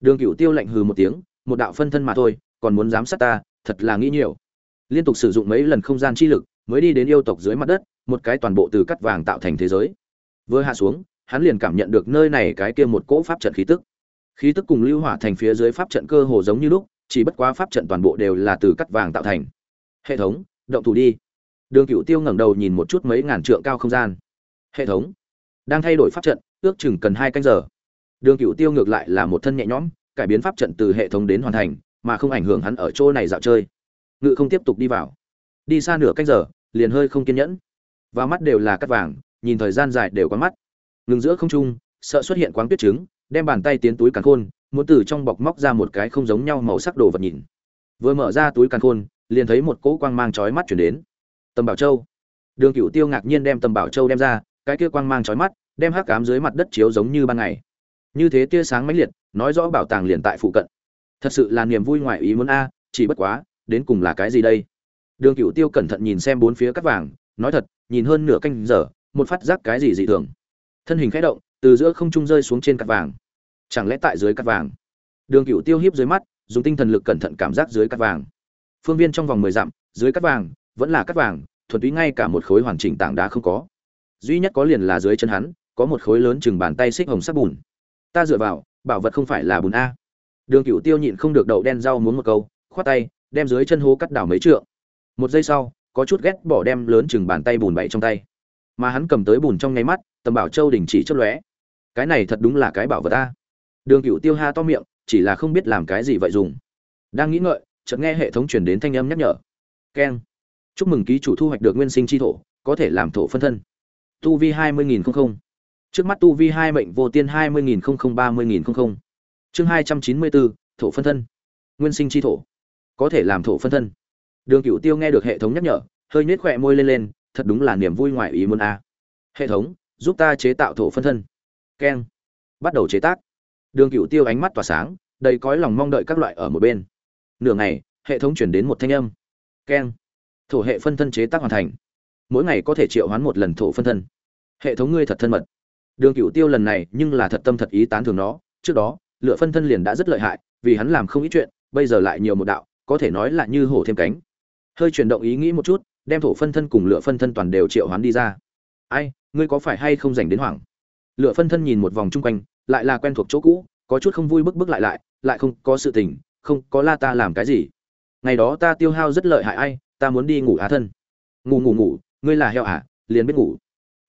đường Cửu tiêu lạnh hừ một tiếng, một đạo phân thân mà thôi, còn muốn giám sát ta, thật là nghĩ nhiều. Liên tục sử dụng mấy lần không gian chi lực, mới đi đến yêu tộc dưới mặt đất, một cái toàn bộ từ cắt vàng tạo thành thế giới. Vừa hạ xuống, hắn liền cảm nhận được nơi này cái kia một cỗ pháp trận khí tức. Khí tức cùng lưu hỏa thành phía dưới pháp trận cơ hồ giống như lúc, chỉ bất quá pháp trận toàn bộ đều là từ cắt vàng tạo thành. Hệ thống, động thủ đi. Đường Cửu tiêu ngẩng đầu nhìn một chút mấy ngàn trượng cao không gian. Hệ thống, đang thay đổi pháp trận, ước chừng cần hai canh giờ đường cựu tiêu ngược lại là một thân nhẹ nhõm, cải biến pháp trận từ hệ thống đến hoàn thành, mà không ảnh hưởng hắn ở chỗ này dạo chơi. Ngự không tiếp tục đi vào. Đi xa nửa canh giờ, liền hơi không kiên nhẫn. Và mắt đều là cắt vàng, nhìn thời gian dài đều có mắt. Ngừng giữa không trung, sợ xuất hiện quáng tuyết trứng, đem bàn tay tiến túi càn khôn, muốn từ trong bọc móc ra một cái không giống nhau màu sắc đồ vật nhìn. Vừa mở ra túi càn khôn, liền thấy một cỗ quang mang chói mắt chuyển đến. Tầm bảo châu. Đường cựu tiêu ngạc nhiên đem tầm bảo châu đem ra, cái kia quang mang chói mắt, đem hắc cám dưới mặt đất chiếu giống như ban ngày như thế tia sáng mãnh liệt, nói rõ bảo tàng liền tại phụ cận. Thật sự là niềm vui ngoài ý muốn a, chỉ bất quá, đến cùng là cái gì đây? Đường cựu tiêu cẩn thận nhìn xem bốn phía cắt vàng, nói thật, nhìn hơn nửa canh giờ, một phát giác cái gì dị thường. Thân hình khẽ động, từ giữa không trung rơi xuống trên cắt vàng. Chẳng lẽ tại dưới cắt vàng? Đường cựu tiêu hiếp dưới mắt, dùng tinh thần lực cẩn thận cảm giác dưới cắt vàng. Phương viên trong vòng mười dặm, dưới cắt vàng, vẫn là cắt vàng, thuần túy ngay cả một khối hoàn chỉnh tảng đá không có. Duy nhất có liền là dưới chân hắn, có một khối lớn chừng bàn tay xích hồng sắc bùn ta dựa vào, bảo vật không phải là bùn a. Đường cựu tiêu nhịn không được đậu đen rau muốn một câu, khoát tay, đem dưới chân hố cắt đảo mấy trượng. Một giây sau, có chút ghét bỏ đem lớn chừng bàn tay bùn bậy trong tay. Mà hắn cầm tới bùn trong nháy mắt, tầm bảo châu đình chỉ chớp lóe. Cái này thật đúng là cái bảo vật ta. đường cựu tiêu ha to miệng, chỉ là không biết làm cái gì vậy dùng. Đang nghĩ ngợi, chợt nghe hệ thống truyền đến thanh âm nhắc nhở. Keng. Chúc mừng ký chủ thu hoạch được nguyên sinh chi thổ, có thể làm thổ phân thân. Tu vi hai mươi nghìn không không trước mắt tu vi hai mệnh vô tiên hai mươi nghìn không không ba mươi nghìn không không. Chương hai trăm chín mươi bốn, thổ phân thân. Nguyên sinh chi thổ. Có thể làm thổ phân thân. Đường cửu tiêu nghe được hệ thống nhắc nhở, hơi nhếch khỏe môi lên lên, thật đúng là niềm vui ngoài ý muốn a. Hệ thống, giúp ta chế tạo thổ phân thân. Keng. Bắt đầu chế tác. Đường cửu tiêu ánh mắt tỏa sáng, đầy cõi lòng mong đợi các loại ở một bên. Nửa ngày, hệ thống chuyển đến một thanh âm. Keng. Thổ hệ phân thân chế tác hoàn thành. Mỗi ngày có thể triệu hoán một lần thổ phân thân. Hệ thống ngươi thật thân mật đường cựu tiêu lần này nhưng là thật tâm thật ý tán thường nó. Trước đó lựa phân thân liền đã rất lợi hại, vì hắn làm không ít chuyện, bây giờ lại nhiều một đạo, có thể nói là như hổ thêm cánh. Hơi chuyển động ý nghĩ một chút, đem thổ phân thân cùng lựa phân thân toàn đều triệu hoán đi ra. Ai, ngươi có phải hay không dành đến hoảng? Lựa phân thân nhìn một vòng chung quanh, lại là quen thuộc chỗ cũ, có chút không vui bức bức lại lại lại không có sự tình, không có la ta làm cái gì. Ngày đó ta tiêu hao rất lợi hại ai, ta muốn đi ngủ á thân. Ngủ ngủ ngủ, ngươi là heo à liền biết ngủ.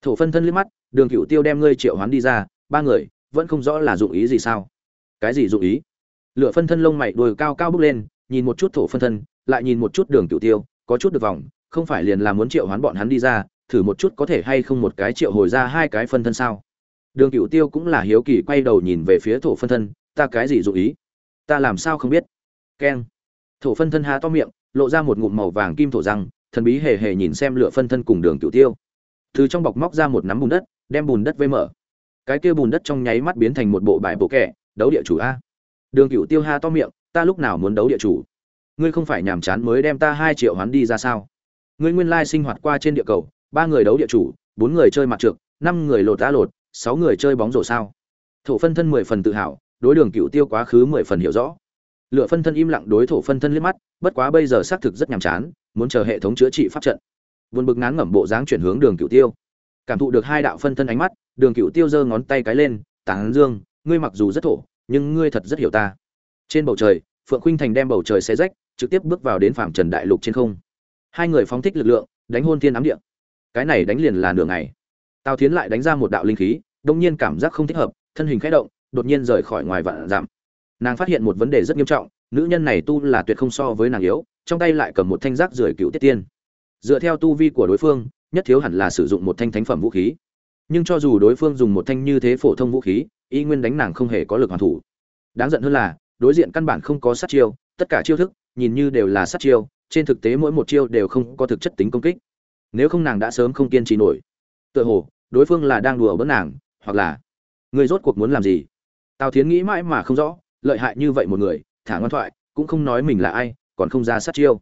Thổ phân thân liếc mắt đường cựu tiêu đem ngươi triệu hoán đi ra, ba người, vẫn không rõ là dụng ý gì sao? Cái gì dụng ý? Lựa phân thân lông mày đồi cao cao bước lên, nhìn một chút thổ phân thân, lại nhìn một chút đường cựu tiêu, có chút được vòng không phải liền là muốn triệu hoán bọn hắn đi ra, thử một chút có thể hay không một cái triệu hồi ra hai cái phân thân sao? Đường cựu tiêu cũng là hiếu kỳ quay đầu nhìn về phía thổ phân thân, ta cái gì dụ ý? Ta làm sao không biết? Keng. Thổ phân thân há to miệng, lộ ra một ngụm màu vàng kim thổ răng, thần bí hề hề nhìn xem lựa phân thân cùng đường cựu tiêu. Từ trong bọc móc ra một nắm bùn đất đem bùn đất vây mở. Cái kia bùn đất trong nháy mắt biến thành một bộ bài bộ kẻ đấu địa chủ a. Đường cựu tiêu ha to miệng, ta lúc nào muốn đấu địa chủ? Ngươi không phải nhàm chán mới đem ta hai triệu hoán đi ra sao? Ngươi nguyên lai sinh hoạt qua trên địa cầu, ba người đấu địa chủ, bốn người chơi mặt trượt năm người lột ta lột, sáu người chơi bóng rổ sao? Thổ phân thân mười phần tự hào, đối đường cựu tiêu quá khứ mười phần hiểu rõ. Lựa phân thân im lặng đối thổ phân thân liếc mắt, bất quá bây giờ xác thực rất nhàm chán, muốn chờ hệ thống chữa trị pháp trận. Vượt bực ngán ngẩm bộ dáng chuyển hướng đường cựu tiêu cảm thụ được hai đạo phân thân ánh mắt, đường cựu tiêu giơ ngón tay cái lên tán dương, ngươi mặc dù rất thổ, nhưng ngươi thật rất hiểu ta. Trên bầu trời, phượng khuynh thành đem bầu trời xé rách, trực tiếp bước vào đến phạm trần đại lục trên không. Hai người phóng thích lực lượng, đánh hôn thiên ám địa. Cái này đánh liền là nửa ngày. Tào thiến lại đánh ra một đạo linh khí, đông nhiên cảm giác không thích hợp, thân hình khẽ động, đột nhiên rời khỏi ngoài vạn giảm nàng phát hiện một vấn đề rất nghiêm trọng, nữ nhân này tu là tuyệt không so với nàng yếu, trong tay lại cầm một thanh giác rưởi cựu tiết tiên. Dựa theo tu vi của đối phương nhất thiếu hẳn là sử dụng một thanh thánh phẩm vũ khí. Nhưng cho dù đối phương dùng một thanh như thế phổ thông vũ khí, y nguyên đánh nàng không hề có lực hoàn thủ. Đáng giận hơn là, đối diện căn bản không có sát chiêu, tất cả chiêu thức, nhìn như đều là sát chiêu, trên thực tế mỗi một chiêu đều không có thực chất tính công kích. Nếu không nàng đã sớm không kiên trì nổi. Tựa hồ, đối phương là đang đùa bỡn nàng, hoặc là người rốt cuộc muốn làm gì? Tào thiến nghĩ mãi mà không rõ, lợi hại như vậy một người, thả ngoan thoại, cũng không nói mình là ai, còn không ra sát chiêu.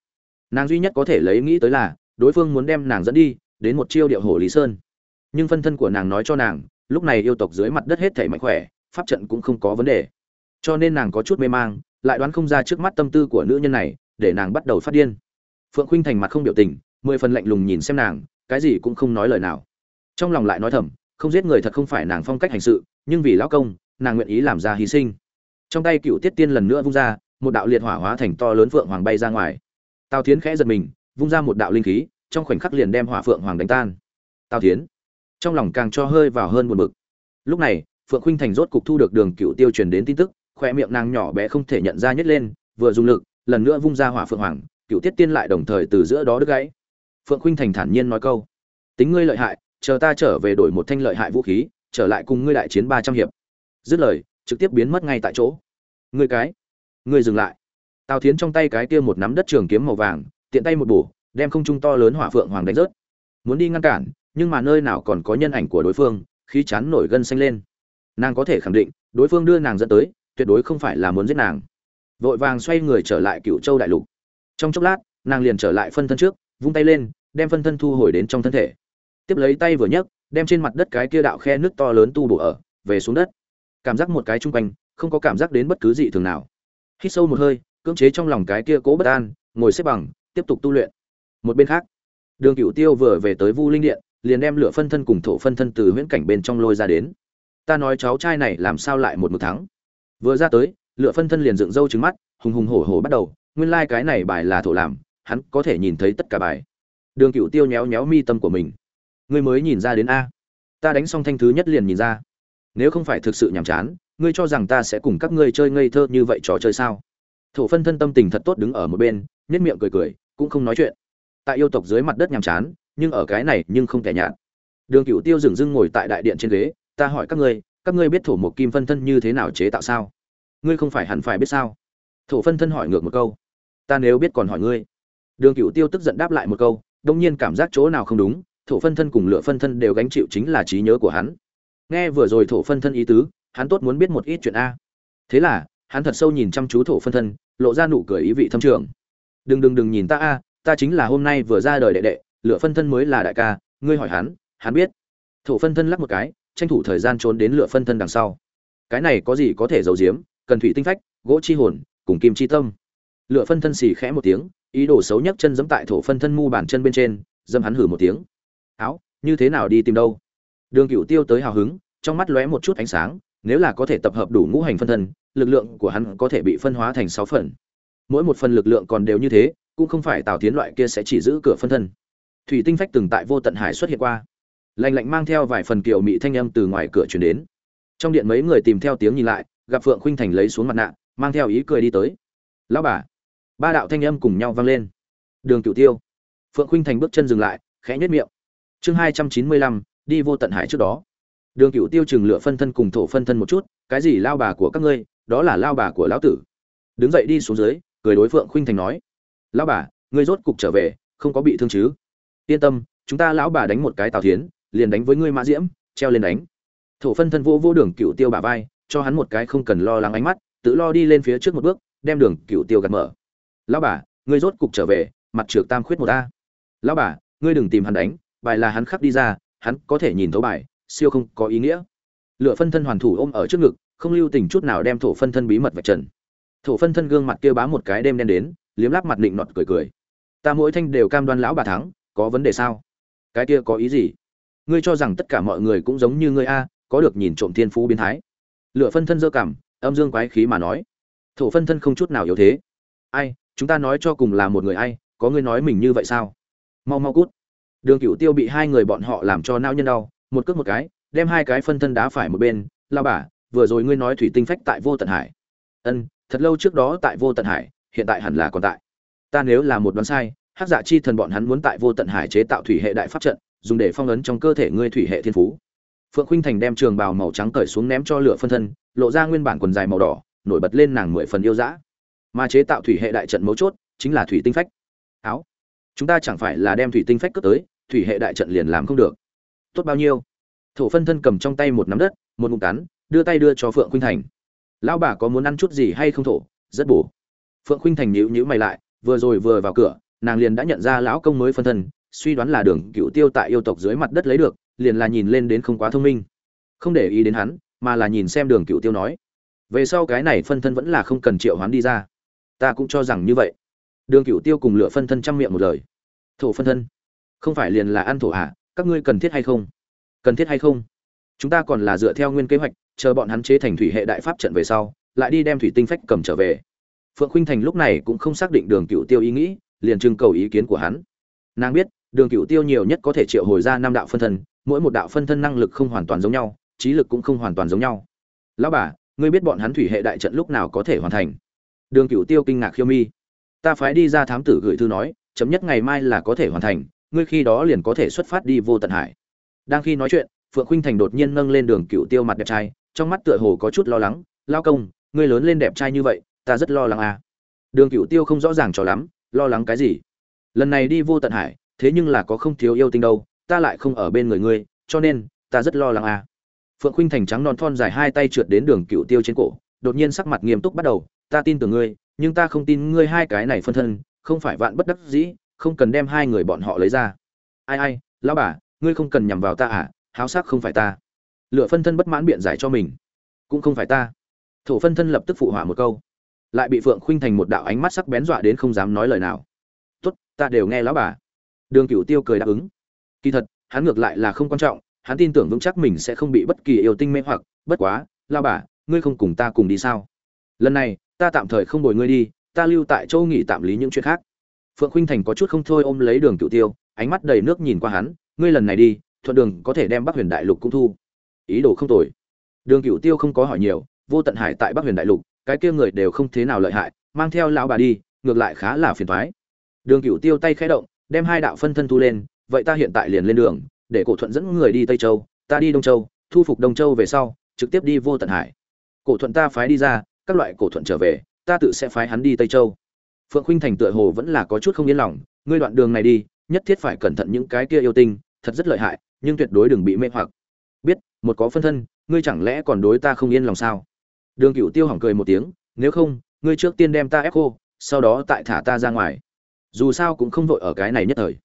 Nàng duy nhất có thể lấy nghĩ tới là, đối phương muốn đem nàng dẫn đi đến một chiêu điệu hồ lý sơn. Nhưng phân thân của nàng nói cho nàng, lúc này yêu tộc dưới mặt đất hết thể mạnh khỏe, pháp trận cũng không có vấn đề. Cho nên nàng có chút mê mang, lại đoán không ra trước mắt tâm tư của nữ nhân này, để nàng bắt đầu phát điên. Phượng khuynh thành mặt không biểu tình, mười phần lạnh lùng nhìn xem nàng, cái gì cũng không nói lời nào. Trong lòng lại nói thầm, không giết người thật không phải nàng phong cách hành sự, nhưng vì lão công, nàng nguyện ý làm ra hy sinh. Trong tay cựu tiết tiên lần nữa vung ra, một đạo liệt hỏa hóa thành to lớn phượng hoàng bay ra ngoài. Tào thiến khẽ giật mình, vung ra một đạo linh khí trong khoảnh khắc liền đem hỏa phượng hoàng đánh tan. Tào thiến, trong lòng càng cho hơi vào hơn buồn bực. Lúc này, phượng khuynh thành rốt cục thu được đường cựu tiêu truyền đến tin tức, khoe miệng nàng nhỏ bé không thể nhận ra nhất lên, vừa dùng lực, lần nữa vung ra hỏa phượng hoàng, cựu tiết tiên lại đồng thời từ giữa đó đứt gãy. Phượng khuynh thành thản nhiên nói câu, tính ngươi lợi hại, chờ ta trở về đổi một thanh lợi hại vũ khí, trở lại cùng ngươi đại chiến ba trăm hiệp. Dứt lời, trực tiếp biến mất ngay tại chỗ. Ngươi cái, ngươi dừng lại. Tào thiến trong tay cái kia một nắm đất trường kiếm màu vàng, tiện tay một bổ đem không trung to lớn hỏa phượng hoàng đánh rớt. Muốn đi ngăn cản, nhưng mà nơi nào còn có nhân ảnh của đối phương khi chán nổi gân xanh lên. Nàng có thể khẳng định, đối phương đưa nàng dẫn tới, tuyệt đối không phải là muốn giết nàng. Vội vàng xoay người trở lại cựu châu đại lục. Trong chốc lát, nàng liền trở lại phân thân trước, vung tay lên, đem phân thân thu hồi đến trong thân thể. Tiếp lấy tay vừa nhấc, đem trên mặt đất cái kia đạo khe nước to lớn tu bổ ở, về xuống đất. Cảm giác một cái chung quanh, không có cảm giác đến bất cứ gì thường nào. Hít sâu một hơi, cưỡng chế trong lòng cái kia cố bất an, ngồi xếp bằng, tiếp tục tu luyện một bên khác. Đường cựu tiêu vừa về tới vu linh điện, liền đem lửa phân thân cùng thổ phân thân từ huyễn cảnh bên trong lôi ra đến. Ta nói cháu trai này làm sao lại một một thắng? Vừa ra tới, lửa phân thân liền dựng râu trứng mắt, hùng hùng hổ hổ bắt đầu, nguyên lai cái này bài là thổ làm, hắn có thể nhìn thấy tất cả bài. Đường cựu tiêu nhéo nhéo mi tâm của mình. Ngươi mới nhìn ra đến a. Ta đánh xong thanh thứ nhất liền nhìn ra. Nếu không phải thực sự nhàm chán, ngươi cho rằng ta sẽ cùng các ngươi chơi ngây thơ như vậy trò chơi sao? Thổ phân thân tâm tình thật tốt đứng ở một bên nết miệng cười cười, cũng không nói chuyện tại yêu tộc dưới mặt đất nhàm chán, nhưng ở cái này nhưng không thể nhạt. Đường cựu tiêu dừng dưng ngồi tại đại điện trên ghế, ta hỏi các ngươi các ngươi biết thổ một kim phân thân như thế nào chế tạo sao? Ngươi không phải hẳn phải biết sao? Thổ phân thân hỏi ngược một câu, ta nếu biết còn hỏi ngươi. Đường cựu tiêu tức giận đáp lại một câu, đông nhiên cảm giác chỗ nào không đúng, thổ phân thân cùng lựa phân thân đều gánh chịu chính là trí nhớ của hắn. Nghe vừa rồi thổ phân thân ý tứ, hắn tốt muốn biết một ít chuyện a. Thế là, hắn thật sâu nhìn chăm chú thổ phân thân, lộ ra nụ cười ý vị thâm trường. Đừng đừng đừng nhìn ta a ta chính là hôm nay vừa ra đời đệ đệ, lựa phân thân mới là đại ca, ngươi hỏi hắn hắn biết. Thổ phân thân lắc một cái, tranh thủ thời gian trốn đến lựa phân thân đằng sau. Cái này có gì có thể giấu giếm, cần thủy tinh phách, gỗ chi hồn, cùng kim chi tâm. Lựa phân thân xì khẽ một tiếng, ý đồ xấu nhấc chân giẫm tại thổ phân thân mu bàn chân bên trên dâm hắn hử một tiếng. Áo, như thế nào đi tìm đâu? Đường cựu tiêu tới hào hứng, trong mắt lóe một chút ánh sáng, nếu là có thể tập hợp đủ ngũ hành phân thân, lực lượng của hắn có thể bị phân hóa thành sáu phần. Mỗi một phần lực lượng còn đều như thế cũng không phải tào tiến loại kia sẽ chỉ giữ cửa phân thân. Thủy tinh phách từng tại vô tận hải xuất hiện qua. Lạnh lạnh mang theo vài phần kiều mị thanh âm từ ngoài cửa chuyển đến. Trong điện mấy người tìm theo tiếng nhìn lại, gặp phượng khuynh thành lấy xuống mặt nạ, mang theo ý cười đi tới. Lão bà. Ba đạo thanh âm cùng nhau vang lên. Đường cửu tiêu. Phượng khuynh thành bước chân dừng lại, khẽ nhếch miệng. Chương hai trăm chín mươi lăm, đi vô tận hải trước đó. Đường cửu tiêu chừng lựa phân thân cùng thổ phân thân một chút, cái gì lao bà của các ngươi, đó là lao bà của lão tử. Đứng dậy đi xuống dưới, cười đối phượng khuynh thành nói lão bà, ngươi rốt cục trở về, không có bị thương chứ? Yên tâm, chúng ta lão bà đánh một cái tào thiến, liền đánh với ngươi mã diễm, treo lên đánh. Thổ phân thân vô vô đường cựu tiêu bà vai, cho hắn một cái không cần lo lắng ánh mắt, tự lo đi lên phía trước một bước, đem đường cựu tiêu gạt mở. Lão bà, ngươi rốt cục trở về, mặt trượt tam khuyết một a. Lão bà, ngươi đừng tìm hắn đánh, bài là hắn khắc đi ra, hắn có thể nhìn thấu bài, siêu không có ý nghĩa. Lựa phân thân hoàn thủ ôm ở trước ngực, không lưu tình chút nào đem thổ phân thân bí mật vạch trần. Thổ phân thân gương mặt kia bá một cái đêm đen đến liếm láp mặt định nọt cười cười. Ta mỗi thanh đều cam đoan lão bà thắng, có vấn đề sao? Cái kia có ý gì? Ngươi cho rằng tất cả mọi người cũng giống như ngươi a, có được nhìn trộm thiên phú biến thái. Lựa phân thân dơ cảm, âm dương quái khí mà nói. Thổ phân thân không chút nào yếu thế. Ai, chúng ta nói cho cùng là một người ai, có ngươi nói mình như vậy sao? Mau mau cút. Đường cựu tiêu bị hai người bọn họ làm cho nao nhân đau, một cước một cái, đem hai cái phân thân đá phải một bên. Lao bà, vừa rồi ngươi nói thủy tinh phách tại vô tận hải. Ân, thật lâu trước đó tại vô tận hải hiện tại hẳn là còn tại. Ta nếu là một đoán sai, hắc dạ chi thần bọn hắn muốn tại vô tận hải chế tạo thủy hệ đại pháp trận, dùng để phong ấn trong cơ thể ngươi thủy hệ thiên phú. Phượng khuynh thành đem trường bào màu trắng cởi xuống ném cho lửa phân thân, lộ ra nguyên bản quần dài màu đỏ, nổi bật lên nàng mười phần yêu dã. Mà chế tạo thủy hệ đại trận mấu chốt chính là thủy tinh phách. Áo, chúng ta chẳng phải là đem thủy tinh phách cướp tới, thủy hệ đại trận liền làm không được. Tốt bao nhiêu? Thổ phân thân cầm trong tay một nắm đất, một ngụm cắn, đưa tay đưa cho phượng khuynh thành. Lão bà có muốn ăn chút gì hay không thổ? Rất bổ phượng khuynh thành nhíu nhíu mày lại, vừa rồi vừa vào cửa, nàng liền đã nhận ra lão công mới phân thân, suy đoán là đường cựu tiêu tại yêu tộc dưới mặt đất lấy được, liền là nhìn lên đến không quá thông minh. Không để ý đến hắn, mà là nhìn xem đường cựu tiêu nói, về sau cái này phân thân vẫn là không cần triệu hoán đi ra. Ta cũng cho rằng như vậy. Đường cựu tiêu cùng lựa phân thân chăm miệng một lời. Thổ phân thân? Không phải liền là ăn thổ hạ các ngươi cần thiết hay không? Cần thiết hay không? Chúng ta còn là dựa theo nguyên kế hoạch, chờ bọn hắn chế thành thủy hệ đại pháp trận về sau, lại đi đem thủy tinh phách cầm trở về phượng khuynh thành lúc này cũng không xác định đường cựu tiêu ý nghĩ, liền trưng cầu ý kiến của hắn. Nàng biết, đường cựu tiêu nhiều nhất có thể triệu hồi ra năm đạo phân thân, mỗi một đạo phân thân năng lực không hoàn toàn giống nhau, trí lực cũng không hoàn toàn giống nhau. Lão bà, ngươi biết bọn hắn thủy hệ đại trận lúc nào có thể hoàn thành? Đường cựu tiêu kinh ngạc khiêu mi. Ta phái đi ra thám tử gửi thư nói, chấm nhất ngày mai là có thể hoàn thành, ngươi khi đó liền có thể xuất phát đi vô tận hải. Đang khi nói chuyện, phượng khuynh thành đột nhiên nâng lên đường cựu tiêu mặt đẹp trai, trong mắt tựa hồ có chút lo lắng. Lao công, ngươi lớn lên đẹp trai như vậy ta rất lo lắng à. đường cựu tiêu không rõ ràng cho lắm, lo lắng cái gì? Lần này đi vô tận hải, thế nhưng là có không thiếu yêu tinh đâu, ta lại không ở bên người ngươi, cho nên, ta rất lo lắng à. phượng khuynh thành trắng non thon dài hai tay trượt đến đường cựu tiêu trên cổ, đột nhiên sắc mặt nghiêm túc bắt đầu, ta tin tưởng ngươi, nhưng ta không tin ngươi hai cái này phân thân, không phải vạn bất đắc dĩ, không cần đem hai người bọn họ lấy ra. Ai ai, lão bà, ngươi không cần nhằm vào ta à háo sắc không phải ta. Lựa phân thân bất mãn biện giải cho mình, cũng không phải ta. Thổ phân thân lập tức phụ họa một câu lại bị phượng khuynh thành một đạo ánh mắt sắc bén dọa đến không dám nói lời nào. Tốt, ta đều nghe lão bà. Đường cửu tiêu cười đáp ứng. Kỳ thật, hắn ngược lại là không quan trọng, hắn tin tưởng vững chắc mình sẽ không bị bất kỳ yêu tinh mê hoặc. Bất quá lao bà, ngươi không cùng ta cùng đi sao? Lần này, ta tạm thời không bồi ngươi đi, ta lưu tại châu nghỉ tạm lý những chuyện khác. Phượng khuynh thành có chút không thôi ôm lấy đường cửu tiêu, ánh mắt đầy nước nhìn qua hắn. Ngươi lần này đi, thuận đường có thể đem bắc huyền đại lục cũng thu. Ý đồ không tồi. Đường cửu tiêu không có hỏi nhiều, vô tận hải tại bắc huyền đại lục cái kia người đều không thế nào lợi hại, mang theo lão bà đi, ngược lại khá là phiền toái đường cửu tiêu tay khẽ động, đem hai đạo phân thân thu lên, vậy ta hiện tại liền lên đường, để cổ thuận dẫn người đi tây châu, ta đi đông châu, thu phục đông châu về sau, trực tiếp đi vô tận hải. Cổ thuận ta phái đi ra, các loại cổ thuận trở về, ta tự sẽ phái hắn đi tây châu. Phượng khuynh thành tựa hồ vẫn là có chút không yên lòng, ngươi đoạn đường này đi, nhất thiết phải cẩn thận những cái kia yêu tinh, thật rất lợi hại, nhưng tuyệt đối đừng bị mê hoặc. Biết, một có phân thân, ngươi chẳng lẽ còn đối ta không yên lòng sao? Đường cựu tiêu hỏng cười một tiếng, nếu không, ngươi trước tiên đem ta ép khô, sau đó tại thả ta ra ngoài. Dù sao cũng không vội ở cái này nhất thời.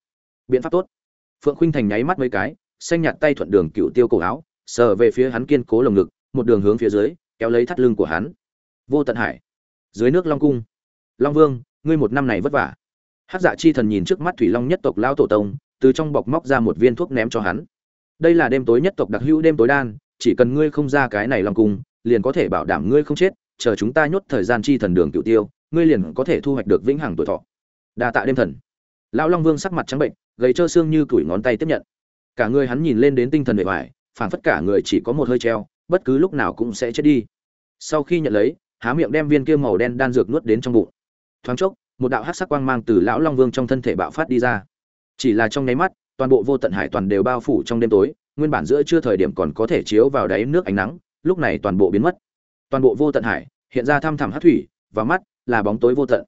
Biện pháp tốt. Phượng khuynh thành nháy mắt mấy cái, xanh nhạt tay thuận đường cựu tiêu cổ áo, sờ về phía hắn kiên cố lồng ngực, một đường hướng phía dưới, kéo lấy thắt lưng của hắn. Vô tận hải, dưới nước long cung. Long vương, ngươi một năm này vất vả. Hát dạ chi thần nhìn trước mắt thủy long nhất tộc lão tổ tông, từ trong bọc móc ra một viên thuốc ném cho hắn. Đây là đêm tối nhất tộc đặc hữu đêm tối đan, chỉ cần ngươi không ra cái này long cung liền có thể bảo đảm ngươi không chết, chờ chúng ta nhốt thời gian chi thần đường cựu tiêu, ngươi liền có thể thu hoạch được vĩnh hằng tuổi thọ. Đa tạ đêm thần. Lão long vương sắc mặt trắng bệnh, gầy trơ xương như tuổi ngón tay tiếp nhận. Cả người hắn nhìn lên đến tinh thần bề ngoài phản phất cả người chỉ có một hơi treo, bất cứ lúc nào cũng sẽ chết đi. Sau khi nhận lấy, há miệng đem viên kia màu đen đan dược nuốt đến trong bụng. Thoáng chốc, một đạo hắc sắc quang mang từ lão long vương trong thân thể bạo phát đi ra. Chỉ là trong nháy mắt, toàn bộ vô tận hải toàn đều bao phủ trong đêm tối, nguyên bản giữa chưa thời điểm còn có thể chiếu vào đáy nước ánh nắng lúc này toàn bộ biến mất. Toàn bộ vô tận hải hiện ra thăm thẳm hắc thủy và mắt là bóng tối vô tận.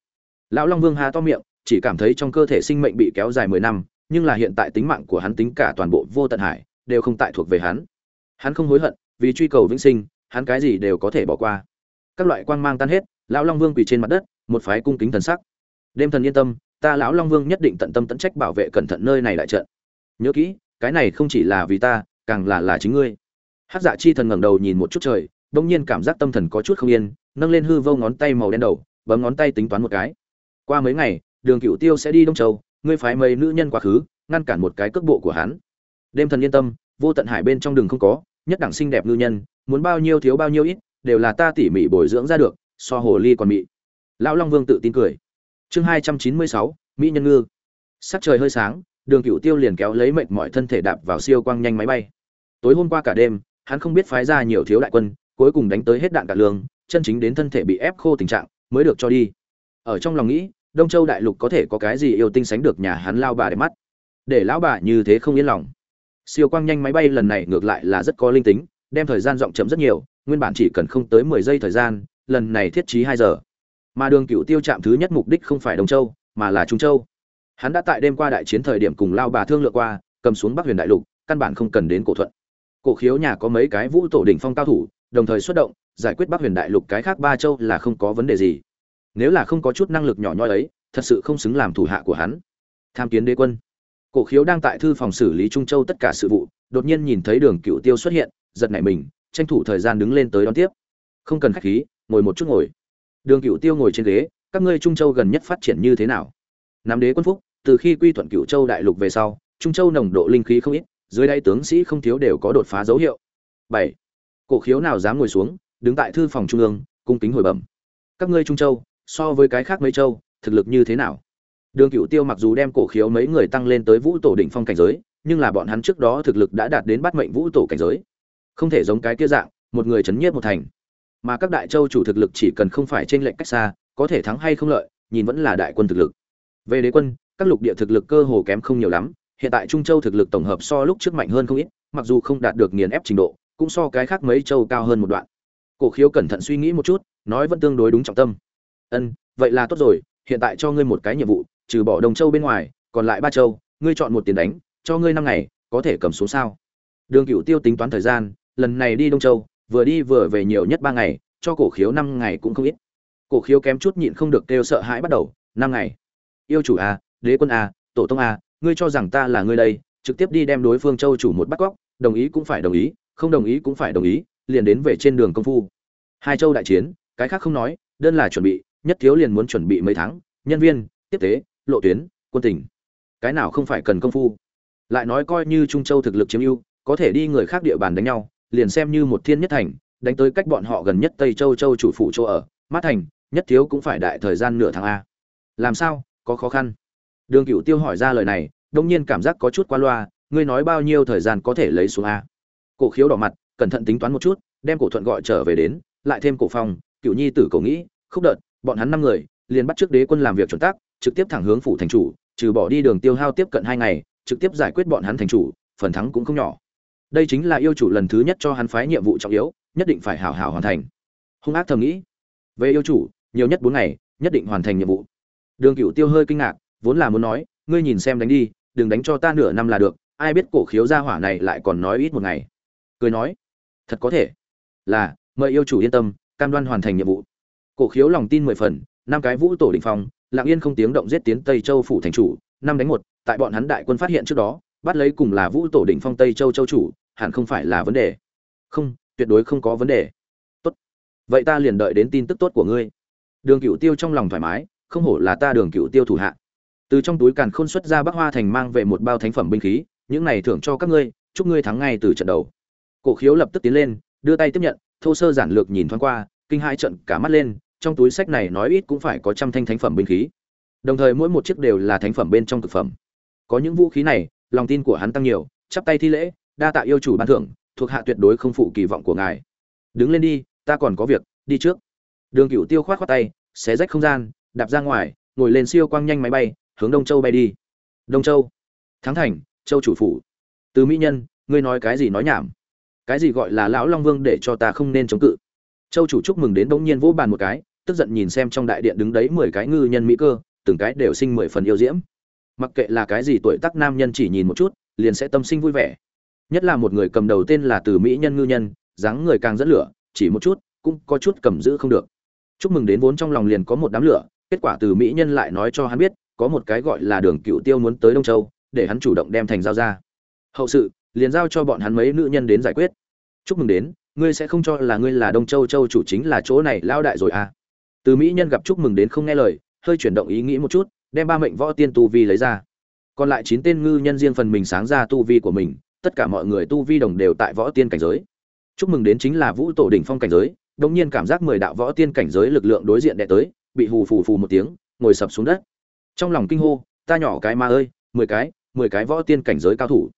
Lão long vương há to miệng, chỉ cảm thấy trong cơ thể sinh mệnh bị kéo dài mười năm, nhưng là hiện tại tính mạng của hắn tính cả toàn bộ vô tận hải đều không tại thuộc về hắn. Hắn không hối hận, vì truy cầu vĩnh sinh, hắn cái gì đều có thể bỏ qua. Các loại quang mang tan hết, lão long vương quỳ trên mặt đất, một phái cung kính thần sắc. Đêm thần yên tâm, ta lão long vương nhất định tận tâm tận trách bảo vệ cẩn thận nơi này lại trận. Nhớ kỹ, cái này không chỉ là vì ta, càng là là chính ngươi hát dạ chi thần ngẩng đầu nhìn một chút trời đung nhiên cảm giác tâm thần có chút không yên, nâng lên hư vô ngón tay màu đen đầu, bấm ngón tay tính toán một cái. Qua mấy ngày, đường Cửu tiêu sẽ đi đông châu, ngươi phái mấy nữ nhân quá khứ, ngăn cản một cái cước bộ của hắn. Đêm thần yên tâm, vô tận hải bên trong đường không có, nhất đẳng xinh đẹp ngư nhân, muốn bao nhiêu thiếu bao nhiêu ít, đều là ta tỉ mỉ bồi dưỡng ra được, so hồ ly còn mị. Lão long vương tự tin cười. Chương hai trăm chín mươi sáu, mỹ nhân ngư. Sắc trời hơi sáng, đường Cửu tiêu liền kéo lấy mệnh mọi thân thể đạp vào siêu quang nhanh máy bay. Tối hôm qua cả đêm hắn không biết phái ra nhiều thiếu đại quân, cuối cùng đánh tới hết đạn cả lương, chân chính đến thân thể bị ép khô tình trạng, mới được cho đi. Ở trong lòng nghĩ, đông châu đại lục có thể có cái gì yêu tinh sánh được nhà hắn lao bà để mắt? Để lão bà như thế không yên lòng. Siêu quang nhanh máy bay lần này ngược lại là rất có linh tính, đem thời gian rộng chậm rất nhiều, nguyên bản chỉ cần không tới mười giây thời gian, lần này thiết trí hai giờ. Mà đường cựu tiêu chạm thứ nhất mục đích không phải đông châu, mà là trung châu. Hắn đã tại đêm qua đại chiến thời điểm cùng lao bà thương lượng qua, cầm xuống bắc huyền đại lục, căn bản không cần đến cổ thuận cổ khiếu nhà có mấy cái vũ tổ đỉnh phong cao thủ, đồng thời xuất động, giải quyết bắc huyền đại lục cái khác ba châu là không có vấn đề gì. Nếu là không có chút năng lực nhỏ nhoi ấy, thật sự không xứng làm thủ hạ của hắn. Tham kiến đế quân. Cổ khiếu đang tại thư phòng xử lý trung châu tất cả sự vụ, đột nhiên nhìn thấy đường cựu tiêu xuất hiện, giật nảy mình, tranh thủ thời gian đứng lên tới đón tiếp. Không cần khách khí, ngồi một chút ngồi. Đường cựu tiêu ngồi trên ghế, các ngươi trung châu gần nhất phát triển như thế nào? Nam đế quân phúc, từ khi quy thuận cựu châu đại lục về sau, trung châu nồng độ linh khí không ít dưới đây tướng sĩ không thiếu đều có đột phá dấu hiệu. Bảy. Cổ khiếu nào dám ngồi xuống, đứng tại thư phòng trung ương, cung kính hồi bẩm. Các ngươi trung châu, so với cái khác mấy châu, thực lực như thế nào? Đường cựu tiêu mặc dù đem cổ khiếu mấy người tăng lên tới vũ tổ đỉnh phong cảnh giới, nhưng là bọn hắn trước đó thực lực đã đạt đến bắt mệnh vũ tổ cảnh giới. Không thể giống cái kia dạng, một người chấn nhiếp một thành. Mà các đại châu chủ thực lực chỉ cần không phải trên lệnh cách xa, có thể thắng hay không lợi, nhìn vẫn là đại quân thực lực. Về đế quân, các lục địa thực lực cơ hồ kém không nhiều lắm hiện tại trung châu thực lực tổng hợp so lúc trước mạnh hơn không ít, mặc dù không đạt được nghiền ép trình độ, cũng so cái khác mấy châu cao hơn một đoạn. Cổ khiếu cẩn thận suy nghĩ một chút, nói vẫn tương đối đúng trọng tâm. Ân, vậy là tốt rồi, hiện tại cho ngươi một cái nhiệm vụ, trừ bỏ đồng châu bên ngoài, còn lại ba châu, ngươi chọn một tiền đánh, cho ngươi năm ngày, có thể cầm xuống sao? Đường cựu tiêu tính toán thời gian, lần này đi đông châu, vừa đi vừa về nhiều nhất ba ngày, cho cổ khiếu năm ngày cũng không ít. Cổ khiếu kém chút nhịn không được kêu sợ hãi bắt đầu, năm ngày? Yêu chủ a đế quân a tổ tông a ngươi cho rằng ta là ngươi đây trực tiếp đi đem đối phương châu chủ một bắt cóc đồng ý cũng phải đồng ý không đồng ý cũng phải đồng ý liền đến về trên đường công phu. Hai châu đại chiến cái khác không nói đơn là chuẩn bị nhất thiếu liền muốn chuẩn bị mấy tháng nhân viên tiếp tế lộ tuyến quân tình, cái nào không phải cần công phu? Lại nói coi như trung châu thực lực chiếm ưu có thể đi người khác địa bàn đánh nhau liền xem như một thiên nhất thành đánh tới cách bọn họ gần nhất tây châu châu chủ phủ chỗ ở mát thành nhất thiếu cũng phải đại thời gian nửa tháng a. Làm sao? Có khó khăn. Đường cựu tiêu hỏi ra lời này đông nhiên cảm giác có chút qua loa, ngươi nói bao nhiêu thời gian có thể lấy xuống a? Cổ khiếu đỏ mặt, cẩn thận tính toán một chút, đem cổ thuận gọi trở về đến, lại thêm cổ phong, cựu nhi tử cổ nghĩ, khúc đợt, bọn hắn năm người, liền bắt trước đế quân làm việc chuẩn tác trực tiếp thẳng hướng phủ thành chủ, trừ bỏ đi đường tiêu hao tiếp cận hai ngày, trực tiếp giải quyết bọn hắn thành chủ, phần thắng cũng không nhỏ. Đây chính là yêu chủ lần thứ nhất cho hắn phái nhiệm vụ trọng yếu, nhất định phải hảo hảo hoàn thành. Hung ác thầm nghĩ. Về yêu chủ, nhiều nhất bốn ngày, nhất định hoàn thành nhiệm vụ. Đường cựu tiêu hơi kinh ngạc, vốn là muốn nói, ngươi nhìn xem đánh đi đừng đánh cho ta nửa năm là được, ai biết cổ khiếu gia hỏa này lại còn nói ít một ngày. Cười nói, thật có thể. Là, mời yêu chủ yên tâm, cam đoan hoàn thành nhiệm vụ. Cổ khiếu lòng tin mười phần, năm cái vũ tổ định phong lạng yên không tiếng động giết tiến tây châu phủ thành chủ, năm đánh một, tại bọn hắn đại quân phát hiện trước đó, bắt lấy cùng là vũ tổ định phong tây châu châu chủ, hẳn không phải là vấn đề. Không, tuyệt đối không có vấn đề. Tốt. Vậy ta liền đợi đến tin tức tốt của ngươi. Đường cựu tiêu trong lòng thoải mái, không hổ là ta đường cựu tiêu thủ hạ từ trong túi càn khôn xuất ra bắc hoa thành mang về một bao thánh phẩm binh khí, những này thưởng cho các ngươi, chúc ngươi thắng ngay từ trận đầu. Cổ khiếu lập tức tiến lên, đưa tay tiếp nhận, thô sơ giản lược nhìn thoáng qua, kinh hai trận cả mắt lên, trong túi sách này nói ít cũng phải có trăm thanh thánh phẩm binh khí. Đồng thời mỗi một chiếc đều là thánh phẩm bên trong thực phẩm. Có những vũ khí này, lòng tin của hắn tăng nhiều, chắp tay thi lễ, đa tạ yêu chủ ban thưởng, thuộc hạ tuyệt đối không phụ kỳ vọng của ngài. Đứng lên đi, ta còn có việc, đi trước. Đường cựu tiêu khoát khoát tay, xé rách không gian, đạp ra ngoài, ngồi lên siêu quang nhanh máy bay hướng đông châu bay đi. Đông châu. Thắng thành, châu chủ phủ. Từ mỹ nhân, ngươi nói cái gì nói nhảm? Cái gì gọi là lão long vương để cho ta không nên chống cự? Châu chủ chúc mừng đến bỗng nhiên vỗ bàn một cái, tức giận nhìn xem trong đại điện đứng đấy mười cái ngư nhân mỹ cơ, từng cái đều sinh mười phần yêu diễm. Mặc kệ là cái gì tuổi tác nam nhân chỉ nhìn một chút, liền sẽ tâm sinh vui vẻ. Nhất là một người cầm đầu tên là từ mỹ nhân ngư nhân, dáng người càng dẫn lửa, chỉ một chút, cũng có chút cầm giữ không được. Chúc mừng đến vốn trong lòng liền có một đám lửa, kết quả từ mỹ nhân lại nói cho hắn biết có một cái gọi là đường cựu tiêu muốn tới đông châu, để hắn chủ động đem thành giao ra. Hậu sự, liền giao cho bọn hắn mấy nữ nhân đến giải quyết. Chúc mừng đến, ngươi sẽ không cho là ngươi là đông châu châu chủ chính là chỗ này lao đại rồi à? Từ mỹ nhân gặp chúc mừng đến không nghe lời, hơi chuyển động ý nghĩ một chút, đem ba mệnh võ tiên tu vi lấy ra. Còn lại chín tên ngư nhân riêng phần mình sáng ra tu vi của mình, tất cả mọi người tu vi đồng đều tại võ tiên cảnh giới. Chúc mừng đến chính là vũ tổ đỉnh phong cảnh giới, đột nhiên cảm giác mười đạo võ tiên cảnh giới lực lượng đối diện đệ tới, bị hù phù phù một tiếng, ngồi sập xuống đất trong lòng kinh hô, ta nhỏ cái ma ơi, mười cái mười cái võ tiên cảnh giới cao thủ.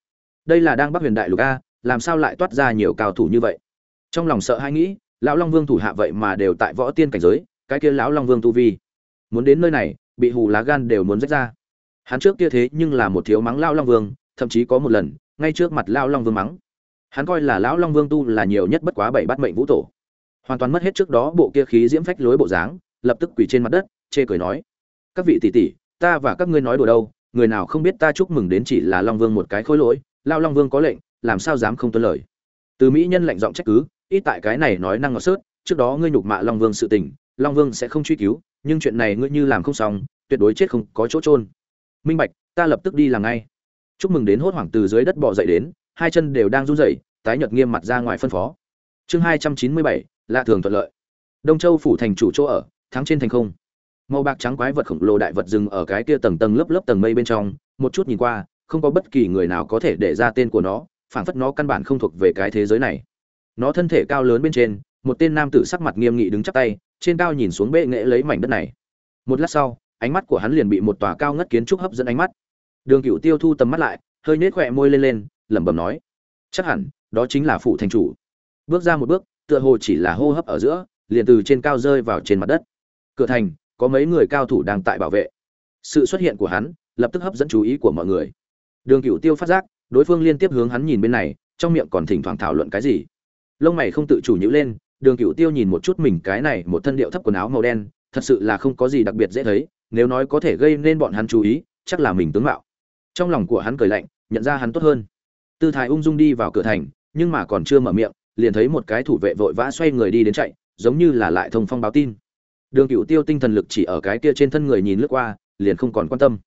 Đây là đang bắc huyền đại lục a, làm sao lại toát ra nhiều cao thủ như vậy? Trong lòng sợ hai nghĩ, lão long vương thủ hạ vậy mà đều tại võ tiên cảnh giới, cái kia lão long vương tu vi, muốn đến nơi này, bị hù lá gan đều muốn rách ra. Hắn trước kia thế nhưng là một thiếu mắng lão long vương, thậm chí có một lần, ngay trước mặt lão long vương mắng. Hắn coi là lão long vương tu là nhiều nhất bất quá bảy bát mệnh vũ tổ. Hoàn toàn mất hết trước đó bộ kia khí diễm phách lối bộ dáng, lập tức quỳ trên mặt đất, chê cười nói, các vị tỷ tỷ ta và các ngươi nói đùa đâu, người nào không biết ta chúc mừng đến chỉ là long vương một cái khối lỗi, lao long vương có lệnh, làm sao dám không tuân lời. Từ mỹ nhân lệnh giọng trách cứ, ít tại cái này nói năng ngọt sớt, trước đó ngươi nhục mạ long vương sự tình, long vương sẽ không truy cứu, nhưng chuyện này ngươi như làm không xong, tuyệt đối chết không có chỗ trôn minh bạch, ta lập tức đi làm ngay. Chúc mừng đến hốt hoảng từ dưới đất bò dậy đến, hai chân đều đang run rẩy, tái nhợt nghiêm mặt ra ngoài phân phó. Chương hai trăm chín mươi bảy, lạ thường thuận lợi. Đông châu phủ thành chủ chỗ ở, thắng trên thành không màu bạc trắng quái vật khổng lồ đại vật dừng ở cái kia tầng tầng lớp lớp tầng mây bên trong, một chút nhìn qua, không có bất kỳ người nào có thể để ra tên của nó, phảng phất nó căn bản không thuộc về cái thế giới này. Nó thân thể cao lớn bên trên, một tên nam tử sắc mặt nghiêm nghị đứng chắp tay, trên cao nhìn xuống bệ nghệ lấy mảnh đất này. Một lát sau, ánh mắt của hắn liền bị một tòa cao ngất kiến trúc hấp dẫn ánh mắt. Đường cựu tiêu thu tầm mắt lại, hơi nhếch khỏe môi lên lên, lẩm bẩm nói, chắc hẳn, đó chính là phủ thành chủ. Bước ra một bước, tựa hồ chỉ là hô hấp ở giữa, liền từ trên cao rơi vào trên mặt đất. Cửa thành có mấy người cao thủ đang tại bảo vệ. Sự xuất hiện của hắn lập tức hấp dẫn chú ý của mọi người. Đường cựu tiêu phát giác, đối phương liên tiếp hướng hắn nhìn bên này, trong miệng còn thỉnh thoảng thảo luận cái gì. Lông mày không tự chủ nhữ lên, đường cựu tiêu nhìn một chút mình cái này một thân điệu thấp quần áo màu đen, thật sự là không có gì đặc biệt dễ thấy, nếu nói có thể gây nên bọn hắn chú ý, chắc là mình tướng mạo. Trong lòng của hắn cười lạnh, nhận ra hắn tốt hơn. Tư thái ung dung đi vào cửa thành, nhưng mà còn chưa mở miệng, liền thấy một cái thủ vệ vội vã xoay người đi đến chạy, giống như là lại thông phong báo tin đường cựu tiêu tinh thần lực chỉ ở cái kia trên thân người nhìn lướt qua, liền không còn quan tâm.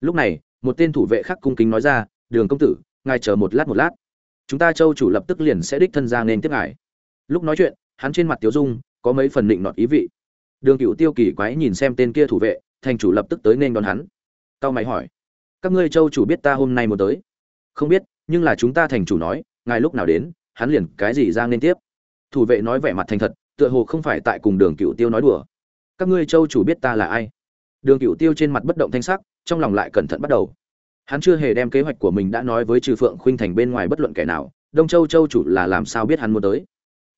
Lúc này, một tên thủ vệ khác cung kính nói ra, đường công tử, ngài chờ một lát một lát. Chúng ta châu chủ lập tức liền sẽ đích thân ra nên tiếp ngài. Lúc nói chuyện, hắn trên mặt tiếu dung, có mấy phần định nọt ý vị. Đường cựu tiêu kỳ quái nhìn xem tên kia thủ vệ, thành chủ lập tức tới nên đón hắn. Cao mày hỏi, các ngươi châu chủ biết ta hôm nay muốn tới? Không biết, nhưng là chúng ta thành chủ nói, ngài lúc nào đến, hắn liền cái gì ra nên tiếp. Thủ vệ nói vẻ mặt thành thật, tựa hồ không phải tại cùng đường cựu tiêu nói đùa các ngươi châu chủ biết ta là ai? Đường cựu tiêu trên mặt bất động thanh sắc, trong lòng lại cẩn thận bắt đầu. Hắn chưa hề đem kế hoạch của mình đã nói với trừ phượng khuynh thành bên ngoài bất luận kẻ nào, đông châu châu chủ là làm sao biết hắn muốn tới?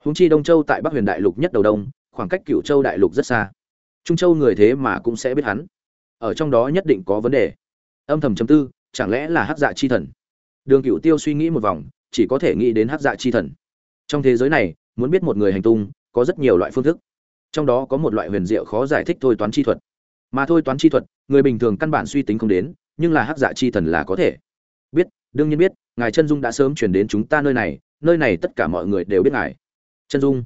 Húng chi đông châu tại bắc huyền đại lục nhất đầu đông, khoảng cách cựu châu đại lục rất xa. Trung châu người thế mà cũng sẽ biết hắn. Ở trong đó nhất định có vấn đề. Âm thầm chấm tư, chẳng lẽ là hắc dạ chi thần? Đường cựu tiêu suy nghĩ một vòng, chỉ có thể nghĩ đến hắc dạ chi thần. Trong thế giới này, muốn biết một người hành tung, có rất nhiều loại phương thức trong đó có một loại huyền diệu khó giải thích thôi toán chi thuật. Mà thôi toán chi thuật, người bình thường căn bản suy tính không đến, nhưng là hắc dạ chi thần là có thể. Biết, đương nhiên biết, ngài chân dung đã sớm chuyển đến chúng ta nơi này nơi này tất cả mọi người đều biết ngài. Chân dung.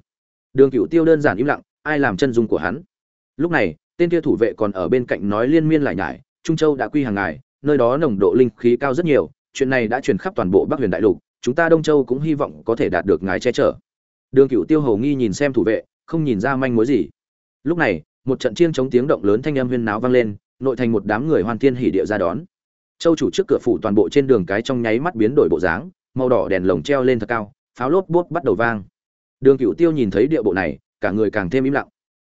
Đường cựu tiêu đơn giản im lặng, ai làm chân dung của hắn? Lúc này, tên kia thủ vệ còn ở bên cạnh nói liên miên lại nhải, trung châu đã quy hàng ngài, nơi đó nồng độ linh khí cao rất nhiều, chuyện này đã truyền khắp toàn bộ bắc huyền đại lục, chúng ta đông châu cũng hy vọng có thể đạt được ngài che chở. Đường cựu tiêu hầu nghi nhìn xem thủ vệ không nhìn ra manh mối gì. Lúc này, một trận chiêng chống tiếng động lớn thanh âm huyên náo vang lên, nội thành một đám người hoàn thiên hỉ địa ra đón. Châu chủ trước cửa phủ toàn bộ trên đường cái trong nháy mắt biến đổi bộ dáng, màu đỏ đèn lồng treo lên thật cao, pháo lốp bốp bắt đầu vang. Đường Cửu tiêu nhìn thấy địa bộ này, cả người càng thêm im lặng.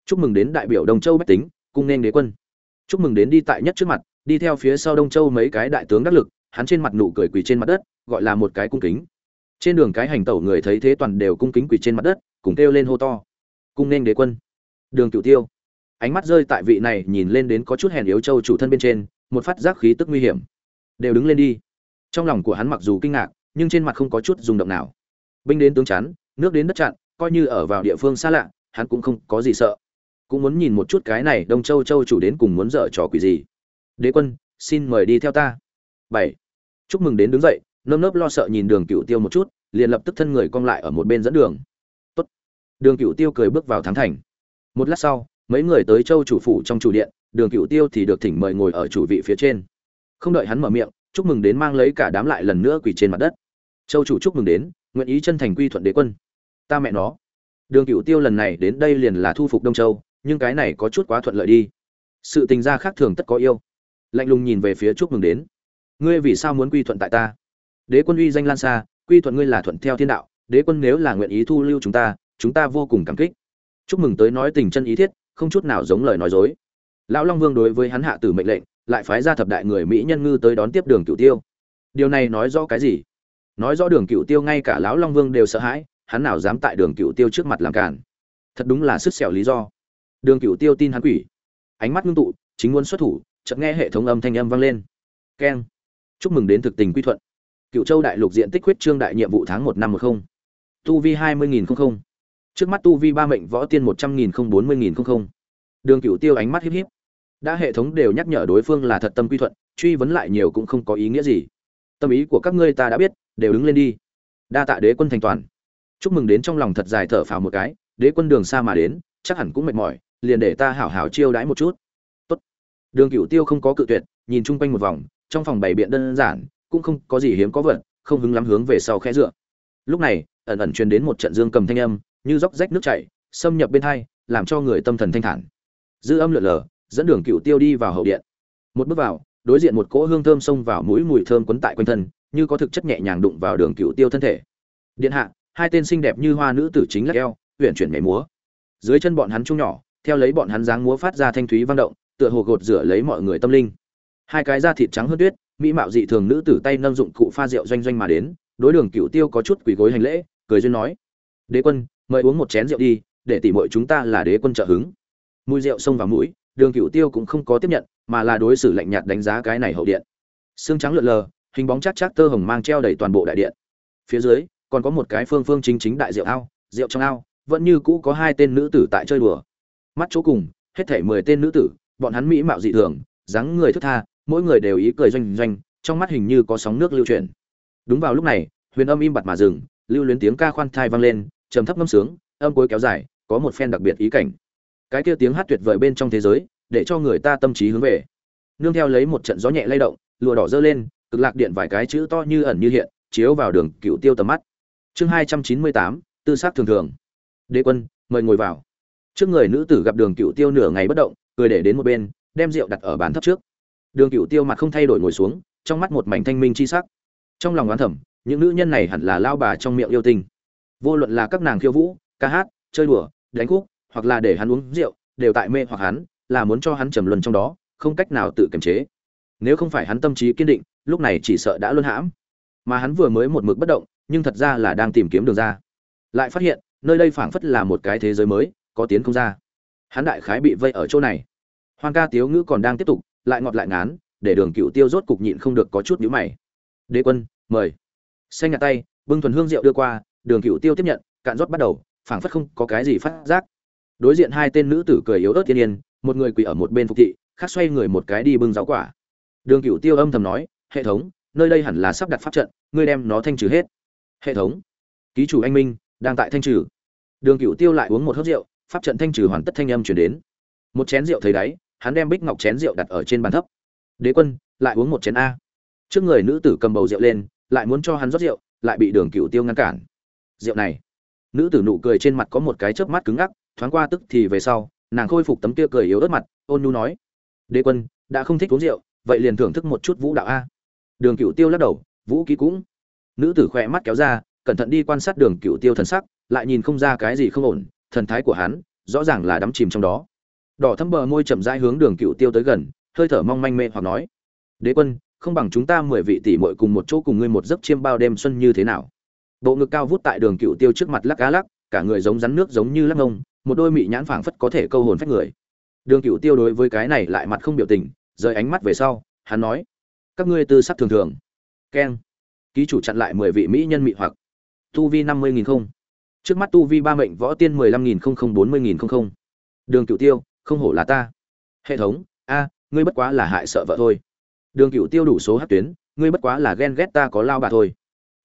Chúc mừng đến đại biểu đông châu bách tính, cung nên đế quân. Chúc mừng đến đi tại nhất trước mặt, đi theo phía sau đông châu mấy cái đại tướng đắc lực. Hắn trên mặt nụ cười quỳ trên mặt đất, gọi là một cái cung kính. Trên đường cái hành tẩu người thấy thế toàn đều cung kính quỳ trên mặt đất, cùng kêu lên hô to cung nên đế quân. Đường cựu tiêu. Ánh mắt rơi tại vị này nhìn lên đến có chút hèn yếu châu chủ thân bên trên, một phát giác khí tức nguy hiểm. Đều đứng lên đi. Trong lòng của hắn mặc dù kinh ngạc, nhưng trên mặt không có chút rung động nào. Binh đến tướng chắn, nước đến đất chặn, coi như ở vào địa phương xa lạ, hắn cũng không có gì sợ. Cũng muốn nhìn một chút cái này đông châu châu chủ đến cùng muốn dở trò quỷ gì. Đế quân, xin mời đi theo ta. Bảy. Chúc mừng đến đứng dậy, nơm nớp lo sợ nhìn đường cựu tiêu một chút, liền lập tức thân người cong lại ở một bên dẫn đường đường cựu tiêu cười bước vào thắng thành. Một lát sau, mấy người tới châu chủ phủ trong chủ điện, đường cựu tiêu thì được thỉnh mời ngồi ở chủ vị phía trên. Không đợi hắn mở miệng, chúc mừng đến mang lấy cả đám lại lần nữa quỳ trên mặt đất. Châu chủ chúc mừng đến, nguyện ý chân thành quy thuận đế quân. Ta mẹ nó. Đường cựu tiêu lần này đến đây liền là thu phục đông châu, nhưng cái này có chút quá thuận lợi đi. Sự tình gia khác thường tất có yêu. Lạnh lùng nhìn về phía chúc mừng đến. Ngươi vì sao muốn quy thuận tại ta? Đế quân uy danh lan xa, quy thuận ngươi là thuận theo thiên đạo, đế quân nếu là nguyện ý thu lưu chúng ta chúng ta vô cùng cảm kích. Chúc mừng tới nói tình chân ý thiết, không chút nào giống lời nói dối. Lão long vương đối với hắn hạ tử mệnh lệnh, lại phái ra thập đại người mỹ nhân ngư tới đón tiếp đường cựu tiêu. Điều này nói rõ cái gì? Nói rõ đường cựu tiêu ngay cả lão long vương đều sợ hãi, hắn nào dám tại đường cựu tiêu trước mặt làm cản thật đúng là sức xẻo lý do. Đường cựu tiêu tin hắn quỷ. Ánh mắt ngưng tụ, chính muốn xuất thủ, chợt nghe hệ thống âm thanh âm vang lên. Keng. Chúc mừng đến thực tình quy thuận. Cựu châu đại lục diện tích huyết trương đại nhiệm vụ tháng một năm một không. Tu vi hai mươi nghìn không không trước mắt tu vi ba mệnh võ tiên một trăm nghìn không bốn mươi nghìn không. Không đường cựu tiêu ánh mắt híp híp. Đã hệ thống đều nhắc nhở đối phương là thật tâm quy thuận, truy vấn lại nhiều cũng không có ý nghĩa gì. Tâm ý của các ngươi ta đã biết, đều đứng lên đi. Đa tạ đế quân thành toàn. Chúc mừng đến trong lòng thật dài thở phào một cái, đế quân đường xa mà đến, chắc hẳn cũng mệt mỏi, liền để ta hảo hảo chiêu đãi một chút. Tốt. đường cựu tiêu không có cự tuyệt, nhìn chung quanh một vòng, trong phòng bày biện đơn giản, cũng không có gì hiếm có vật, không hứng lắm hướng về sau khẽ dựa. Lúc này, ẩn ẩn truyền đến một trận dương cầm thanh âm như róc rách nước chảy, xâm nhập bên hai làm cho người tâm thần thanh thản. Dư âm lượn lờ, dẫn đường cựu tiêu đi vào hậu điện. Một bước vào, đối diện một cỗ hương thơm xông vào mũi mùi thơm quấn tại quanh thân, như có thực chất nhẹ nhàng đụng vào đường cựu tiêu thân thể. Điện hạ, hai tên xinh đẹp như hoa nữ tử chính là eo huyện chuyển nhảy múa. Dưới chân bọn hắn chung nhỏ, theo lấy bọn hắn dáng múa phát ra thanh thúy vang động, tựa hồ gột rửa lấy mọi người tâm linh. Hai cái da thịt trắng hơn tuyết, mỹ mạo dị thường nữ tử tay nâng dụng cụ pha rượu doanh doanh mà đến, đối đường cựu tiêu có chút quỳ gối hành lễ, cười duyên nói, đế quân mời uống một chén rượu đi, để tỉ mọi chúng ta là đế quân trợ hứng. Mùi rượu xông vào mũi, đường cựu tiêu cũng không có tiếp nhận, mà là đối xử lạnh nhạt đánh giá cái này hậu điện. Xương trắng lượn lờ, hình bóng chắc chắc tơ hồng mang treo đầy toàn bộ đại điện. Phía dưới, còn có một cái phương phương chính chính đại rượu ao, rượu trong ao, vẫn như cũ có hai tên nữ tử tại chơi đùa. Mắt chỗ cùng, hết thảy mười tên nữ tử, bọn hắn mỹ mạo dị thường, dáng người thức tha, mỗi người đều ý cười doanh doanh, trong mắt hình như có sóng nước lưu chuyển đúng vào lúc này, huyền âm im bặt mà dừng, lưu luyến tiếng ca khoan thai vang lên trầm thấp ngâm sướng, âm cuối kéo dài, có một phen đặc biệt ý cảnh. Cái kia tiếng hát tuyệt vời bên trong thế giới, để cho người ta tâm trí hướng về. Nương theo lấy một trận gió nhẹ lay động, lụa đỏ dơ lên, cực lạc điện vài cái chữ to như ẩn như hiện, chiếu vào đường cựu tiêu tầm mắt. Chương hai trăm chín mươi tám, tư sắc thường thường. Đế quân, mời ngồi vào. Trước người nữ tử gặp đường cựu tiêu nửa ngày bất động, cười để đến một bên, đem rượu đặt ở bàn thấp trước. Đường cựu tiêu mặt không thay đổi ngồi xuống, trong mắt một mảnh thanh minh chi sắc. Trong lòng oán thầm, những nữ nhân này hẳn là lao bà trong miệng yêu tình vô luận là các nàng khiêu vũ, ca hát, chơi đùa, đánh khúc, hoặc là để hắn uống rượu, đều tại mê hoặc hắn, là muốn cho hắn trầm luân trong đó, không cách nào tự kiềm chế. Nếu không phải hắn tâm trí kiên định, lúc này chỉ sợ đã luân hãm. Mà hắn vừa mới một mực bất động, nhưng thật ra là đang tìm kiếm đường ra. Lại phát hiện, nơi đây phảng phất là một cái thế giới mới, có tiến không ra. Hắn đại khái bị vây ở chỗ này. Hoan ca tiếu ngữ còn đang tiếp tục, lại ngọt lại ngán, để đường cựu tiêu rốt cục nhịn không được có chút nhíu mày. Đế quân, mời. Xanh nhạt tay, bưng thuần hương rượu đưa qua đường cựu tiêu tiếp nhận, cạn rót bắt đầu, phảng phất không có cái gì phát giác. Đối diện hai tên nữ tử cười yếu ớt tiên yên một người quỳ ở một bên phục thị, khác xoay người một cái đi bưng giáo quả. Đường cựu tiêu âm thầm nói, hệ thống, nơi đây hẳn là sắp đặt pháp trận, ngươi đem nó thanh trừ hết. Hệ thống, ký chủ anh minh, đang tại thanh trừ. Đường cựu tiêu lại uống một hớp rượu, pháp trận thanh trừ hoàn tất thanh âm chuyển đến. Một chén rượu thấy đáy, hắn đem bích ngọc chén rượu đặt ở trên bàn thấp. Đế quân, lại uống một chén a. Trước người nữ tử cầm bầu rượu lên, lại muốn cho hắn rót rượu, lại bị đường cựu tiêu ngăn cản rượu này. Nữ tử nụ cười trên mặt có một cái chớp mắt cứng ngắc, thoáng qua tức thì về sau, nàng khôi phục tấm kia cười yếu ớt mặt, ôn nhu nói, đế quân, đã không thích uống rượu, vậy liền thưởng thức một chút vũ đạo a. Đường cựu tiêu lắc đầu, vũ ký cũng. Nữ tử khỏe mắt kéo ra, cẩn thận đi quan sát đường cựu tiêu thần sắc, lại nhìn không ra cái gì không ổn, thần thái của hắn, rõ ràng là đắm chìm trong đó. Đỏ thâm bờ môi chậm rãi hướng đường cựu tiêu tới gần, hơi thở mong manh mê hoặc nói, đế quân, không bằng chúng ta mười vị tỷ muội cùng một chỗ cùng ngươi một giấc chiêm bao đêm xuân như thế nào? Bộ ngực cao vút tại đường cựu tiêu trước mặt lắc cá lắc, cả người giống rắn nước giống như lắc ngông, một đôi mị nhãn phảng phất có thể câu hồn phách người. Đường cựu tiêu đối với cái này lại mặt không biểu tình, rời ánh mắt về sau, hắn nói, các ngươi tư sắc thường thường. Keng. Ký chủ chặn lại mười vị mỹ nhân mị hoặc. Tu vi năm mươi nghìn không. Trước mắt tu vi ba mệnh võ tiên mười lăm nghìn không không bốn mươi nghìn không không. Đường cựu tiêu, không hổ là ta. Hệ thống, a, ngươi bất quá là hại sợ vợ thôi. Đường cựu tiêu đủ số hát tuyến, ngươi bất quá là ghen ghét ta có lao bà thôi.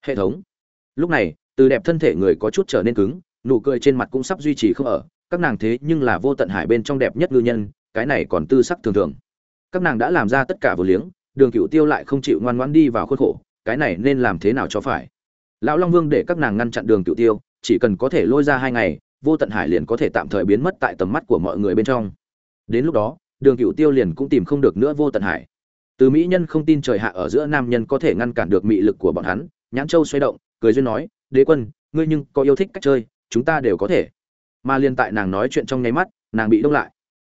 Hệ thống lúc này, từ đẹp thân thể người có chút trở nên cứng, nụ cười trên mặt cũng sắp duy trì không ở. Các nàng thế nhưng là vô tận hải bên trong đẹp nhất ngư nhân, cái này còn tư sắc thường thường. Các nàng đã làm ra tất cả vừa liếng, đường cựu tiêu lại không chịu ngoan ngoãn đi vào khuôn khổ, cái này nên làm thế nào cho phải? Lão long vương để các nàng ngăn chặn đường cựu tiêu, chỉ cần có thể lôi ra hai ngày, vô tận hải liền có thể tạm thời biến mất tại tầm mắt của mọi người bên trong. Đến lúc đó, đường cựu tiêu liền cũng tìm không được nữa vô tận hải. Từ mỹ nhân không tin trời hạ ở giữa nam nhân có thể ngăn cản được mị lực của bọn hắn, nhãn châu xoay động cười duyên nói, đế quân, ngươi nhưng có yêu thích cách chơi, chúng ta đều có thể. Mà liên tại nàng nói chuyện trong nháy mắt, nàng bị đông lại.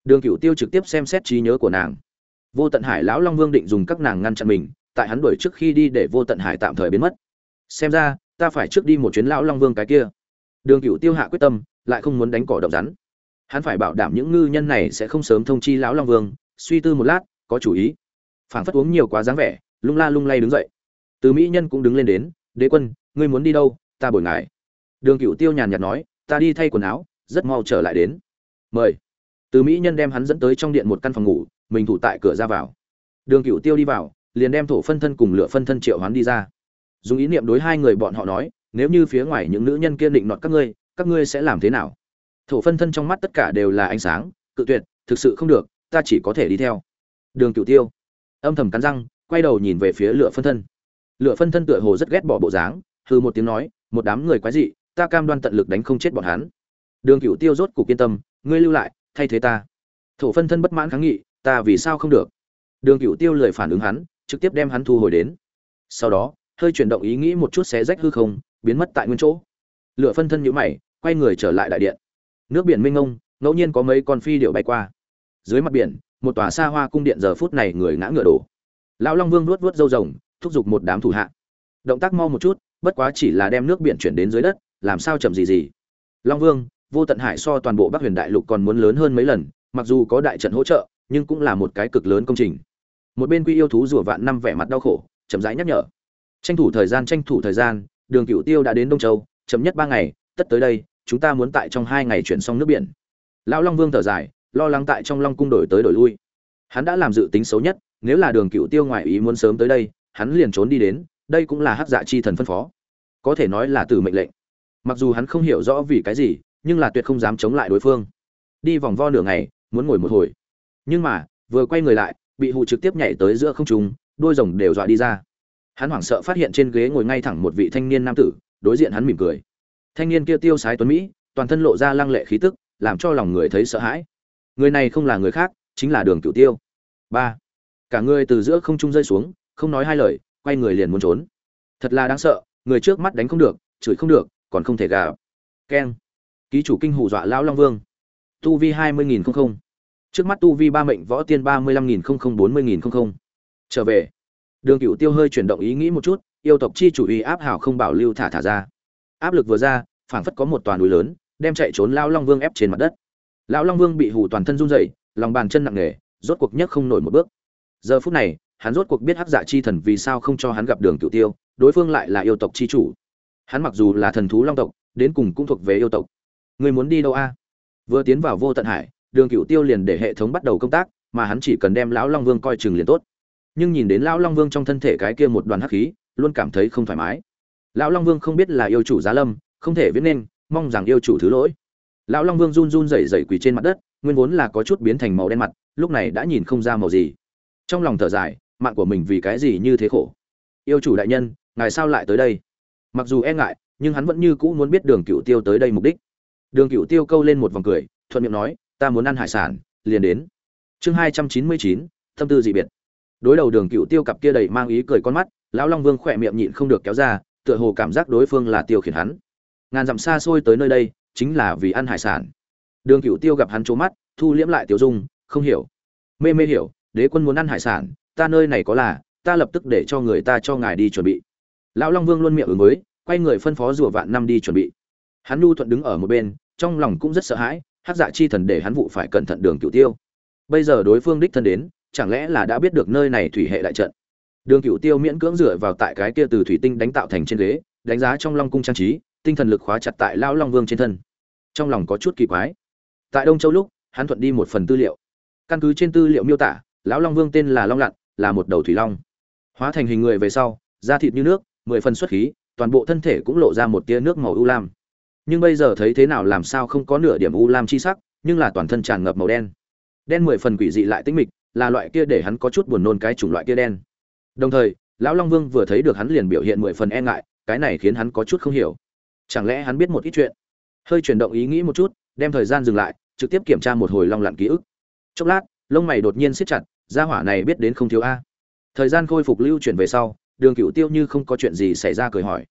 Đường cửu tiêu trực tiếp xem xét trí nhớ của nàng. Vô tận hải lão long vương định dùng các nàng ngăn chặn mình, tại hắn đuổi trước khi đi để vô tận hải tạm thời biến mất. Xem ra, ta phải trước đi một chuyến lão long vương cái kia. Đường cửu tiêu hạ quyết tâm, lại không muốn đánh cỏ động rắn. Hắn phải bảo đảm những ngư nhân này sẽ không sớm thông chi lão long vương, suy tư một lát, có chủ ý. Phảng phất uống nhiều quá dáng vẻ, lung la lung lay đứng dậy. Từ mỹ nhân cũng đứng lên đến, đế quân ngươi muốn đi đâu, ta bồi ngài. Đường cựu tiêu nhàn nhạt nói, ta đi thay quần áo, rất mau trở lại đến. Mời. Từ mỹ nhân đem hắn dẫn tới trong điện một căn phòng ngủ, mình thủ tại cửa ra vào. Đường cựu tiêu đi vào, liền đem thổ phân thân cùng lửa phân thân triệu hoán đi ra. Dùng ý niệm đối hai người bọn họ nói, nếu như phía ngoài những nữ nhân kia định nọt các ngươi các ngươi sẽ làm thế nào? Thổ phân thân trong mắt tất cả đều là ánh sáng, cự tuyệt, thực sự không được, ta chỉ có thể đi theo. Đường cựu tiêu âm thầm cắn răng, quay đầu nhìn về phía lửa phân thân. Lửa phân thân tựa hồ rất ghét bỏ bộ dáng hừ một tiếng nói, một đám người quái dị, ta cam đoan tận lực đánh không chết bọn hắn. Đường cửu tiêu rốt cục yên tâm, ngươi lưu lại, thay thế ta. Thổ phân thân bất mãn kháng nghị, ta vì sao không được? Đường cửu tiêu lười phản ứng hắn, trực tiếp đem hắn thu hồi đến. Sau đó, hơi chuyển động ý nghĩ một chút xé rách hư không, biến mất tại nguyên chỗ. Lựa phân thân nhũ mày, quay người trở lại đại điện. Nước biển mênh mông, ngẫu nhiên có mấy con phi điệu bay qua. Dưới mặt biển, một tòa xa hoa cung điện giờ phút này người ngã ngựa đổ. Lão long vương luốt luốt râu rồng, thúc giục một đám thủ hạ. Động tác mau một chút bất quá chỉ là đem nước biển chuyển đến dưới đất, làm sao chậm gì gì. Long vương, vô tận hải so toàn bộ bắc huyền đại lục còn muốn lớn hơn mấy lần, mặc dù có đại trận hỗ trợ, nhưng cũng là một cái cực lớn công trình. Một bên quy yêu thú rùa vạn năm vẻ mặt đau khổ, chậm rãi nhắc nhở. Tranh thủ thời gian, tranh thủ thời gian, đường cựu tiêu đã đến đông châu, chậm nhất ba ngày, tất tới đây, chúng ta muốn tại trong hai ngày chuyển xong nước biển. Lão long vương thở dài, lo lắng tại trong long cung đổi tới đổi lui. Hắn đã làm dự tính xấu nhất, nếu là đường cựu tiêu ngoại ý muốn sớm tới đây, hắn liền trốn đi đến đây cũng là hắc dạ chi thần phân phó. Có thể nói là từ mệnh lệnh. Mặc dù hắn không hiểu rõ vì cái gì, nhưng là tuyệt không dám chống lại đối phương. Đi vòng vo nửa ngày, muốn ngồi một hồi. Nhưng mà, vừa quay người lại, bị hụ trực tiếp nhảy tới giữa không trung, đôi rồng đều dọa đi ra. Hắn hoảng sợ phát hiện trên ghế ngồi ngay thẳng một vị thanh niên nam tử, đối diện hắn mỉm cười. Thanh niên kia tiêu sái tuấn mỹ, toàn thân lộ ra lăng lệ khí tức, làm cho lòng người thấy sợ hãi. Người này không là người khác, chính là đường cửu tiêu. Ba. Cả người từ giữa không trung rơi xuống, không nói hai lời quay người liền muốn trốn. Thật là đáng sợ, người trước mắt đánh không được, chửi không được, còn không thể gà keng. Ký chủ kinh hù dọa lão long vương. Tu vi hai mươi nghìn không không. Trước mắt tu vi ba mệnh võ tiên ba mươi lăm nghìn không không bốn mươi nghìn không không. Trở về. Đường cựu tiêu hơi chuyển động ý nghĩ một chút, yêu tộc chi chủ uy áp hảo không bảo lưu thả thả ra. Áp lực vừa ra, phảng phất có một toàn núi lớn, đem chạy trốn lão long vương ép trên mặt đất. Lão long vương bị hù toàn thân run rẩy, lòng bàn chân nặng nề, rốt cuộc nhất không nổi một bước. Giờ phút này hắn rốt cuộc biết hắc dạ chi thần vì sao không cho hắn gặp đường cựu tiêu, đối phương lại là yêu tộc chi chủ. Hắn mặc dù là thần thú long tộc, đến cùng cũng thuộc về yêu tộc. Người muốn đi đâu a? Vừa tiến vào vô tận hải, đường cựu tiêu liền để hệ thống bắt đầu công tác, mà hắn chỉ cần đem lão long vương coi chừng liền tốt. Nhưng nhìn đến lão long vương trong thân thể cái kia một đoàn hắc khí, luôn cảm thấy không thoải mái. Lão long vương không biết là yêu chủ giá lâm, không thể viết nên, mong rằng yêu chủ thứ lỗi. Lão long vương run run rẩy rẩy quỳ trên mặt đất, nguyên vốn là có chút biến thành màu đen mặt, lúc này đã nhìn không ra màu gì. Trong lòng thở dài mạng của mình vì cái gì như thế khổ. Yêu chủ đại nhân, ngài sao lại tới đây? Mặc dù e ngại, nhưng hắn vẫn như cũ muốn biết đường cựu tiêu tới đây mục đích. Đường cựu tiêu câu lên một vòng cười, thuận miệng nói, ta muốn ăn hải sản, liền đến. Chương hai trăm chín mươi chín tâm tư dị biệt. Đối đầu đường cựu tiêu cặp kia đầy mang ý cười con mắt, lão long vương khỏe miệng nhịn không được kéo ra, tựa hồ cảm giác đối phương là tiêu khiển hắn. Ngàn dặm xa xôi tới nơi đây, chính là vì ăn hải sản. Đường cựu tiêu gặp hắn trố mắt, thu liễm lại tiểu dung, không hiểu. Mê mê hiểu, đế quân muốn ăn hải sản ta nơi này có là, ta lập tức để cho người ta cho ngài đi chuẩn bị. Lão long vương luôn miệng ứng với, quay người phân phó rùa vạn năm đi chuẩn bị. Hắn nhu thuận đứng ở một bên, trong lòng cũng rất sợ hãi hát dạ chi thần để hắn vụ phải cẩn thận đường cựu tiêu. Bây giờ đối phương đích thân đến, chẳng lẽ là đã biết được nơi này thủy hệ đại trận? Đường cựu tiêu miễn cưỡng dựa vào tại cái kia từ thủy tinh đánh tạo thành trên ghế, đánh giá trong long cung trang trí, tinh thần lực khóa chặt tại lão long vương trên thân. Trong lòng có chút kỳ quái. Tại đông châu lúc, hắn thuận đi một phần tư liệu. Căn cứ trên tư liệu miêu tả, lão long vương tên là long lặn là một đầu thủy long. Hóa thành hình người về sau, da thịt như nước, mười phần xuất khí, toàn bộ thân thể cũng lộ ra một tia nước màu u lam. Nhưng bây giờ thấy thế nào làm sao không có nửa điểm u lam chi sắc, nhưng là toàn thân tràn ngập màu đen. Đen mười phần quỷ dị lại tĩnh mịch, là loại kia để hắn có chút buồn nôn cái chủng loại kia đen. Đồng thời, lão long vương vừa thấy được hắn liền biểu hiện mười phần e ngại, cái này khiến hắn có chút không hiểu. Chẳng lẽ hắn biết một ít chuyện? Hơi chuyển động ý nghĩ một chút, đem thời gian dừng lại, trực tiếp kiểm tra một hồi long lặn ký ức. Chốc lát, lông mày đột nhiên siết chặt gia hỏa này biết đến không thiếu a. Thời gian khôi phục lưu chuyển về sau, đường cựu tiêu như không có chuyện gì xảy ra cười hỏi.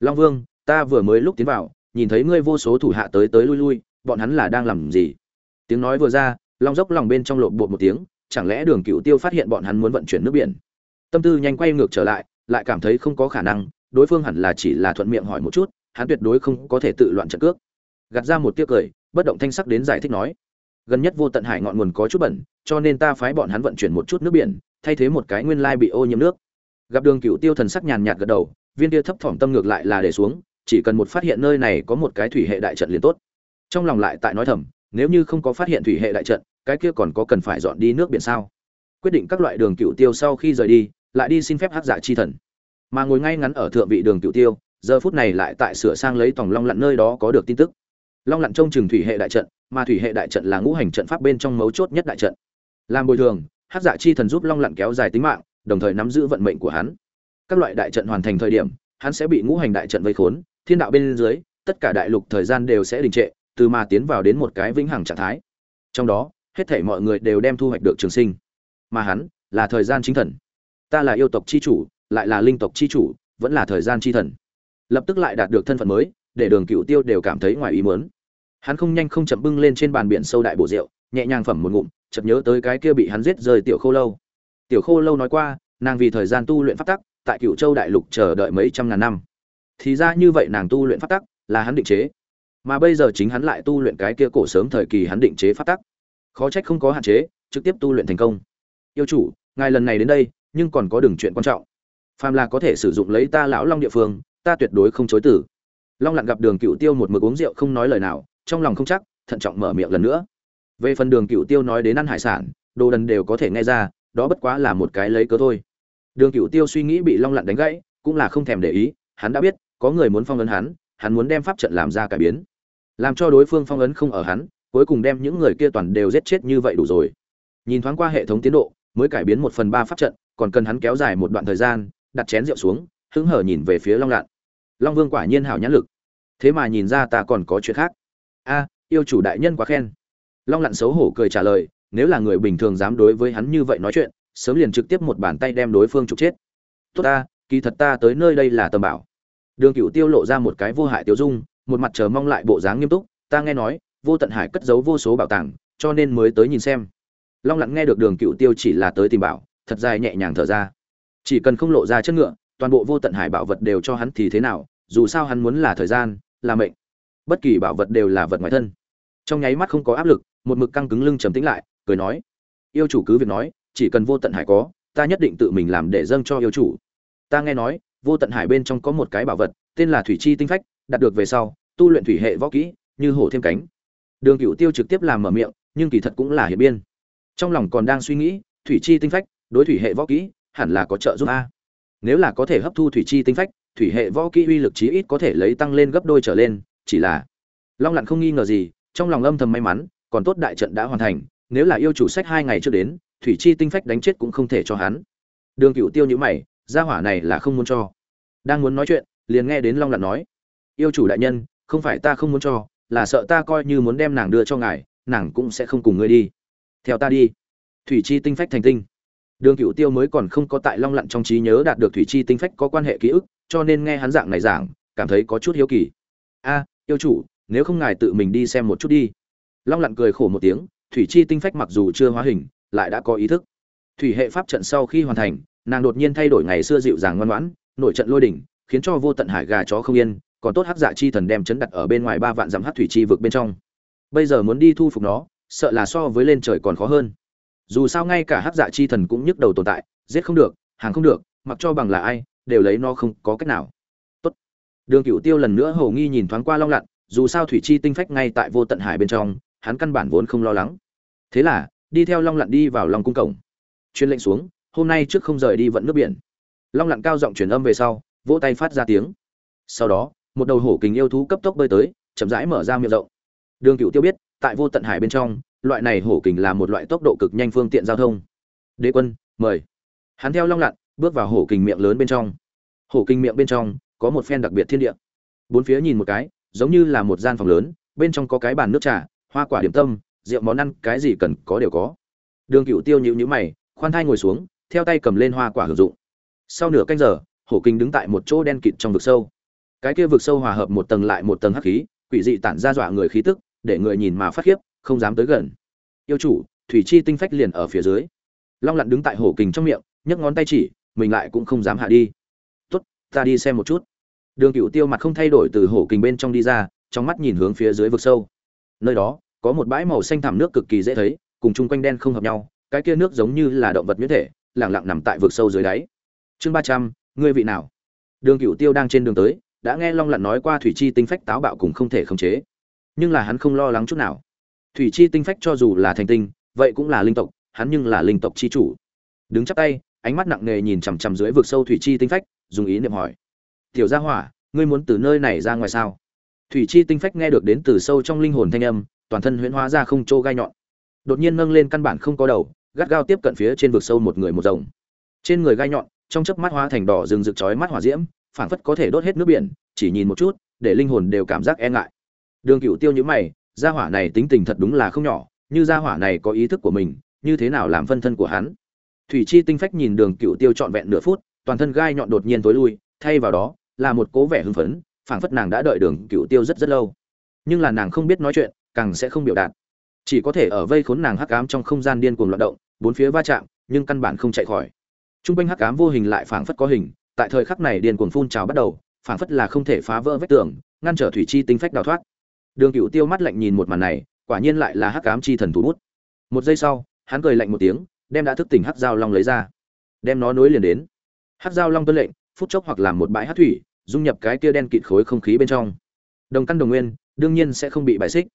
Long vương, ta vừa mới lúc tiến vào, nhìn thấy ngươi vô số thủ hạ tới tới lui lui, bọn hắn là đang làm gì? Tiếng nói vừa ra, long dốc lòng bên trong lộn bột một tiếng, chẳng lẽ đường cựu tiêu phát hiện bọn hắn muốn vận chuyển nước biển? Tâm tư nhanh quay ngược trở lại lại cảm thấy không có khả năng, đối phương hẳn là chỉ là thuận miệng hỏi một chút, hắn tuyệt đối không có thể tự loạn trận cước. Gạt ra một tiếc cười, bất động thanh sắc đến giải thích nói gần nhất vô tận hải ngọn nguồn có chút bẩn, cho nên ta phái bọn hắn vận chuyển một chút nước biển, thay thế một cái nguyên lai bị ô nhiễm nước. Gặp đường cựu tiêu thần sắc nhàn nhạt gật đầu, viên tia thấp thỏm tâm ngược lại là để xuống, chỉ cần một phát hiện nơi này có một cái thủy hệ đại trận liền tốt. Trong lòng lại tại nói thầm, nếu như không có phát hiện thủy hệ đại trận, cái kia còn có cần phải dọn đi nước biển sao? Quyết định các loại đường cựu tiêu sau khi rời đi, lại đi xin phép hát giả dạ chi thần. Mà ngồi ngay ngắn ở thượng vị đường cựu tiêu, giờ phút này lại tại sửa sang lấy tòng long lặn nơi đó có được tin tức long lặn trông chừng thủy hệ đại trận, mà thủy hệ đại trận là ngũ hành trận pháp bên trong mấu chốt nhất đại trận. Làm bồi thường hát dạ chi thần giúp long lặn kéo dài tính mạng, đồng thời nắm giữ vận mệnh của hắn. Các loại đại trận hoàn thành thời điểm, hắn sẽ bị ngũ hành đại trận vây khốn, thiên đạo bên dưới, tất cả đại lục thời gian đều sẽ đình trệ, từ mà tiến vào đến một cái vĩnh hằng trạng thái. Trong đó, hết thảy mọi người đều đem thu hoạch được trường sinh. Mà hắn, là thời gian chính thần. Ta là yêu tộc chi chủ, lại là linh tộc chi chủ, vẫn là thời gian chi thần. Lập tức lại đạt được thân phận mới để đường cựu tiêu đều cảm thấy ngoài ý muốn. Hắn không nhanh không chậm bưng lên trên bàn biển sâu đại bộ rượu, nhẹ nhàng phẩm một ngụm, chợt nhớ tới cái kia bị hắn giết rơi tiểu khô lâu. Tiểu khô lâu nói qua, nàng vì thời gian tu luyện pháp tắc, tại cựu châu đại lục chờ đợi mấy trăm ngàn năm. Thì ra như vậy nàng tu luyện pháp tắc là hắn định chế. Mà bây giờ chính hắn lại tu luyện cái kia cổ sớm thời kỳ hắn định chế pháp tắc. Khó trách không có hạn chế, trực tiếp tu luyện thành công. Yêu chủ, ngài lần này đến đây, nhưng còn có đường chuyện quan trọng. Phàm là có thể sử dụng lấy ta lão long địa phương, ta tuyệt đối không chối từ long lặn gặp đường cựu tiêu một mực uống rượu không nói lời nào, trong lòng không chắc, thận trọng mở miệng lần nữa. Về phần đường cựu tiêu nói đến ăn hải sản, đồ đần đều có thể nghe ra, đó bất quá là một cái lấy cớ thôi. Đường cựu tiêu suy nghĩ bị long lặn đánh gãy, cũng là không thèm để ý, hắn đã biết, có người muốn phong ấn hắn hắn muốn đem pháp trận làm ra cải biến. Làm cho đối phương phong ấn không ở hắn, cuối cùng đem những người kia toàn đều giết chết như vậy đủ rồi. Nhìn thoáng qua hệ thống tiến độ, mới cải biến một phần ba pháp trận, còn cần hắn kéo dài một đoạn thời gian, đặt chén rượu xuống, hứng hở nhìn về phía long lạn. Long vương quả nhiên hảo nhãn lực thế mà nhìn ra ta còn có chuyện khác. A, yêu chủ đại nhân quá khen. Long lặn xấu hổ cười trả lời, nếu là người bình thường dám đối với hắn như vậy nói chuyện, sớm liền trực tiếp một bàn tay đem đối phương trục chết. Tốt ta, kỳ thật ta tới nơi đây là tầm bảo. Đường cựu tiêu lộ ra một cái vô hại tiêu dung, một mặt chờ mong lại bộ dáng nghiêm túc, ta nghe nói, vô tận hải cất giấu vô số bảo tàng, cho nên mới tới nhìn xem. Long lặn nghe được đường cựu tiêu chỉ là tới tìm bảo, thật dài nhẹ nhàng thở ra. Chỉ cần không lộ ra chất ngựa, toàn bộ vô tận hải bảo vật đều cho hắn thì thế nào, dù sao hắn muốn là thời gian là mệnh. Bất kỳ bảo vật đều là vật ngoài thân. Trong nháy mắt không có áp lực, một mực căng cứng lưng trầm tĩnh lại, cười nói, yêu chủ cứ việc nói, chỉ cần vô tận hải có, ta nhất định tự mình làm để dâng cho yêu chủ. Ta nghe nói, vô tận hải bên trong có một cái bảo vật, tên là thủy chi tinh phách, đạt được về sau, tu luyện thủy hệ võ kỹ, như hổ thêm cánh. Đường cựu tiêu trực tiếp làm mở miệng, nhưng kỳ thật cũng là hiệp biên. Trong lòng còn đang suy nghĩ, thủy chi tinh phách, đối thủy hệ võ kỹ, hẳn là có trợ giúp a. Nếu là có thể hấp thu thủy chi tinh phách thủy hệ võ kỹ uy lực chí ít có thể lấy tăng lên gấp đôi trở lên, chỉ là long lặn không nghi ngờ gì, trong lòng âm thầm may mắn, còn tốt đại trận đã hoàn thành, nếu là yêu chủ sách hai ngày trước đến, thủy chi tinh phách đánh chết cũng không thể cho hắn. Đường cựu tiêu nhữ mày, gia hỏa này là không muốn cho. Đang muốn nói chuyện, liền nghe đến long lặn nói, yêu chủ đại nhân, không phải ta không muốn cho, là sợ ta coi như muốn đem nàng đưa cho ngài, nàng cũng sẽ không cùng ngươi đi. Theo ta đi. Thủy chi tinh phách thành tinh đường cựu tiêu mới còn không có tại long lặn trong trí nhớ đạt được thủy chi tinh phách có quan hệ ký ức, cho nên nghe hắn dạng này giảng, cảm thấy có chút hiếu kỳ. A, yêu chủ, nếu không ngài tự mình đi xem một chút đi. Long lặn cười khổ một tiếng, thủy chi tinh phách mặc dù chưa hóa hình, lại đã có ý thức. Thủy hệ pháp trận sau khi hoàn thành, nàng đột nhiên thay đổi ngày xưa dịu dàng ngoan ngoãn, nổi trận lôi đỉnh, khiến cho vô tận hải gà chó không yên, còn tốt hắc dạ chi thần đem chấn đặt ở bên ngoài ba vạn dặm hắc thủy chi vực bên trong. Bây giờ muốn đi thu phục nó, sợ là so với lên trời còn khó hơn dù sao ngay cả hắc dạ chi thần cũng nhức đầu tồn tại, giết không được, hàng không được, mặc cho bằng là ai, đều lấy nó không có cách nào. Tốt. đường cựu tiêu lần nữa hầu nghi nhìn thoáng qua long lặn dù sao thủy chi tinh phách ngay tại vô tận hải bên trong, hắn căn bản vốn không lo lắng. Thế là, đi theo long lặn đi vào lòng cung cổng. Chuyên lệnh xuống, hôm nay trước không rời đi vận nước biển. Long lặn cao giọng truyền âm về sau, vỗ tay phát ra tiếng. Sau đó, một đầu hổ kính yêu thú cấp tốc bơi tới, chậm rãi mở ra miệng rộng đường cựu tiêu biết, tại vô tận hải bên trong, loại này hổ kình là một loại tốc độ cực nhanh phương tiện giao thông. Đế quân, mời. Hắn theo long lặn bước vào hổ kình miệng lớn bên trong. Hổ kình miệng bên trong, có một phen đặc biệt thiên địa. Bốn phía nhìn một cái, giống như là một gian phòng lớn, bên trong có cái bàn nước trà, hoa quả điểm tâm, rượu món ăn, cái gì cần có đều có. Đường cựu tiêu nhíu nhíu mày, khoan thai ngồi xuống, theo tay cầm lên hoa quả hưởng dụng. Sau nửa canh giờ, hổ Kình đứng tại một chỗ đen kịt trong vực sâu. Cái kia vực sâu hòa hợp một tầng lại một tầng hắc khí, quỷ dị tản ra dọa người khí tức để người nhìn mà phát khiếp, không dám tới gần. Yêu chủ, thủy chi tinh phách liền ở phía dưới. Long lặn đứng tại hổ kình trong miệng, nhấc ngón tay chỉ, mình lại cũng không dám hạ đi. Tốt, ta đi xem một chút. Đường cựu tiêu mặt không thay đổi từ hổ kình bên trong đi ra, trong mắt nhìn hướng phía dưới vực sâu. Nơi đó, có một bãi màu xanh thẳm nước cực kỳ dễ thấy, cùng chung quanh đen không hợp nhau, cái kia nước giống như là động vật nhuyễn thể lẳng lặng nằm tại vực sâu dưới đáy. Chương ba trăm, ngươi vị nào? Đường cựu tiêu đang trên đường tới, đã nghe long lặn nói qua thủy chi tinh phách táo bạo cùng không thể khống chế nhưng là hắn không lo lắng chút nào. Thủy chi tinh phách cho dù là thành tinh, vậy cũng là linh tộc, hắn nhưng là linh tộc chi chủ. Đứng chắp tay, ánh mắt nặng nề nhìn chằm chằm dưới vực sâu thủy chi tinh phách, dùng ý niệm hỏi. Tiểu gia hỏa, ngươi muốn từ nơi này ra ngoài sao? Thủy chi tinh phách nghe được đến từ sâu trong linh hồn thanh âm, toàn thân huyễn hóa ra không trô gai nhọn. Đột nhiên nâng lên căn bản không có đầu, gắt gao tiếp cận phía trên vực sâu một người một rồng. Trên người gai nhọn, trong chớp mắt hóa thành đỏ rừng rực chói mắt hỏa diễm, phảng phất có thể đốt hết nước biển, chỉ nhìn một chút, để linh hồn đều cảm giác e ngại đường cựu tiêu như mày, gia hỏa này tính tình thật đúng là không nhỏ, như gia hỏa này có ý thức của mình, như thế nào làm phân thân của hắn? Thủy chi tinh phách nhìn đường cựu tiêu trọn vẹn nửa phút, toàn thân gai nhọn đột nhiên tối lui, thay vào đó, là một cố vẻ hưng phấn, phảng phất nàng đã đợi đường cựu tiêu rất rất lâu. Nhưng là nàng không biết nói chuyện, càng sẽ không biểu đạt. Chỉ có thể ở vây khốn nàng hắc ám trong không gian điên cuồng loạn động, bốn phía va chạm, nhưng căn bản không chạy khỏi. Trung quanh hắc ám vô hình lại phảng phất có hình, tại thời khắc này điên cuồng phun trào bắt đầu, phảng phất là không thể phá vỡ vách tường, ngăn trở thủy chi tinh phách đào thoát đường cựu tiêu mắt lạnh nhìn một màn này, quả nhiên lại là hắc ám chi thần thủ bút. Một giây sau, hắn cười lạnh một tiếng, đem đã thức tỉnh hắc giao long lấy ra. Đem nó nối liền đến. Hắc giao long tuân lệnh, phút chốc hoặc làm một bãi hắc thủy, dung nhập cái kia đen kịt khối không khí bên trong. Đồng căn đồng nguyên, đương nhiên sẽ không bị bại xích.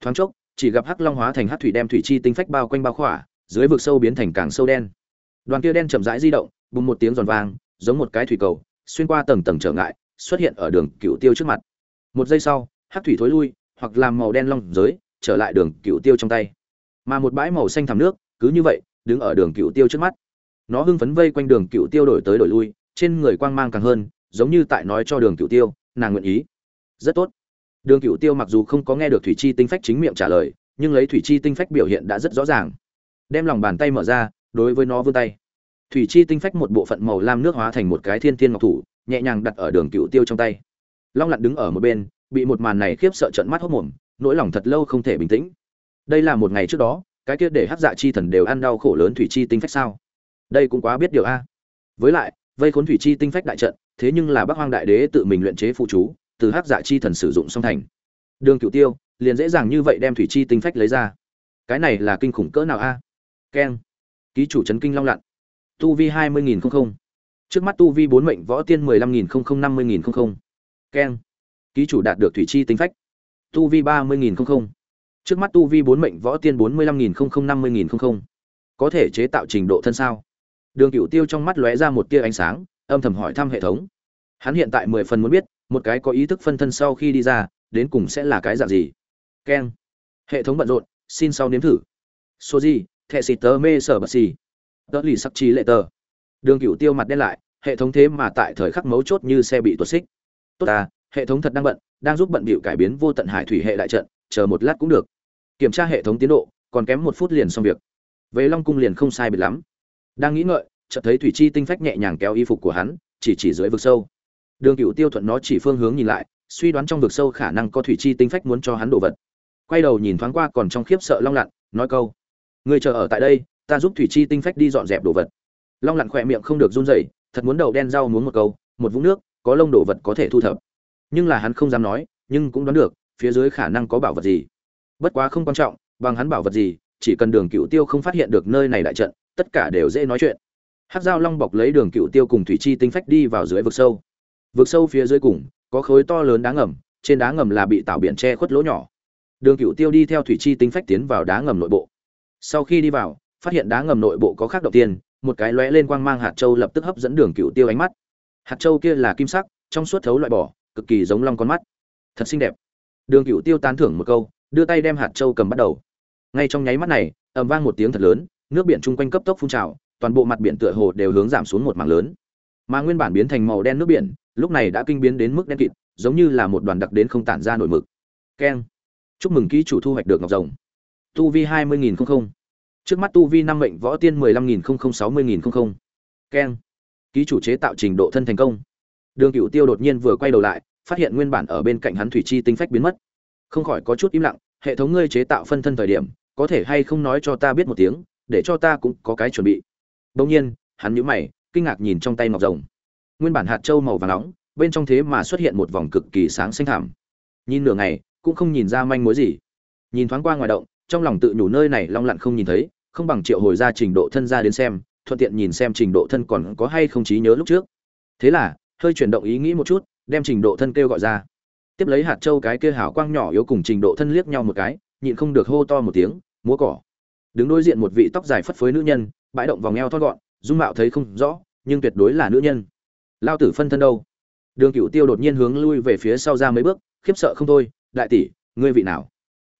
Thoáng chốc, chỉ gặp hắc long hóa thành hắc thủy đem thủy chi tinh phách bao quanh bao khỏa, dưới vực sâu biến thành càng sâu đen. Đoàn kia đen chậm rãi di động, bùng một tiếng giòn vang, giống một cái thủy cầu, xuyên qua tầng tầng trở ngại, xuất hiện ở đường cựu tiêu trước mặt. Một giây sau hắc thủy thối lui hoặc làm màu đen long giới, trở lại đường cựu tiêu trong tay. Mà một bãi màu xanh thẳm nước, cứ như vậy, đứng ở đường cựu tiêu trước mắt. Nó hưng phấn vây quanh đường cựu tiêu đổi tới đổi lui, trên người quang mang càng hơn, giống như tại nói cho đường cựu tiêu, nàng nguyện ý. Rất tốt. Đường cựu tiêu mặc dù không có nghe được thủy chi tinh phách chính miệng trả lời, nhưng lấy thủy chi tinh phách biểu hiện đã rất rõ ràng. Đem lòng bàn tay mở ra, đối với nó vươn tay. Thủy chi tinh phách một bộ phận màu lam nước hóa thành một cái thiên thiên ngọc thủ, nhẹ nhàng đặt ở đường cựu tiêu trong tay. Long lặn đứng ở một bên bị một màn này khiếp sợ trận mắt hốt mồm, nỗi lòng thật lâu không thể bình tĩnh. Đây là một ngày trước đó, cái kia để hát dạ chi thần đều ăn đau khổ lớn thủy chi tinh phách sao? Đây cũng quá biết điều a. Với lại, vây khốn thủy chi tinh phách đại trận, thế nhưng là bắc hoang đại đế tự mình luyện chế phụ chú, từ hát dạ chi thần sử dụng song thành. Đường cựu tiêu, liền dễ dàng như vậy đem thủy chi tinh phách lấy ra. Cái này là kinh khủng cỡ nào a? Keng. Ký chủ trấn kinh long lặn tu vi hai mươi nghìn không không. Trước mắt tu vi bốn mệnh võ tiên mười lăm nghìn không không năm mươi nghìn không không. Keng ký chủ đạt được thủy chi tinh phách. Tu vi ba mươi nghìn không không. Trước mắt tu vi bốn mệnh võ tiên bốn mươi lăm nghìn không không năm mươi nghìn không không. Có thể chế tạo trình độ thân sao? Đường cựu tiêu trong mắt lóe ra một tia ánh sáng, âm thầm hỏi thăm hệ thống. Hắn hiện tại mười phần muốn biết, một cái có ý thức phân thân sau khi đi ra, đến cùng sẽ là cái dạng gì? Keng. Hệ thống bận rộn, xin sau nếm thử. Số gì thẹ xịt tờ mê sở bật xì. Tớ lì sắc trí lệ tờ. Đường cựu tiêu mặt đen lại, hệ thống thế mà tại thời khắc mấu chốt như xe bị tuột xích. Tốt ta hệ thống thật đang bận, đang giúp bận bịu cải biến vô tận hải thủy hệ đại trận, chờ một lát cũng được. Kiểm tra hệ thống tiến độ, còn kém một phút liền xong việc. Về long cung liền không sai biệt lắm. Đang nghĩ ngợi, chợt thấy thủy chi tinh phách nhẹ nhàng kéo y phục của hắn, chỉ chỉ dưới vực sâu. Đường cựu tiêu thuận nó chỉ phương hướng nhìn lại, suy đoán trong vực sâu khả năng có thủy chi tinh phách muốn cho hắn đồ vật. Quay đầu nhìn thoáng qua còn trong khiếp sợ long lặn nói câu người chờ ở tại đây, ta giúp thủy chi tinh phách đi dọn dẹp đồ vật. Long lặn khỏe miệng không được run rẩy, thật muốn đầu đen rau muốn một câu, một vũng nước, có lông đồ vật có thể thu thập nhưng là hắn không dám nói, nhưng cũng đoán được, phía dưới khả năng có bảo vật gì. Bất quá không quan trọng, bằng hắn bảo vật gì, chỉ cần đường cựu tiêu không phát hiện được nơi này đại trận, tất cả đều dễ nói chuyện. Hát dao long bọc lấy đường cựu tiêu cùng thủy chi tinh phách đi vào dưới vực sâu. Vực sâu phía dưới cùng, có khối to lớn đá ngầm, trên đá ngầm là bị tạo biển che khuất lỗ nhỏ. Đường cựu tiêu đi theo thủy chi tinh phách tiến vào đá ngầm nội bộ. Sau khi đi vào, phát hiện đá ngầm nội bộ có khác đầu tiên, một cái lóe lên quang mang hạt châu lập tức hấp dẫn đường cựu tiêu ánh mắt. Hạt châu kia là kim sắc, trong suốt thấu loại bỏ cực kỳ giống long con mắt. Thật xinh đẹp. Đường cựu tiêu tán thưởng một câu, đưa tay đem hạt châu cầm bắt đầu. Ngay trong nháy mắt này, ầm vang một tiếng thật lớn, nước biển chung quanh cấp tốc phun trào, toàn bộ mặt biển tựa hồ đều hướng giảm xuống một mảng lớn. Mà nguyên bản biến thành màu đen nước biển, lúc này đã kinh biến đến mức đen kịt, giống như là một đoàn đặc đến không tản ra nổi mực. Keng. Chúc mừng ký chủ thu hoạch được ngọc rồng. Tu vi hai mươi nghìn không không. Trước mắt tu vi năm mệnh võ tiên mười lăm nghìn không không sáu mươi nghìn không không. Keng. Ký chủ chế tạo trình độ thân thành công. Đường cựu tiêu đột nhiên vừa quay đầu lại phát hiện nguyên bản ở bên cạnh hắn thủy chi tinh phách biến mất không khỏi có chút im lặng hệ thống ngươi chế tạo phân thân thời điểm có thể hay không nói cho ta biết một tiếng để cho ta cũng có cái chuẩn bị Đương nhiên, hắn nhíu mày, kinh ngạc nhìn trong tay ngọc rồng. Nguyên bản hạt châu màu vàng nóng, bên trong thế mà xuất hiện một vòng cực kỳ sáng xanh thẳm. Nhìn nửa ngày, cũng không nhìn ra manh mối gì. Nhìn thoáng qua ngoài động, trong lòng tự nhủ nơi này long lặn không nhìn thấy, không bằng triệu hồi ra trình độ thân ra đến xem, thuận tiện nhìn xem trình độ thân còn có hay không trí nhớ lúc trước. Thế là, hơi chuyển động ý nghĩ một chút, đem trình độ thân kêu gọi ra. Tiếp lấy hạt châu cái kia hào quang nhỏ yếu cùng trình độ thân liếc nhau một cái, nhịn không được hô to một tiếng, múa cỏ. Đứng đối diện một vị tóc dài phất phới nữ nhân, bãi động vòng eo thon gọn dung mạo thấy không rõ nhưng tuyệt đối là nữ nhân. Lao tử phân thân đâu? Đường cựu tiêu đột nhiên hướng lui về phía sau ra mấy bước khiếp sợ không thôi đại tỷ ngươi vị nào?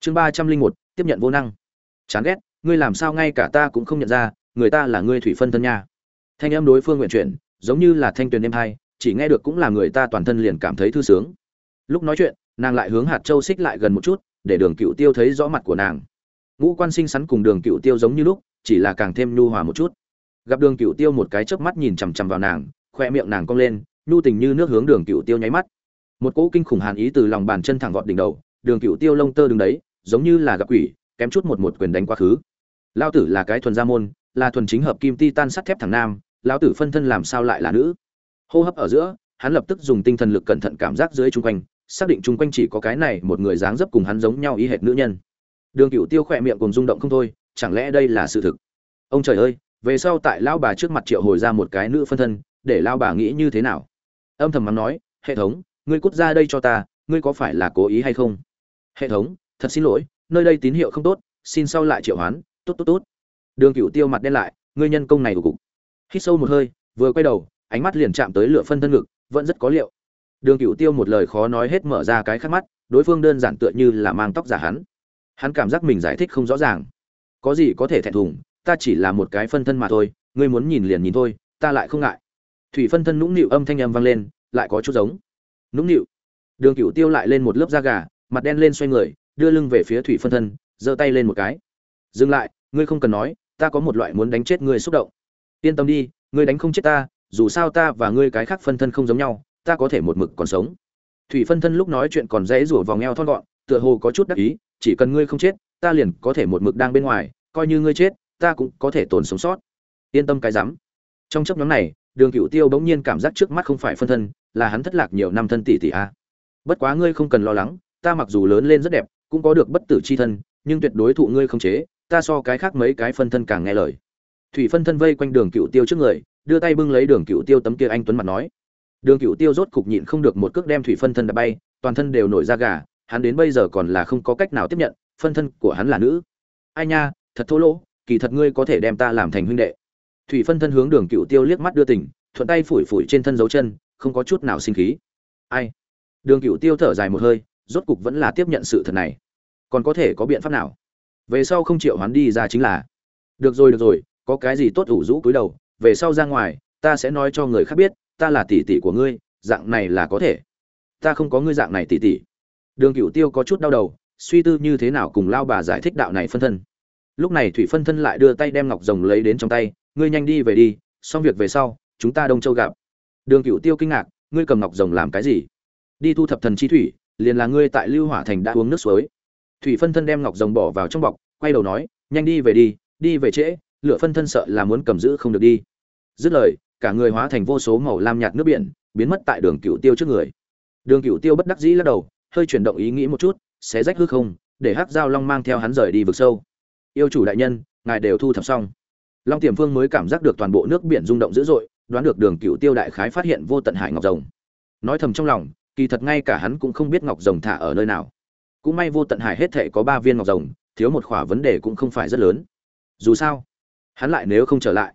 Chương ba trăm linh một tiếp nhận vô năng. Chán ghét ngươi làm sao ngay cả ta cũng không nhận ra người ta là ngươi thủy phân thân nha. Thanh em đối phương nguyện chuyển giống như là thanh tuyền em hai chỉ nghe được cũng là người ta toàn thân liền cảm thấy thư sướng. Lúc nói chuyện, nàng lại hướng hạt châu xích lại gần một chút, để đường cựu tiêu thấy rõ mặt của nàng. Ngũ quan sinh sắn cùng đường cựu tiêu giống như lúc, chỉ là càng thêm nhu hòa một chút. Gặp đường cựu tiêu một cái chớp mắt nhìn chằm chằm vào nàng, khoe miệng nàng cong lên, nhu tình như nước hướng đường cựu tiêu nháy mắt. Một cỗ kinh khủng hàn ý từ lòng bàn chân thẳng vọt đỉnh đầu, đường cựu tiêu lông tơ đứng đấy, giống như là gặp quỷ, kém chút một một quyền đánh quá khứ. Lao tử là cái thuần gia môn, là thuần chính hợp kim ti tan sắt thép thằng nam, lão tử phân thân làm sao lại là nữ? Hô hấp ở giữa, hắn lập tức dùng tinh thần lực cẩn thận cảm giác dưới chung quanh, xác định chung quanh chỉ có cái này một người dáng dấp cùng hắn giống nhau y hệt nữ nhân. Đường cựu tiêu khỏe miệng cùng rung động không thôi, chẳng lẽ đây là sự thực? Ông trời ơi, về sau tại lao bà trước mặt triệu hồi ra một cái nữ phân thân, để lao bà nghĩ như thế nào? Âm thầm mắng nói, hệ thống, ngươi cút ra đây cho ta, ngươi có phải là cố ý hay không? Hệ thống, thật xin lỗi, nơi đây tín hiệu không tốt, xin sau lại triệu hoán, tốt tốt tốt. Đường cựu tiêu mặt đen lại, ngươi nhân công này của cục. Hít sâu một hơi, vừa quay đầu ánh mắt liền chạm tới lửa phân thân ngực, vẫn rất có liệu. Đường cựu tiêu một lời khó nói hết mở ra cái khắc mắt, đối phương đơn giản tựa như là mang tóc giả hắn. Hắn cảm giác mình giải thích không rõ ràng. Có gì có thể thẹn thùng, ta chỉ là một cái phân thân mà thôi, ngươi muốn nhìn liền nhìn thôi, ta lại không ngại. Thủy phân thân nũng nịu âm thanh âm vang lên, lại có chút giống. Nũng nịu. Đường cựu tiêu lại lên một lớp da gà, mặt đen lên xoay người, đưa lưng về phía thủy phân thân, giơ tay lên một cái. Dừng lại, ngươi không cần nói, ta có một loại muốn đánh chết ngươi xúc động. Yên tâm đi, ngươi đánh không chết ta dù sao ta và ngươi cái khác phân thân không giống nhau, ta có thể một mực còn sống. Thủy phân thân lúc nói chuyện còn dễ rủa vòng eo thon gọn, tựa hồ có chút đắc ý, chỉ cần ngươi không chết, ta liền có thể một mực đang bên ngoài, coi như ngươi chết, ta cũng có thể tồn sống sót. Yên tâm cái rắm. Trong chấp nhóm này, đường cựu tiêu bỗng nhiên cảm giác trước mắt không phải phân thân, là hắn thất lạc nhiều năm thân tỷ tỷ a. Bất quá ngươi không cần lo lắng, ta mặc dù lớn lên rất đẹp, cũng có được bất tử c h i thân, nhưng tuyệt đối thụ ngươi không chế, ta so cái khác mấy cái phân thân càng nghe lời. Thủy phân thân vây quanh đường cựu tiêu trước người đưa tay bưng lấy đường cựu tiêu tấm kia anh tuấn mặt nói. Đường cựu tiêu rốt cục nhịn không được một cước đem thủy phân thân đã bay, toàn thân đều nổi ra gà, hắn đến bây giờ còn là không có cách nào tiếp nhận, phân thân của hắn là nữ. Ai nha, thật thô lỗ, kỳ thật ngươi có thể đem ta làm thành huynh đệ. Thủy phân thân hướng đường cựu tiêu liếc mắt đưa tỉnh thuận tay phủi phủi trên thân dấu chân, không có chút nào sinh khí. Ai? Đường cựu tiêu thở dài một hơi, rốt cục vẫn là tiếp nhận sự thật này. Còn có thể có biện pháp nào? Về sau không chịu hoán đi ra chính là. Được rồi được rồi, có cái gì tốt ủ rũ cúi đầu về sau ra ngoài, ta sẽ nói cho người khác biết, ta là tỷ tỷ của ngươi, dạng này là có thể. Ta không có ngươi dạng này tỷ tỷ. Đường cựu tiêu có chút đau đầu, suy tư như thế nào cùng lao bà giải thích đạo này phân thân. Lúc này thủy phân thân lại đưa tay đem ngọc rồng lấy đến trong tay, ngươi nhanh đi về đi, xong việc về sau, chúng ta đông châu gặp. Đường cựu tiêu kinh ngạc, ngươi cầm ngọc rồng làm cái gì? Đi thu thập thần chi thủy, liền là ngươi tại lưu hỏa thành đã uống nước suối. Thủy phân thân đem ngọc rồng bỏ vào trong bọc, quay đầu nói, nhanh đi về đi đi về trễ lựa phân thân sợ là muốn cầm giữ không được đi dứt lời, cả người hóa thành vô số màu lam nhạt nước biển, biến mất tại đường cựu tiêu trước người. Đường cựu tiêu bất đắc dĩ lắc đầu, hơi chuyển động ý nghĩ một chút sẽ rách hư không, để hắc giao long mang theo hắn rời đi vực sâu. Yêu chủ đại nhân, ngài đều thu thập xong. Long tiềm phương mới cảm giác được toàn bộ nước biển rung động dữ dội, đoán được đường cựu tiêu đại khái phát hiện vô tận hải ngọc rồng. Nói thầm trong lòng, kỳ thật ngay cả hắn cũng không biết ngọc rồng thả ở nơi nào. Cũng may vô tận hải hết thể có ba viên ngọc rồng, thiếu một khỏa vấn đề cũng không phải rất lớn. Dù sao, hắn lại nếu không trở lại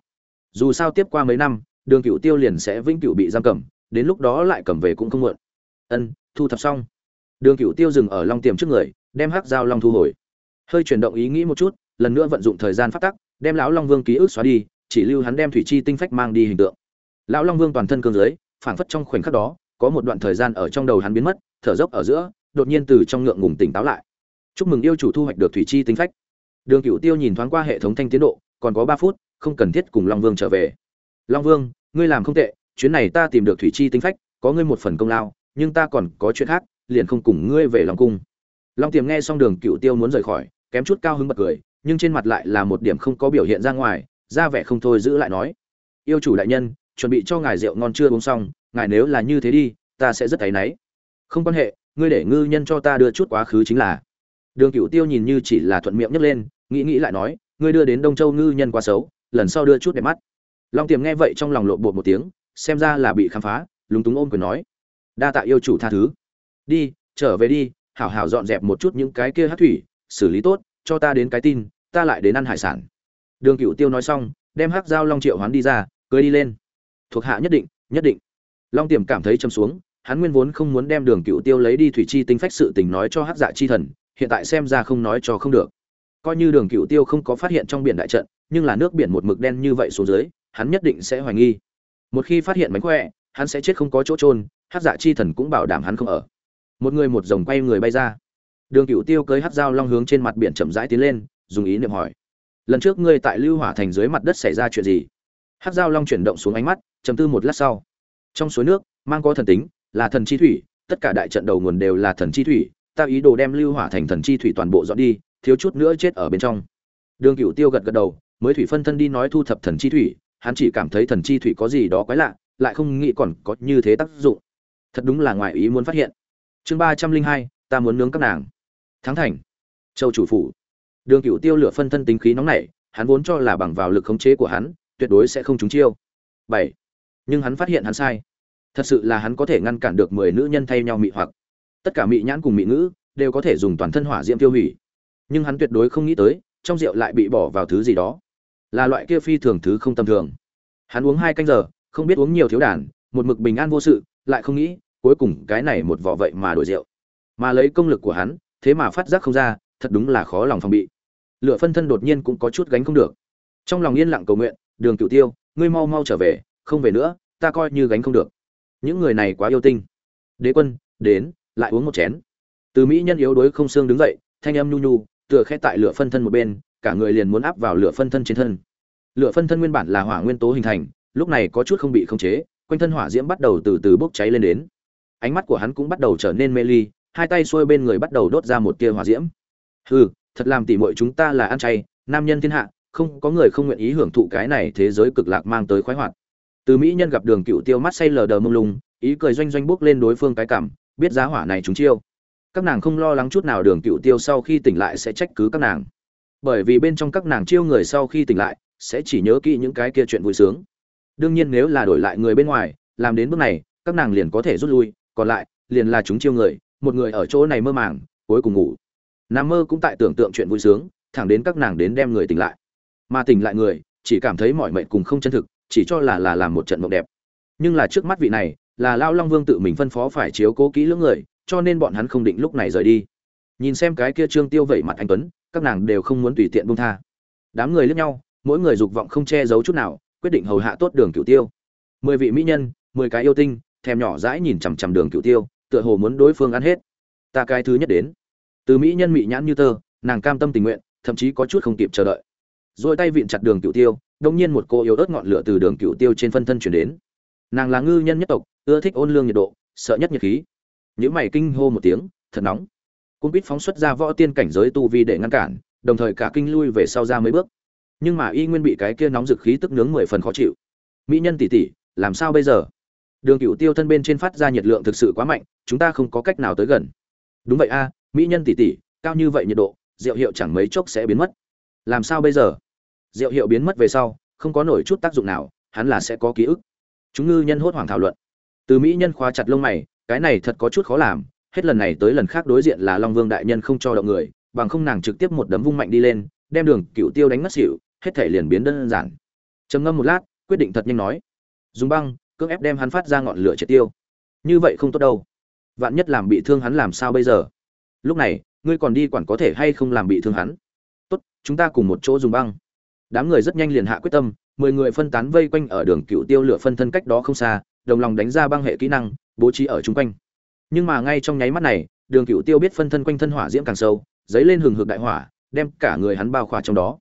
dù sao tiếp qua mấy năm, đường cựu tiêu liền sẽ vĩnh cựu bị giam cầm, đến lúc đó lại cầm về cũng không muộn. Ân, thu thập xong. Đường cựu tiêu dừng ở long tiềm trước người, đem hắc dao long thu hồi. Hơi chuyển động ý nghĩ một chút, lần nữa vận dụng thời gian phát tắc, đem lão long vương ký ức xóa đi, chỉ lưu hắn đem thủy chi tinh phách mang đi hình tượng. Lão long vương toàn thân cương dưới, phảng phất trong khoảnh khắc đó, có một đoạn thời gian ở trong đầu hắn biến mất, thở dốc ở giữa, đột nhiên từ trong ngượng ngùng tỉnh táo lại. Chúc mừng yêu chủ thu hoạch được thủy chi tinh phách. Đường cựu tiêu nhìn thoáng qua hệ thống thanh tiến độ, còn có ba phút không cần thiết cùng long vương trở về. Long vương, ngươi làm không tệ, chuyến này ta tìm được thủy chi tinh phách, có ngươi một phần công lao, nhưng ta còn có chuyện khác, liền không cùng ngươi về long cung. Long tiềm nghe xong đường cựu tiêu muốn rời khỏi, kém chút cao hứng bật cười, nhưng trên mặt lại là một điểm không có biểu hiện ra ngoài, ra vẻ không thôi giữ lại nói. Yêu chủ đại nhân, chuẩn bị cho ngài rượu ngon chưa uống xong, ngài nếu là như thế đi, ta sẽ rất thấy náy. Không quan hệ, ngươi để ngư nhân cho ta đưa chút quá khứ chính là. Đường cựu tiêu nhìn như chỉ là thuận miệng nhấc lên, nghĩ nghĩ lại nói, ngươi đưa đến đông châu ngư nhân quá xấu lần sau đưa chút đẹp mắt. Long tiềm nghe vậy trong lòng lộn bột một tiếng, xem ra là bị khám phá, lúng túng ôm quyền nói. Đa tạ yêu chủ tha thứ. Đi, trở về đi, hảo hảo dọn dẹp một chút những cái kia hát thủy, xử lý tốt, cho ta đến cái tin, ta lại đến ăn hải sản. Đường cựu tiêu nói xong, đem hắc dao long triệu hoán đi ra, cưới đi lên. Thuộc hạ nhất định nhất định. Long tiềm cảm thấy châm xuống, hắn nguyên vốn không muốn đem đường cựu tiêu lấy đi thủy chi tinh phách sự tình nói cho hắc dạ chi thần, hiện tại xem ra không nói cho không được. Coi như đường cựu tiêu không có phát hiện trong biển đại trận nhưng là nước biển một mực đen như vậy xuống dưới, hắn nhất định sẽ hoài nghi. Một khi phát hiện mánh khỏe, hắn sẽ chết không có chỗ trôn hắc dạ chi thần cũng bảo đảm hắn không ở. Một người một dòng quay người bay ra. Đường Cửu tiêu cưỡi Hắc dao long hướng trên mặt biển chậm rãi tiến lên, dùng ý niệm hỏi, lần trước ngươi tại lưu hỏa thành dưới mặt đất xảy ra chuyện gì? Hắc dao long chuyển động xuống ánh mắt, trầm tư một lát sau. Trong suối nước, mang có thần tính, là thần chi thủy, tất cả đại trận đầu nguồn đều là thần chi thủy, ta ý đồ đem lưu hỏa thành thần chi thủy toàn bộ dọn đi, thiếu chút nữa chết ở bên trong. Đường Cửu tiêu gật gật đầu mới thủy phân thân đi nói thu thập thần chi thủy, hắn chỉ cảm thấy thần chi thủy có gì đó quái lạ, lại không nghĩ còn có như thế tác dụng. Thật đúng là ngoài ý muốn phát hiện. Chương ba trăm linh hai, ta muốn nướng các nàng. Thắng thành. Châu chủ phủ. Đường cựu tiêu lửa phân thân tính khí nóng nảy, hắn vốn cho là bằng vào lực khống chế của hắn, tuyệt đối sẽ không trúng chiêu. Bảy. Nhưng hắn phát hiện hắn sai. Thật sự là hắn có thể ngăn cản được mười nữ nhân thay nhau mị hoặc. Tất cả mị nhãn cùng mị ngữ đều có thể dùng toàn thân hỏa diễm tiêu hủy. Nhưng hắn tuyệt đối không nghĩ tới, trong rượu lại bị bỏ vào thứ gì đó là loại kia phi thường thứ không tầm thường. Hắn uống hai canh giờ, không biết uống nhiều thiếu đàn, một mực bình an vô sự, lại không nghĩ, cuối cùng cái này một vỏ vậy mà đổi rượu. Mà lấy công lực của hắn, thế mà phát giác không ra, thật đúng là khó lòng phòng bị. Lựa phân thân đột nhiên cũng có chút gánh không được. Trong lòng yên lặng cầu nguyện, đường cựu tiêu, ngươi mau mau trở về, không về nữa, ta coi như gánh không được. Những người này quá yêu tinh. Đế quân, đến, lại uống một chén. Từ mỹ nhân yếu đuối không xương đứng dậy, thanh âm nhu nhu, tựa khẽ tại lửa phân thân một bên, cả người liền muốn áp vào lửa phân thân trên thân lửa phân thân nguyên bản là hỏa nguyên tố hình thành, lúc này có chút không bị khống chế, quanh thân hỏa diễm bắt đầu từ từ bốc cháy lên đến. Ánh mắt của hắn cũng bắt đầu trở nên mê ly, hai tay xuôi bên người bắt đầu đốt ra một tia hỏa diễm. Hừ, thật làm tỉ muội chúng ta là ăn chay, nam nhân thiên hạ, không, có người không nguyện ý hưởng thụ cái này thế giới cực lạc mang tới khoái hoạt. Từ mỹ nhân gặp đường cựu tiêu mắt say lờ đờ mông lung, ý cười doanh doanh bước lên đối phương cái cảm, biết giá hỏa này chúng chiêu. Các nàng không lo lắng chút nào đường cựu tiêu sau khi tỉnh lại sẽ trách cứ các nàng. Bởi vì bên trong các nàng chiêu người sau khi tỉnh lại sẽ chỉ nhớ kỹ những cái kia chuyện vui sướng. Đương nhiên nếu là đổi lại người bên ngoài, làm đến bước này, các nàng liền có thể rút lui, còn lại, liền là chúng chiêu người, một người ở chỗ này mơ màng, cuối cùng ngủ. Nằm mơ cũng tại tưởng tượng chuyện vui sướng, thẳng đến các nàng đến đem người tỉnh lại. Mà tỉnh lại người, chỉ cảm thấy mọi mệnh cùng không chân thực, chỉ cho là là làm một trận mộng đẹp. Nhưng là trước mắt vị này, là lao long vương tự mình phân phó phải chiếu cố kỹ lưỡng người, cho nên bọn hắn không định lúc này rời đi. Nhìn xem cái kia trương tiêu vẩy mặt anh tuấn, các nàng đều không muốn tùy tiện buông tha. Đám người liếc nhau mỗi người dục vọng không che giấu chút nào, quyết định hầu hạ tốt đường cửu tiêu. Mười vị mỹ nhân, mười cái yêu tinh, thèm nhỏ dãi nhìn chằm chằm đường cửu tiêu, tựa hồ muốn đối phương ăn hết. Ta cái thứ nhất đến. Từ mỹ nhân mỹ nhãn như tơ, nàng cam tâm tình nguyện, thậm chí có chút không kịp chờ đợi. Rồi tay vịn chặt đường cửu tiêu, đông nhiên một cô yếu ớt ngọn lửa từ đường cửu tiêu trên phân thân chuyển đến. Nàng là ngư nhân nhất tộc, ưa thích ôn lương nhiệt độ, sợ nhất nhiệt khí. Những mày kinh hô một tiếng, thật nóng. Cung quýt phóng xuất ra võ tiên cảnh giới tu vi để ngăn cản, đồng thời cả kinh lui về sau ra mấy bước nhưng mà y nguyên bị cái kia nóng dực khí tức nướng mười phần khó chịu. Mỹ nhân tỷ tỷ, làm sao bây giờ? Đường cựu tiêu thân bên trên phát ra nhiệt lượng thực sự quá mạnh, chúng ta không có cách nào tới gần. Đúng vậy a, mỹ nhân tỷ tỷ, cao như vậy nhiệt độ, rượu hiệu chẳng mấy chốc sẽ biến mất. Làm sao bây giờ? Rượu hiệu biến mất về sau, không có nổi chút tác dụng nào, hắn là sẽ có ký ức. Chúng ngư nhân hốt hoảng thảo luận. Từ mỹ nhân khóa chặt lông mày, cái này thật có chút khó làm, hết lần này tới lần khác đối diện là long vương đại nhân không cho động người, bằng không nàng trực tiếp một đấm vung mạnh đi lên, đem đường cựu tiêu đánh mất xỉu hết thể liền biến đơn giản. Trầm ngâm một lát, quyết định thật nhanh nói. Dùng băng, cưỡng ép đem hắn phát ra ngọn lửa triệt tiêu. Như vậy không tốt đâu. Vạn nhất làm bị thương hắn làm sao bây giờ? Lúc này, ngươi còn đi quản có thể hay không làm bị thương hắn? Tốt, chúng ta cùng một chỗ dùng băng. Đám người rất nhanh liền hạ quyết tâm, mười người phân tán vây quanh ở đường cựu tiêu lửa phân thân cách đó không xa, đồng lòng đánh ra băng hệ kỹ năng, bố trí ở chung quanh. Nhưng mà ngay trong nháy mắt này, đường cựu tiêu biết phân thân quanh thân hỏa diễm càng sâu, dấy lên hừng hực đại hỏa, đem cả người hắn bao khỏa trong đó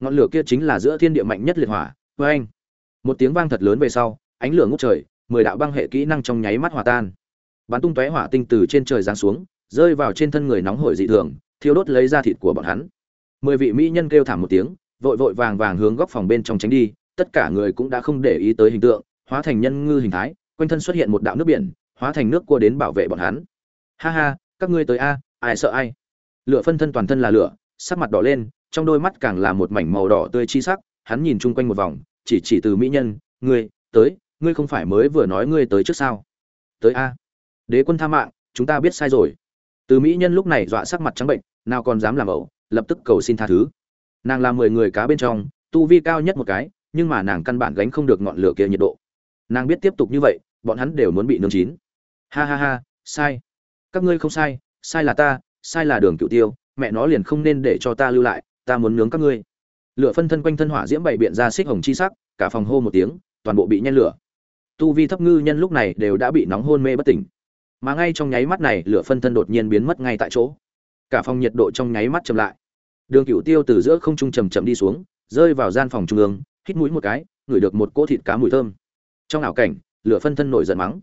ngọn lửa kia chính là giữa thiên địa mạnh nhất liệt hỏa vê anh một tiếng vang thật lớn về sau, ánh lửa ngút trời, mười đạo băng hệ kỹ năng trong nháy mắt hòa tan. Bắn tung tóe hỏa tinh từ trên trời giáng xuống, rơi vào trên thân người nóng hổi dị thường, thiêu đốt lấy ra thịt của bọn hắn. Mười vị mỹ nhân kêu thảm một tiếng, vội vội vàng vàng hướng góc phòng bên trong tránh đi, tất cả người cũng đã không để ý tới hình tượng, hóa thành nhân ngư hình thái, quanh thân xuất hiện một đạo nước biển, hóa thành nước cua đến bảo vệ bọn hắn. Ha ha, các ngươi tới a, ai sợ ai? Lửa phân thân toàn thân là lửa, sắc mặt đỏ lên trong đôi mắt càng là một mảnh màu đỏ tươi chi sắc, hắn nhìn chung quanh một vòng, chỉ chỉ từ mỹ nhân, ngươi, tới, ngươi không phải mới vừa nói ngươi tới trước sao? Tới a. Đế quân tha mạng, chúng ta biết sai rồi. Từ mỹ nhân lúc này dọa sắc mặt trắng bệnh, nào còn dám làm ẩu, lập tức cầu xin tha thứ. Nàng là mười người cá bên trong, tu vi cao nhất một cái, nhưng mà nàng căn bản gánh không được ngọn lửa kia nhiệt độ. Nàng biết tiếp tục như vậy, bọn hắn đều muốn bị nướng chín. Ha ha ha, sai. Các ngươi không sai sai là ta, sai là đường cựu tiêu, mẹ nó liền không nên để cho ta lưu lại ta muốn nướng các ngươi. Lửa phân thân quanh thân hỏa diễm bày biện ra xích hồng chi sắc, cả phòng hô một tiếng, toàn bộ bị nhen lửa. Tu vi thấp ngư nhân lúc này đều đã bị nóng hôn mê bất tỉnh. Mà ngay trong nháy mắt này, lửa phân thân đột nhiên biến mất ngay tại chỗ. Cả phòng nhiệt độ trong nháy mắt chậm lại. Đường cựu tiêu từ giữa không trung chầm chậm đi xuống, rơi vào gian phòng trung ương, hít mũi một cái, ngửi được một cỗ thịt cá mùi thơm. Trong ảo cảnh, lửa phân thân nổi giận mắng.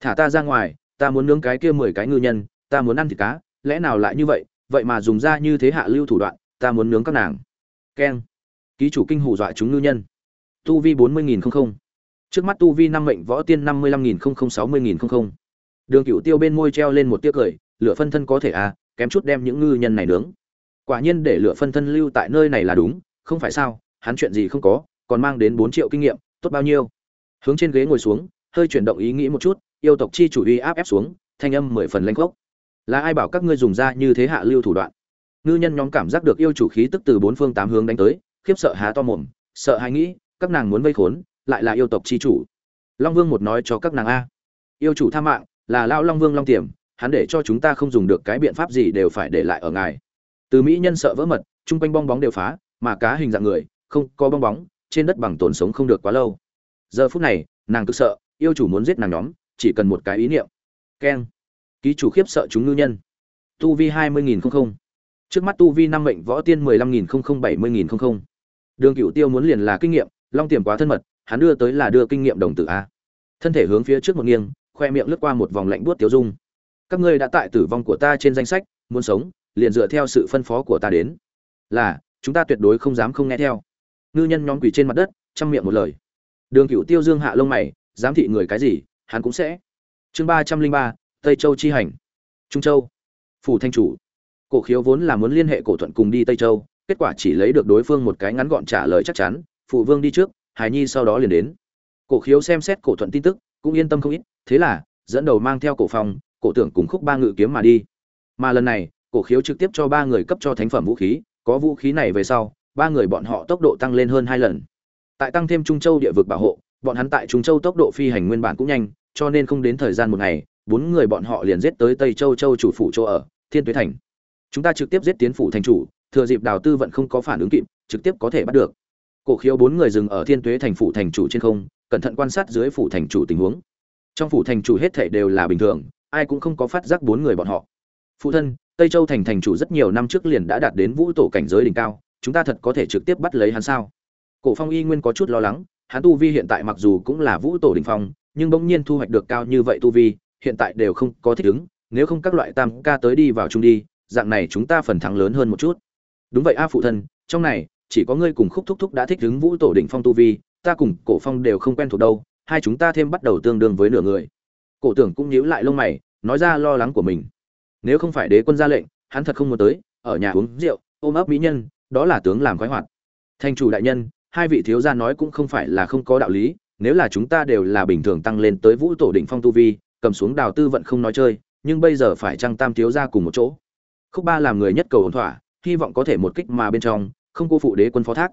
Thả ta ra ngoài, ta muốn nướng cái kia mười cái ngư nhân, ta muốn ăn thịt cá, lẽ nào lại như vậy? Vậy mà dùng ra như thế hạ lưu thủ đoạn ta muốn nướng các nàng. Keng. Ký chủ kinh hù dọa chúng ngư nhân. Tu vi bốn mươi nghìn không không. Trước mắt tu vi năm mệnh võ tiên năm mươi lăm nghìn không không sáu mươi nghìn không không. Đường cựu tiêu bên môi treo lên một tiếc cười, lửa phân thân có thể à kém chút đem những ngư nhân này nướng. Quả nhiên để lửa phân thân lưu tại nơi này là đúng, không phải sao, hắn chuyện gì không có, còn mang đến bốn triệu kinh nghiệm, tốt bao nhiêu. Hướng trên ghế ngồi xuống, hơi chuyển động ý nghĩ một chút, yêu tộc chi chủ uy áp ép xuống, thanh âm mười phần lanh khốc. Là ai bảo các ngươi dùng ra như thế hạ lưu thủ đoạn? Ngư nhân nhóm cảm giác được yêu chủ khí tức từ bốn phương tám hướng đánh tới, khiếp sợ há to mồm, sợ hay nghĩ, các nàng muốn vây khốn, lại là yêu tộc chi chủ. Long vương một nói cho các nàng a. Yêu chủ tha mạng, là lao long vương long tiềm, hắn để cho chúng ta không dùng được cái biện pháp gì đều phải để lại ở ngài. Từ mỹ nhân sợ vỡ mật, chung quanh bong bóng đều phá, mà cá hình dạng người, không có bong bóng, trên đất bằng tồn sống không được quá lâu. Giờ phút này, nàng cực sợ, yêu chủ muốn giết nàng nhóm, chỉ cần một cái ý niệm. Keng. Ký chủ khiếp sợ chúng ngư nhân. Tu vi hai mươi nghìn không không trước mắt tu vi năm mệnh võ tiên mười lăm nghìn không không bảy mươi nghìn không không. Đường cựu tiêu muốn liền là kinh nghiệm, long tiềm quá thân mật, hắn đưa tới là đưa kinh nghiệm đồng tử a. Thân thể hướng phía trước một nghiêng, khoe miệng lướt qua một vòng lạnh buốt tiêu dung. Các ngươi đã tại tử vong của ta trên danh sách, muốn sống, liền dựa theo sự phân phó của ta đến. Là, chúng ta tuyệt đối không dám không nghe theo. Ngư nhân nhóm quỳ trên mặt đất, chăm miệng một lời. Đường cựu tiêu dương hạ lông mày, giám thị người cái gì, hắn cũng sẽ. Chương ba trăm linh ba, tây châu chi hành. Trung châu. Phủ thanh chủ cổ khiếu vốn là muốn liên hệ cổ thuận cùng đi tây châu, kết quả chỉ lấy được đối phương một cái ngắn gọn trả lời chắc chắn, phụ vương đi trước hải nhi sau đó liền đến. Cổ khiếu xem xét cổ thuận tin tức, cũng yên tâm không ít, thế là, dẫn đầu mang theo cổ phong, cổ tưởng cùng khúc ba ngự kiếm mà đi. Mà lần này, cổ khiếu trực tiếp cho ba người cấp cho thánh phẩm vũ khí, có vũ khí này về sau, ba người bọn họ tốc độ tăng lên hơn hai lần. Tại tăng thêm trung châu địa vực bảo hộ, bọn hắn tại trung châu tốc độ phi hành nguyên bản cũng nhanh, cho nên không đến thời gian một ngày, bốn người bọn họ liền giết tới tây châu châu chủ phủ chỗ ở, thiên tuế thành chúng ta trực tiếp giết tiến phủ thành chủ, thừa dịp đào tư vận không có phản ứng kịp, trực tiếp có thể bắt được. Cổ khiếu bốn người dừng ở thiên tuế thành phủ thành chủ trên không, cẩn thận quan sát dưới phủ thành chủ tình huống. Trong phủ thành chủ hết thảy đều là bình thường, ai cũng không có phát giác bốn người bọn họ. Phụ thân, tây châu thành thành chủ rất nhiều năm trước liền đã đạt đến vũ tổ cảnh giới đỉnh cao, chúng ta thật có thể trực tiếp bắt lấy hắn sao? Cổ phong y nguyên có chút lo lắng, hắn tu vi hiện tại mặc dù cũng là vũ tổ đỉnh phong, nhưng bỗng nhiên thu hoạch được cao như vậy tu vi, hiện tại đều không có thích ứng, nếu không các loại tam ca tới đi vào chung đi dạng này chúng ta phần thắng lớn hơn một chút. Đúng vậy a phụ thân, trong này, chỉ có ngươi cùng khúc thúc thúc đã thích ứng vũ tổ đỉnh phong tu vi, ta cùng cổ phong đều không quen thuộc đâu, hai chúng ta thêm bắt đầu tương đương với nửa người. Cổ tưởng cũng nhíu lại lông mày, nói ra lo lắng của mình. Nếu không phải đế quân ra lệnh, hắn thật không muốn tới, ở nhà uống rượu, ôm ấp mỹ nhân, đó là tướng làm khoái hoạt. Thành chủ đại nhân, hai vị thiếu gia nói cũng không phải là không có đạo lý, nếu là chúng ta đều là bình thường tăng lên tới vũ tổ đỉnh phong tu vi, cầm xuống đào tư vận không nói chơi, nhưng bây giờ phải trăng tam thiếu gia cùng một chỗ? Khúc ba làm người nhất cầu ổn thỏa, hy vọng có thể một kích mà bên trong, không cô phụ đế quân phó thác.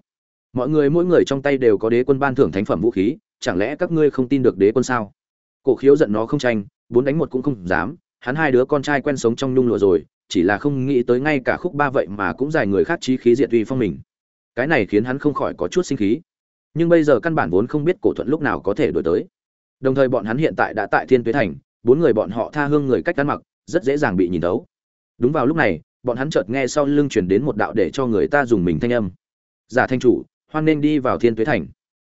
Mọi người mỗi người trong tay đều có đế quân ban thưởng thánh phẩm vũ khí, chẳng lẽ các ngươi không tin được đế quân sao? Cổ khiếu giận nó không tranh, bốn đánh một cũng không dám, hắn hai đứa con trai quen sống trong nhung lụa rồi, chỉ là không nghĩ tới ngay cả khúc ba vậy mà cũng dài người khác trí khí diệt uy phong mình. Cái này khiến hắn không khỏi có chút sinh khí. Nhưng bây giờ căn bản vốn không biết cổ thuận lúc nào có thể đổi tới. Đồng thời bọn hắn hiện tại đã tại thiên tuế thành, bốn người bọn họ tha hương người cách ăn mặc, rất dễ dàng bị nhìn thấu đúng vào lúc này, bọn hắn chợt nghe sau lưng chuyển đến một đạo để cho người ta dùng mình thanh âm. Giả thanh chủ, hoan nên đi vào thiên tuế thành.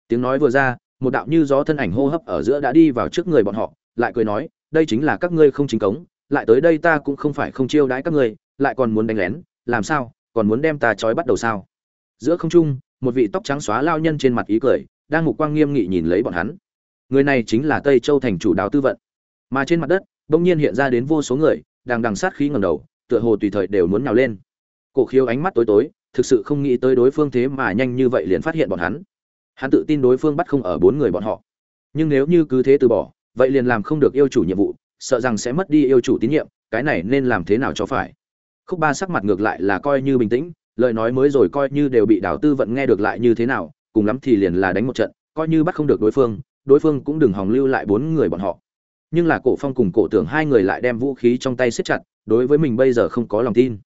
Tiếng nói vừa ra, một đạo như gió thân ảnh hô hấp ở giữa đã đi vào trước người bọn họ, lại cười nói, đây chính là các ngươi không chính cống, lại tới đây ta cũng không phải không chiêu đãi các ngươi, lại còn muốn đánh lén, làm sao, còn muốn đem ta trói bắt đầu sao? Giữa không trung, một vị tóc trắng xóa lao nhân trên mặt ý cười, đang mục quang nghiêm nghị nhìn lấy bọn hắn. Người này chính là tây châu thành chủ đào tư vận. Mà trên mặt đất, bỗng nhiên hiện ra đến vô số người, đang đằng sát khí ngầm đầu tựa hồ tùy thời đều muốn nhào lên. Cổ khiếu ánh mắt tối tối, thực sự không nghĩ tới đối phương thế mà nhanh như vậy liền phát hiện bọn hắn. Hắn tự tin đối phương bắt không ở bốn người bọn họ. Nhưng nếu như cứ thế từ bỏ, vậy liền làm không được yêu chủ nhiệm vụ, sợ rằng sẽ mất đi yêu chủ tín nhiệm, cái này nên làm thế nào cho phải? Khúc ba sắc mặt ngược lại là coi như bình tĩnh, lời nói mới rồi coi như đều bị đào tư vận nghe được lại như thế nào, cùng lắm thì liền là đánh một trận, coi như bắt không được đối phương đối phương cũng đừng hòng lưu lại bốn người bọn họ. Nhưng là cổ phong cùng cổ tưởng hai người lại đem vũ khí trong tay siết chặt đối với mình bây giờ không có lòng tin.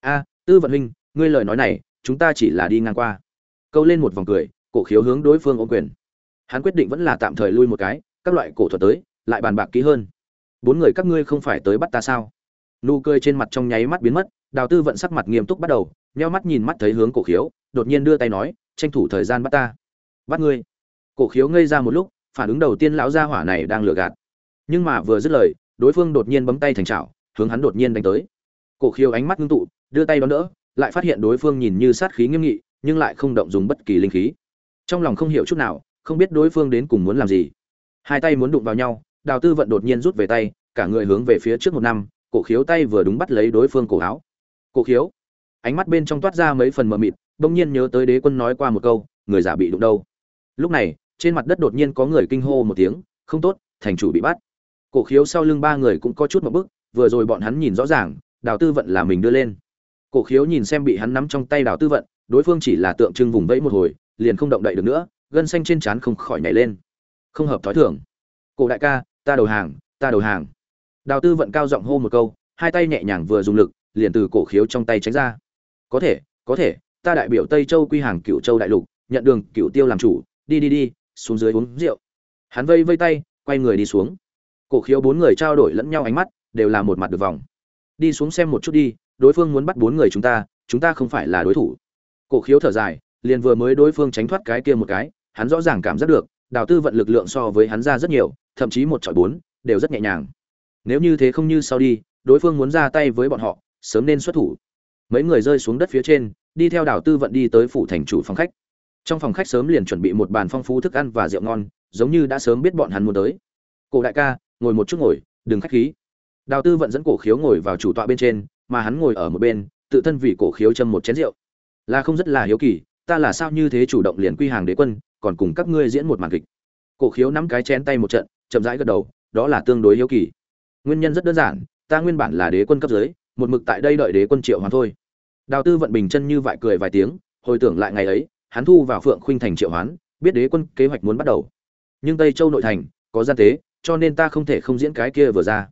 A, tư vận huynh, ngươi lời nói này, chúng ta chỉ là đi ngang qua. Câu lên một vòng cười, cổ khiếu hướng đối phương ôm quyền. Hắn quyết định vẫn là tạm thời lui một cái, các loại cổ thuật tới, lại bàn bạc kỹ hơn. Bốn người các ngươi không phải tới bắt ta sao? Nụ cười trên mặt trong nháy mắt biến mất, đào tư vận sắc mặt nghiêm túc bắt đầu, nheo mắt nhìn mắt thấy hướng cổ khiếu, đột nhiên đưa tay nói, tranh thủ thời gian bắt ta. Bắt ngươi. Cổ khiếu ngây ra một lúc, phản ứng đầu tiên lão gia hỏa này đang lừa gạt. Nhưng mà vừa dứt lời, đối phương đột nhiên bấm tay thành chảo hướng hắn đột nhiên đánh tới. Cổ khiêu ánh mắt ngưng tụ, đưa tay đón đỡ, lại phát hiện đối phương nhìn như sát khí nghiêm nghị, nhưng lại không động dùng bất kỳ linh khí. Trong lòng không hiểu chút nào, không biết đối phương đến cùng muốn làm gì. Hai tay muốn đụng vào nhau, đào tư vận đột nhiên rút về tay, cả người hướng về phía trước một năm, cổ khiếu tay vừa đúng bắt lấy đối phương cổ áo. Cổ khiếu, ánh mắt bên trong toát ra mấy phần mờ mịt, bỗng nhiên nhớ tới đế quân nói qua một câu, người giả bị đụng đâu. Lúc này, trên mặt đất đột nhiên có người kinh hô một tiếng, không tốt, thành chủ bị bắt. Cổ khiếu sau lưng ba người cũng có chút một bức vừa rồi bọn hắn nhìn rõ ràng, đào tư vận là mình đưa lên. Cổ khiếu nhìn xem bị hắn nắm trong tay đào tư vận, đối phương chỉ là tượng trưng vùng vẫy một hồi, liền không động đậy được nữa, gân xanh trên trán không khỏi nhảy lên. Không hợp thói thường. Cổ đại ca, ta đầu hàng, ta đầu hàng. Đào tư vận cao giọng hô một câu, hai tay nhẹ nhàng vừa dùng lực, liền từ cổ khiếu trong tay tránh ra. Có thể có thể, ta đại biểu tây châu quy hàng cựu châu đại lục, nhận đường cựu tiêu làm chủ, đi đi đi, xuống dưới uống rượu. Hắn vây vây tay, quay người đi xuống. Cổ khiếu bốn người trao đổi lẫn nhau ánh mắt đều là một mặt được vòng. Đi xuống xem một chút đi, đối phương muốn bắt bốn người chúng ta chúng ta không phải là đối thủ. Cổ khiếu thở dài, liền vừa mới đối phương tránh thoát cái kia một cái, hắn rõ ràng cảm giác được, đào tư vận lực lượng so với hắn ra rất nhiều, thậm chí một chọi bốn, đều rất nhẹ nhàng. Nếu như thế không như sau đi, đối phương muốn ra tay với bọn họ, sớm nên xuất thủ. Mấy người rơi xuống đất phía trên, đi theo đào tư vận đi tới phủ thành chủ phòng khách. Trong phòng khách sớm liền chuẩn bị một bàn phong phú thức ăn và rượu ngon, giống như đã sớm biết bọn hắn muốn tới. Cổ đại ca, ngồi một chút ngồi, đừng khách khí đào tư vận dẫn cổ khiếu ngồi vào chủ tọa bên trên, mà hắn ngồi ở một bên, tự thân vì cổ khiếu châm một chén rượu. Là không rất là hiếu kỳ, ta là sao như thế chủ động liền quy hàng đế quân, còn cùng các ngươi diễn một màn kịch. Cổ khiếu nắm cái chén tay một trận, chậm rãi gật đầu, đó là tương đối hiếu kỳ. Nguyên nhân rất đơn giản, ta nguyên bản là đế quân cấp dưới, một mực tại đây đợi đế quân triệu hoàn thôi. Đào tư vận bình chân như vại cười vài tiếng, hồi tưởng lại ngày ấy, hắn thu vào phượng khuynh thành triệu hoán, biết đế quân kế hoạch muốn bắt đầu. Nhưng tây châu nội thành, có gian tế, cho nên ta không thể không diễn cái kia vừa ra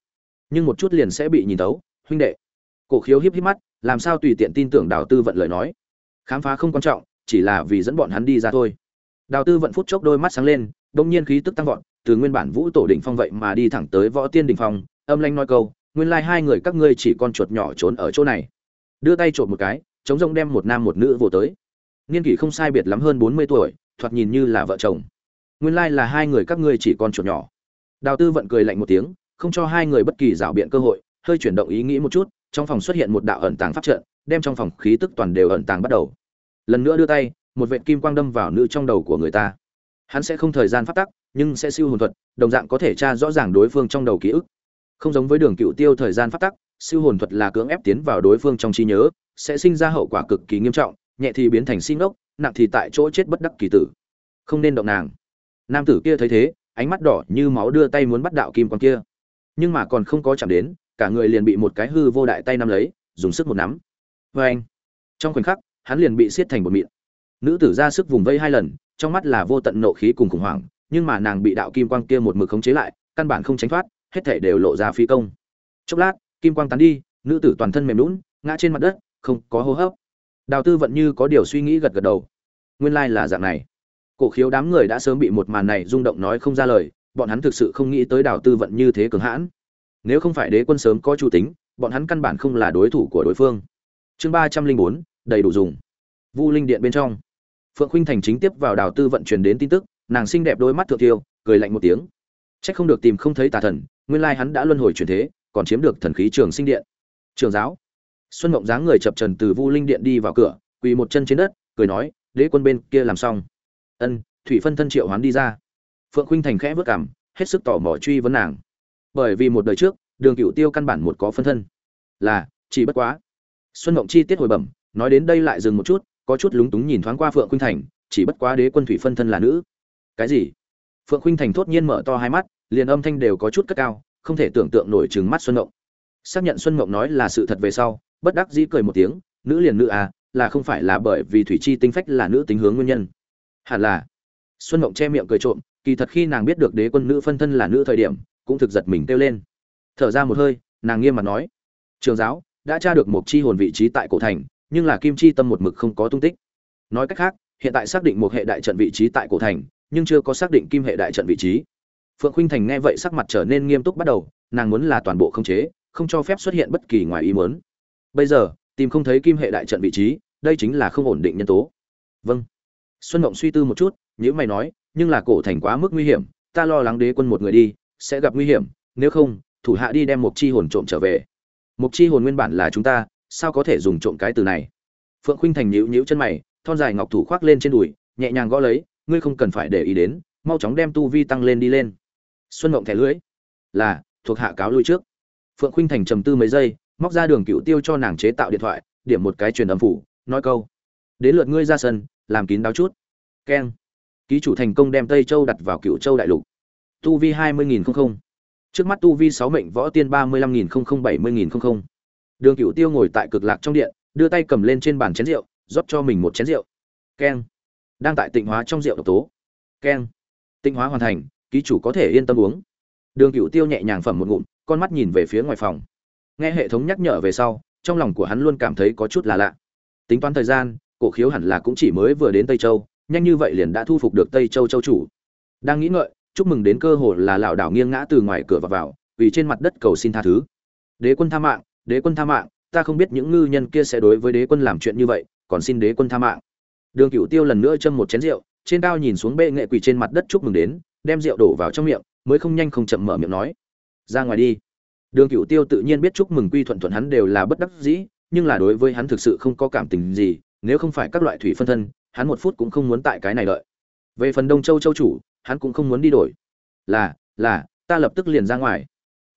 nhưng một chút liền sẽ bị nhìn tấu huynh đệ. Cổ khiếu hiếp híp mắt, làm sao tùy tiện tin tưởng đào tư vận lời nói? Khám phá không quan trọng, chỉ là vì dẫn bọn hắn đi ra thôi. Đào tư vận phút chốc đôi mắt sáng lên, đông nhiên khí tức tăng vọt, từ nguyên bản vũ tổ đỉnh phong vậy mà đi thẳng tới võ tiên đỉnh phong, âm lanh nói câu, nguyên lai hai người các ngươi chỉ con chuột nhỏ trốn ở chỗ này. Đưa tay trộm một cái, chống rông đem một nam một nữ vô tới. Niên kỷ không sai biệt lắm hơn bốn mươi tuổi, thoạt nhìn như là vợ chồng. Nguyên lai là hai người các ngươi chỉ con chuột nhỏ. Đào tư vận cười lạnh một tiếng không cho hai người bất kỳ rảo biện cơ hội, hơi chuyển động ý nghĩ một chút, trong phòng xuất hiện một đạo ẩn tàng pháp trận, đem trong phòng khí tức toàn đều ẩn tàng bắt đầu. Lần nữa đưa tay, một vệt kim quang đâm vào nữ trong đầu của người ta. Hắn sẽ không thời gian phát tắc, nhưng sẽ siêu hồn thuật, đồng dạng có thể tra rõ ràng đối phương trong đầu ký ức. Không giống với đường cựu tiêu thời gian phát tắc, siêu hồn thuật là cưỡng ép tiến vào đối phương trong trí nhớ, sẽ sinh ra hậu quả cực kỳ nghiêm trọng, nhẹ thì biến thành sinh ốc, nặng thì tại chỗ chết bất đắc kỳ tử. Không nên động nàng. Nam tử kia thấy thế, ánh mắt đỏ như máu đưa tay muốn bắt đạo kim quang kia nhưng mà còn không có chạm đến, cả người liền bị một cái hư vô đại tay nắm lấy, dùng sức một nắm. Vê anh, trong khoảnh khắc, hắn liền bị siết thành một mịn. Nữ tử ra sức vùng vây hai lần, trong mắt là vô tận nộ khí cùng khủng hoảng, nhưng mà nàng bị đạo kim quang kia một mực khống chế lại, căn bản không tránh thoát, hết thể đều lộ ra phi công. Chốc lát, kim quang tán đi, nữ tử toàn thân mềm lún ngã trên mặt đất, không có hô hấp. Đào tư vận như có điều suy nghĩ gật gật đầu. Nguyên lai là dạng này. Cổ khiếu đám người đã sớm bị một màn này rung động nói không ra lời bọn hắn thực sự không nghĩ tới đào tư vận như thế cường hãn. Nếu không phải đế quân sớm có chủ tính, bọn hắn căn bản không là đối thủ của đối phương. Chương ba trăm linh bốn, đầy đủ dùng. Vu linh điện bên trong. Phượng khuynh thành chính tiếp vào đào tư vận truyền đến tin tức, nàng xinh đẹp đôi mắt thượng tiêu cười lạnh một tiếng. C h ắ c không được tìm không thấy tà thần, nguyên lai hắn đã luân hồi truyền thế, còn chiếm được thần khí trường sinh điện. Trường giáo. Xuân mộng dáng người chập trần từ vu linh điện đi vào cửa, quỳ một chân trên đất, cười nói, đế quân bên kia làm xong. Ân, thủy phân thân triệu hoán đi ra phượng khuynh thành khẽ vớt cảm, hết sức tỏ mò truy vấn nàng. Bởi vì một đời trước, đường cựu tiêu căn bản một có phân thân. Là, chỉ bất quá. Xuân mộng chi tiết hồi bẩm, nói đến đây lại dừng một chút, có chút lúng túng nhìn thoáng qua phượng khuynh thành, chỉ bất quá đế quân thủy phân thân là nữ. Cái gì? Phượng khuynh thành thốt nhiên mở to hai mắt, liền âm thanh đều có chút cất cao, không thể tưởng tượng nổi trừng mắt xuân mộng. Xác nhận xuân mộng nói là sự thật về sau, bất đắc dĩ cười một tiếng, nữ liền nữ à là không phải là bởi vì thủy chi tinh phách là nữ tính hướng nguyên nhân. Hẳn là. Xuân mộng che miệng cười trộm kỳ thật khi nàng biết được đế quân nữ phân thân là nữ thời điểm, cũng thực giật mình kêu lên. Thở ra một hơi, nàng nghiêm mặt nói, trường giáo, đã tra được một chi hồn vị trí tại cổ thành, nhưng là kim chi tâm một mực không có tung tích. Nói cách khác, hiện tại xác định một hệ đại trận vị trí tại cổ thành, nhưng chưa có xác định kim hệ đại trận vị trí. Phượng khuynh thành nghe vậy sắc mặt trở nên nghiêm túc bắt đầu, nàng muốn là toàn bộ không chế, không cho phép xuất hiện bất kỳ ngoài ý muốn. Bây giờ, tìm không thấy kim hệ đại trận vị trí, đây chính là không ổn định nhân tố. Vâng. Xuân mộng suy tư một chút nếu mày nói nhưng là cổ thành quá mức nguy hiểm, ta lo lắng đế quân một người đi, sẽ gặp nguy hiểm, nếu không, thủ hạ đi đem một chi hồn trộm trở về. Một chi hồn nguyên bản là chúng ta, sao có thể dùng trộm cái từ này? Phượng khuynh thành nhíu nhíu chân mày, thon dài ngọc thủ khoác lên trên đùi, nhẹ nhàng gõ lấy, ngươi không cần phải để ý đến, mau chóng đem tu vi tăng lên đi lên. Xuân mộng thẻ lưỡi, là, thuộc hạ cáo lui trước. Phượng khuynh thành trầm tư mấy giây, móc ra đường cựu tiêu cho nàng chế tạo điện thoại, điểm một cái truyền âm phủ, nói câu, đến lượt ngươi ra sân, làm kín đáo chút. Keng ký chủ thành công đem tây châu đặt vào cựu châu đại lục. Tu vi hai mươi nghìn không trước mắt tu vi sáu mệnh võ tiên ba mươi lăm nghìn không bảy mươi nghìn không đường cựu tiêu ngồi tại cực lạc trong điện, đưa tay cầm lên trên bàn chén rượu, rót cho mình một chén rượu. Keng. Đang tại tịnh hóa trong rượu độc tố. Keng. Tịnh hóa hoàn thành, ký chủ có thể yên tâm uống. Đường cựu tiêu nhẹ nhàng phẩm một ngụm, con mắt nhìn về phía ngoài phòng. Nghe hệ thống nhắc nhở về sau, trong lòng của hắn luôn cảm thấy có chút là lạ. Tính toán thời gian, cổ khiếu hẳn là cũng chỉ mới vừa đến tây châu nhanh như vậy liền đã thu phục được tây châu châu chủ. Đang nghĩ ngợi, chúc mừng đến cơ hội là lảo đảo nghiêng ngã từ ngoài cửa và vào, vì trên mặt đất cầu xin tha thứ. Đế quân tha mạng, đế quân tha mạng, ta không biết những ngư nhân kia sẽ đối với đế quân làm chuyện như vậy, còn xin đế quân tha mạng. Đường cựu tiêu lần nữa châm một chén rượu, trên cao nhìn xuống bệ nghệ quỳ trên mặt đất chúc mừng đến, đem rượu đổ vào trong miệng, mới không nhanh không chậm mở miệng nói. Ra ngoài đi. Đường cựu tiêu tự nhiên biết chúc mừng quy thuận thuận hắn đều là bất đắc dĩ, nhưng là đối với hắn thực sự không có cảm tình gì, nếu không phải các loại thủy phân thân hắn một phút cũng không muốn tại cái này đợi. Về phần đông châu châu chủ, hắn cũng không muốn đi đổi. Là là, ta lập tức liền ra ngoài.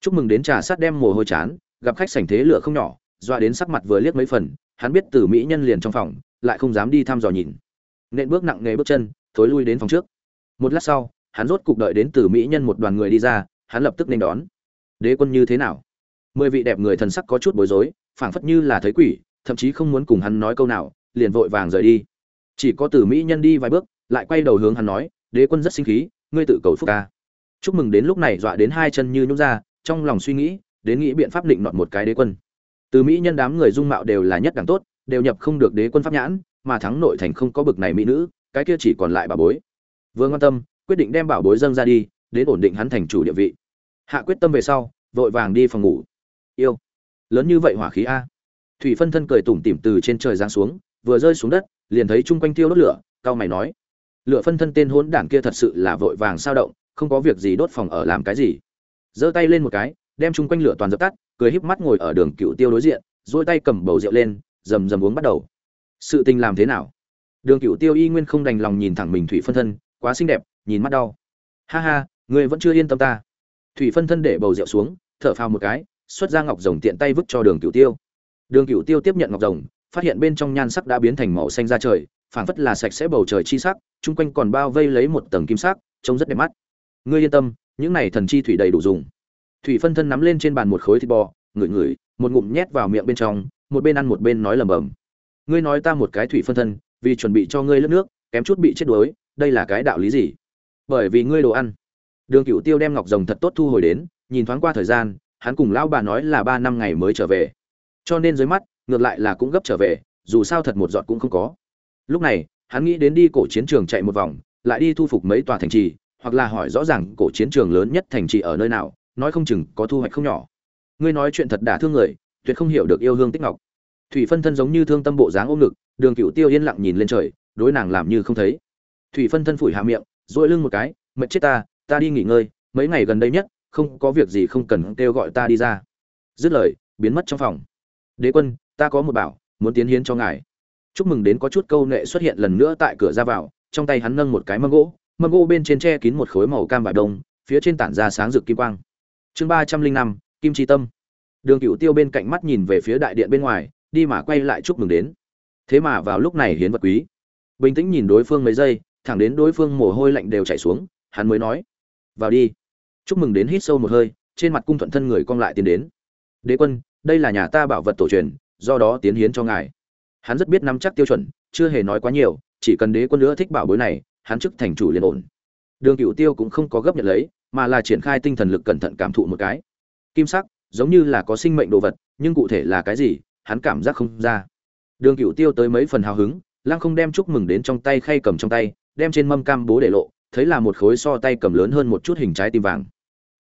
Chúc mừng đến trà sát đem mồ hôi chán, gặp khách sảnh thế lửa không nhỏ doa đến sắc mặt vừa liếc mấy phần, hắn biết từ mỹ nhân liền trong phòng, lại không dám đi thăm dò nhìn. Nên bước nặng nề bước chân, thối lui đến phòng trước. Một lát sau, hắn rốt cục đợi đến từ mỹ nhân một đoàn người đi ra, hắn lập tức nên đón. Đế quân như thế nào? Mười vị đẹp người thần sắc có chút bối rối, phảng phất như là thấy quỷ, thậm chí không muốn cùng hắn nói câu nào, liền vội vàng rời đi chỉ có từ mỹ nhân đi vài bước, lại quay đầu hướng hắn nói, đế quân rất sinh khí, ngươi tự cầu phúc ca chúc mừng đến lúc này dọa đến hai chân như nhúc ra, trong lòng suy nghĩ, đến nghĩ biện pháp định nọt một cái đế quân. Từ mỹ nhân đám người dung mạo đều là nhất đẳng tốt, đều nhập không được đế quân pháp nhãn, mà thắng nội thành không có bực này mỹ nữ, cái kia chỉ còn lại bà bối. Vương quan tâm quyết định đem bảo bối dâng ra đi, đến ổn định hắn thành chủ địa vị. Hạ quyết tâm về sau, vội vàng đi phòng ngủ. Yêu. Lớn như vậy hỏa khí a. Thủy phân thân cười tủm tỉm từ trên trời giáng xuống vừa rơi xuống đất, liền thấy chung quanh tiêu đốt lửa, cao mày nói, lửa phân thân tên hỗn đảng kia thật sự là vội vàng sao động, không có việc gì đốt phòng ở làm cái gì. Giơ tay lên một cái, đem chung quanh lửa toàn dập tắt, cười híp mắt ngồi ở đường cựu tiêu đối diện dỗi tay cầm bầu rượu lên, rầm rầm uống bắt đầu. Sự tình làm thế nào? Đường cựu tiêu y nguyên không đành lòng nhìn thẳng mình thủy phân thân, quá xinh đẹp, nhìn mắt đau. Ha ha, ngươi vẫn chưa yên tâm ta. Thủy phân thân để bầu rượu xuống, thở phào một cái, xuất ra ngọc rồng tiện tay vứt cho đường cựu tiêu. Đường cựu tiêu tiếp nhận ngọc rồng phát hiện bên trong nhan sắc đã biến thành màu xanh da trời, phảng phất là sạch sẽ bầu trời chi sắc, chung quanh còn bao vây lấy một tầng kim sắc, trông rất đẹp mắt. Ngươi yên tâm, những này thần chi thủy đầy đủ dùng. Thủy phân thân nắm lên trên bàn một khối thịt bò, ngửi ngửi, một ngụm nhét vào miệng bên trong, một bên ăn một bên nói lầm bầm ngươi nói ta một cái thủy phân thân, vì chuẩn bị cho ngươi lớp nước, kém chút bị chết đuối, đây là cái đạo lý gì? Bởi vì ngươi đồ ăn. Đường cựu tiêu đem ngọc rồng thật tốt thu hồi đến, nhìn thoáng qua thời gian, hắn cùng lão bà nói là ba năm ngày mới trở về. Cho nên dưới mắt ngược lại là cũng gấp trở về, dù sao thật một giọt cũng không có. Lúc này, hắn nghĩ đến đi cổ chiến trường chạy một vòng, lại đi thu phục mấy tòa thành trì, hoặc là hỏi rõ ràng cổ chiến trường lớn nhất thành trì ở nơi nào, nói không chừng có thu hoạch không nhỏ. Ngươi nói chuyện thật đả thương người, tuyệt không hiểu được yêu hương tích ngọc. Thủy phân thân giống như thương tâm bộ dáng ôm ngực, đường cựu tiêu yên lặng nhìn lên trời, đối nàng làm như không thấy. Thủy phân thân phủi hạ miệng dội lưng một cái, mệt chết ta ta đi nghỉ ngơi, mấy ngày gần đây nhất, không có việc gì không cần kêu gọi ta đi ra. Dứt lời, biến mất trong phòng. Đế quân ta có một bảo, muốn tiến hiến cho ngài. Chúc mừng đến có chút câu nệ xuất hiện lần nữa tại cửa ra vào, trong tay hắn nâng một cái mâm gỗ mâm gỗ bên trên tre kín một khối màu cam vải đông, phía trên tản ra sáng rực kim quang. Chương ba trăm linh năm, kim tri tâm. Đường cựu tiêu bên cạnh mắt nhìn về phía đại điện bên ngoài, đi mà quay lại chúc mừng đến. Thế mà vào lúc này hiến vật quý. Bình tĩnh nhìn đối phương mấy giây, thẳng đến đối phương mồ hôi lạnh đều chảy xuống, hắn mới nói, vào đi. Chúc mừng đến hít sâu một hơi, trên mặt cung thuận thân người cong lại tiến đến. Đế quân, đây là nhà ta bảo vật tổ truyền do đó tiến hiến cho ngài. Hắn rất biết nắm chắc tiêu chuẩn, chưa hề nói quá nhiều, chỉ cần đế quân nữa thích bảo bối này, hắn chức thành chủ liền ổn. Đường cựu tiêu cũng không có gấp nhận lấy, mà là triển khai tinh thần lực cẩn thận cảm thụ một cái. Kim sắc, giống như là có sinh mệnh đồ vật, nhưng cụ thể là cái gì, hắn cảm giác không ra. Đường cựu tiêu tới mấy phần hào hứng, lăng không đem chúc mừng đến trong tay khay cầm trong tay, đem trên mâm cam bố để lộ, thấy là một khối so tay cầm lớn hơn một chút hình trái tim vàng.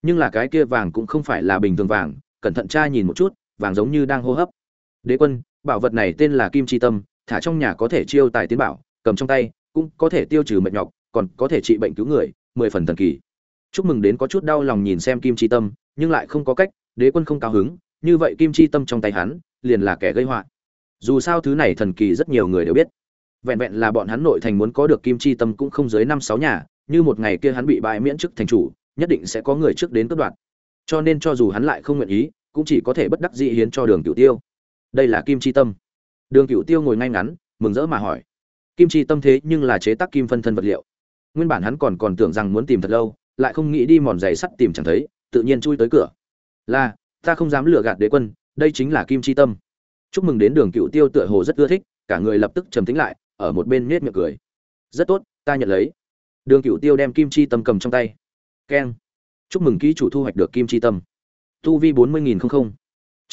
Nhưng là cái kia vàng cũng không phải là bình thường vàng, cẩn thận tra nhìn một chút, vàng giống như đang hô hấp đế quân, bảo vật này tên là kim chi tâm, thả trong nhà có thể chiêu tài tiến bảo, cầm trong tay, cũng có thể tiêu trừ mệt nhọc, còn có thể trị bệnh cứu người, mười phần thần kỳ. Chúc mừng đến có chút đau lòng nhìn xem kim chi tâm, nhưng lại không có cách, đế quân không cao hứng, như vậy kim chi tâm trong tay hắn, liền là kẻ gây họa. Dù sao thứ này thần kỳ rất nhiều người đều biết. Vẹn vẹn là bọn hắn nội thành muốn có được kim chi tâm cũng không dưới năm sáu nhà, như một ngày kia hắn bị bãi miễn chức thành chủ, nhất định sẽ có người trước đến cướp đoạt. Cho nên cho dù hắn lại không nguyện ý, cũng chỉ có thể bất đắc dĩ hiến cho đường cửu tiêu đây là kim chi tâm. Đường cựu tiêu ngồi ngay ngắn, mừng rỡ mà hỏi. Kim chi tâm thế nhưng là chế tác kim phân thân vật liệu. Nguyên bản hắn còn còn tưởng rằng muốn tìm thật lâu, lại không nghĩ đi mòn giày sắt tìm chẳng thấy, tự nhiên chui tới cửa. Là, ta không dám lừa gạt đế quân, đây chính là kim chi tâm. Chúc mừng đến đường cựu tiêu tựa hồ rất ưa thích, cả người lập tức trầm tính lại, ở một bên nết miệng cười. Rất tốt, ta nhận lấy. Đường cựu tiêu đem kim chi tâm cầm trong tay. Keng. Chúc mừng ký chủ thu hoạch được kim chi tâm. Tu vi bốn mươi nghìn không không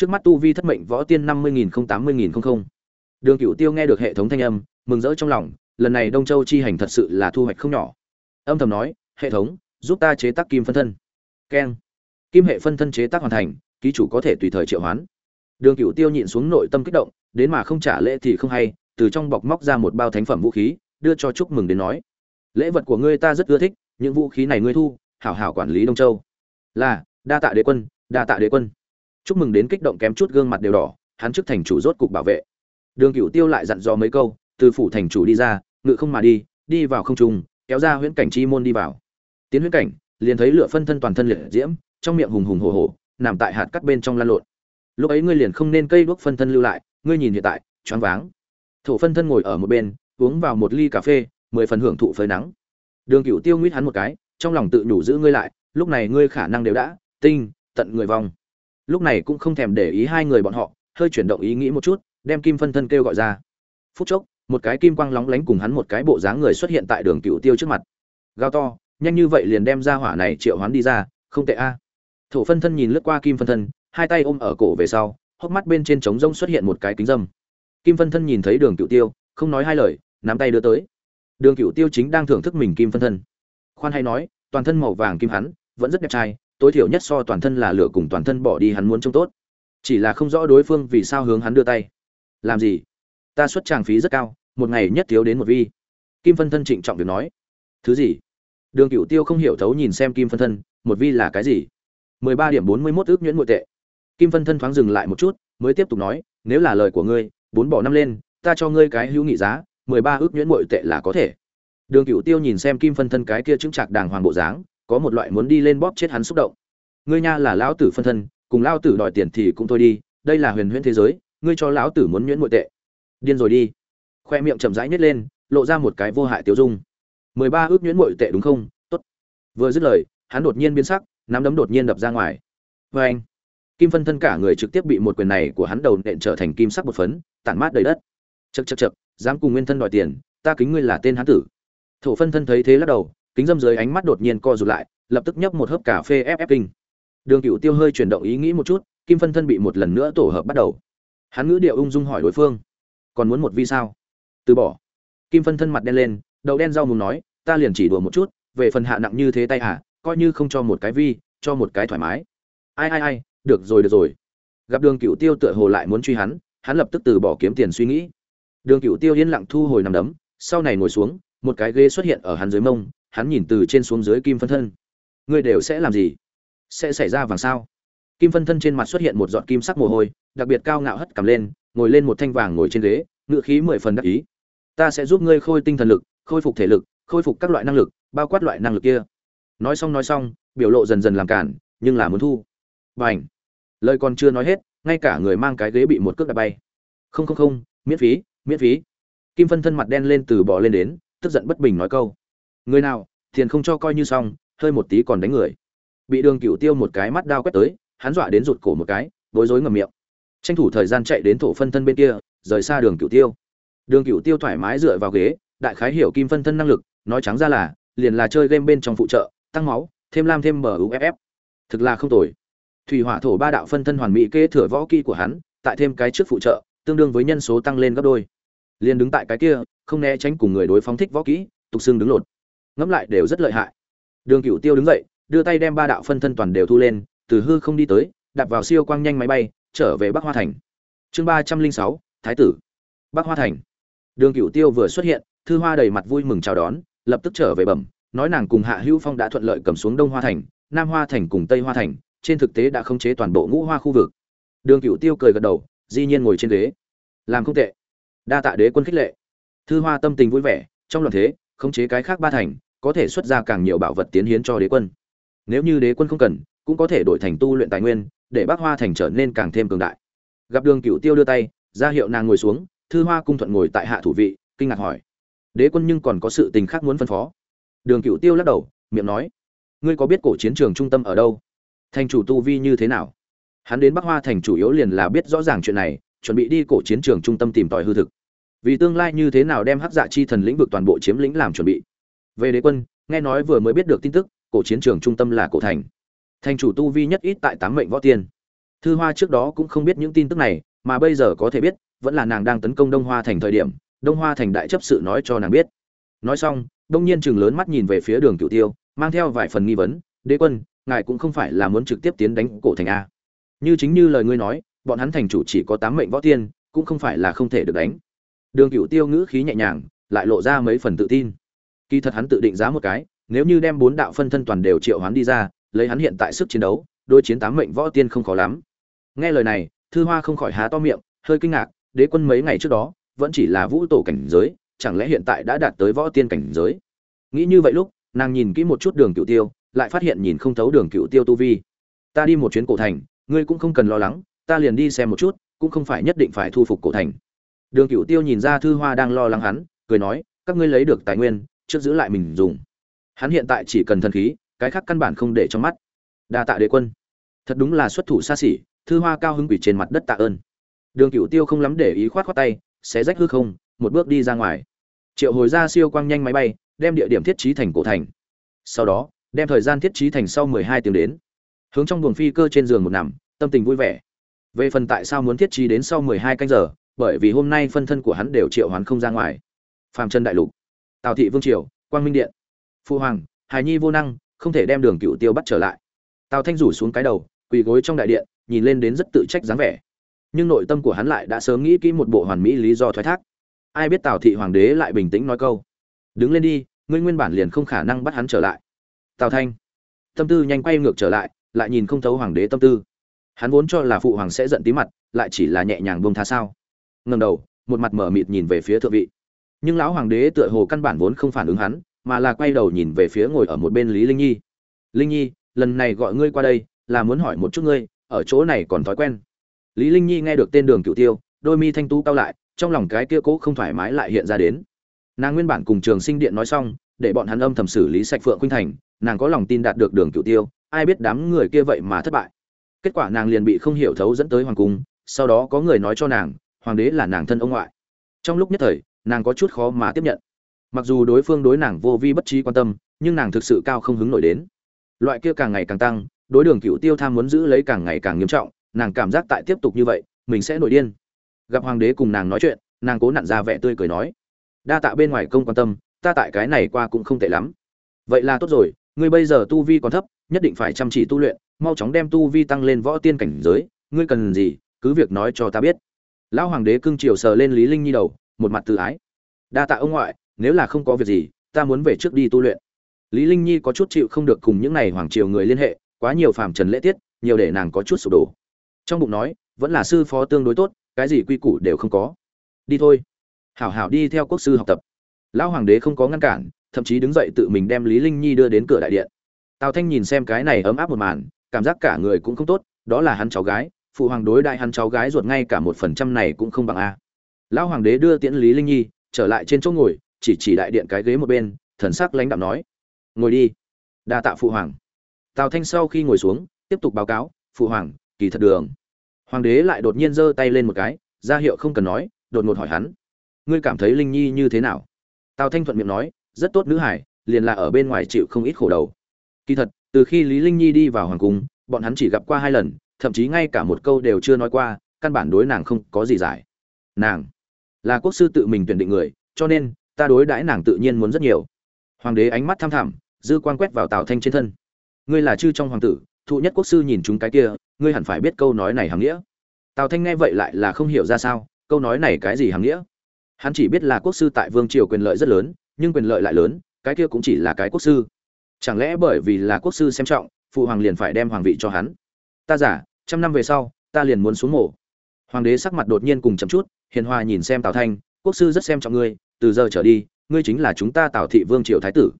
trước mắt tu vi thất mệnh võ tiên năm mươi nghìn không tám mươi nghìn không không. Đường cựu tiêu nghe được hệ thống thanh âm, mừng rỡ trong lòng, lần này đông châu chi hành thật sự là thu hoạch không nhỏ. Âm thầm nói, hệ thống, giúp ta chế tác kim phân thân. Keng. Kim hệ phân thân chế tác hoàn thành, ký chủ có thể tùy thời triệu hoán. Đường cựu tiêu nhịn xuống nội tâm kích động, đến mà không trả lễ thì không hay, từ trong bọc móc ra một bao thánh phẩm vũ khí, đưa cho chúc mừng đến nói, lễ vật của ngươi ta rất ưa thích, những vũ khí này ngươi thu, hảo hảo quản lý đông châu. Là, đa tạ đế quân, đa tạ đế quân chúc mừng đến kích động kém chút gương mặt đều đỏ, hắn trước thành chủ rốt cục bảo vệ. Đường Cửu tiêu lại dặn dò mấy câu, từ phủ thành chủ đi ra, ngự không mà đi đi vào không trung, kéo ra huyễn cảnh chi môn đi vào. Tiến huyễn cảnh, liền thấy lửa phân thân toàn thân liệt diễm, trong miệng hùng hùng hồ hồ nằm tại hạt cắt bên trong lan lộn. Lúc ấy ngươi liền không nên cây đuốc phân thân lưu lại, ngươi nhìn hiện tại, choáng váng. Thổ phân thân ngồi ở một bên, uống vào một ly cà phê, mười phần hưởng thụ phơi nắng. Đường Cửu tiêu nguyết hắn một cái, trong lòng tự nhủ giữ ngươi lại, lúc này ngươi khả năng đều đã, tinh, tận người vong lúc này cũng không thèm để ý hai người bọn họ, hơi chuyển động ý nghĩ một chút, đem kim phân thân kêu gọi ra. Phút chốc, một cái kim quang lóng lánh cùng hắn một cái bộ dáng người xuất hiện tại đường cựu tiêu trước mặt. Gao to, nhanh như vậy liền đem ra hỏa này triệu hoán đi ra, không tệ a. Thổ phân thân nhìn lướt qua kim phân thân, hai tay ôm ở cổ về sau, hốc mắt bên trên trống rông xuất hiện một cái kính dâm. Kim phân thân nhìn thấy đường cựu tiêu, không nói hai lời, nắm tay đưa tới. Đường cựu tiêu chính đang thưởng thức mình kim phân thân. Khoan hay nói, toàn thân màu vàng kim hắn, vẫn rất đẹp trai tối thiểu nhất so toàn thân là lửa cùng toàn thân bỏ đi hắn muốn trông tốt. Chỉ là không rõ đối phương vì sao hướng hắn đưa tay. Làm gì? Ta xuất tràng phí rất cao, một ngày nhất thiếu đến một vi. Kim phân thân trịnh trọng việc nói. Thứ gì? Đường cựu tiêu không hiểu thấu nhìn xem kim phân thân, một vi là cái gì? Mười ba điểm bốn mươi mốt ước nhuyễn nội tệ. Kim phân thân thoáng dừng lại một chút, mới tiếp tục nói, nếu là lời của ngươi, bốn bỏ năm lên, ta cho ngươi cái hữu nghị giá, mười ba ước nhuyễn nội tệ là có thể. Đường cựu tiêu nhìn xem kim phân thân cái kia chứng chạc đàng hoàng bộ dáng có một loại muốn đi lên bóp chết hắn xúc động. Ngươi nha là lão tử phân thân, cùng lão tử đòi tiền thì cũng thôi đi, đây là huyền huyễn thế giới, ngươi cho lão tử muốn nhuyễn nội tệ. Điên rồi đi. Khoe miệng chậm rãi nhét lên, lộ ra một cái vô hại tiêu dung. Mười ba ước nhuyễn nội tệ đúng không? Tốt. Vừa dứt lời, hắn đột nhiên biến sắc, nắm đấm đột nhiên đập ra ngoài. Vê anh, kim phân thân cả người trực tiếp bị một quyền này của hắn đầu nện trở thành kim sắc bột phấn, tản mát đầy đất. Chật chật chật dám cùng nguyên thân đòi tiền, ta kính ngươi là tên hán tử. Thổ phân thân thấy thế lắc đầu kính dâm dưới ánh mắt đột nhiên co rụt lại, lập tức nhấp một hớp cà phê ép ép kinh. Đường cựu tiêu hơi chuyển động ý nghĩ một chút, kim phân thân bị một lần nữa tổ hợp bắt đầu. Hắn ngữ điệu ung dung hỏi đối phương, còn muốn một vi sao? Từ bỏ. Kim phân thân mặt đen lên đầu đen rau mùng nói, ta liền chỉ đùa một chút, về phần hạ nặng như thế tay hả coi như không cho một cái vi, cho một cái thoải mái. Ai ai ai, được rồi được rồi. Gặp đường cựu tiêu tựa hồ lại muốn truy hắn hắn lập tức từ bỏ kiếm tiền suy nghĩ. Đường cựu tiêu yên lặng thu hồi nằm đấm, sau này ngồi xuống, một cái ghế xuất hiện ở hắn dưới mông hắn nhìn từ trên xuống dưới kim phân thân. Ngươi đều sẽ làm gì? Sẽ xảy ra vàng sao? Kim phân thân trên mặt xuất hiện một giọt kim sắc mồ hôi, đặc biệt cao ngạo hất cầm lên, ngồi lên một thanh vàng ngồi trên ghế ngựa khí mười phần đắc ý. Ta sẽ giúp ngươi khôi tinh thần lực, khôi phục thể lực, khôi phục các loại năng lực, bao quát loại năng lực kia. Nói xong nói xong, biểu lộ dần dần làm cản, nhưng là muốn thu. B à n h lời còn chưa nói hết, ngay cả người mang cái ghế bị một cước đạp bay. Không không không, miễn phí miễn phí. Kim phân thân mặt đen lên từ bỏ lên đến, tức giận bất bình nói câu người nào thiền không cho coi như xong, hơi một tí còn đánh người. Bị đường cựu tiêu một cái mắt đao quét tới, hắn dọa đến rụt cổ một cái, bối rối ngầm miệng. Tranh thủ thời gian chạy đến thổ phân thân bên kia, rời xa đường cựu tiêu. Đường cựu tiêu thoải mái dựa vào ghế, đại khái hiểu kim phân thân năng lực, nói trắng ra là, liền là chơi game bên trong phụ trợ, tăng máu, thêm lam thêm muff thực là không tồi. Thủy hỏa thổ ba đạo phân thân hoàn mỹ kế thừa võ kỹ của hắn, tại thêm cái trước phụ trợ, tương đương với nhân số tăng lên gấp đôi. Liền đứng tại cái kia, không né tránh cùng người đối phóng thích võ kỹ, tục xương đứng lột ngẫm lại đều rất lợi hại. Đường Cửu tiêu đứng dậy, đưa tay đem ba đạo phân thân toàn đều thu lên, từ hư không đi tới, đạp vào siêu quang nhanh máy bay, trở về bắc hoa thành. Chương ba trăm linh sáu, thái tử. Bắc hoa thành. Đường Cửu tiêu vừa xuất hiện, thư hoa đầy mặt vui mừng chào đón, lập tức trở về bẩm, nói nàng cùng hạ hữu phong đã thuận lợi cầm xuống đông hoa thành, nam hoa thành cùng tây hoa thành, trên thực tế đã khống chế toàn bộ ngũ hoa khu vực. Đường Cửu tiêu cười gật đầu di nhiên ngồi trên ghế. Làm không tệ. Đa tạ đế quân khích lệ. Thư hoa tâm tình vui vẻ, trong loạn thế, khống chế cái khác ba thành có thể xuất ra càng nhiều bảo vật tiến hiến cho đế quân. Nếu như đế quân không cần, cũng có thể đổi thành tu luyện tài nguyên, để bác hoa thành trở nên càng thêm cường đại. Gặp đường cựu tiêu đưa tay, ra hiệu nàng ngồi xuống, thư hoa cung thuận ngồi tại hạ thủ vị, kinh ngạc hỏi. Đế quân nhưng còn có sự tình khác muốn phân phó. Đường cựu tiêu lắc đầu, miệng nói. Ngươi có biết cổ chiến trường trung tâm ở đâu? Thành chủ tu vi như thế nào? Hắn đến bắc hoa thành chủ yếu liền là biết rõ ràng chuyện này, chuẩn bị đi cổ chiến trường trung tâm tìm tòi hư thực. Vì tương lai như thế nào đem hắc dạ chi thần lĩnh vực toàn bộ chiếm lĩnh làm chuẩn bị? Về đế quân, nghe nói vừa mới biết được tin tức, cổ chiến trường trung tâm là cổ thành. Thành chủ tu vi nhất ít tại tám mệnh võ tiên. Thư hoa trước đó cũng không biết những tin tức này, mà bây giờ có thể biết, vẫn là nàng đang tấn công đông hoa thành thời điểm, đông hoa thành đại chấp sự nói cho nàng biết. Nói xong, đông nhiên chừng lớn mắt nhìn về phía đường cựu tiêu, mang theo vài phần nghi vấn, đế quân, ngài cũng không phải là muốn trực tiếp tiến đánh cổ thành a. Như chính như lời ngươi nói, bọn hắn thành chủ chỉ có tám mệnh võ tiên, cũng không phải là không thể được đánh. Đường cựu tiêu ngữ khí nhẹ nhàng, lại lộ ra mấy phần tự tin kỳ thật hắn tự định giá một cái, nếu như đem bốn đạo phân thân toàn đều triệu hoán đi ra, lấy hắn hiện tại sức chiến đấu đôi chiến tám mệnh võ tiên không khó lắm. Nghe lời này, thư hoa không khỏi há to miệng, hơi kinh ngạc, đế quân mấy ngày trước đó, vẫn chỉ là vũ tổ cảnh giới, chẳng lẽ hiện tại đã đạt tới võ tiên cảnh giới? Nghĩ như vậy lúc, nàng nhìn kỹ một chút đường cựu tiêu, lại phát hiện nhìn không thấu đường cựu tiêu tu vi. Ta đi một chuyến cổ thành, ngươi cũng không cần lo lắng, ta liền đi xem một chút, cũng không phải nhất định phải thu phục cổ thành. Đường cựu tiêu nhìn ra thư hoa đang lo lắng hắn, cười nói, các ngươi lấy được tài nguyên trước giữ lại mình dùng. Hắn hiện tại chỉ cần thần khí, cái khác căn bản không để trong mắt. Đa tạ đế quân. Thật đúng là xuất thủ xa xỉ, thư hoa cao hứng quỷ trên mặt đất tạ ơn. Đường cựu tiêu không lắm để ý khoát khoát tay, xé rách hư không, một bước đi ra ngoài. Triệu hồi ra siêu quang nhanh máy bay, đem địa điểm thiết trí thành cổ thành. Sau đó, đem thời gian thiết trí thành sau mười hai tiếng đến. Hướng trong buồng phi cơ trên giường một nằm, tâm tình vui vẻ. Về phần tại sao muốn thiết trí đến sau mười hai canh giờ, bởi vì hôm nay phân thân của hắn đều triệu hoán không ra ngoài. Phàm chân đại lục tào thị vương triều, quang minh điện. Phụ hoàng, hài nhi vô năng, không thể đem đường cựu tiêu bắt trở lại. Tào thanh rủ xuống cái đầu, quỳ gối trong đại điện, nhìn lên đến rất tự trách dáng vẻ. Nhưng nội tâm của hắn lại đã sớm nghĩ kỹ một bộ hoàn mỹ lý do thoái thác. Ai biết tào thị hoàng đế lại bình tĩnh nói câu. Đứng lên đi, ngươi nguyên bản liền không khả năng bắt hắn trở lại. Tào thanh, tâm tư nhanh quay ngược trở lại lại nhìn không thấu hoàng đế tâm tư. Hắn vốn cho là phụ hoàng sẽ giận tí mặt, lại chỉ là nhẹ nhàng bông tha sao. Ngầm đầu, một mặt mở mịt nhìn về phía thượng vị nhưng lão hoàng đế tựa hồ căn bản vốn không phản ứng hắn, mà là quay đầu nhìn về phía ngồi ở một bên lý linh nhi. Linh nhi, lần này gọi ngươi qua đây, là muốn hỏi một chút ngươi, ở chỗ này còn thói quen? Lý linh nhi nghe được tên đường cựu tiêu, đôi mi thanh tú cao lại, trong lòng cái kia cố không thoải mái lại hiện ra đến. Nàng nguyên bản cùng trường sinh điện nói xong, để bọn hắn âm thầm xử lý sạch phượng khuynh thành, nàng có lòng tin đạt được đường cựu tiêu, ai biết đám người kia vậy mà thất bại. Kết quả nàng liền bị không hiểu thấu dẫn tới hoàng cung, sau đó có người nói cho nàng, hoàng đế là nàng thân ông ngoại. Trong lúc nhất thời nàng có chút khó mà tiếp nhận. Mặc dù đối phương đối nàng vô vi bất trí quan tâm, nhưng nàng thực sự cao không hứng nổi đến. Loại kia càng ngày càng tăng, đối đường cựu tiêu tham muốn giữ lấy càng ngày càng nghiêm trọng, nàng cảm giác tại tiếp tục như vậy, mình sẽ nổi điên. Gặp hoàng đế cùng nàng nói chuyện, nàng cố nặn ra vẻ tươi cười nói, đa tạ bên ngoài công quan tâm, ta tại cái này qua cũng không tệ lắm. Vậy là tốt rồi, ngươi bây giờ tu vi còn thấp, nhất định phải chăm chỉ tu luyện, mau chóng đem tu vi tăng lên võ tiên cảnh giới, ngươi cần gì, cứ việc nói cho ta biết. Lão hoàng đế cưng chiều sờ lên lý linh nhi đầu một mặt tự ái. Đa tạ ông ngoại, nếu là không có việc gì, ta muốn về trước đi tu luyện. Lý linh nhi có chút chịu không được cùng những này hoàng triều người liên hệ, quá nhiều phàm trần lễ tiết, nhiều để nàng có chút sụp đổ. Trong bụng nói, vẫn là sư phó tương đối tốt, cái gì quy củ đều không có. Đi thôi. Hảo hảo đi theo quốc sư học tập. Lão hoàng đế không có ngăn cản, thậm chí đứng dậy tự mình đem lý linh nhi đưa đến cửa đại điện. Tào thanh nhìn xem cái này ấm áp một màn, cảm giác cả người cũng không tốt, đó là hắn cháu gái, phụ hoàng đối đại hắn cháu gái ruột ngay cả một phần trăm này cũng không bằng a lão hoàng đế đưa tiễn lý linh nhi, trở lại trên chỗ ngồi, chỉ chỉ đại điện cái ghế một bên, thần sắc lãnh đạm nói. Ngồi đi. Đa tạ phụ hoàng. Tào thanh sau khi ngồi xuống, tiếp tục báo cáo, phụ hoàng, kỳ thật đường. Hoàng đế lại đột nhiên giơ tay lên một cái, ra hiệu không cần nói, đột ngột hỏi hắn. Ngươi cảm thấy linh nhi như thế nào? Tào thanh thuận miệng nói, rất tốt nữ hải, liền là ở bên ngoài chịu không ít khổ đầu. Kỳ thật, từ khi lý linh nhi đi vào hoàng cung, bọn hắn chỉ gặp qua hai lần, thậm chí ngay cả một câu đều chưa nói qua, căn bản đối nàng không có gì giải. Nàng là quốc sư tự mình tuyển định người, cho nên, ta đối đãi nàng tự nhiên muốn rất nhiều. Hoàng đế ánh mắt tham thẳm, dư quan quét vào tào thanh trên thân. Ngươi là chư trong hoàng tử, thụ nhất quốc sư nhìn chúng cái kia, ngươi hẳn phải biết câu nói này hàm nghĩa. Tào thanh nghe vậy lại là không hiểu ra sao, câu nói này cái gì hàm nghĩa? Hắn chỉ biết là quốc sư tại vương triều quyền lợi rất lớn, nhưng quyền lợi lại lớn, cái kia cũng chỉ là cái quốc sư. Chẳng lẽ bởi vì là quốc sư xem trọng, phụ hoàng liền phải đem hoàng vị cho hắn? Ta giả, trăm năm về sau, ta liền muốn xuống mổ hoàng đế sắc mặt đột nhiên cùng chậm chút hiền hòa nhìn xem tào thanh, quốc sư rất xem trọng ngươi, từ giờ trở đi, ngươi chính là chúng ta tào thị vương triều thái tử.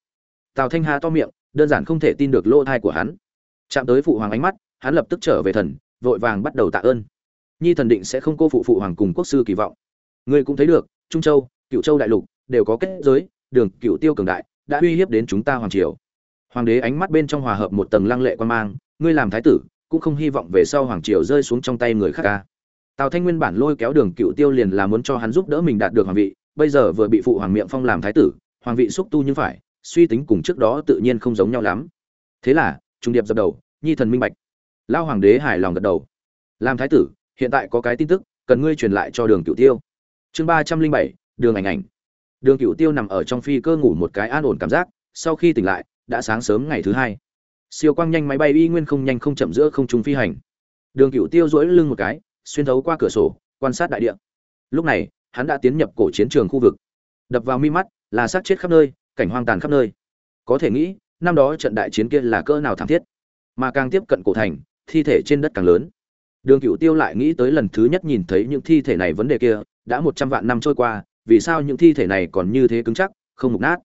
Tào thanh hà to miệng, đơn giản không thể tin được lỗ thai của hắn. Chạm tới phụ hoàng ánh mắt, hắn lập tức trở về thần, vội vàng bắt đầu tạ ơn. Nhi thần định sẽ không cô phụ phụ hoàng cùng quốc sư kỳ vọng. Ngươi cũng thấy được, trung châu cựu châu đại lục đều có kết giới, đường cựu tiêu cường đại, đã uy hiếp đến chúng ta hoàng triều. Hoàng đế ánh mắt bên trong hòa hợp một tầng lăng lệ quan mang, ngươi làm thái tử, cũng không hy vọng về sau hoàng triều rơi xuống trong tay người khác ca tào thanh nguyên bản lôi kéo đường cựu tiêu liền là muốn cho hắn giúp đỡ mình đạt được hoàng vị, bây giờ vừa bị phụ hoàng miệng phong làm thái tử, hoàng vị xúc tu như phải, suy tính cùng trước đó tự nhiên không giống nhau lắm. Thế là, trung điệp dập đầu, nhi thần minh bạch. Lao hoàng đế hài lòng gật đầu. Làm thái tử, hiện tại có cái tin tức, cần ngươi truyền lại cho đường cựu tiêu. Chương ba trăm linh bảy, đường ảnh ảnh. Đường cựu tiêu nằm ở trong phi cơ ngủ một cái an ổn cảm giác, sau khi tỉnh lại, đã sáng sớm ngày thứ hai. Siêu quang nhanh máy bay y nguyên không nhanh không chậm giữa không trung phi hành. Đường cựu tiêu dỗi lưng một cái xuyên thấu qua cửa sổ, quan sát đại địa. Lúc này, hắn đã tiến nhập cổ chiến trường khu vực. Đập vào mi mắt là xác chết khắp nơi, cảnh hoang tàn khắp nơi. Có thể nghĩ, năm đó trận đại chiến kia là cỡ nào thảm thiết. Mà càng tiếp cận cổ thành, thi thể trên đất càng lớn. Đường cựu tiêu lại nghĩ tới lần thứ nhất nhìn thấy những thi thể này vấn đề kia, đã một trăm vạn năm trôi qua, vì sao những thi thể này còn như thế cứng chắc, không mục nát?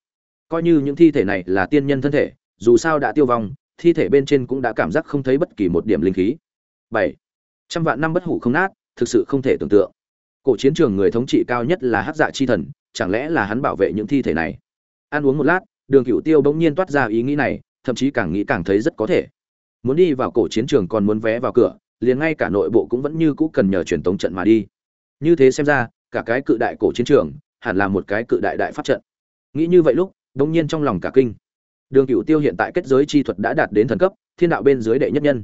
Coi như những thi thể này là tiên nhân thân thể, dù sao đã tiêu vong, thi thể bên trên cũng đã cảm giác không thấy bất kỳ một điểm linh khí. Bảy trăm vạn năm bất hủ không nát, thực sự không thể tưởng tượng. Cổ chiến trường người thống trị cao nhất là hát dạ chi thần, chẳng lẽ là hắn bảo vệ những thi thể này? Ăn uống một lát, đường cựu tiêu bỗng nhiên toát ra ý nghĩ này, thậm chí càng nghĩ càng thấy rất có thể. Muốn đi vào cổ chiến trường còn muốn vé vào cửa, liền ngay cả nội bộ cũng vẫn như cũ cần nhờ truyền tống trận mà đi. Như thế xem ra, cả cái cự đại cổ chiến trường, hẳn là một cái cự đại đại pháp trận. Nghĩ như vậy lúc, bỗng nhiên trong lòng cả kinh. Đường cựu tiêu hiện tại kết giới chi thuật đã đạt đến thần cấp, thiên đạo bên dưới đệ nhất nhân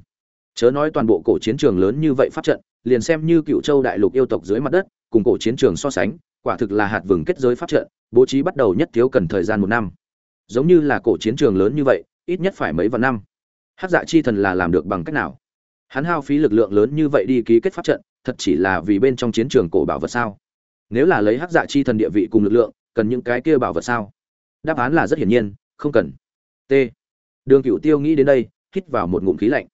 chớ nói toàn bộ cổ chiến trường lớn như vậy pháp trận, liền xem như cựu châu đại lục yêu tộc dưới mặt đất, cùng cổ chiến trường so sánh, quả thực là hạt vừng kết giới pháp trận, bố trí bắt đầu nhất thiếu cần thời gian một năm. Giống như là cổ chiến trường lớn như vậy, ít nhất phải mấy vạn năm. Hát dạ chi thần là làm được bằng cách nào? Hắn hao phí lực lượng lớn như vậy đi ký kết pháp trận, thật chỉ là vì bên trong chiến trường cổ bảo vật sao? Nếu là lấy hát dạ chi thần địa vị cùng lực lượng, cần những cái kia bảo vật sao? Đáp án là rất hiển nhiên, không cần. T. Đường cựu tiêu nghĩ đến đây, hít vào một ngụm khí lạnh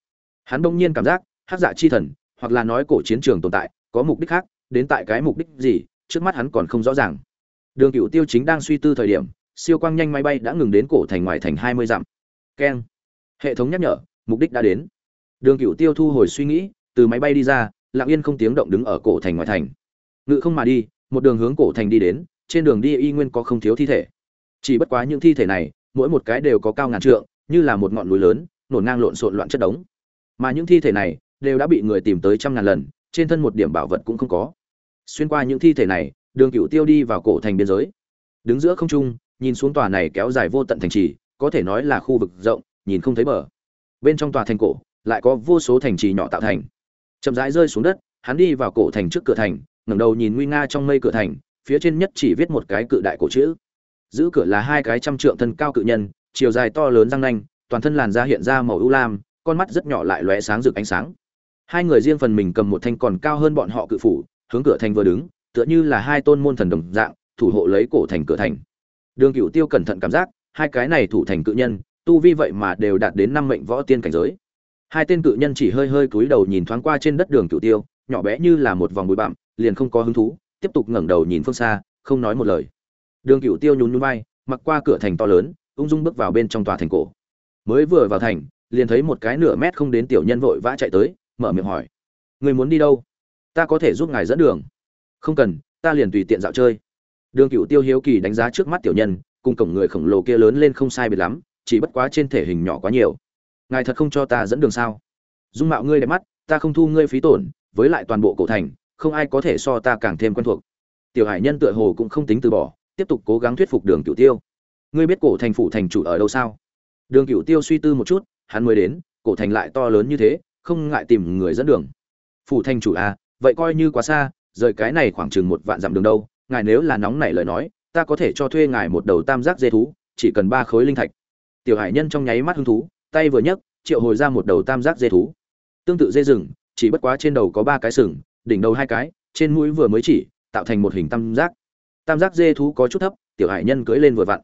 hắn bỗng nhiên cảm giác hát dạ chi thần, hoặc là nói cổ chiến trường tồn tại, có mục đích khác, đến tại cái mục đích gì, trước mắt hắn còn không rõ ràng. Đường cựu tiêu chính đang suy tư thời điểm, siêu quang nhanh máy bay đã ngừng đến cổ thành ngoài thành hai mươi dặm. Keng. Hệ thống nhắc nhở, mục đích đã đến. Đường cựu tiêu thu hồi suy nghĩ, từ máy bay đi ra, lặng yên không tiếng động đứng ở cổ thành ngoài thành. Ngự không mà đi, một đường hướng cổ thành đi đến, trên đường đi y nguyên có không thiếu thi thể. Chỉ bất quá những thi thể này, mỗi một cái đều có cao ngàn trượng, như là một ngọn núi lớn, nổ ngang lộn xộn loạn chất đống mà những thi thể này đều đã bị người tìm tới trăm ngàn lần, trên thân một điểm bảo vật cũng không có. Xuyên qua những thi thể này, đường cựu tiêu đi vào cổ thành biên giới. Đứng giữa không trung, nhìn xuống tòa này kéo dài vô tận thành trì, có thể nói là khu vực rộng, nhìn không thấy bờ. Bên trong tòa thành cổ, lại có vô số thành trì nhỏ tạo thành. Chậm rãi rơi xuống đất, hắn đi vào cổ thành trước cửa thành, ngẩng đầu nhìn nguy nga trong mây cửa thành, phía trên nhất chỉ viết một cái cự đại cổ chữ. Giữ cửa là hai cái trăm trượng thân cao cự nhân, chiều dài to lớn răng nanh, toàn thân làn da hiện ra màu ưu lam con mắt rất nhỏ lại lóe sáng rực ánh sáng. Hai người riêng phần mình cầm một thanh còn cao hơn bọn họ cự phủ, hướng cửa thành vừa đứng, tựa như là hai tôn môn thần đồng dạng, thủ hộ lấy cổ thành cửa thành. Đường cựu tiêu cẩn thận cảm giác, hai cái này thủ thành cự nhân, tu vi vậy mà đều đạt đến năm mệnh võ tiên cảnh giới. Hai tên cự nhân chỉ hơi hơi cúi đầu nhìn thoáng qua trên đất đường cựu tiêu, nhỏ bé như là một vòng bụi bặm, liền không có hứng thú, tiếp tục ngẩng đầu nhìn phương xa, không nói một lời. Đường cựu tiêu nhún nhún vai, mặc qua cửa thành to lớn, ung dung bước vào bên trong tòa thành cổ. Mới vừa vào thành liền thấy một cái nửa mét không đến tiểu nhân vội vã chạy tới, mở miệng hỏi, người muốn đi đâu? Ta có thể giúp ngài dẫn đường. Không cần, ta liền tùy tiện dạo chơi. Đường cựu tiêu hiếu kỳ đánh giá trước mắt tiểu nhân, cùng cổng người khổng lồ kia lớn lên không sai biệt lắm, chỉ bất quá trên thể hình nhỏ quá nhiều. Ngài thật không cho ta dẫn đường sao? Dung mạo ngươi đẹp mắt, ta không thu ngươi phí tổn, với lại toàn bộ cổ thành, không ai có thể so ta càng thêm quen thuộc. Tiểu hải nhân tựa hồ cũng không tính từ bỏ, tiếp tục cố gắng thuyết phục đường cựu tiêu. Ngươi biết cổ thành phủ thành chủ ở đâu sao? Đường cựu tiêu suy tư một chút hắn mới đến, cổ thành lại to lớn như thế, không ngại tìm người dẫn đường. Phủ thành chủ à vậy coi như quá xa, rời cái này khoảng chừng một vạn dặm đường đâu, ngài nếu là nóng nảy lời nói, ta có thể cho thuê ngài một đầu tam giác dê thú, chỉ cần ba khối linh thạch. Tiểu hải nhân trong nháy mắt hứng thú, tay vừa nhấc, triệu hồi ra một đầu tam giác dê thú. Tương tự dê rừng, chỉ bất quá trên đầu có ba cái sừng, đỉnh đầu hai cái, trên mũi vừa mới chỉ, tạo thành một hình tam giác. Tam giác dê thú có chút thấp, tiểu hải nhân cưỡi lên vừa vặn.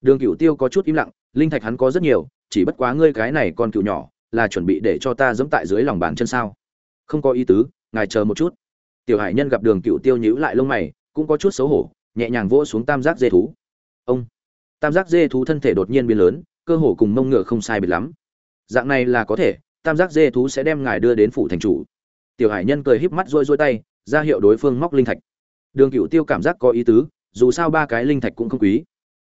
Đường cựu tiêu có chút im lặng, linh thạch hắn có rất nhiều chỉ bất quá ngươi cái này con cựu nhỏ, là chuẩn bị để cho ta dẫm tại dưới lòng bàn chân sao? Không có ý tứ, ngài chờ một chút. Tiểu hải nhân gặp đường cựu tiêu nhíu lại lông mày, cũng có chút xấu hổ, nhẹ nhàng vỗ xuống tam giác dê thú. Ông! Tam giác dê thú thân thể đột nhiên biến lớn, cơ hồ cùng mông ngựa không sai biệt lắm. Dạng này là có thể, tam giác dê thú sẽ đem ngài đưa đến phủ thành chủ. Tiểu hải nhân cười híp mắt rôi rôi tay, ra hiệu đối phương móc linh thạch. Đường cựu tiêu cảm giác có ý tứ, dù sao ba cái linh thạch cũng không quý.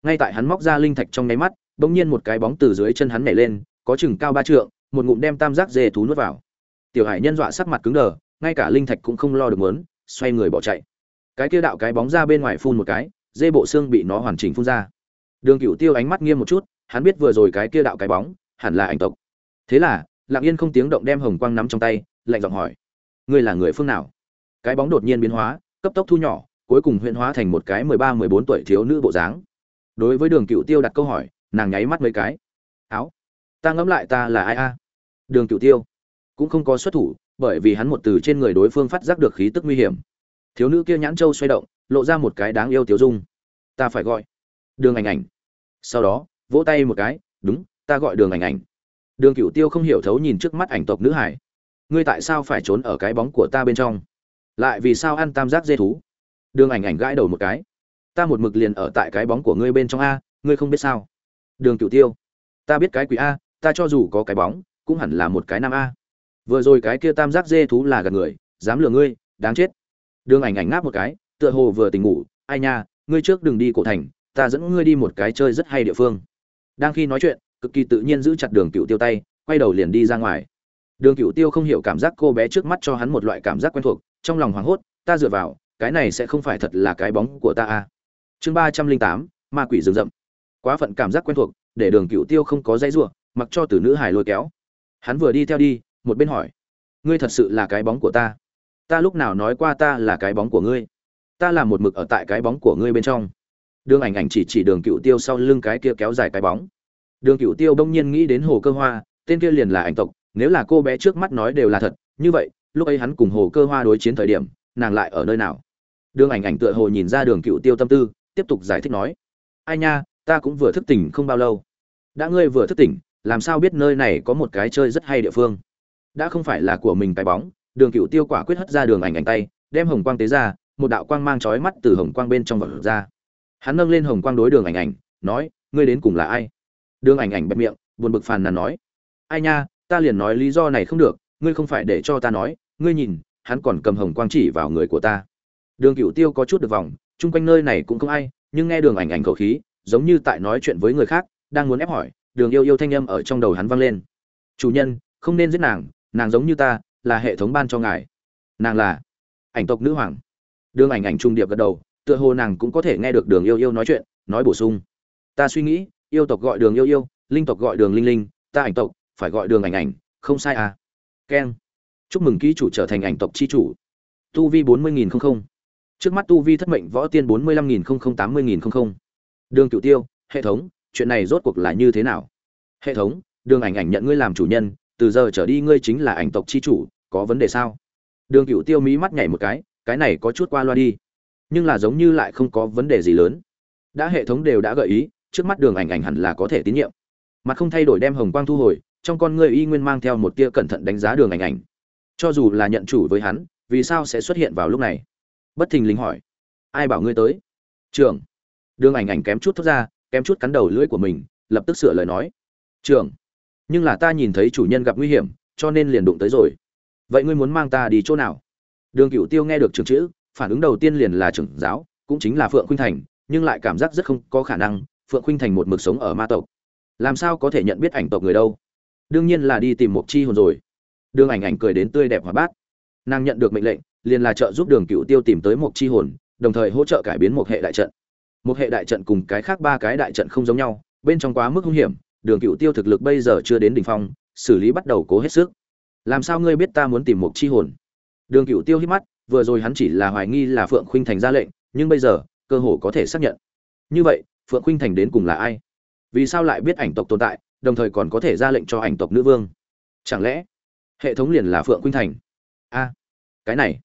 Ngay tại hắn móc ra linh thạch trong nháy mắt bỗng nhiên một cái bóng từ dưới chân hắn nhảy lên, có chừng cao ba trượng, một ngụm đem tam giác dê thú nuốt vào. Tiểu hải nhân dọa sắc mặt cứng đờ, ngay cả linh thạch cũng không lo được mớn xoay người bỏ chạy. Cái kia đạo cái bóng ra bên ngoài phun một cái, dê bộ xương bị nó hoàn chỉnh phun ra. Đường cựu tiêu ánh mắt nghiêm một chút, hắn biết vừa rồi cái kia đạo cái bóng, hẳn là ảnh tộc. Thế là, lặng yên không tiếng động đem hồng quang nắm trong tay, lạnh giọng hỏi, ngươi là người phương nào? Cái bóng đột nhiên biến hóa, cấp tốc thu nhỏ, cuối cùng huyện hóa thành một cái mười ba, mười bốn tuổi thiếu nữ bộ dáng. Đối với đường cựu tiêu đặt câu hỏi nàng nháy mắt mấy cái. Áo, ta ngẫm lại ta là ai a? Đường cựu tiêu cũng không có xuất thủ, bởi vì hắn một từ trên người đối phương phát giác được khí tức nguy hiểm. Thiếu nữ kia nhãn châu xoay động, lộ ra một cái đáng yêu tiểu dung. Ta phải gọi đường ảnh ảnh. Sau đó, vỗ tay một cái, đúng, ta gọi đường ảnh ảnh. Đường cựu tiêu không hiểu thấu nhìn trước mắt ảnh tộc nữ hải. Ngươi tại sao phải trốn ở cái bóng của ta bên trong? Lại vì sao ăn tam giác dê thú? Đường ảnh ảnh gãi đầu một cái. Ta một mực liền ở tại cái bóng của ngươi bên trong a, ngươi không biết sao? Đường cựu tiêu. Ta biết cái quỷ a, ta cho dù có cái bóng, cũng hẳn là một cái nam a. Vừa rồi cái kia tam giác dê thú là gạt người, dám lừa ngươi, đáng chết. Đường ảnh ảnh ngáp một cái, tựa hồ vừa tỉnh ngủ, ai nha, ngươi trước đừng đi cổ thành, ta dẫn ngươi đi một cái chơi rất hay địa phương. Đang khi nói chuyện, cực kỳ tự nhiên giữ chặt đường cựu tiêu tay, quay đầu liền đi ra ngoài. Đường cựu tiêu không hiểu cảm giác cô bé trước mắt cho hắn một loại cảm giác quen thuộc, trong lòng hoảng hốt, ta dựa vào, cái này sẽ không phải thật là cái bóng của ta a. chương ba trăm linh tám, ma quỷ rừng rậm quá phận cảm giác quen thuộc, để đường cựu tiêu không có dây giụa mặc cho từ nữ hải lôi kéo. Hắn vừa đi theo đi, một bên hỏi, ngươi thật sự là cái bóng của ta? Ta lúc nào nói qua ta là cái bóng của ngươi? Ta là một mực ở tại cái bóng của ngươi bên trong. Đường ảnh ảnh chỉ chỉ đường cựu tiêu sau lưng cái kia kéo dài cái bóng. Đường cựu tiêu đông nhiên nghĩ đến hồ cơ hoa, tên kia liền là ảnh tộc, nếu là cô bé trước mắt nói đều là thật, như vậy, lúc ấy hắn cùng hồ cơ hoa đối chiến thời điểm, nàng lại ở nơi nào? Đường ảnh ảnh tựa hồ nhìn ra đường cựu tiêu tâm tư, tiếp tục giải thích nói, ai nha ta cũng vừa thức tỉnh không bao lâu. Đã ngươi vừa thức tỉnh, làm sao biết nơi này có một cái chơi rất hay địa phương? Đã không phải là của mình cái bóng, đường cựu tiêu quả quyết hất ra đường ảnh ảnh tay, đem hồng quang tế ra, một đạo quang mang trói mắt từ hồng quang bên trong vật ra. Hắn nâng lên hồng quang đối đường ảnh ảnh, nói, ngươi đến cùng là ai? Đường ảnh ảnh bẹp miệng, buồn bực phàn nàn nói, ai nha, ta liền nói lý do này không được, ngươi không phải để cho ta nói, ngươi nhìn, hắn còn cầm hồng quang chỉ vào người của ta. Đường cựu tiêu có chút được vòng chung quanh nơi này cũng không ai, nhưng nghe đường ảnh ảnh khẩu khí giống như tại nói chuyện với người khác, đang muốn ép hỏi, đường yêu yêu thanh âm ở trong đầu hắn vang lên. Chủ nhân, không nên giết nàng nàng giống như ta, là hệ thống ban cho ngài. Nàng là ảnh tộc nữ hoàng. Đường ảnh ảnh trung điệp gật đầu, tựa hồ nàng cũng có thể nghe được đường yêu yêu nói chuyện, nói bổ sung. Ta suy nghĩ, yêu tộc gọi đường yêu yêu, linh tộc gọi đường linh linh, ta ảnh tộc, phải gọi đường ảnh ảnh, không sai à. Keng chúc mừng ký chủ trở thành ảnh tộc chi chủ. Tu vi bốn mươi nghìn không không. Trước mắt tu vi thất mệnh võ tiên bốn mươi lăm nghìn không không tám mươi nghìn không không đường cựu tiêu, hệ thống, chuyện này rốt cuộc là như thế nào? Hệ thống, đường ảnh ảnh nhận ngươi làm chủ nhân, từ giờ trở đi ngươi chính là ảnh tộc chi chủ, có vấn đề sao? Đường cựu tiêu mí mắt nhảy một cái cái này có chút qua loa đi. Nhưng là giống như lại không có vấn đề gì lớn. Đã hệ thống đều đã gợi ý, trước mắt đường ảnh ảnh hẳn là có thể tín nhiệm. Mặt không thay đổi đem hồng quang thu hồi, trong con ngươi y nguyên mang theo một tia cẩn thận đánh giá đường ảnh ảnh. Cho dù là nhận chủ với hắn, vì sao sẽ xuất hiện vào lúc này? Bất thình lình hỏi. Ai bảo ngươi tới? Trưởng đường ảnh ảnh kém chút thoát ra, kém chút cắn đầu lưỡi của mình, lập tức sửa lời nói. Trưởng, nhưng là ta nhìn thấy chủ nhân gặp nguy hiểm, cho nên liền đụng tới rồi. Vậy ngươi muốn mang ta đi chỗ nào? Đường Cửu tiêu nghe được trường chữ, phản ứng đầu tiên liền là trưởng giáo, cũng chính là phượng khuynh thành, nhưng lại cảm giác rất không có khả năng, phượng khuynh thành một mực sống ở ma tộc. Làm sao có thể nhận biết ảnh tộc người đâu? Đương nhiên là đi tìm một chi hồn rồi. Đường ảnh ảnh cười đến tươi đẹp hoạt bát. Nàng nhận được mệnh lệnh, liền là trợ giúp đường cựu tiêu tìm tới một chi hồn, đồng thời hỗ trợ cải biến một hệ đại trận một hệ đại trận cùng cái khác ba cái đại trận không giống nhau, bên trong quá mức hung hiểm, đường cựu tiêu thực lực bây giờ chưa đến đ ỉ n h phong, xử lý bắt đầu cố hết sức. Làm sao ngươi biết ta muốn tìm một chi hồn? Đường cựu tiêu hít mắt, vừa rồi hắn chỉ là hoài nghi là phượng khuynh thành ra lệnh, nhưng bây giờ, cơ hồ có thể xác nhận. Như vậy, phượng khuynh thành đến cùng là ai? Vì sao lại biết ảnh tộc tồn tại, đồng thời còn có thể ra lệnh cho ảnh tộc nữ vương? Chẳng lẽ, hệ thống liền là phượng khuynh thành? A, cái này.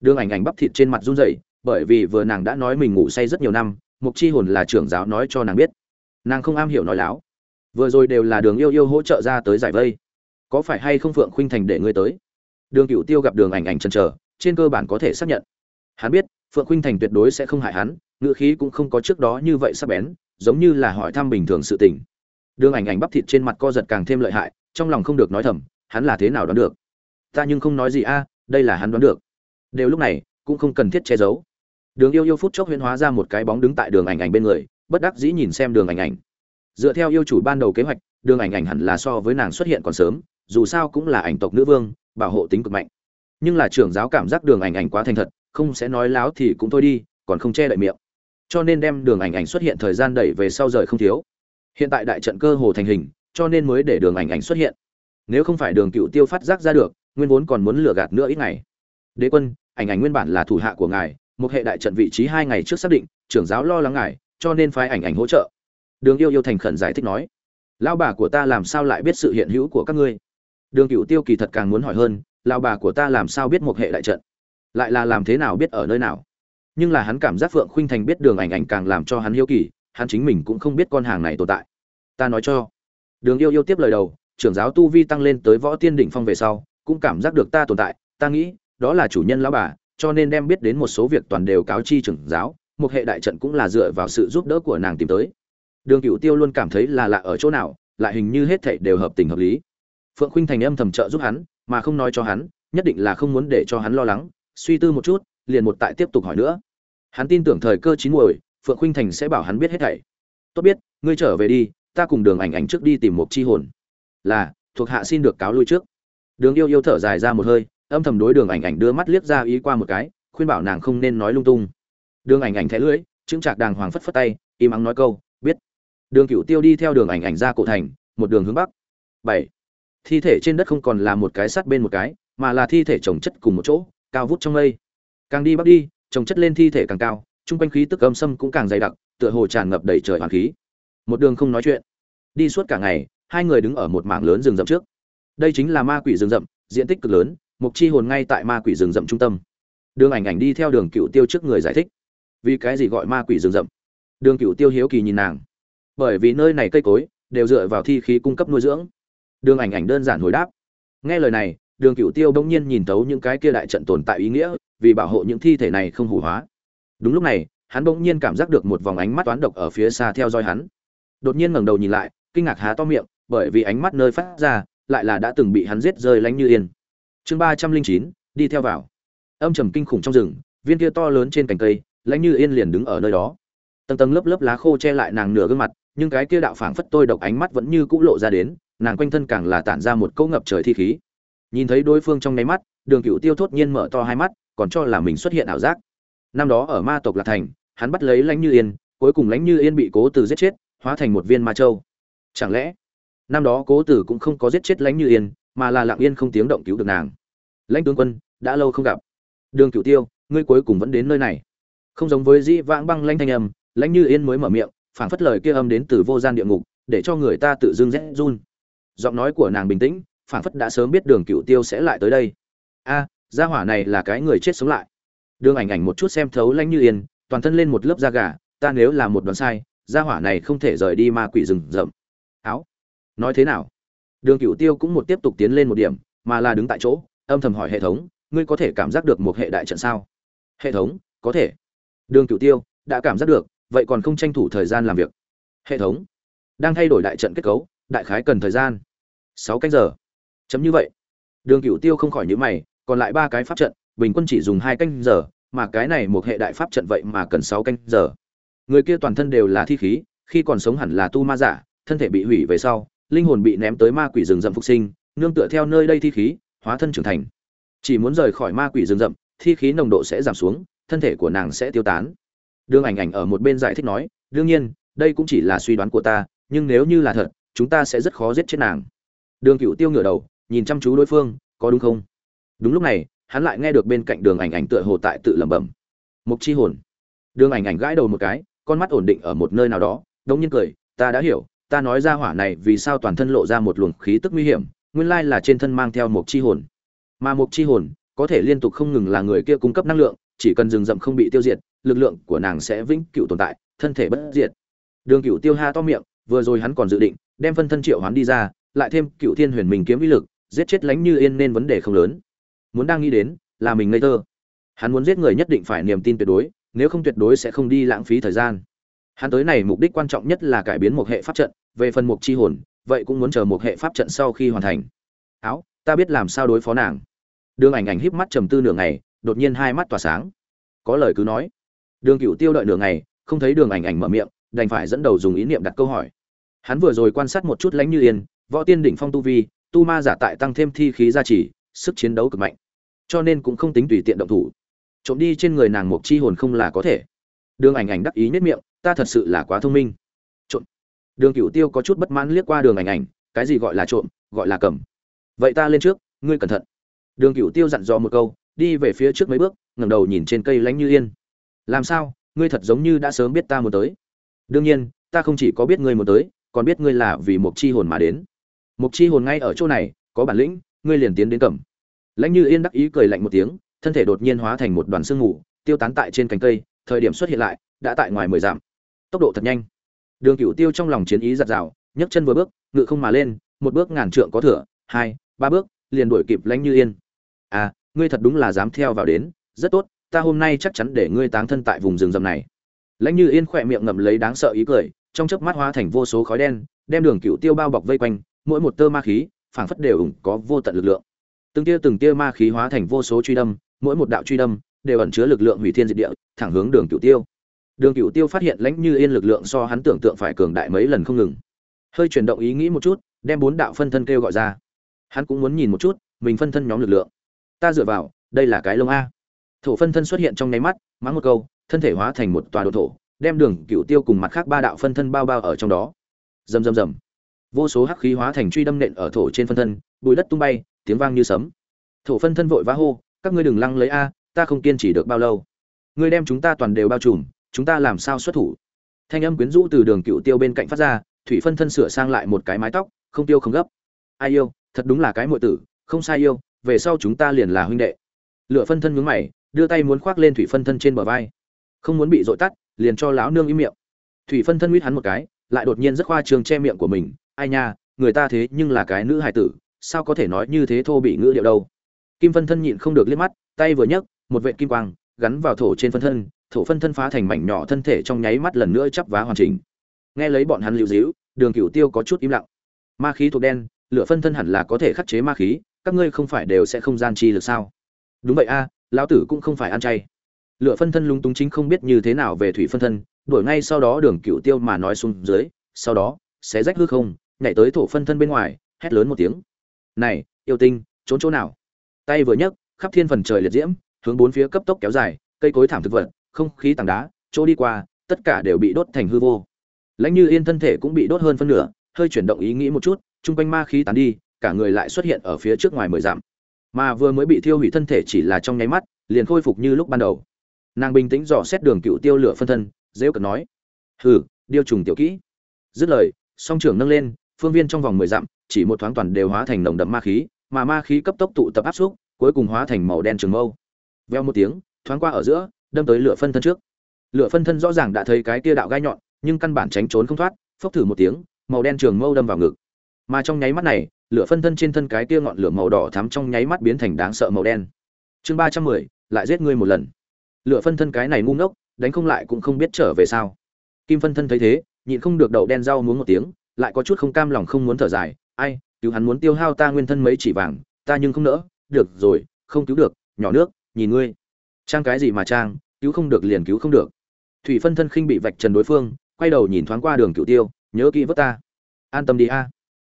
Đường ảnh ảnh bắp thịt trên mặt run rẩy, bởi vì vừa nàng đã nói mình ngủ say rất nhiều năm mục chi hồn là trưởng giáo nói cho nàng biết. Nàng không am hiểu nói láo. Vừa rồi đều là đường yêu yêu hỗ trợ ra tới giải vây. Có phải hay không phượng khuynh thành để ngươi tới? Đường cựu tiêu gặp đường ảnh ảnh chần chờ, trên cơ bản có thể xác nhận. Hắn biết, phượng khuynh thành tuyệt đối sẽ không hại hắn ngựa khí cũng không có trước đó như vậy sắp bén, giống như là hỏi thăm bình thường sự tình. Đường ảnh ảnh bắp thịt trên mặt co giật càng thêm lợi hại, trong lòng không được nói thầm, hắn là thế nào đoán được? Ta nhưng không nói gì a, đây là hắn đoán được. Đều lúc này, cũng không cần thiết che giấu đường yêu yêu phút chốc huyễn hóa ra một cái bóng đứng tại đường ảnh ảnh bên người, bất đắc dĩ nhìn xem đường ảnh ảnh. Dựa theo yêu chủ ban đầu kế hoạch, đường ảnh ảnh hẳn là so với nàng xuất hiện còn sớm, dù sao cũng là ảnh tộc nữ vương, bảo hộ tính cực mạnh. Nhưng là trưởng giáo cảm giác đường ảnh ảnh quá thành thật, không sẽ nói láo thì cũng thôi đi, còn không che đậy miệng. Cho nên đem đường ảnh ảnh xuất hiện thời gian đẩy về sau rời không thiếu. Hiện tại đại trận cơ hồ thành hình, cho nên mới để đường ảnh ảnh xuất hiện. Nếu không phải đường cựu tiêu phát giác ra được, nguyên vốn còn muốn lừa gạt nữa ít ngày. Đế quân, ảnh ảnh nguyên bản là thủ hạ của ngài một hệ đại trận vị trí hai ngày trước xác định, trưởng giáo lo lắng ngài, cho nên phái ảnh ảnh hỗ trợ. Đường yêu yêu thành khẩn giải thích nói lao bà của ta làm sao lại biết sự hiện hữu của các ngươi? Đường cựu tiêu kỳ thật càng muốn hỏi hơn lao bà của ta làm sao biết một hệ đại trận? Lại là làm thế nào biết ở nơi nào? Nhưng là hắn cảm giác phượng khuynh thành biết đường ảnh ảnh càng làm cho hắn hiếu kỳ, hắn chính mình cũng không biết con hàng này tồn tại. Ta nói cho. Đường yêu yêu tiếp lời đầu, trưởng giáo tu vi tăng lên tới võ tiên đỉnh phong về sau, cũng cảm giác được ta tồn tại, ta nghĩ, đó là chủ nhân lão bà cho nên đem biết đến một số việc toàn đều cáo chi trưởng giáo, một hệ đại trận cũng là dựa vào sự giúp đỡ của nàng tìm tới. Đường cựu tiêu luôn cảm thấy là lạ ở chỗ nào, lại hình như hết thảy đều hợp tình hợp lý. Phượng khuynh thành âm thầm trợ giúp hắn, mà không nói cho hắn, nhất định là không muốn để cho hắn lo lắng. Suy tư một chút, liền một tại tiếp tục hỏi nữa. Hắn tin tưởng thời cơ chín muồi, phượng khuynh thành sẽ bảo hắn biết hết thảy. Tốt biết, ngươi trở về đi, ta cùng đường ảnh ảnh trước đi tìm một chi hồn. Là, thuộc hạ xin được cáo lui trước. Đường yêu yêu thở dài ra một hơi âm thầm đối đường ảnh ảnh đưa mắt liếc ra ý qua một cái, khuyên bảo nàng không nên nói lung tung. Đường ảnh ảnh thẻ lưỡi, chững trạc đàng hoàng phất phất tay, im ắng nói câu, biết. Đường cựu tiêu đi theo đường ảnh ảnh ra cổ thành, một đường hướng bắc. Bảy. Thi thể trên đất không còn là một cái sát bên một cái, mà là thi thể chồng chất cùng một chỗ, cao vút trong mây. Càng đi bắc đi, chồng chất lên thi thể càng cao, chung quanh khí tức âm sâm cũng càng dày đặc, tựa hồ tràn ngập đầy trời hoàn khí. Một đường không nói chuyện. Đi suốt cả ngày, hai người đứng ở một mảng lớn rừng rậm trước. Đây chính là ma quỷ rừng rậm, diện tích cực lớn mục chi hồn ngay tại ma quỷ rừng rậm trung tâm. Đường ảnh ảnh đi theo đường cựu tiêu trước người giải thích. Vì cái gì gọi ma quỷ rừng rậm? Đường cựu tiêu hiếu kỳ nhìn nàng. Bởi vì nơi này cây cối đều dựa vào thi khí cung cấp nuôi dưỡng. Đường ảnh ảnh đơn giản hồi đáp. Nghe lời này, đường cựu tiêu bỗng nhiên nhìn thấu những cái kia đại trận tồn tại ý nghĩa, vì bảo hộ những thi thể này không hủ hóa. Đúng lúc này, hắn bỗng nhiên cảm giác được một vòng ánh mắt toán độc ở phía xa theo dõi hắn. Đột nhiên ngẩng đầu nhìn lại, kinh ngạc há to miệng, bởi vì ánh mắt nơi phát ra, lại là đã từng bị hắn giết rơi lánh như yên chương ba trăm linh chín, đi theo vào. Âm trầm kinh khủng trong rừng, viên kia to lớn trên cành cây, lãnh như yên liền đứng ở nơi đó. Tầng tầng lớp lớp lá khô che lại nàng nửa gương mặt, nhưng cái kia đạo phảng phất tôi độc ánh mắt vẫn như cũ lộ ra đến, nàng quanh thân càng là tản ra một cỗ ngập trời thi khí. Nhìn thấy đối phương trong nháy mắt, đường cựu tiêu thốt nhiên mở to hai mắt, còn cho là mình xuất hiện ảo giác. Năm đó ở ma tộc lạc thành, hắn bắt lấy lãnh như yên, cuối cùng lãnh như yên bị cố từ giết chết, hóa thành một viên ma châu chẳng lẽ, năm đó cố tử cũng không có giết chết lãnh như yên, mà là lặng yên không tiếng động cứu được nàng? Lãnh tướng quân, đã lâu không gặp. Đường cửu tiêu, ngươi cuối cùng vẫn đến nơi này. Không giống với dĩ vãng băng lãnh thanh âm, lãnh như yên mới mở miệng, phảng phất lời kia âm đến từ vô gian địa ngục, để cho người ta tự dưng rét run. Giọng nói của nàng bình tĩnh, phảng phất đã sớm biết đường cửu tiêu sẽ lại tới đây. A, gia hỏa này là cái người chết sống lại. Đường ảnh ảnh một chút xem thấu lãnh như yên, toàn thân lên một lớp da gà, ta nếu là một đoán sai, gia hỏa này không thể rời đi ma quỷ rừng rậm. Áo, nói thế nào? Đường cựu tiêu cũng một tiếp tục tiến lên một điểm, mà là đứng tại chỗ âm thầm hỏi hệ thống, ngươi có thể cảm giác được một hệ đại trận sao? Hệ thống, có thể. Đường cựu tiêu, đã cảm giác được, vậy còn không tranh thủ thời gian làm việc. Hệ thống, đang thay đổi đại trận kết cấu, đại khái cần thời gian. Sáu canh giờ. Chấm như vậy. Đường cựu tiêu không khỏi nhữ mày, còn lại ba cái pháp trận, bình quân chỉ dùng hai canh giờ, mà cái này một hệ đại pháp trận vậy mà cần sáu canh giờ. Người kia toàn thân đều là thi khí, khi còn sống hẳn là tu ma giả, thân thể bị hủy về sau, linh hồn bị ném tới ma quỷ rừng rậm phục sinh, nương tựa theo nơi đây thi khí hóa thân trưởng thành. Chỉ muốn rời khỏi ma quỷ rừng rậm, thi khí nồng độ sẽ giảm xuống, thân thể của nàng sẽ tiêu tán. Đường ảnh ảnh ở một bên giải thích nói, đương nhiên, đây cũng chỉ là suy đoán của ta, nhưng nếu như là thật, chúng ta sẽ rất khó giết chết nàng. Đường cựu tiêu ngửa đầu, nhìn chăm chú đối phương, có đúng không? Đúng lúc này, hắn lại nghe được bên cạnh đường ảnh ảnh tựa hồ tại tự lẩm bẩm mục chi hồn. Đường ảnh ảnh gãi đầu một cái, con mắt ổn định ở một nơi nào đó, đống nhiên cười, ta đã hiểu, ta nói ra hỏa này vì sao toàn thân lộ ra một luồng khí tức nguy hiểm nguyên lai là trên thân mang theo một chi hồn. Mà một chi hồn, có thể liên tục không ngừng là người kia cung cấp năng lượng, chỉ cần rừng rậm không bị tiêu diệt, lực lượng của nàng sẽ vĩnh cửu tồn tại, thân thể bất diệt. Đường Cựu tiêu ha to miệng, vừa rồi hắn còn dự định, đem phân thân triệu hoán đi ra, lại thêm cựu thiên huyền mình kiếm uy lực, giết chết lánh như yên nên vấn đề không lớn. Muốn đang nghĩ đến, là mình ngây thơ. Hắn muốn giết người nhất định phải niềm tin tuyệt đối, nếu không tuyệt đối sẽ không đi lãng phí thời gian. Hắn tới này mục đích quan trọng nhất là cải biến một hệ pháp trận, về phần mục chi hồn vậy cũng muốn chờ một hệ pháp trận sau khi hoàn thành. Áo, ta biết làm sao đối phó nàng. Đường ảnh ảnh híp mắt trầm tư nửa ngày, đột nhiên hai mắt tỏa sáng. Có lời cứ nói. Đường cựu tiêu đợi nửa ngày, không thấy đường ảnh ảnh mở miệng, đành phải dẫn đầu dùng ý niệm đặt câu hỏi. Hắn vừa rồi quan sát một chút lãnh như yên, võ tiên đỉnh phong tu vi, tu ma giả tại tăng thêm thi khí gia trì, sức chiến đấu cực mạnh. Cho nên cũng không tính tùy tiện động thủ. Trộm đi trên người nàng một chi hồn không là có thể. Đường ảnh ảnh đắc ý nhất miệng, ta thật sự là quá thông minh đường cựu tiêu có chút bất mãn liếc qua đường ảnh ảnh, cái gì gọi là trộm, gọi là cầm. Vậy ta lên trước, ngươi cẩn thận. Đường cựu tiêu dặn dò một câu, đi về phía trước mấy bước, ngẩng đầu nhìn trên cây lánh như yên. Làm sao, ngươi thật giống như đã sớm biết ta muốn tới? Đương nhiên, ta không chỉ có biết ngươi muốn tới, còn biết ngươi là vì một chi hồn mà đến. Một chi hồn ngay ở chỗ này, có bản lĩnh, ngươi liền tiến đến cầm. Lãnh như yên đắc ý cười lạnh một tiếng, thân thể đột nhiên hóa thành một đoàn sương mù, tiêu tán tại trên cành cây, thời điểm xuất hiện lại, đã tại ngoài mười dặm. Tốc độ thật nhanh đường cửu tiêu trong lòng chiến ý giật giảo, nhấc chân vừa bước ngự không mà lên một bước ngàn trượng có thừa hai ba bước liền đuổi kịp lãnh như yên. À ngươi thật đúng là dám theo vào đến rất tốt ta hôm nay chắc chắn để ngươi táng thân tại vùng rừng rậm này. Lãnh như yên khỏe miệng ngậm lấy đáng sợ ý cười trong chớp mắt hóa thành vô số khói đen đem đường Cửu tiêu bao bọc vây quanh mỗi một tơ ma khí phảng phất đều ủng có vô tận lực lượng. Từng tia từng tia ma khí hóa thành vô số truy đâm mỗi một đạo truy đâm đều ẩn chứa lực lượng hủy thiên diệt địa thẳng hướng đường Cửu tiêu đường cựu tiêu phát hiện lãnh như yên lực lượng so hắn tưởng tượng phải cường đại mấy lần không ngừng. Hơi chuyển động ý nghĩ một chút, đem bốn đạo phân thân kêu gọi ra. Hắn cũng muốn nhìn một chút, mình phân thân nhóm lực lượng. Ta dựa vào, đây là cái lông a. Thổ phân thân xuất hiện trong nháy mắt, mắng một câu, thân thể hóa thành một tòa đồ thổ, đem đường cựu tiêu cùng mặt khác ba đạo phân thân bao bao ở trong đó. Rầm rầm rầm. Vô số hắc khí hóa thành truy đâm nện ở thổ trên phân thân, bụi đất tung bay, tiếng vang như sấm. Thổ phân thân vội vã hô, các ngươi đừng lăng lấy a, ta không kiên trì được bao lâu. Ngươi đem chúng ta toàn đều bao trùm chúng ta làm sao xuất thủ? Thanh âm quyến rũ từ đường cựu tiêu bên cạnh phát ra, thủy phân thân sửa sang lại một cái mái tóc, không tiêu không gấp. Ai yêu, thật đúng là cái muội tử, không sai yêu, về sau chúng ta liền là huynh đệ. Lựa phân thân nhướng mày, đưa tay muốn khoác lên thủy phân thân trên bờ vai. Không muốn bị dội tắt, liền cho lão nương im miệng. Thủy phân thân huýt hắn một cái, lại đột nhiên rất khoa trương che miệng của mình. Ai nha, người ta thế nhưng là cái nữ hài tử, sao có thể nói như thế thô bị ngữ điệu đâu? Kim phân thân nhịn không được liếc mắt, tay vừa nhấc, một vệ kim quang gắn vào thổ trên phân thân thổ phân thân phá thành mảnh nhỏ thân thể trong nháy mắt lần nữa chắp vá hoàn chỉnh. Nghe lấy bọn hắn lưu díu, đường cửu tiêu có chút im lặng. Ma khí thuộc đen, lửa phân thân hẳn là có thể khắc chế ma khí, các ngươi không phải đều sẽ không gian chi lực sao? Đúng vậy a, lão tử cũng không phải ăn chay. Lửa phân thân lúng túng chính không biết như thế nào về thủy phân thân, đuổi ngay sau đó đường cửu tiêu mà nói xuống dưới, sau đó, xé rách hư không, nhảy tới thổ phân thân bên ngoài, hét lớn một tiếng. Này, yêu tinh, trốn chỗ nào? Tay vừa nhấc, khắp thiên phần trời liệt diễm, hướng bốn phía cấp tốc kéo dài, cây cối thảm thực vật không khí tảng đá, chỗ đi qua, tất cả đều bị đốt thành hư vô. Lãnh như yên thân thể cũng bị đốt hơn phân nửa, hơi chuyển động ý nghĩ một chút, chung quanh ma khí tán đi, cả người lại xuất hiện ở phía trước ngoài mười dặm. Mà vừa mới bị thiêu hủy thân thể chỉ là trong nháy mắt, liền khôi phục như lúc ban đầu. Nàng bình tĩnh dò xét đường cựu tiêu lửa phân thân, dễ cận nói, hừ, điêu trùng tiểu kỹ. Dứt lời, song trưởng nâng lên, phương viên trong vòng mười dặm, chỉ một thoáng toàn đều hóa thành nồng đậm ma khí, mà ma khí cấp tốc tụ tập áp xúc, cuối cùng hóa thành màu đen trường mâu. Veo một tiếng, thoáng qua ở giữa đâm tới lửa phân thân trước. Lửa phân thân rõ ràng đã thấy cái kia đạo gai nhọn, nhưng căn bản tránh trốn không thoát, phốc thử một tiếng, màu đen trường mâu đâm vào ngực. Mà trong nháy mắt này, lửa phân thân trên thân cái kia ngọn lửa màu đỏ thắm trong nháy mắt biến thành đáng sợ màu đen. Chương ba trăm mười, lại giết ngươi một lần. Lửa phân thân cái này ngu ngốc, đánh không lại cũng không biết trở về sao. Kim phân thân thấy thế, nhịn không được đậu đen rau muốn một tiếng, lại có chút không cam lòng không muốn thở dài. Ai, cứu hắn muốn tiêu hao ta nguyên thân mấy chỉ vàng, ta nhưng không nỡ. Được rồi, không cứu được, nhỏ nước, nhìn ngươi trang cái gì mà trang, cứu không được liền cứu không được. Thủy phân thân khinh bị vạch trần đối phương, quay đầu nhìn thoáng qua đường cựu tiêu, nhớ kỹ vớt ta. An tâm đi a.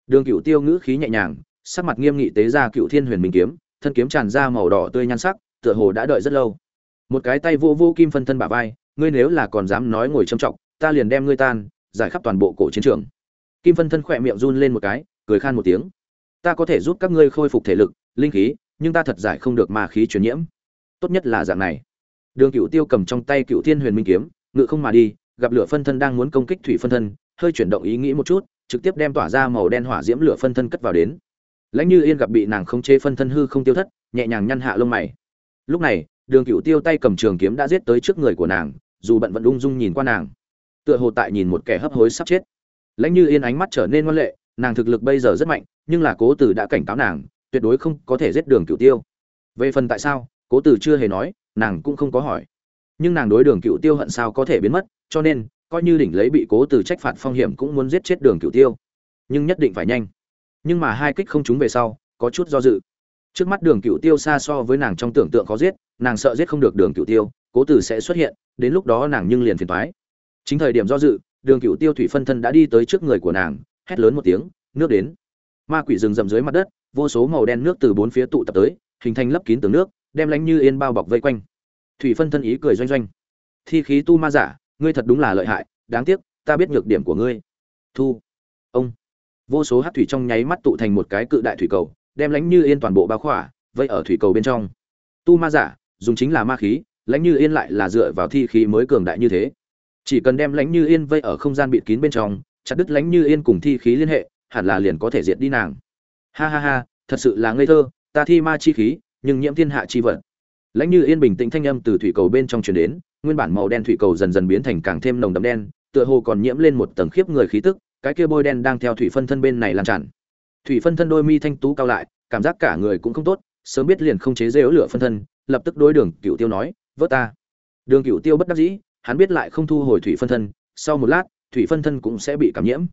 Đường cựu tiêu ngữ khí nhẹ nhàng, sắc mặt nghiêm nghị tế ra cựu thiên huyền minh kiếm, thân kiếm tràn ra màu đỏ tươi nhan sắc, tựa hồ đã đợi rất lâu. Một cái tay vô vô kim phân thân bả vai, ngươi nếu là còn dám nói ngồi trầm trọng, ta liền đem ngươi tan, giải khắp toàn bộ cổ chiến trường. Kim phân thân khỏe miệng run lên một cái, cười khan một tiếng. Ta có thể giúp các ngươi khôi phục thể lực, linh khí, nhưng ta thật giải không được ma khí truyền nhiễm tốt nhất là dạng này. Đường cựu tiêu cầm trong tay cựu thiên huyền minh kiếm, ngự không mà đi, gặp lửa phân thân đang muốn công kích thủy phân thân, hơi chuyển động ý nghĩ một chút, trực tiếp đem tỏa ra màu đen hỏa diễm lửa phân thân cất vào đến. Lãnh như yên gặp bị nàng không chế phân thân hư không tiêu thất, nhẹ nhàng nhăn hạ lông mày. Lúc này, đường cựu tiêu tay cầm trường kiếm đã giết tới trước người của nàng, dù bận vẫn ung dung nhìn qua nàng. Tựa hồ tại nhìn một kẻ hấp hối sắp chết. Lãnh như yên ánh mắt trở nên ngoan lệ, nàng thực lực bây giờ rất mạnh, nhưng là cố tử đã cảnh cáo nàng, tuyệt đối không có thể giết đường cựu tiêu. Về phần tại sao? Cố tử chưa hề nói, nàng cũng không có hỏi. Nhưng nàng đối đường cựu tiêu hận sao có thể biến mất, cho nên, coi như đỉnh lấy bị cố tử trách phạt phong hiểm cũng muốn giết chết đường cựu tiêu. Nhưng nhất định phải nhanh. Nhưng mà hai kích không trúng về sau, có chút do dự. Trước mắt đường cựu tiêu xa so với nàng trong tưởng tượng khó giết, nàng sợ giết không được đường cựu tiêu, cố tử sẽ xuất hiện, đến lúc đó nàng nhưng liền phiền thoái chính thời điểm do dự, đường cựu tiêu thủy phân thân đã đi tới trước người của nàng, hét lớn một tiếng, nước đến! Ma quỷ rừng rậm dưới mặt đất, vô số màu đen nước từ bốn phía tụ tập tới, hình thành lấp kín tường nước đem lánh như yên bao bọc vây quanh. Thủy phân thân ý cười doanh doanh. Thi khí tu ma giả, ngươi thật đúng là lợi hại, đáng tiếc, ta biết nhược điểm của ngươi. Thu. Ông. Vô số hát thủy trong nháy mắt tụ thành một cái cự đại thủy cầu, đem lánh như yên toàn bộ bao khỏa, vây ở thủy cầu bên trong. Tu ma giả, dùng chính là ma khí lãnh như yên lại là dựa vào thi khí mới cường đại như thế. Chỉ cần đem lãnh như yên vây ở không gian bịt kín bên trong, chặt đứt lãnh như yên cùng thi khí liên hệ, hẳn là liền có thể diệt đi nàng. Ha ha ha, thật sự là ngây thơ, ta thi ma chi khí nhưng nhiễm thiên hạ chi vật. Lãnh như yên bình tĩnh thanh âm từ thủy cầu bên trong truyền đến, nguyên bản màu đen thủy cầu dần dần biến thành càng thêm nồng đậm đen, tựa hồ còn nhiễm lên một tầng khiếp người khí tức, cái kia bôi đen đang theo thủy phân thân bên này lan tràn. Thủy phân thân đôi mi thanh tú cao lại, cảm giác cả người cũng không tốt, sớm biết liền không chế dễ lửa phân thân, lập tức đối đường cựu tiêu nói, vớt ta. Đường cựu tiêu bất đắc dĩ, hắn biết lại không thu hồi thủy phân thân, sau một lát, thủy phân thân cũng sẽ bị cảm nhiễm.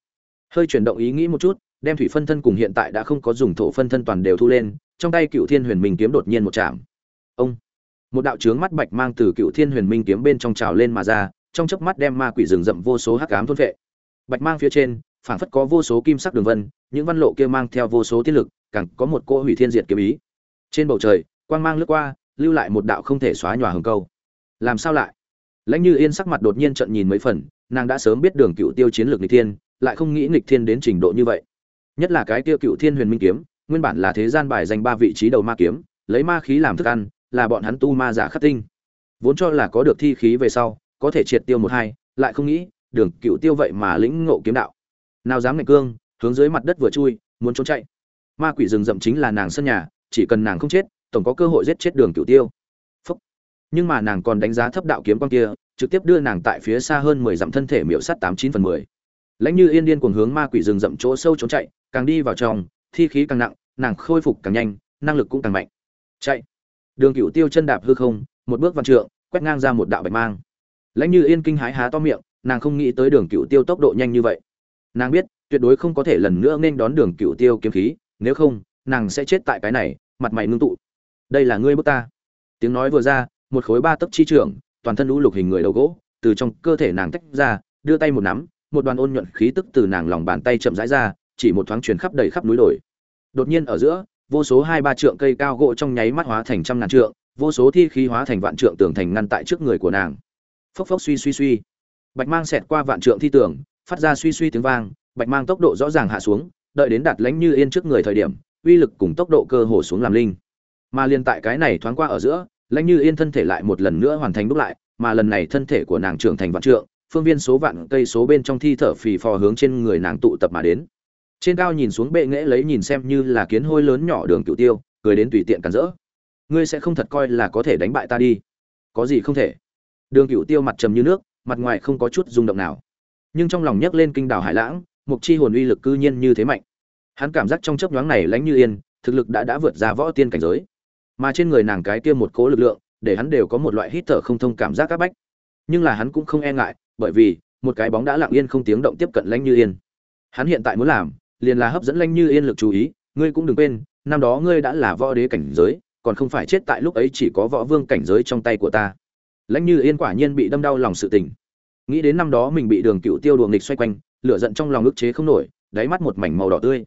Hơi chuyển động ý nghĩ một chút, đem thủy phân thân cùng hiện tại đã không có dùng thổ phân thân toàn đều thu lên trong tay cựu thiên huyền minh kiếm đột nhiên một chạm. Ông! Một đạo trướng mắt bạch mang từ cựu thiên huyền minh kiếm bên trong trào lên mà ra, trong chớp mắt đem ma quỷ rừng rậm vô số hắc ám thôn vệ bạch mang phía trên, phảng phất có vô số kim sắc đường vân, những văn lộ kia mang theo vô số tiết lực, càng có một cô hủy thiên diệt kiếm ý. Trên bầu trời, quang mang lướt qua, lưu lại một đạo không thể xóa nhòa hừng câu. Làm sao lại? Lãnh như yên sắc mặt đột nhiên trận nhìn mấy phần, nàng đã sớm biết đường cựu tiêu chiến lược nghịch thiên, lại không nghĩ nghịch thiên đến trình độ như vậy. Nhất là cái tiêu cựu thiên huyền minh kiếm nguyên bản là thế gian bài danh ba vị trí đầu ma kiếm, lấy ma khí làm thức ăn, là bọn hắn tu ma giả khắc tinh. Vốn cho là có được thi khí về sau, có thể triệt tiêu một hai, lại không nghĩ, đường cựu tiêu vậy mà lĩnh ngộ kiếm đạo. Nào dám ngạch cương, hướng dưới mặt đất vừa chui, muốn trốn chạy. Ma quỷ rừng rậm chính là nàng sân nhà, chỉ cần nàng không chết, tổng có cơ hội giết chết đường cựu tiêu. Phúc. nhưng mà nàng còn đánh giá thấp đạo kiếm quan kia, trực tiếp đưa nàng tại phía xa hơn mười dặm thân thể miễu sắt tám chín phần mười. Lãnh như yên điên cuồng hướng ma quỷ rừng rậm chỗ sâu trốn chạy, càng đi vào trong thi khí càng nặng, nàng khôi phục càng nhanh, năng lực cũng càng mạnh. Chạy. Đường cựu tiêu chân đạp hư không, một bước văn trượng, quét ngang ra một đạo bạch mang. Lãnh như yên kinh hái há to miệng, nàng không nghĩ tới đường cựu tiêu tốc độ nhanh như vậy. Nàng biết, tuyệt đối không có thể lần nữa nên đón đường cựu tiêu kiếm khí, nếu không, nàng sẽ chết tại cái này, mặt mày ngưng tụ. Đây là ngươi bước ta. Tiếng nói vừa ra, một khối ba tấc chi trưởng, toàn thân lũ lục hình người đầu gỗ, từ trong cơ thể nàng tách ra, đưa tay một nắm, một đoàn ôn nhuận khí tức từ nàng lòng bàn tay chậm rãi ra chỉ một thoáng truyền khắp đầy khắp núi đồi. Đột nhiên ở giữa, vô số hai ba trượng cây cao gỗ trong nháy mắt hóa thành trăm ngàn trượng, vô số thi khí hóa thành vạn trượng tường thành ngăn tại trước người của nàng. Phốc phốc suy suy suy. Bạch mang xẹt qua vạn trượng thi tường, phát ra suy suy tiếng vang, bạch mang tốc độ rõ ràng hạ xuống, đợi đến đạt lãnh như yên trước người thời điểm, uy lực cùng tốc độ cơ hồ xuống làm linh. Mà liên tại cái này thoáng qua ở giữa lãnh như yên thân thể lại một lần nữa hoàn thành đúc lại, mà lần này thân thể của nàng trưởng thành vạn trượng, phương viên số vạn cây số bên trong thi thở phì phò hướng trên người nàng tụ tập mà đến trên cao nhìn xuống bệ nghễ lấy nhìn xem như là kiến hôi lớn nhỏ đường cựu tiêu, cười đến tùy tiện cản rỡ. Ngươi sẽ không thật coi là có thể đánh bại ta đi. Có gì không thể? Đường cựu tiêu mặt trầm như nước, mặt ngoài không có chút rung động nào. Nhưng trong lòng nhấc lên kinh đảo hải lãng, mục chi hồn uy lực cư nhiên như thế mạnh. Hắn cảm giác trong chớp nhoáng này lánh như yên, thực lực đã đã vượt ra võ tiên cảnh giới. Mà trên người nàng cái kia một cố lực lượng, để hắn đều có một loại hít thở không thông cảm giác áp bách. Nhưng là hắn cũng không e ngại, bởi vì, một cái bóng đã lặng yên không tiếng động tiếp cận lãnh như yên. Hắn hiện tại muốn làm liền là hấp dẫn lanh như yên lực chú ý, ngươi cũng đừng quên, năm đó ngươi đã là võ đế cảnh giới, còn không phải chết tại lúc ấy chỉ có võ vương cảnh giới trong tay của ta. Lãnh như yên quả nhiên bị đâm đau lòng sự tình. Nghĩ đến năm đó mình bị đường cựu tiêu đùa nghịch xoay quanh, lửa giận trong lòng ức chế không nổi, đáy mắt một mảnh màu đỏ tươi.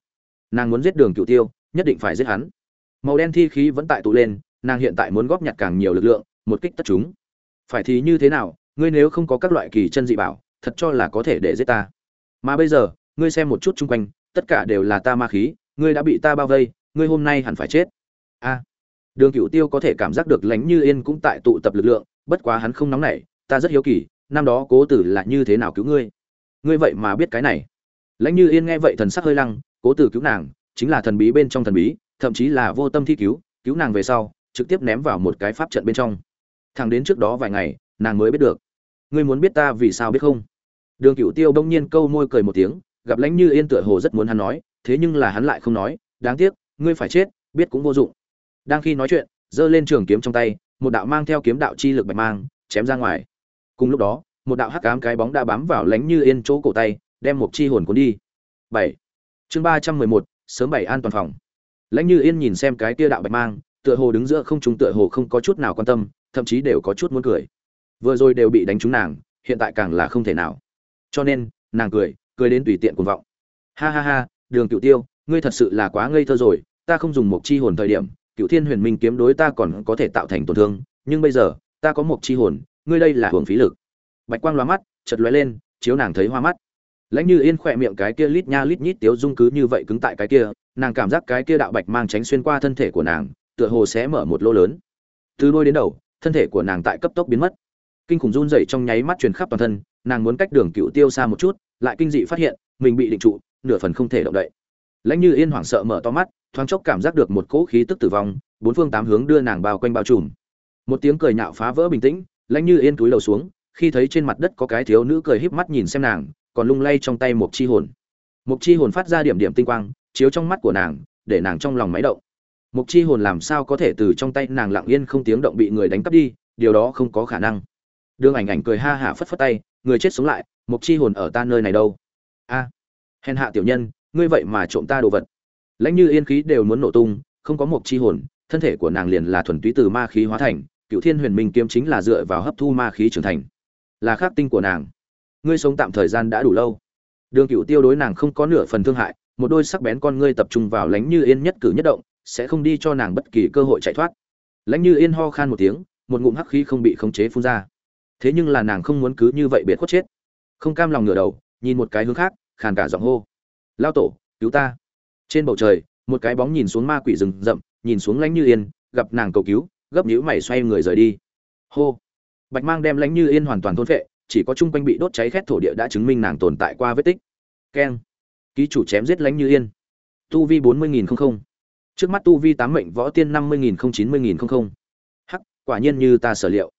Nàng muốn giết đường cựu tiêu, nhất định phải giết hắn. Màu đen thi khí vẫn tại tụ lên, nàng hiện tại muốn góp nhặt càng nhiều lực lượng, một kích tất chúng. Phải thì như thế nào, ngươi nếu không có các loại kỳ chân dị bảo, thật cho là có thể để giết ta. Mà bây giờ, ngươi xem một chút chung quanh tất cả đều là ta ma khí, ngươi đã bị ta bao vây, ngươi hôm nay hẳn phải chết. A, đường cựu tiêu có thể cảm giác được lánh như yên cũng tại tụ tập lực lượng, bất quá hắn không nóng nảy, ta rất hiếu kỳ, năm đó cố tử là như thế nào cứu ngươi? Ngươi vậy mà biết cái này. Lãnh như yên nghe vậy thần sắc hơi lăng, cố tử cứu nàng, chính là thần bí bên trong thần bí, thậm chí là vô tâm thi cứu cứu nàng về sau, trực tiếp ném vào một cái pháp trận bên trong. Thẳng đến trước đó vài ngày, nàng mới biết được. Ngươi muốn biết ta vì sao biết không? Đường cựu tiêu bỗng nhiên câu môi cười một tiếng gặp lãnh như yên tựa hồ rất muốn hắn nói, thế nhưng là hắn lại không nói, đáng tiếc, ngươi phải chết, biết cũng vô dụng. Đang khi nói chuyện, giơ lên trường kiếm trong tay, một đạo mang theo kiếm đạo chi lực bạch mang, chém ra ngoài. Cùng lúc đó, một đạo hắc ám cái bóng đã bám vào lãnh như yên chỗ cổ tay, đem một chi hồn cuốn đi. Bảy. Chương ba trăm mười một, sớm bảy an toàn phòng. Lãnh như yên nhìn xem cái tia đạo bạch mang, tựa hồ đứng giữa không trung tựa hồ không có chút nào quan tâm, thậm chí đều có chút muốn cười. Vừa rồi đều bị đánh trúng nàng, hiện tại càng là không thể nào. Cho nên, nàng cười cười đến tùy tiện cuồng vọng. Ha ha ha, đường cựu tiêu, ngươi thật sự là quá ngây thơ rồi, ta không dùng một chi hồn thời điểm cựu thiên huyền minh kiếm đối ta còn có thể tạo thành tổn thương, nhưng bây giờ, ta có một chi hồn, ngươi đây là hưởng phí lực. Bạch quang loa mắt chật lóe lên, chiếu nàng thấy hoa mắt. Lãnh như yên khỏe miệng cái kia lít nha lít nhít tiếu dung cứ như vậy cứng tại cái kia, nàng cảm giác cái kia đạo bạch mang tránh xuyên qua thân thể của nàng, tựa hồ sẽ mở một lỗ lớn. Từ đôi đến đầu, thân thể của nàng tại cấp tốc biến mất. Kinh khủng run dậy trong nháy mắt truyền khắp toàn thân, nàng muốn cách đường cựu tiêu xa một chút lại kinh dị phát hiện mình bị định trụ nửa phần không thể động đậy. Lãnh như yên hoảng sợ mở to mắt thoáng chốc cảm giác được một cỗ khí tức tử vong bốn phương tám hướng đưa nàng bao quanh bao trùm. Một tiếng cười nhạo phá vỡ bình tĩnh lãnh như yên túi lầu xuống khi thấy trên mặt đất có cái thiếu nữ cười híp mắt nhìn xem nàng còn lung lay trong tay một chi hồn. Một chi hồn phát ra điểm điểm tinh quang chiếu trong mắt của nàng để nàng trong lòng máy động. Một chi hồn làm sao có thể từ trong tay nàng lặng yên không tiếng động bị người đánh cắp đi điều đó không có khả năng. Đường Ảnh Ảnh cười ha hả phất phất tay, người chết sống lại, mục chi hồn ở ta nơi này đâu? A, à, hèn hạ tiểu nhân, ngươi vậy mà trộm ta đồ vật. Lãnh Như Yên khí đều muốn nổ tung, không có mục chi hồn, thân thể của nàng liền là thuần túy từ ma khí hóa thành, Cựu Thiên Huyền Minh kiếm chính là dựa vào hấp thu ma khí trưởng thành. Là khắc tinh của nàng. Ngươi sống tạm thời gian đã đủ lâu. Đường Cựu Tiêu đối nàng không có nửa phần thương hại, một đôi sắc bén con ngươi tập trung vào Lãnh Như Yên nhất cử nhất động, sẽ không đi cho nàng bất kỳ cơ hội chạy thoát. Lãnh Như Yên ho khan một tiếng, một ngụm hắc khí không bị khống chế phun ra thế nhưng là nàng không muốn cứ như vậy biệt khuất chết. Không cam lòng ngửa đầu, nhìn một cái hướng khác, khàn cả giọng hô. Lao tổ, cứu ta. Trên bầu trời, một cái bóng nhìn xuống ma quỷ rừng rậm, nhìn xuống lãnh như yên, gặp nàng cầu cứu, gấp nhíu mày xoay người rời đi. Hô. Bạch mang đem lãnh như yên hoàn toàn thôn phệ, chỉ có chung quanh bị đốt cháy khét thổ địa đã chứng minh nàng tồn tại qua vết tích. Keng. Ký chủ chém giết lãnh như yên. Tu vi bốn mươi nghìn không không. Trước mắt tu vi tám mệnh võ tiên năm mươi nghìn không chín mươi nghìn không không. Hắc, quả nhiên như ta sở liệu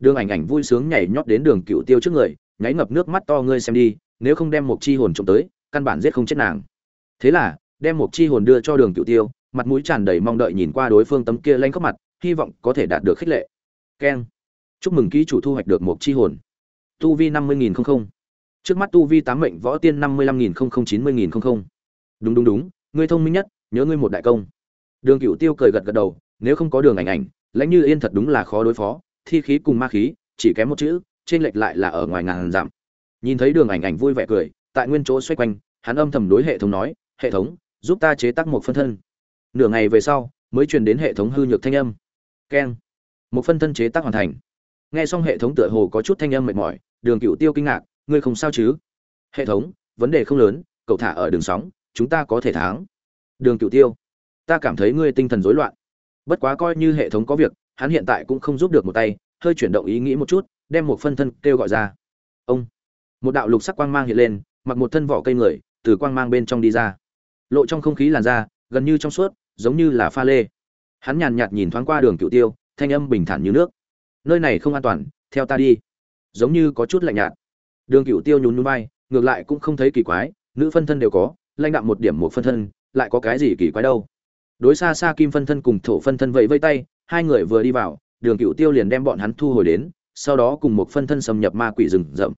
đường ảnh ảnh vui sướng nhảy nhót đến đường cựu tiêu trước người, nháy ngập nước mắt to ngươi xem đi, nếu không đem một chi hồn trộm tới, căn bản giết không chết nàng. Thế là, đem một chi hồn đưa cho đường cựu tiêu, mặt mũi tràn đầy mong đợi nhìn qua đối phương tấm kia lanh khóc mặt, hy vọng có thể đạt được khích lệ. Keng. Chúc mừng ký chủ thu hoạch được một chi hồn. Tu vi năm mươi nghìn không không. Trước mắt tu vi tám mệnh võ tiên năm mươi lăm nghìn không không chín mươi nghìn không không. Đúng đúng đúng, ngươi thông minh nhất, nhớ ngươi một đại công. Đường cựu tiêu cười gật gật đầu, nếu không có đường ảnh ảnh, lãnh như yên thật đúng là khó đối phó thi khí cùng ma khí, chỉ kém một chữ trên lệch lại là ở ngoài ngàn giảm nhìn thấy đường ảnh ảnh vui vẻ cười, tại nguyên chỗ xoay quanh, hắn âm thầm đối hệ thống nói, hệ thống, giúp ta chế tác một phân thân. Nửa ngày về sau, mới truyền đến hệ thống hư nhược thanh âm. Keng. Một phân thân chế tác hoàn thành. Nghe xong hệ thống tựa hồ có chút thanh âm mệt mỏi, đường cựu tiêu kinh ngạc, ngươi không sao chứ? Hệ thống, vấn đề không lớn, cậu thả ở đường sóng, chúng ta có thể thắng. Đường cựu tiêu, ta cảm thấy ngươi tinh thần rối loạn. Bất quá coi như hệ thống có việc hắn hiện tại cũng không giúp được một tay, hơi chuyển động ý nghĩ một chút, đem một phân thân kêu gọi ra. Ông, một đạo lục sắc quang mang hiện lên, mặc một thân vỏ cây người, từ quang mang bên trong đi ra. Lộ trong không khí làn da, gần như trong suốt, giống như là pha lê. Hắn nhàn nhạt nhìn thoáng qua đường cựu tiêu, thanh âm bình thản như nước. Nơi này không an toàn, theo ta đi. Giống như có chút lạnh nhạt. Đường cựu tiêu nhún nhún bay ngược lại cũng không thấy kỳ quái, nữ phân thân đều có, lãnh đạm một điểm một phân thân, lại có cái gì kỳ quái đâu. Đối xa xa kim phân thân cùng thổ phân thân vẫy vây tay hai người vừa đi vào, đường cựu tiêu liền đem bọn hắn thu hồi đến, sau đó cùng một phân thân xâm nhập ma quỷ rừng rậm.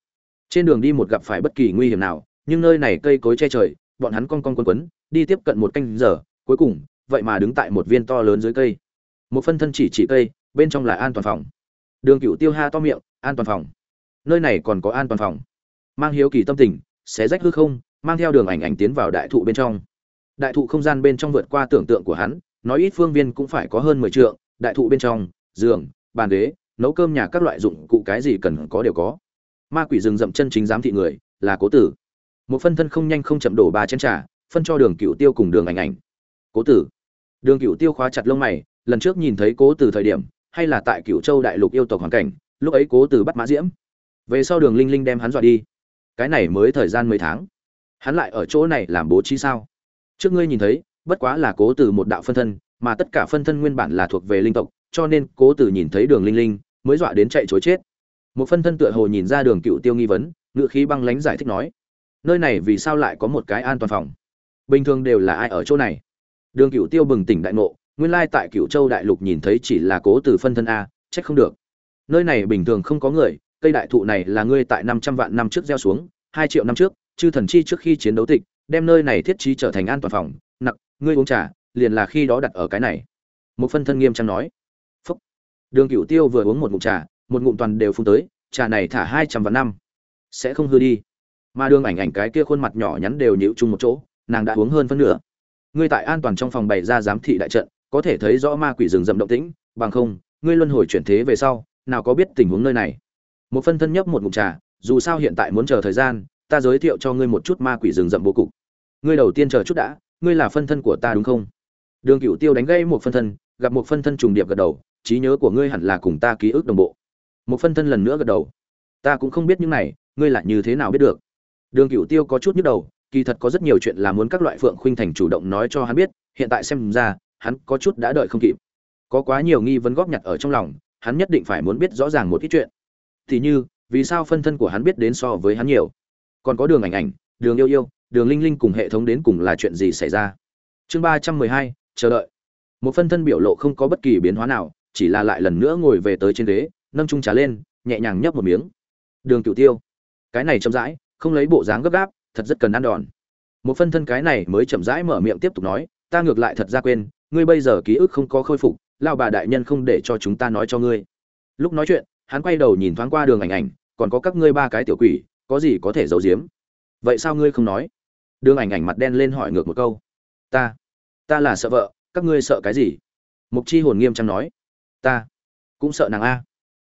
Trên đường đi một gặp phải bất kỳ nguy hiểm nào, nhưng nơi này cây cối che trời, bọn hắn con con quấn quấn, đi tiếp cận một canh giờ, cuối cùng, vậy mà đứng tại một viên to lớn dưới cây. Một phân thân chỉ chỉ cây, bên trong là an toàn phòng. Đường cựu tiêu ha to miệng, an toàn phòng. Nơi này còn có an toàn phòng. Mang hiếu kỳ tâm tình, xé rách hư không, mang theo đường ảnh ảnh tiến vào đại thụ bên trong. Đại thụ không gian bên trong vượt qua tưởng tượng của hắn, nói ít phương viên cũng phải có hơn mười trượng đại thụ bên trong, giường, bàn ghế, nấu cơm nhà các loại dụng cụ cái gì cần có đều có. Ma quỷ rừng rậm chân chính giám thị người, là cố tử. Một phân thân không nhanh không chậm đổ ba chén trà, phân cho đường cựu tiêu cùng đường ảnh ảnh. Cố tử. Đường cựu tiêu khóa chặt lông mày, lần trước nhìn thấy cố tử thời điểm, hay là tại cựu châu đại lục yêu tộc hoàn cảnh, lúc ấy cố tử bắt mã diễm. Về sau đường linh linh đem hắn dọa đi. Cái này mới thời gian mấy tháng. Hắn lại ở chỗ này làm bố trí sao? Trước ngươi nhìn thấy, bất quá là cố tử một đạo phân thân mà tất cả phân thân nguyên bản là thuộc về linh tộc cho nên cố tử nhìn thấy đường linh linh mới dọa đến chạy trối chết. Một phân thân tựa hồ nhìn ra đường cựu tiêu nghi vấn ngựa khí băng lãnh giải thích nói nơi này vì sao lại có một cái an toàn phòng? Bình thường đều là ai ở chỗ này? Đường cựu tiêu bừng tỉnh đại ngộ nguyên lai tại cựu châu đại lục nhìn thấy chỉ là cố Tử phân thân a trách không được. Nơi này bình thường không có người cây đại thụ này là ngươi tại năm trăm vạn năm trước gieo xuống hai triệu năm trước chư thần chi trước khi chiến đấu tịch đem nơi này thiết trí trở thành an toàn phòng. Nặng, ngươi uống trà liền là khi đó đặt ở cái này. Một phân thân nghiêm trang nói. Phúc. Đường cựu tiêu vừa uống một ngụm trà, một ngụm toàn đều phun tới, trà này thả hai trăm vạn năm. Sẽ không hư đi. Mà đường ảnh ảnh cái kia khuôn mặt nhỏ nhắn đều nhịu chung một chỗ, nàng đã uống hơn phân nửa. Ngươi tại an toàn trong phòng bày ra giám thị đại trận, có thể thấy rõ ma quỷ rừng rậm động tĩnh, bằng không, ngươi luân hồi chuyển thế về sau, nào có biết tình huống nơi này. Một phân thân nhấp một ngụm trà, dù sao hiện tại muốn chờ thời gian, ta giới thiệu cho ngươi một chút ma quỷ rừng rậm bố cục. Ngươi đầu tiên chờ chút đã, ngươi là phân thân của ta đúng không? Đường Cửu tiêu đánh gây một phân thân, gặp một phân thân trùng điệp gật đầu, trí nhớ của ngươi hẳn là cùng ta ký ức đồng bộ. Một phân thân lần nữa gật đầu. Ta cũng không biết những này, ngươi lại như thế nào biết được? Đường Cửu tiêu có chút nhức đầu, kỳ thật có rất nhiều chuyện là muốn các loại phượng khuynh thành chủ động nói cho hắn biết, hiện tại xem ra, hắn có chút đã đợi không kịp. Có quá nhiều nghi vấn góp nhặt ở trong lòng, hắn nhất định phải muốn biết rõ ràng một ít chuyện. Thì như, vì sao phân thân của hắn biết đến so với hắn nhiều? Còn có đường ảnh ảnh, đường yêu yêu, đường linh linh cùng hệ thống đến cùng là chuyện gì xảy ra? Chương ba trăm mười hai chờ đợi. Một phân thân biểu lộ không có bất kỳ biến hóa nào, chỉ là lại lần nữa ngồi về tới trên ghế, nâng trung trà lên, nhẹ nhàng nhấp một miếng. Đường cựu tiêu, cái này chậm rãi, không lấy bộ dáng gấp gáp, thật rất cần ăn đòn. Một phân thân cái này mới chậm rãi mở miệng tiếp tục nói, ta ngược lại thật ra quên, ngươi bây giờ ký ức không có khôi phục lao bà đại nhân không để cho chúng ta nói cho ngươi. Lúc nói chuyện, hắn quay đầu nhìn thoáng qua đường ảnh ảnh, còn có các ngươi ba cái tiểu quỷ, có gì có thể giấu giếm? Vậy sao ngươi không nói? Đường ảnh ảnh mặt đen lên hỏi ngược một câu. Ta ta là sợ vợ, các ngươi sợ cái gì? Mục chi hồn nghiêm trang nói. Ta cũng sợ nàng a.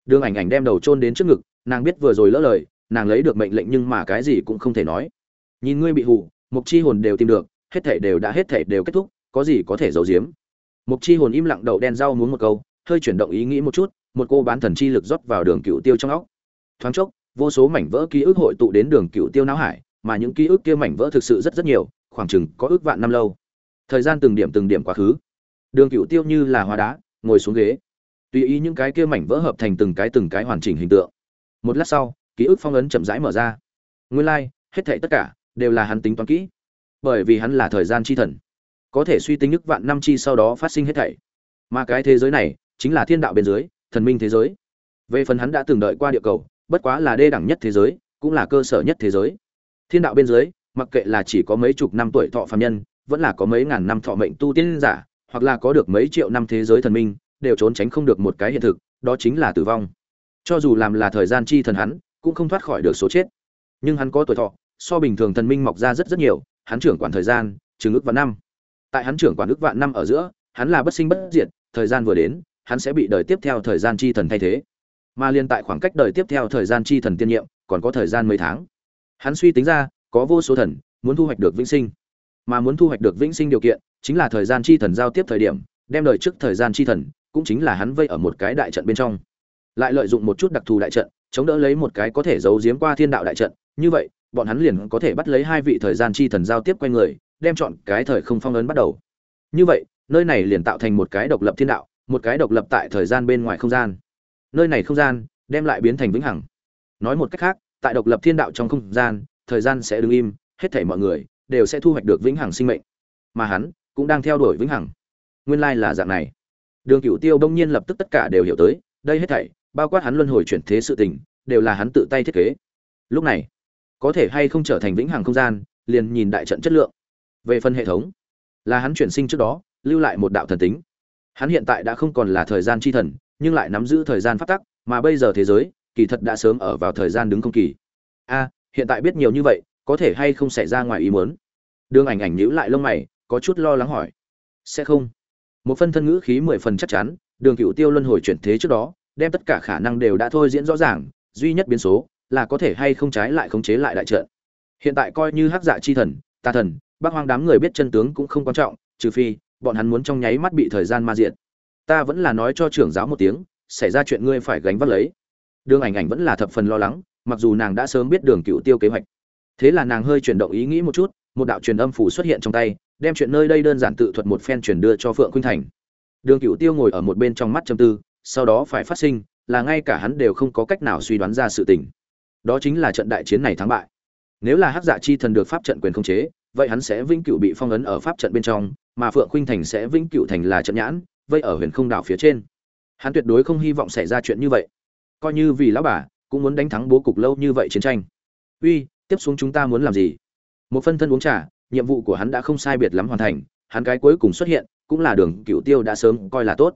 Đường ảnh ảnh đem đầu chôn đến trước ngực, nàng biết vừa rồi lỡ lời, nàng lấy được mệnh lệnh nhưng mà cái gì cũng không thể nói. Nhìn ngươi bị hù, mục chi hồn đều tìm được, hết thể đều đã hết thể đều kết thúc, có gì có thể giấu giếm? Mục chi hồn im lặng đậu đen rau muốn một câu, hơi chuyển động ý nghĩ một chút, một cô bán thần chi lực rót vào đường cựu tiêu trong óc. Thoáng chốc, vô số mảnh vỡ ký ức hội tụ đến đường cựu tiêu não hải, mà những ký ức kia mảnh vỡ thực sự rất rất nhiều, khoảng chừng có ước vạn năm lâu thời gian từng điểm từng điểm quá khứ. Đường cựu tiêu như là hóa đá ngồi xuống ghế. Tùy ý những cái kia mảnh vỡ hợp thành từng cái từng cái hoàn chỉnh hình tượng. Một lát sau ký ức phong ấn chậm rãi mở ra. Nguyên lai、like, hết thảy tất cả đều là hắn tính toán kỹ. Bởi vì hắn là thời gian chi thần. Có thể suy tính nước vạn năm chi sau đó phát sinh hết thảy. Mà cái thế giới này chính là thiên đạo bên dưới thần minh thế giới. Về phần hắn đã từng đợi qua địa cầu bất quá là đê đẳng nhất thế giới cũng là cơ sở nhất thế giới. Thiên đạo bên dưới mặc kệ là chỉ có mấy chục năm tuổi thọ phạm nhân vẫn là có mấy ngàn năm thọ mệnh tu tiên giả, hoặc là có được mấy triệu năm thế giới thần minh, đều trốn tránh không được một cái hiện thực, đó chính là tử vong. Cho dù làm là thời gian chi thần hắn, cũng không thoát khỏi được số chết. Nhưng hắn có tuổi thọ, so bình thường thần minh mọc ra rất rất nhiều, hắn trưởng quản thời gian, chừng ước vạn năm. Tại hắn trưởng quản ước vạn năm ở giữa, hắn là bất sinh bất diệt, thời gian vừa đến, hắn sẽ bị đời tiếp theo thời gian chi thần thay thế. Mà liên tại khoảng cách đời tiếp theo thời gian chi thần tiên nhiệm, còn có thời gian mấy tháng. Hắn suy tính ra, có vô số thần, muốn thu hoạch được vĩnh sinh mà muốn thu hoạch được vĩnh sinh điều kiện, chính là thời gian chi thần giao tiếp thời điểm, đem lời trước thời gian chi thần, cũng chính là hắn vây ở một cái đại trận bên trong. Lại lợi dụng một chút đặc thù đại trận, chống đỡ lấy một cái có thể giấu giếm qua thiên đạo đại trận. Như vậy, bọn hắn liền có thể bắt lấy hai vị thời gian chi thần giao tiếp quanh người, đem chọn cái thời không phong ấn bắt đầu. Như vậy, nơi này liền tạo thành một cái độc lập thiên đạo, một cái độc lập tại thời gian bên ngoài không gian. Nơi này không gian, đem lại biến thành vĩnh hằng. Nói một cách khác, tại độc lập thiên đạo trong không gian, thời gian sẽ đứng im, hết thảy mọi người đều sẽ thu hoạch được vĩnh hằng sinh mệnh. Mà hắn cũng đang theo đuổi vĩnh hằng. Nguyên lai là dạng này. Đường cửu tiêu đông nhiên lập tức tất cả đều hiểu tới, đây hết thảy, bao quát hắn luân hồi chuyển thế sự tình, đều là hắn tự tay thiết kế. Lúc này, có thể hay không trở thành vĩnh hằng không gian, liền nhìn đại trận chất lượng. Về phần hệ thống, là hắn chuyển sinh trước đó, lưu lại một đạo thần tính. Hắn hiện tại đã không còn là thời gian chi thần, nhưng lại nắm giữ thời gian phát tắc, mà bây giờ thế giới, kỳ thật đã sớm ở vào thời gian đứng không kỳ. A, hiện tại biết nhiều như vậy, có thể hay không xảy ra ngoài ý muốn? Đường ảnh ảnh nhíu lại lông mày, có chút lo lắng hỏi. Sẽ không. Một phân thân ngữ khí mười phần chắc chắn, đường cựu tiêu luân hồi chuyển thế trước đó, đem tất cả khả năng đều đã thôi diễn rõ ràng, duy nhất biến số là có thể hay không trái lại khống chế lại đại trận. Hiện tại coi như hắc dạ chi thần, tà thần, bác hoang đám người biết chân tướng cũng không quan trọng, trừ phi, bọn hắn muốn trong nháy mắt bị thời gian ma diện ta vẫn là nói cho trưởng giáo một tiếng, xảy ra chuyện ngươi phải gánh vác lấy. Đường ảnh ảnh vẫn là thập phần lo lắng, mặc dù nàng đã sớm biết đường cựu tiêu kế hoạch thế là nàng hơi chuyển động ý nghĩ một chút, một đạo truyền âm phủ xuất hiện trong tay, đem chuyện nơi đây đơn giản tự thuật một phen truyền đưa cho phượng khuynh thành. Đường cựu tiêu ngồi ở một bên trong mắt châm tư, sau đó phải phát sinh là ngay cả hắn đều không có cách nào suy đoán ra sự tình. Đó chính là trận đại chiến này thắng bại. Nếu là hắc dạ chi thần được pháp trận quyền khống chế, vậy hắn sẽ vĩnh cửu bị phong ấn ở pháp trận bên trong, mà phượng khuynh thành sẽ vĩnh cửu thành là trận nhãn, vây ở huyền không đảo phía trên. Hắn tuyệt đối không hy vọng xảy ra chuyện như vậy. Coi như vì lão bà, cũng muốn đánh thắng bố cục lâu như vậy chiến tranh. Uy tiếp xuống chúng ta muốn làm gì? Một phân thân uống trà, nhiệm vụ của hắn đã không sai biệt lắm hoàn thành, hắn cái cuối cùng xuất hiện, cũng là đường cựu tiêu đã sớm coi là tốt.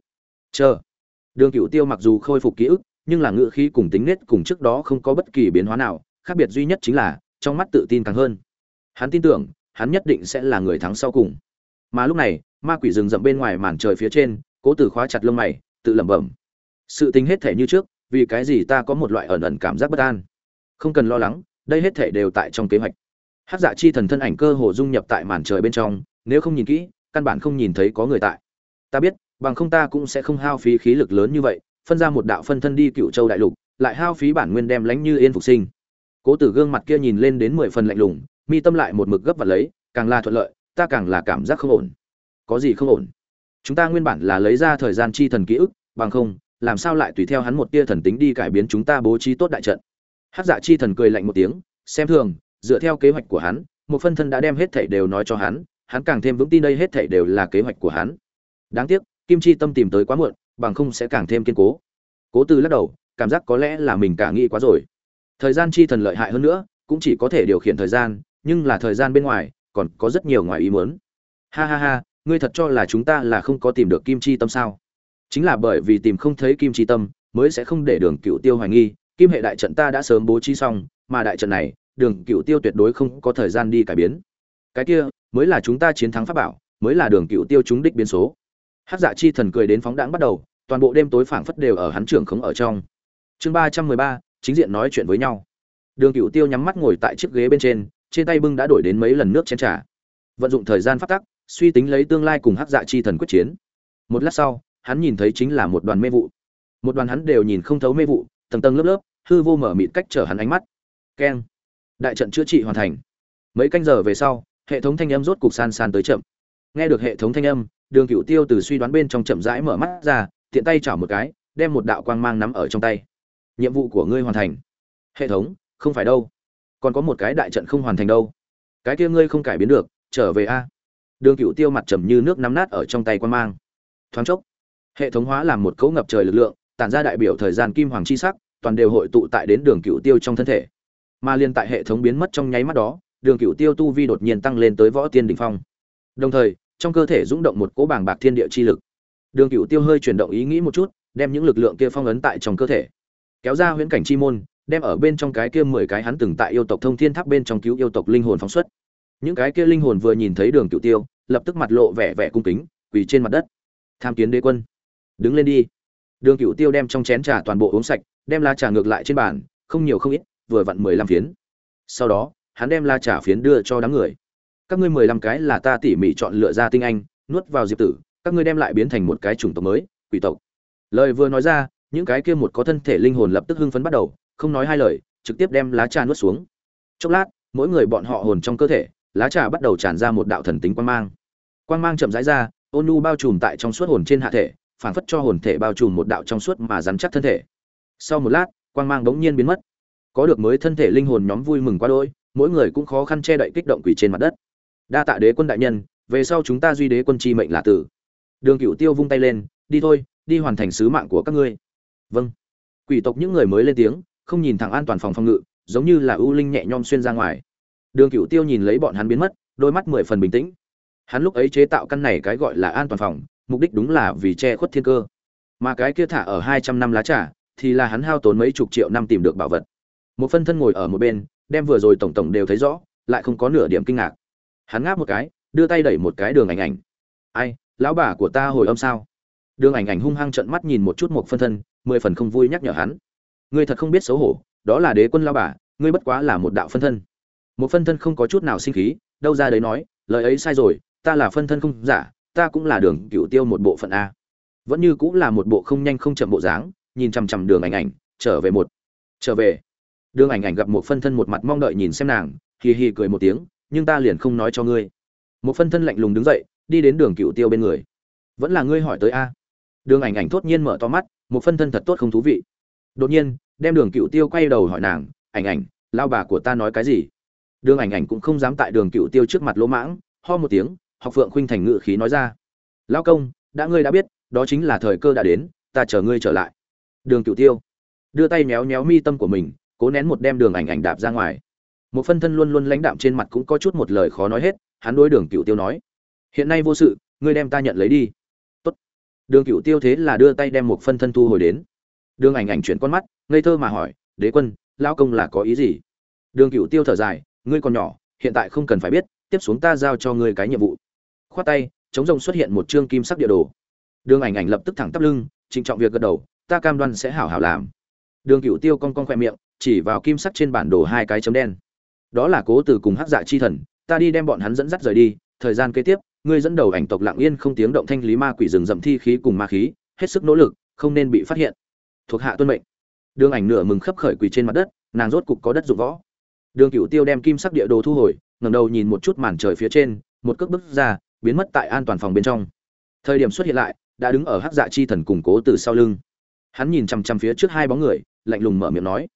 Chờ. Đường cựu tiêu mặc dù khôi phục ký ức, nhưng là ngựa khí cùng tính nết cùng trước đó không có bất kỳ biến hóa nào, khác biệt duy nhất chính là, trong mắt tự tin càng hơn. Hắn tin tưởng, hắn nhất định sẽ là người thắng sau cùng. Mà lúc này, ma quỷ rừng rậm bên ngoài màn trời phía trên, cố tử khóa chặt lông mày, tự lẩm bẩm. Sự tính hết thể như trước, vì cái gì ta có một loại ẩn ẩn cảm giác bất an? Không cần lo lắng đây hết thể đều tại trong kế hoạch. Hát dạ chi thần thân ảnh cơ hồ dung nhập tại màn trời bên trong, nếu không nhìn kỹ, căn bản không nhìn thấy có người tại. Ta biết, bằng không ta cũng sẽ không hao phí khí lực lớn như vậy, phân ra một đạo phân thân đi cựu châu đại lục, lại hao phí bản nguyên đem lánh như yên phục sinh. Cố tử gương mặt kia nhìn lên đến mười phần lạnh lùng, mi tâm lại một mực gấp và lấy, càng là thuận lợi, ta càng là cảm giác không ổn. Có gì không ổn? Chúng ta nguyên bản là lấy ra thời gian chi thần ký ức, bằng không, làm sao lại tùy theo hắn một tia thần tính đi cải biến chúng ta bố trí tốt đại trận? Hắc dạ chi thần cười lạnh một tiếng, xem thường, dựa theo kế hoạch của hắn, một phân thân đã đem hết thảy đều nói cho hắn hắn càng thêm vững tin đây hết thảy đều là kế hoạch của hắn. Đáng tiếc, kim chi tâm tìm tới quá muộn, bằng không sẽ càng thêm kiên cố. Cố từ lắc đầu, cảm giác có lẽ là mình cả nghĩ quá rồi. Thời gian chi thần lợi hại hơn nữa, cũng chỉ có thể điều khiển thời gian, nhưng là thời gian bên ngoài, còn có rất nhiều ngoài ý muốn. Ha ha ha, ngươi thật cho là chúng ta là không có tìm được kim chi tâm sao? Chính là bởi vì tìm không thấy kim chi tâm, mới sẽ không để đường cựu tiêu hoài nghi kim hệ đại trận ta đã sớm bố trí xong, mà đại trận này, đường cựu tiêu tuyệt đối không có thời gian đi cải biến. Cái kia, mới là chúng ta chiến thắng pháp bảo, mới là đường cựu tiêu chúng đích biến số. Hát dạ chi thần cười đến phóng đãng bắt đầu, toàn bộ đêm tối phảng phất đều ở hắn trưởng khống ở trong. Chương ba trăm mười ba, chính diện nói chuyện với nhau. Đường cựu tiêu nhắm mắt ngồi tại chiếc ghế bên trên trên tay bưng đã đổi đến mấy lần nước chén trà. Vận dụng thời gian phát tắc, suy tính lấy tương lai cùng hát dạ chi thần quyết chiến. Một lát sau, hắn nhìn thấy chính là một đoàn mê vụ. Một đoàn hắn đều nhìn không thấu mê vụ tầng tầng lớp lớp, hư vô mở mịt cách trở hắn ánh mắt. Keng. Đại trận chữa trị hoàn thành. Mấy canh giờ về sau, hệ thống thanh âm rốt cục san san tới chậm. Nghe được hệ thống thanh âm, đường cựu tiêu từ suy đoán bên trong chậm rãi mở mắt ra, tiện tay chảo một cái, đem một đạo quang mang nắm ở trong tay. Nhiệm vụ của ngươi hoàn thành. Hệ thống, không phải đâu. Còn có một cái đại trận không hoàn thành đâu. Cái kia ngươi không cải biến được, trở về a. Đường cựu tiêu mặt trầm như nước nắm nát ở trong tay quang mang. Thoáng chốc, hệ thống hóa làm một cấu ngập trời lực lượng tản ra đại biểu thời gian kim hoàng chi sắc, toàn đều hội tụ tại đến đường cựu tiêu trong thân thể. Mà liên tại hệ thống biến mất trong nháy mắt đó, đường cựu tiêu tu vi đột nhiên tăng lên tới võ tiên đỉnh phong. Đồng thời, trong cơ thể rung động một cỗ bảng bạc thiên địa chi lực. Đường cựu tiêu hơi chuyển động ý nghĩ một chút, đem những lực lượng kia phong ấn tại trong cơ thể. Kéo ra huyễn cảnh chi môn, đem ở bên trong cái kia mười cái hắn từng tại yêu tộc thông thiên tháp bên trong cứu yêu tộc linh hồn phóng xuất. Những cái kia linh hồn vừa nhìn thấy đường cựu tiêu, lập tức mặt lộ vẻ vẻ cung kính, quỳ trên mặt đất. Tham kiến đế quân. Đứng lên đi đường cựu tiêu đem trong chén trà toàn bộ uống sạch, đem lá trà ngược lại trên bàn, không nhiều không ít, vừa vặn mười lăm phiến. Sau đó, hắn đem lá trà phiến đưa cho đám người. Các ngươi mười lăm cái là ta tỉ mỉ chọn lựa ra tinh anh, nuốt vào diệp tử, các ngươi đem lại biến thành một cái chủng tộc mới, quỷ tộc. Lời vừa nói ra, những cái kia một có thân thể linh hồn lập tức hưng phấn bắt đầu, không nói hai lời, trực tiếp đem lá trà nuốt xuống. Chốc lát, mỗi người bọn họ hồn trong cơ thể, lá trà bắt đầu tràn ra một đạo thần tính quang mang. Quang mang chậm rãi ra, ôn nhu bao trùm tại trong suốt hồn trên hạ thể phảng phất cho hồn thể bao trùm một đạo trong suốt mà rắn chắc thân thể. Sau một lát quang mang bỗng nhiên biến mất. Có được mới thân thể linh hồn nhóm vui mừng quá đỗi, mỗi người cũng khó khăn che đậy kích động quỷ trên mặt đất. Đa tạ đế quân đại nhân về sau chúng ta duy đế quân chi mệnh là tử. Đường cửu tiêu vung tay lên đi thôi đi hoàn thành sứ mạng của các ngươi. Vâng. Quỷ tộc những người mới lên tiếng không nhìn thẳng an toàn phòng phòng ngự giống như là ưu linh nhẹ nhom xuyên ra ngoài. Đường cửu tiêu nhìn lấy bọn hắn biến mất đôi mắt mười phần bình tĩnh. Hắn lúc ấy chế tạo căn này cái gọi là an toàn phòng mục đích đúng là vì che khuất thiên cơ. Mà cái kia thả ở hai trăm năm lá trà, thì là hắn hao tốn mấy chục triệu năm tìm được bảo vật. Một phân thân ngồi ở một bên, đem vừa rồi tổng tổng đều thấy rõ, lại không có nửa điểm kinh ngạc. Hắn ngáp một cái, đưa tay đẩy một cái đường ảnh ảnh. Ai, lão bà của ta hồi âm sao? Đường ảnh ảnh hung hăng trận mắt nhìn một chút một phân thân, mười phần không vui nhắc nhở hắn. Ngươi thật không biết xấu hổ, đó là đế quân lao bà, ngươi bất quá là một đạo phân thân. Một phân thân không có chút nào sinh khí, đâu ra đấy nói, lời ấy sai rồi, ta là phân thân không giả ta cũng là đường cựu tiêu một bộ phận a. Vẫn như cũng là một bộ không nhanh không chậm bộ dáng, nhìn chằm chằm đường ảnh ảnh, trở về một. Trở về. Đường ảnh ảnh gặp một phân thân một mặt mong đợi nhìn xem nàng, hì hì cười một tiếng, nhưng ta liền không nói cho ngươi. Một phân thân lạnh lùng đứng dậy, đi đến đường cựu tiêu bên người. Vẫn là ngươi hỏi tới a. Đường ảnh ảnh thốt nhiên mở to mắt, một phân thân thật tốt không thú vị. Đột nhiên, đem đường cựu tiêu quay đầu hỏi nàng, ảnh ảnh, lao bà của ta nói cái gì? Đường ảnh ảnh cũng không dám tại đường cựu tiêu trước mặt lỗ mãng, ho một tiếng học phượng khuynh thành ngự khí nói ra. Lao công, đã ngươi đã biết, đó chính là thời cơ đã đến, ta chờ ngươi trở lại. Đường cựu tiêu đưa tay méo méo mi tâm của mình, cố nén một đem đường ảnh ảnh đạp ra ngoài. Một phân thân luôn luôn lãnh đạm trên mặt cũng có chút một lời khó nói hết, hắn đối đường cựu tiêu nói, hiện nay vô sự, ngươi đem ta nhận lấy đi. Tốt. đường cựu tiêu thế là đưa tay đem một phân thân thu hồi đến. Đường ảnh ảnh chuyển con mắt, ngây thơ mà hỏi, đế quân lao công là có ý gì? Đường cựu tiêu thở dài, ngươi còn nhỏ, hiện tại không cần phải biết, tiếp xuống ta giao cho ngươi cái nhiệm vụ khoát tay, chống rồng xuất hiện một chương kim sắc địa đồ. Đường ảnh ảnh lập tức thẳng tắp lưng, trịnh trọng việc gật đầu, ta cam đoan sẽ hảo hảo làm. Đường cựu tiêu con con khoe miệng, chỉ vào kim sắc trên bản đồ hai cái chấm đen. Đó là cố từ cùng hắc dạ chi thần, ta đi đem bọn hắn dẫn dắt rời đi, thời gian kế tiếp, ngươi dẫn đầu ảnh tộc lặng yên không tiếng động thanh lý ma quỷ rừng rậm thi khí cùng ma khí, hết sức nỗ lực, không nên bị phát hiện. Thuộc hạ tuân mệnh. Đường ảnh nửa mừng khấp khởi quỳ trên mặt đất, nàng rốt cục có đất dụng võ. Đường cựu tiêu đem kim sắc địa đồ thu hồi, ngẩng đầu nhìn một chút màn trời phía trên, một cước bước ra biến mất tại an toàn phòng bên trong. Thời điểm xuất hiện lại, đã đứng ở hắc dạ chi thần củng cố từ sau lưng. Hắn nhìn chằm chằm phía trước hai bóng người, lạnh lùng mở miệng nói,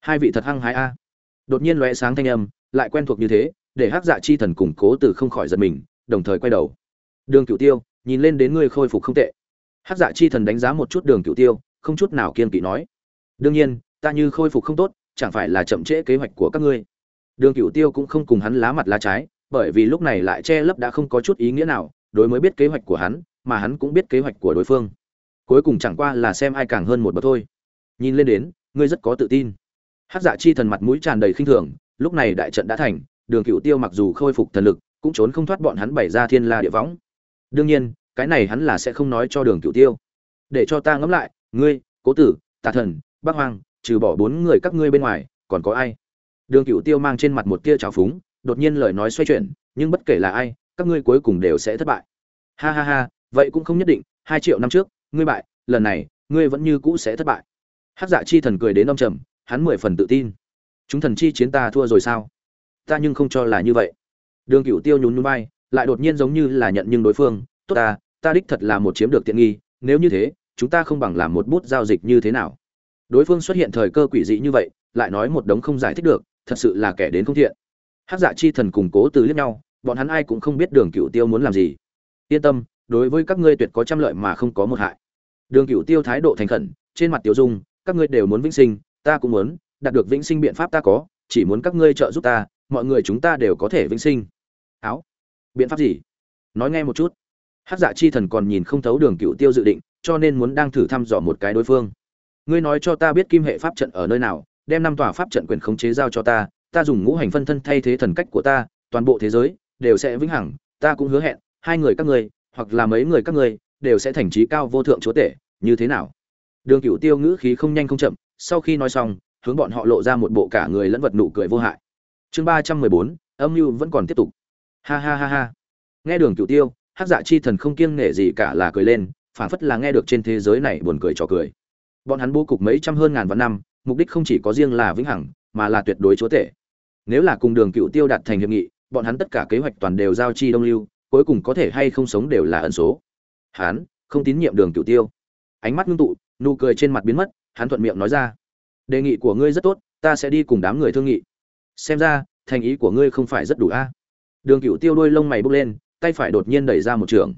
hai vị thật hăng hái a. Đột nhiên lóe sáng thanh âm, lại quen thuộc như thế, để hắc dạ chi thần củng cố từ không khỏi giật mình, đồng thời quay đầu. Đường Cửu tiêu, nhìn lên đến ngươi khôi phục không tệ. Hắc dạ chi thần đánh giá một chút đường Cửu tiêu, không chút nào kiên kỵ nói, đương nhiên, ta như khôi phục không tốt, chẳng phải là chậm trễ kế hoạch của các ngươi. Đường Cửu tiêu cũng không cùng hắn lá mặt lá trái bởi vì lúc này lại che lấp đã không có chút ý nghĩa nào, đối mới biết kế hoạch của hắn, mà hắn cũng biết kế hoạch của đối phương. Cuối cùng chẳng qua là xem ai càng hơn một bậc thôi. Nhìn lên đến, ngươi rất có tự tin. Hát dạ chi thần mặt mũi tràn đầy khinh thường, lúc này đại trận đã thành, đường cựu tiêu mặc dù khôi phục thần lực, cũng trốn không thoát bọn hắn bày ra thiên la địa võng. Đương nhiên, cái này hắn là sẽ không nói cho đường cựu tiêu. Để cho ta ngẫm lại, ngươi, cố tử, tà thần, bác hoang, trừ bỏ bốn người các ngươi bên ngoài, còn có ai? Đường cựu tiêu mang trên mặt một tia trào phúng đột nhiên lời nói xoay chuyển, nhưng bất kể là ai, các ngươi cuối cùng đều sẽ thất bại. Ha ha ha, vậy cũng không nhất định, hai triệu năm trước, ngươi bại, lần này, ngươi vẫn như cũ sẽ thất bại. Hát dạ chi thần cười đến ông trầm, hắn mười phần tự tin. Chúng thần chi chiến ta thua rồi sao? Ta nhưng không cho là như vậy. Đường cựu tiêu nhún núi bay lại đột nhiên giống như là nhận nhưng đối phương, tốt ta ta đích thật là một chiếm được tiện nghi, nếu như thế, chúng ta không bằng làm một bút giao dịch như thế nào? Đối phương xuất hiện thời cơ quỷ dị như vậy, lại nói một đống không giải thích được, thật sự là kẻ đến không thiện. Hắc dạ chi thần củng cố từ liếc nhau, bọn hắn ai cũng không biết đường cựu tiêu muốn làm gì. Yên tâm, đối với các ngươi tuyệt có trăm lợi mà không có một hại. Đường cựu tiêu thái độ thành khẩn, trên mặt tiêu dung, các ngươi đều muốn vĩnh sinh, ta cũng muốn, đạt được vĩnh sinh biện pháp ta có, chỉ muốn các ngươi trợ giúp ta, mọi người chúng ta đều có thể vĩnh sinh. Áo. Biện pháp gì? Nói nghe một chút. Hắc dạ chi thần còn nhìn không thấu đường cựu tiêu dự định, cho nên muốn đang thử thăm dò một cái đối phương. Ngươi nói cho ta biết kim hệ pháp trận ở nơi nào, đem năm tòa pháp trận quyền khống chế giao cho ta ta dùng ngũ hành phân thân thay thế thần cách của ta, toàn bộ thế giới đều sẽ vĩnh hằng, ta cũng hứa hẹn, hai người các ngươi, hoặc là mấy người các ngươi, đều sẽ thành trí cao vô thượng chúa tể, như thế nào? Đường cựu tiêu ngữ khí không nhanh không chậm, sau khi nói xong, hướng bọn họ lộ ra một bộ cả người lẫn vật nụ cười vô hại. Chương ba trăm mười bốn, âm mưu vẫn còn tiếp tục. Ha ha ha ha. Nghe đường cựu tiêu hát dạ chi thần không kiêng nể gì cả là cười lên, phảng phất là nghe được trên thế giới này buồn cười trò cười. Bọn hắn bố cục mấy trăm hơn ngàn vạn năm, mục đích không chỉ có riêng là vĩnh hằng mà là tuyệt đối chúa tể. Nếu là cùng đường cựu tiêu đạt thành hiệp nghị, bọn hắn tất cả kế hoạch toàn đều giao chi đông lưu, cuối cùng có thể hay không sống đều là ẩn số. Hắn không tín nhiệm đường cựu tiêu. Ánh mắt ngưng tụ, nụ cười trên mặt biến mất, hắn thuận miệng nói ra. Đề nghị của ngươi rất tốt, ta sẽ đi cùng đám người thương nghị. Xem ra, thành ý của ngươi không phải rất đủ a. Đường cựu tiêu đôi lông mày bốc lên, tay phải đột nhiên đẩy ra một trường.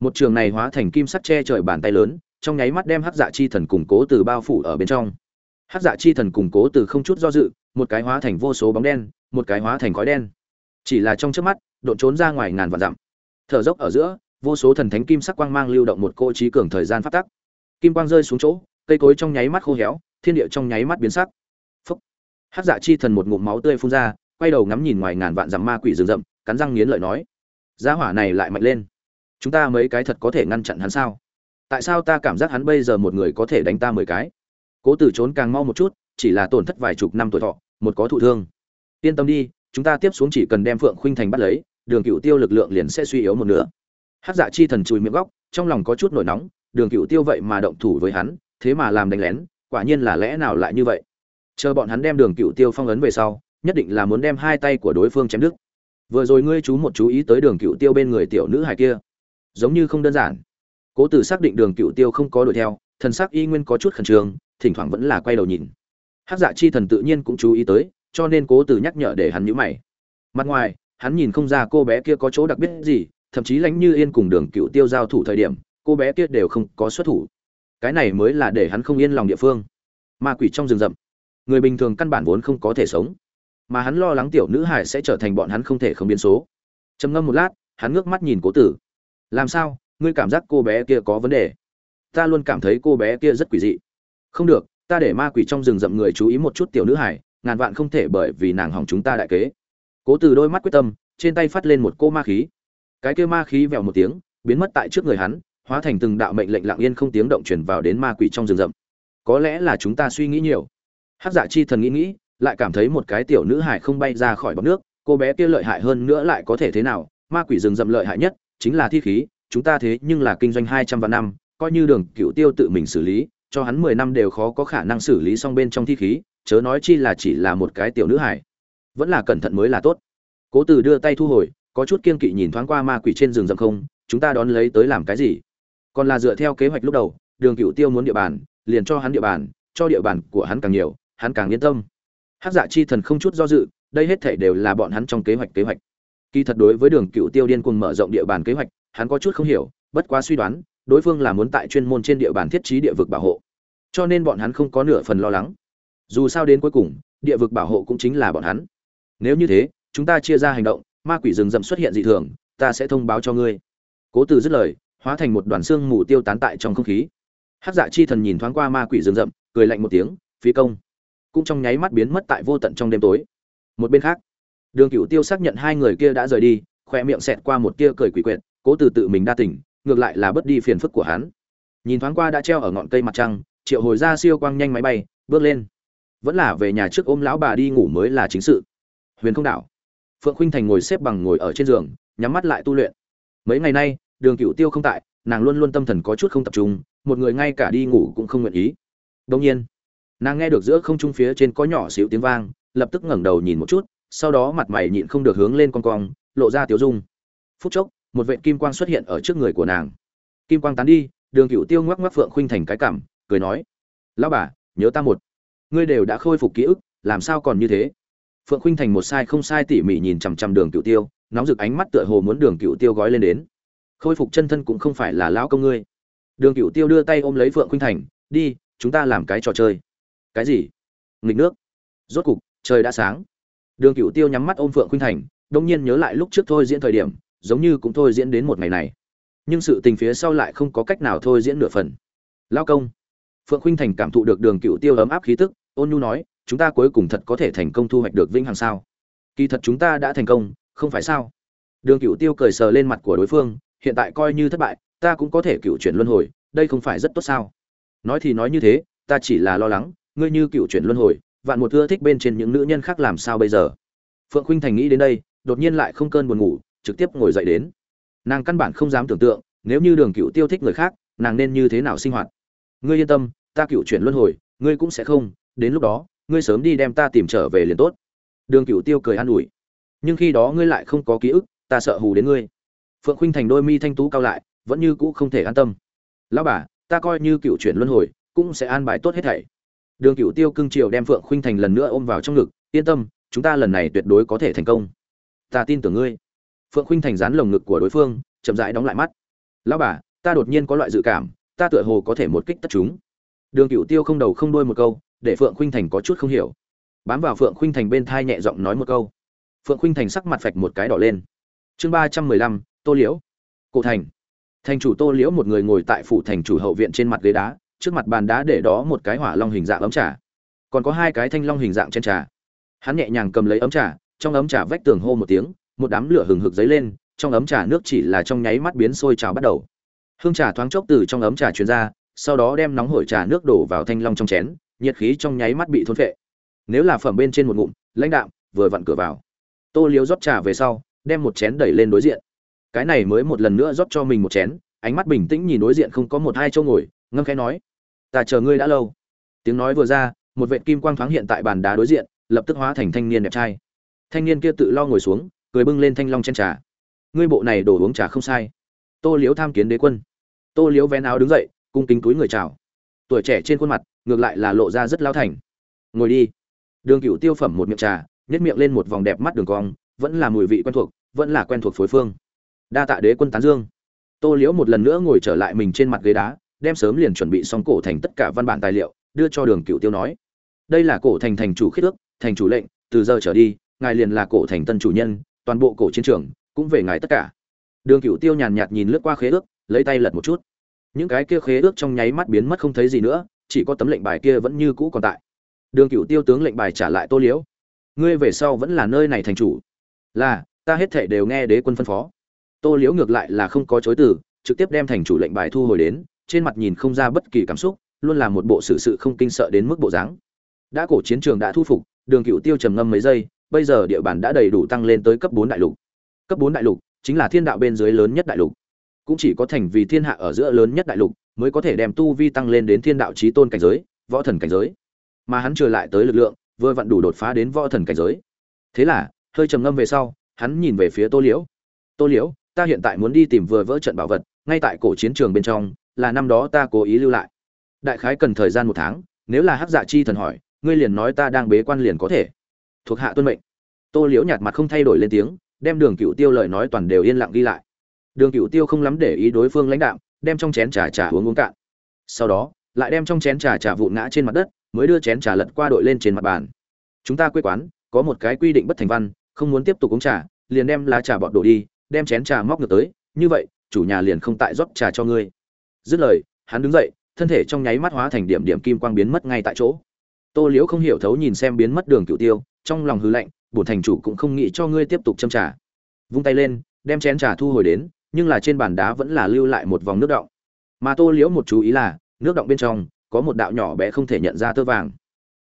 Một trường này hóa thành kim sắt che trời bàn tay lớn, trong nháy mắt đem hắc dạ chi thần củng cố từ bao phủ ở bên trong hắc dạ chi thần củng cố từ không chút do dự, một cái hóa thành vô số bóng đen, một cái hóa thành khói đen. Chỉ là trong trước mắt, độn trốn ra ngoài ngàn vạn dặm. Thở dốc ở giữa, vô số thần thánh kim sắc quang mang lưu động một cô trí cường thời gian phát tắc. Kim quang rơi xuống chỗ, cây cối trong nháy mắt khô héo, thiên địa trong nháy mắt biến sắc. Phúc. Hát dạ chi thần một ngụm máu tươi phun ra, quay đầu ngắm nhìn ngoài ngàn vạn dặm ma quỷ rừng rậm, cắn răng nghiến lợi nói giá hỏa này lại mạnh lên. Chúng ta mấy cái thật có thể ngăn chặn hắn sao? Tại sao ta cảm giác hắn bây giờ một người có thể đánh ta mười cái? Cố tử trốn càng mau một chút, chỉ là tổn thất vài chục năm tuổi thọ, một có thụ thương. Yên tâm đi, chúng ta tiếp xuống chỉ cần đem phượng khuynh thành bắt lấy, đường cựu tiêu lực lượng liền sẽ suy yếu một nửa. Hát dạ chi thần chùi miệng góc, trong lòng có chút nổi nóng, đường cựu tiêu vậy mà động thủ với hắn, thế mà làm đánh lén, quả nhiên là lẽ nào lại như vậy? Chờ bọn hắn đem đường cựu tiêu phong ấn về sau, nhất định là muốn đem hai tay của đối phương chém đứt. Vừa rồi ngươi chú một chú ý tới đường cựu tiêu bên người tiểu nữ hài kia. Giống như không đơn giản. Cố tử xác định đường cựu tiêu không có đuổi theo, thần sắc y nguyên có chút khẩn trương thỉnh thoảng vẫn là quay đầu nhìn. Hát dạ chi thần tự nhiên cũng chú ý tới, cho nên cố từ nhắc nhở để hắn nhữ mày. Mặt ngoài, hắn nhìn không ra cô bé kia có chỗ đặc biệt gì, thậm chí lãnh như yên cùng đường cựu tiêu giao thủ thời điểm, cô bé kia đều không có xuất thủ. Cái này mới là để hắn không yên lòng địa phương. Ma quỷ trong rừng rậm, người bình thường căn bản vốn không có thể sống. Mà hắn lo lắng tiểu nữ hải sẽ trở thành bọn hắn không thể không biến số. Trầm ngâm một lát, hắn ngước mắt nhìn cố tử. Làm sao? Ngươi cảm giác cô bé kia có vấn đề? Ta luôn cảm thấy cô bé kia rất quỷ dị không được, ta để ma quỷ trong rừng rậm người chú ý một chút tiểu nữ hải ngàn vạn không thể bởi vì nàng hỏng chúng ta đại kế. Cố từ đôi mắt quyết tâm, trên tay phát lên một cô ma khí. Cái kia ma khí vèo một tiếng, biến mất tại trước người hắn, hóa thành từng đạo mệnh lệnh lặng yên không tiếng động chuyển vào đến ma quỷ trong rừng rậm. Có lẽ là chúng ta suy nghĩ nhiều. Hát dạ chi thần nghĩ nghĩ, lại cảm thấy một cái tiểu nữ hải không bay ra khỏi bọc nước, cô bé kia lợi hại hơn nữa lại có thể thế nào? Ma quỷ rừng rậm lợi hại nhất chính là thi khí, chúng ta thế nhưng là kinh doanh hai trăm vạn năm, coi như đường cựu tiêu tự mình xử lý cho hắn mười năm đều khó có khả năng xử lý xong bên trong thi khí, chớ nói chi là chỉ là một cái tiểu nữ hải vẫn là cẩn thận mới là tốt. Cố từ đưa tay thu hồi, có chút kiên kỵ nhìn thoáng qua ma quỷ trên rừng rậm không, chúng ta đón lấy tới làm cái gì? Còn là dựa theo kế hoạch lúc đầu, đường cựu tiêu muốn địa bàn, liền cho hắn địa bàn, cho địa bàn của hắn càng nhiều, hắn càng yên tâm. Hắc dạ chi thần không chút do dự, đây hết thảy đều là bọn hắn trong kế hoạch kế hoạch. Kỳ thật đối với đường cựu tiêu điên cuồng mở rộng địa bàn kế hoạch, hắn có chút không hiểu, bất quá suy đoán đối phương là muốn tại chuyên môn trên địa bàn thiết trí địa vực bảo hộ. Cho nên bọn hắn không có nửa phần lo lắng. Dù sao đến cuối cùng, địa vực bảo hộ cũng chính là bọn hắn. Nếu như thế, chúng ta chia ra hành động, ma quỷ rừng rậm xuất hiện dị thường, ta sẽ thông báo cho ngươi. Cố từ dứt lời, hóa thành một đoàn xương mù tiêu tán tại trong không khí. Hát dạ chi thần nhìn thoáng qua ma quỷ rừng rậm, cười lạnh một tiếng phí công. Cũng trong nháy mắt biến mất tại vô tận trong đêm tối. Một bên khác, đường cựu tiêu xác nhận hai người kia đã rời đi, khoe miệng xẹt qua một tia cười quỷ quyệt, cố từ tự mình đa tỉnh ngược lại là bớt đi phiền phức của hắn. Nhìn thoáng qua đã treo ở ngọn cây mặt trăng, triệu hồi ra siêu quang nhanh máy bay, bước lên. Vẫn là về nhà trước ôm lão bà đi ngủ mới là chính sự. Huyền không đảo. Phượng khuynh thành ngồi xếp bằng ngồi ở trên giường, nhắm mắt lại tu luyện. Mấy ngày nay, đường cựu tiêu không tại, nàng luôn luôn tâm thần có chút không tập trung, một người ngay cả đi ngủ cũng không nguyện ý. Đông nhiên, nàng nghe được giữa không trung phía trên có nhỏ xíu tiếng vang, lập tức ngẩng đầu nhìn một chút, sau đó mặt mày nhịn không được hướng lên con cong, lộ ra tiếu dung. Phút chốc một vệt kim quang xuất hiện ở trước người của nàng. Kim quang tán đi, đường cựu tiêu ngoắc ngoắc phượng khuynh thành cái cảm, cười nói, lão bà, nhớ ta một, ngươi đều đã khôi phục ký ức, làm sao còn như thế? Phượng khuynh thành một sai không sai tỉ mỉ nhìn chằm chằm đường cựu tiêu, nóng rực ánh mắt tựa hồ muốn đường cựu tiêu gói lên đến. Khôi phục chân thân cũng không phải là lão công ngươi. Đường cựu tiêu đưa tay ôm lấy phượng khuynh thành, đi, chúng ta làm cái trò chơi. Cái gì? Nghịch nước. Rốt cục, trời đã sáng. Đường cựu tiêu nhắm mắt ôm phượng khuynh thành, đông nhiên nhớ lại lúc trước thôi diễn thời điểm giống như cũng thôi diễn đến một ngày này. Nhưng sự tình phía sau lại không có cách nào thôi diễn nửa phần. Lao công. Phượng Khinh thành cảm thụ được đường cựu tiêu ấm áp khí tức, ôn nhu nói, chúng ta cuối cùng thật có thể thành công thu hoạch được vĩnh hằng sao? Kỳ thật chúng ta đã thành công, không phải sao? Đường cựu tiêu cười sờ lên mặt của đối phương, hiện tại coi như thất bại, ta cũng có thể cựu chuyển luân hồi, đây không phải rất tốt sao? Nói thì nói như thế, ta chỉ là lo lắng, ngươi như cựu chuyển luân hồi, vạn một ưa thích bên trên những nữ nhân khác làm sao bây giờ? Phượng Khinh thành nghĩ đến đây, đột nhiên lại không cơn buồn ngủ trực tiếp ngồi dậy đến. Nàng căn bản không dám tưởng tượng, nếu như đường cựu tiêu thích người khác, nàng nên như thế nào sinh hoạt? Ngươi yên tâm, ta cựu chuyển luân hồi, ngươi cũng sẽ không, đến lúc đó, ngươi sớm đi đem ta tìm trở về liền tốt. Đường cựu tiêu cười an ủi. Nhưng khi đó ngươi lại không có ký ức, ta sợ hù đến ngươi. Phượng khinh thành đôi mi thanh tú cao lại, vẫn như cũ không thể an tâm. Lão bà, ta coi như cựu chuyển luân hồi, cũng sẽ an bài tốt hết thảy. Đường cựu tiêu cưng triều đem phượng khinh thành lần nữa ôm vào trong ngực, yên tâm, chúng ta lần này tuyệt đối có thể thành công. Ta tin tưởng ngươi phượng khuynh thành dán lồng ngực của đối phương, chậm rãi đóng lại mắt. Lão bà, ta đột nhiên có loại dự cảm, ta tựa hồ có thể một kích tất chúng. Đường cựu tiêu không đầu không đuôi một câu, để phượng khuynh thành có chút không hiểu. Bám vào phượng khuynh thành bên thai nhẹ giọng nói một câu. Phượng khuynh thành sắc mặt phạch một cái đỏ lên. Chương ba trăm mười lăm, tô liễu. Cổ thành. Thành chủ tô liễu một người ngồi tại phủ thành chủ hậu viện trên mặt ghế đá, trước mặt bàn đá để đó một cái hỏa long hình dạng ấm trà. Còn có hai cái thanh long hình dạng trên trà. Hắn nhẹ nhàng cầm lấy ấm trà, trong ấm trà vách tường hô một tiếng một đám lửa hừng hực dấy lên, trong ấm trà nước chỉ là trong nháy mắt biến sôi trào bắt đầu. Hương trà thoáng chốc từ trong ấm trà truyền ra, sau đó đem nóng hổi trà nước đổ vào thanh long trong chén, nhiệt khí trong nháy mắt bị thôn phệ. Nếu là phẩm bên trên một ngụm, lãnh đạm, vừa vặn cửa vào. Tô liếu rót trà về sau, đem một chén đẩy lên đối diện. Cái này mới một lần nữa rót cho mình một chén, ánh mắt bình tĩnh nhìn đối diện không có một hai chỗ ngồi, ngâm khẽ nói, ta chờ ngươi đã lâu. Tiếng nói vừa ra, một vệ kim quang thoáng hiện tại bàn đá đối diện, lập tức hóa thành thanh niên đẹp trai. Thanh niên kia tự lo ngồi xuống cười bưng lên thanh long trên trà. Ngươi bộ này đổ uống trà không sai. Tô liếu tham kiến đế quân. Tô liếu vén áo đứng dậy, cung kính túi người chào. Tuổi trẻ trên khuôn mặt, ngược lại là lộ ra rất lao thành. Ngồi đi. Đường cựu tiêu phẩm một miệng trà nhét miệng lên một vòng đẹp mắt đường cong, vẫn là mùi vị quen thuộc, vẫn là quen thuộc phối phương. Đa tạ đế quân tán dương. Tô liễu một lần nữa ngồi trở lại mình trên mặt ghế đá, đem sớm liền chuẩn bị xong cổ thành tất cả văn bản tài liệu, đưa cho đường cựu tiêu nói. Đây là cổ thành thành chủ khiết ước, thành chủ lệnh, từ giờ trở đi, ngài liền là cổ thành tân chủ nhân toàn bộ cổ chiến trường, cũng về ngài tất cả. Đường cựu tiêu nhàn nhạt nhìn lướt qua khế ước, lấy tay lật một chút. Những cái kia khế ước trong nháy mắt biến mất không thấy gì nữa, chỉ có tấm lệnh bài kia vẫn như cũ còn tại. Đường cựu tiêu tướng lệnh bài trả lại tô liễu. Ngươi về sau vẫn là nơi này thành chủ. Là, ta hết thể đều nghe đế quân phân phó. Tô liễu ngược lại là không có chối từ, trực tiếp đem thành chủ lệnh bài thu hồi đến, trên mặt nhìn không ra bất kỳ cảm xúc, luôn là một bộ sự sự không kinh sợ đến mức bộ dáng. Đã cổ chiến trường đã thu phục, đường cựu tiêu trầm ngâm mấy giây bây giờ địa bàn đã đầy đủ tăng lên tới cấp bốn đại lục. Cấp bốn đại lục chính là thiên đạo bên dưới lớn nhất đại lục. Cũng chỉ có thành vì thiên hạ ở giữa lớn nhất đại lục mới có thể đem tu vi tăng lên đến thiên đạo chí tôn cảnh giới, võ thần cảnh giới. Mà hắn trở lại tới lực lượng, vừa vặn đủ đột phá đến võ thần cảnh giới. Thế là, hơi trầm ngâm về sau, hắn nhìn về phía tô liễu. Tô liễu, ta hiện tại muốn đi tìm vừa vỡ trận bảo vật, ngay tại cổ chiến trường bên trong, là năm đó ta cố ý lưu lại. Đại khái cần thời gian một tháng, nếu là hắc dạ chi thần hỏi, ngươi liền nói ta đang bế quan liền có thể thuộc hạ tuân mệnh. Tô liễu nhạt mặt không thay đổi lên tiếng, đem đường cựu tiêu lời nói toàn đều yên lặng ghi lại. Đường cựu tiêu không lắm để ý đối phương lãnh đạo đem trong chén trà trà uống uống cạn. Sau đó, lại đem trong chén trà trà vụn ngã trên mặt đất, mới đưa chén trà lật qua đội lên trên mặt bàn. Chúng ta quê quán, có một cái quy định bất thành văn, không muốn tiếp tục uống trà, liền đem lá trà bọt đổ đi, đem chén trà móc ngược tới, như vậy, chủ nhà liền không tại rót trà cho ngươi. Dứt lời, hắn đứng dậy, thân thể trong nháy mắt hóa thành điểm điểm kim quang biến mất ngay tại chỗ. Tô liễu không hiểu thấu nhìn xem biến mất đường cựu tiêu trong lòng hư lạnh, bổn thành chủ cũng không nghĩ cho ngươi tiếp tục châm trà. Vung tay lên, đem chén trà thu hồi đến, nhưng là trên bàn đá vẫn là lưu lại một vòng nước động mà tô liễu một chú ý là, nước động bên trong, có một đạo nhỏ bé không thể nhận ra tơ vàng.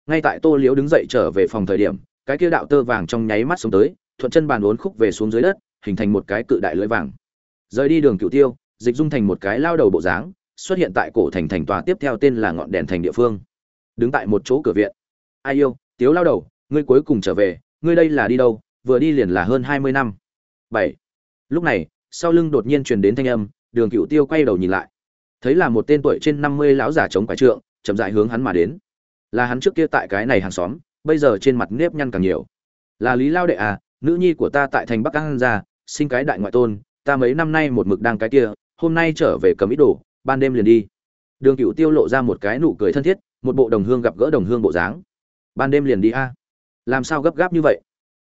Ngay tại tô liễu đứng dậy trở về phòng thời điểm, cái kia đạo tơ vàng trong nháy mắt xuống tới, thuận chân bàn uốn khúc về xuống dưới đất, hình thành một cái cự đại lưỡi vàng. Rời đi đường cựu tiêu, dịch dung thành một cái lao đầu bộ dáng, xuất hiện tại cổ thành thành tòa tiếp theo tên là ngọn đèn thành địa phương. Đứng tại một chỗ cửa viện. Ai yêu, tiếu lao đầu ngươi cuối cùng trở về, ngươi đây là đi đâu, vừa đi liền là hơn hai mươi năm. Bảy. Lúc này, sau lưng đột nhiên truyền đến thanh âm, đường cựu tiêu quay đầu nhìn lại. Thấy là một tên tuổi trên năm mươi lão giả chống quái trượng, chậm dại hướng hắn mà đến. Là hắn trước kia tại cái này hàng xóm, bây giờ trên mặt nếp nhăn càng nhiều. Là lý lao đệ à nữ nhi của ta tại thành bắc an gia sinh cái đại ngoại tôn, ta mấy năm nay một mực đang cái kia, hôm nay trở về cầm ít đồ, ban đêm liền đi. Đường cựu tiêu lộ ra một cái nụ cười thân thiết, một bộ đồng hương gặp gỡ đồng hương bộ dáng. Ban đêm liền đi a làm sao gấp gáp như vậy?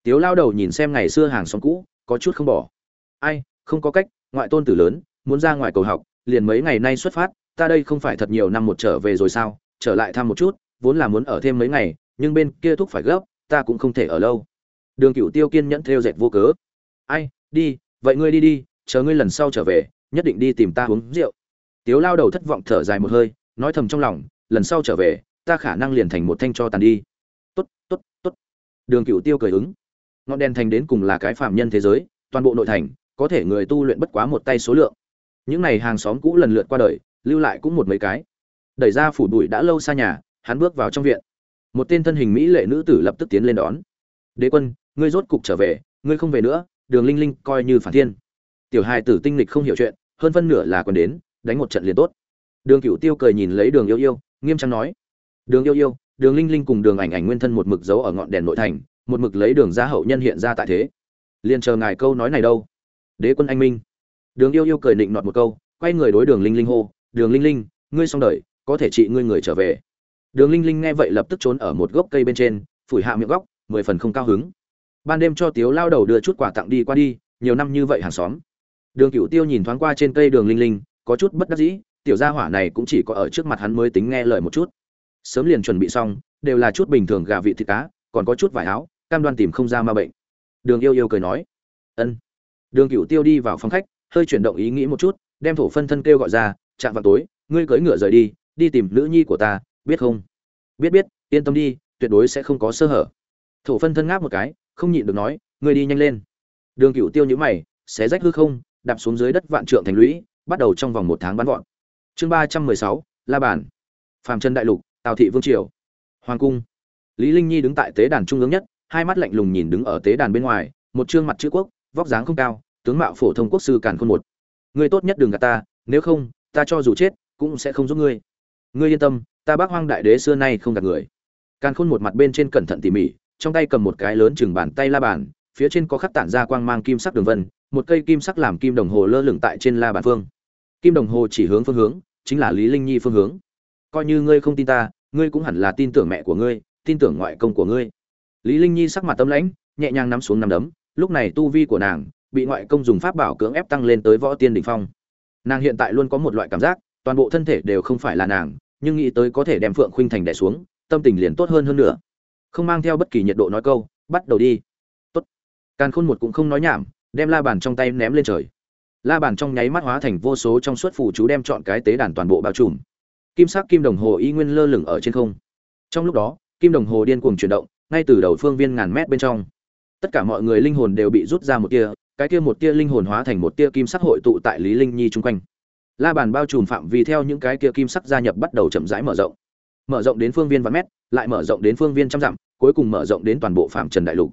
Tiếu lao đầu nhìn xem ngày xưa hàng xóm cũ, có chút không bỏ. Ai, không có cách, ngoại tôn tử lớn, muốn ra ngoài cầu học, liền mấy ngày nay xuất phát, ta đây không phải thật nhiều năm một trở về rồi sao, trở lại thăm một chút, vốn là muốn ở thêm mấy ngày, nhưng bên kia thúc phải gấp, ta cũng không thể ở lâu. Đường cựu tiêu kiên nhẫn theo dệt vô cớ. Ai, đi, vậy ngươi đi đi, chờ ngươi lần sau trở về, nhất định đi tìm ta uống rượu. Tiếu lao đầu thất vọng thở dài một hơi, nói thầm trong lòng, lần sau trở về, ta khả năng liền thành một thanh cho tàn đi. Tốt tốt tốt đường cựu tiêu cười ứng. Ngọn đèn thành đến cùng là cái phạm nhân thế giới, toàn bộ nội thành, có thể người tu luyện bất quá một tay số lượng. Những n à y hàng xóm cũ lần lượt qua đời, lưu lại cũng một mấy cái. Đẩy ra phủ bụi đã lâu xa nhà, hắn bước vào trong viện. Một tên thân hình mỹ lệ nữ tử lập tức tiến lên đón. Đế quân, ngươi rốt cục trở về, ngươi không về nữa, đường linh linh coi như phản thiên. Tiểu hài tử tinh lịch không hiểu chuyện, hơn phân nửa là còn đến, đánh một trận liền tốt. Đường cựu tiêu cười nhìn lấy đường yêu yêu, nghiêm trang nói, đường yêu yêu đường linh linh cùng đường ảnh ảnh nguyên thân một mực giấu ở ngọn đèn nội thành, một mực lấy đường gia hậu nhân hiện ra tại thế. Liền chờ ngài câu nói này đâu? Đế quân anh minh. Đường yêu yêu cười định nọt một câu, quay người đối đường linh linh hô, đường linh linh, ngươi xong đời, có thể trị ngươi người trở về. Đường linh linh nghe vậy lập tức trốn ở một gốc cây bên trên, phủi hạ miệng góc, mười phần không cao hứng. Ban đêm cho tiếu lao đầu đưa chút quà tặng đi qua đi, nhiều năm như vậy hàng xóm. Đường cựu tiêu nhìn thoáng qua trên cây đường linh linh, có chút bất đắc dĩ, tiểu gia hỏa này cũng chỉ có ở trước mặt hắn mới tính nghe lời một chút sớm liền chuẩn bị xong, đều là chút bình thường gà vị thịt cá, còn có chút vải áo, cam đoan tìm không ra ma bệnh. Đường yêu yêu cười nói. Ân. Đường cựu tiêu đi vào phòng khách, hơi chuyển động ý nghĩ một chút, đem thổ phân thân kêu gọi ra chạm vào tối, ngươi cưỡi ngựa rời đi đi tìm nữ nhi của ta, biết không? Biết biết, yên tâm đi, tuyệt đối sẽ không có sơ hở. Thổ phân thân ngáp một cái, không nhịn được nói, ngươi đi nhanh lên. Đường cựu tiêu nhữ mày, xé rách hư không, đạp xuống dưới đất vạn trượng thành lũy, bắt đầu trong vòng một tháng bắn gọn chương ba trăm mười sáu, la bản phàm trần đại lục tào thị vương triều. Hoàng cung. Lý linh nhi đứng tại tế đàn trung ương nhất, hai mắt lạnh lùng nhìn đứng ở tế đàn bên ngoài, một trương mặt chữ quốc, vóc dáng không cao, tướng mạo phổ thông quốc sư càn khôn một. Ngươi tốt nhất đừng gạt ta, nếu không, ta cho dù chết, cũng sẽ không giúp ngươi. Ngươi yên tâm, ta bác hoang đại đế xưa nay không gạt người. Càn khôn một mặt bên trên cẩn thận tỉ mỉ, trong tay cầm một cái lớn chừng bàn tay la bàn, phía trên có khắc tản ra quang mang kim sắc đường vân, một cây kim sắc làm kim đồng hồ lơ lửng tại trên la bàn phương. Kim đồng hồ chỉ hướng phương hướng, chính là lý linh nhi phương hướng coi như ngươi không tin ta, ngươi cũng hẳn là tin tưởng mẹ của ngươi, tin tưởng ngoại công của ngươi. Lý linh nhi sắc mặt tâm lãnh, nhẹ nhàng nắm xuống nắm đấm, lúc này tu vi của nàng bị ngoại công dùng pháp bảo cưỡng ép tăng lên tới võ tiên đỉnh phong. Nàng hiện tại luôn có một loại cảm giác, toàn bộ thân thể đều không phải là nàng, nhưng nghĩ tới có thể đem phượng khuynh thành đè xuống, tâm tình liền tốt hơn hơn nữa. Không mang theo bất kỳ nhiệt độ nói câu, bắt đầu đi. Tốt. Càn khôn một cũng không nói nhảm, đem la bàn trong tay ném lên trời. La bàn trong nháy mắt hóa thành vô số trong suốt phù chú đem chọn cái tế đàn toàn bộ bao trùm kim sắc kim đồng hồ y nguyên lơ lửng ở trên không. Trong lúc đó, kim đồng hồ điên cuồng chuyển động, ngay từ đầu phương viên ngàn mét bên trong. Tất cả mọi người linh hồn đều bị rút ra một tia, cái kia một tia linh hồn hóa thành một tia kim sắc hội tụ tại lý linh nhi chung quanh. La bàn bao trùm phạm vi theo những cái kia kim sắc gia nhập bắt đầu chậm rãi mở rộng. Mở rộng đến phương viên vạn mét, lại mở rộng đến phương viên trăm dặm, cuối cùng mở rộng đến toàn bộ phạm trần đại lục.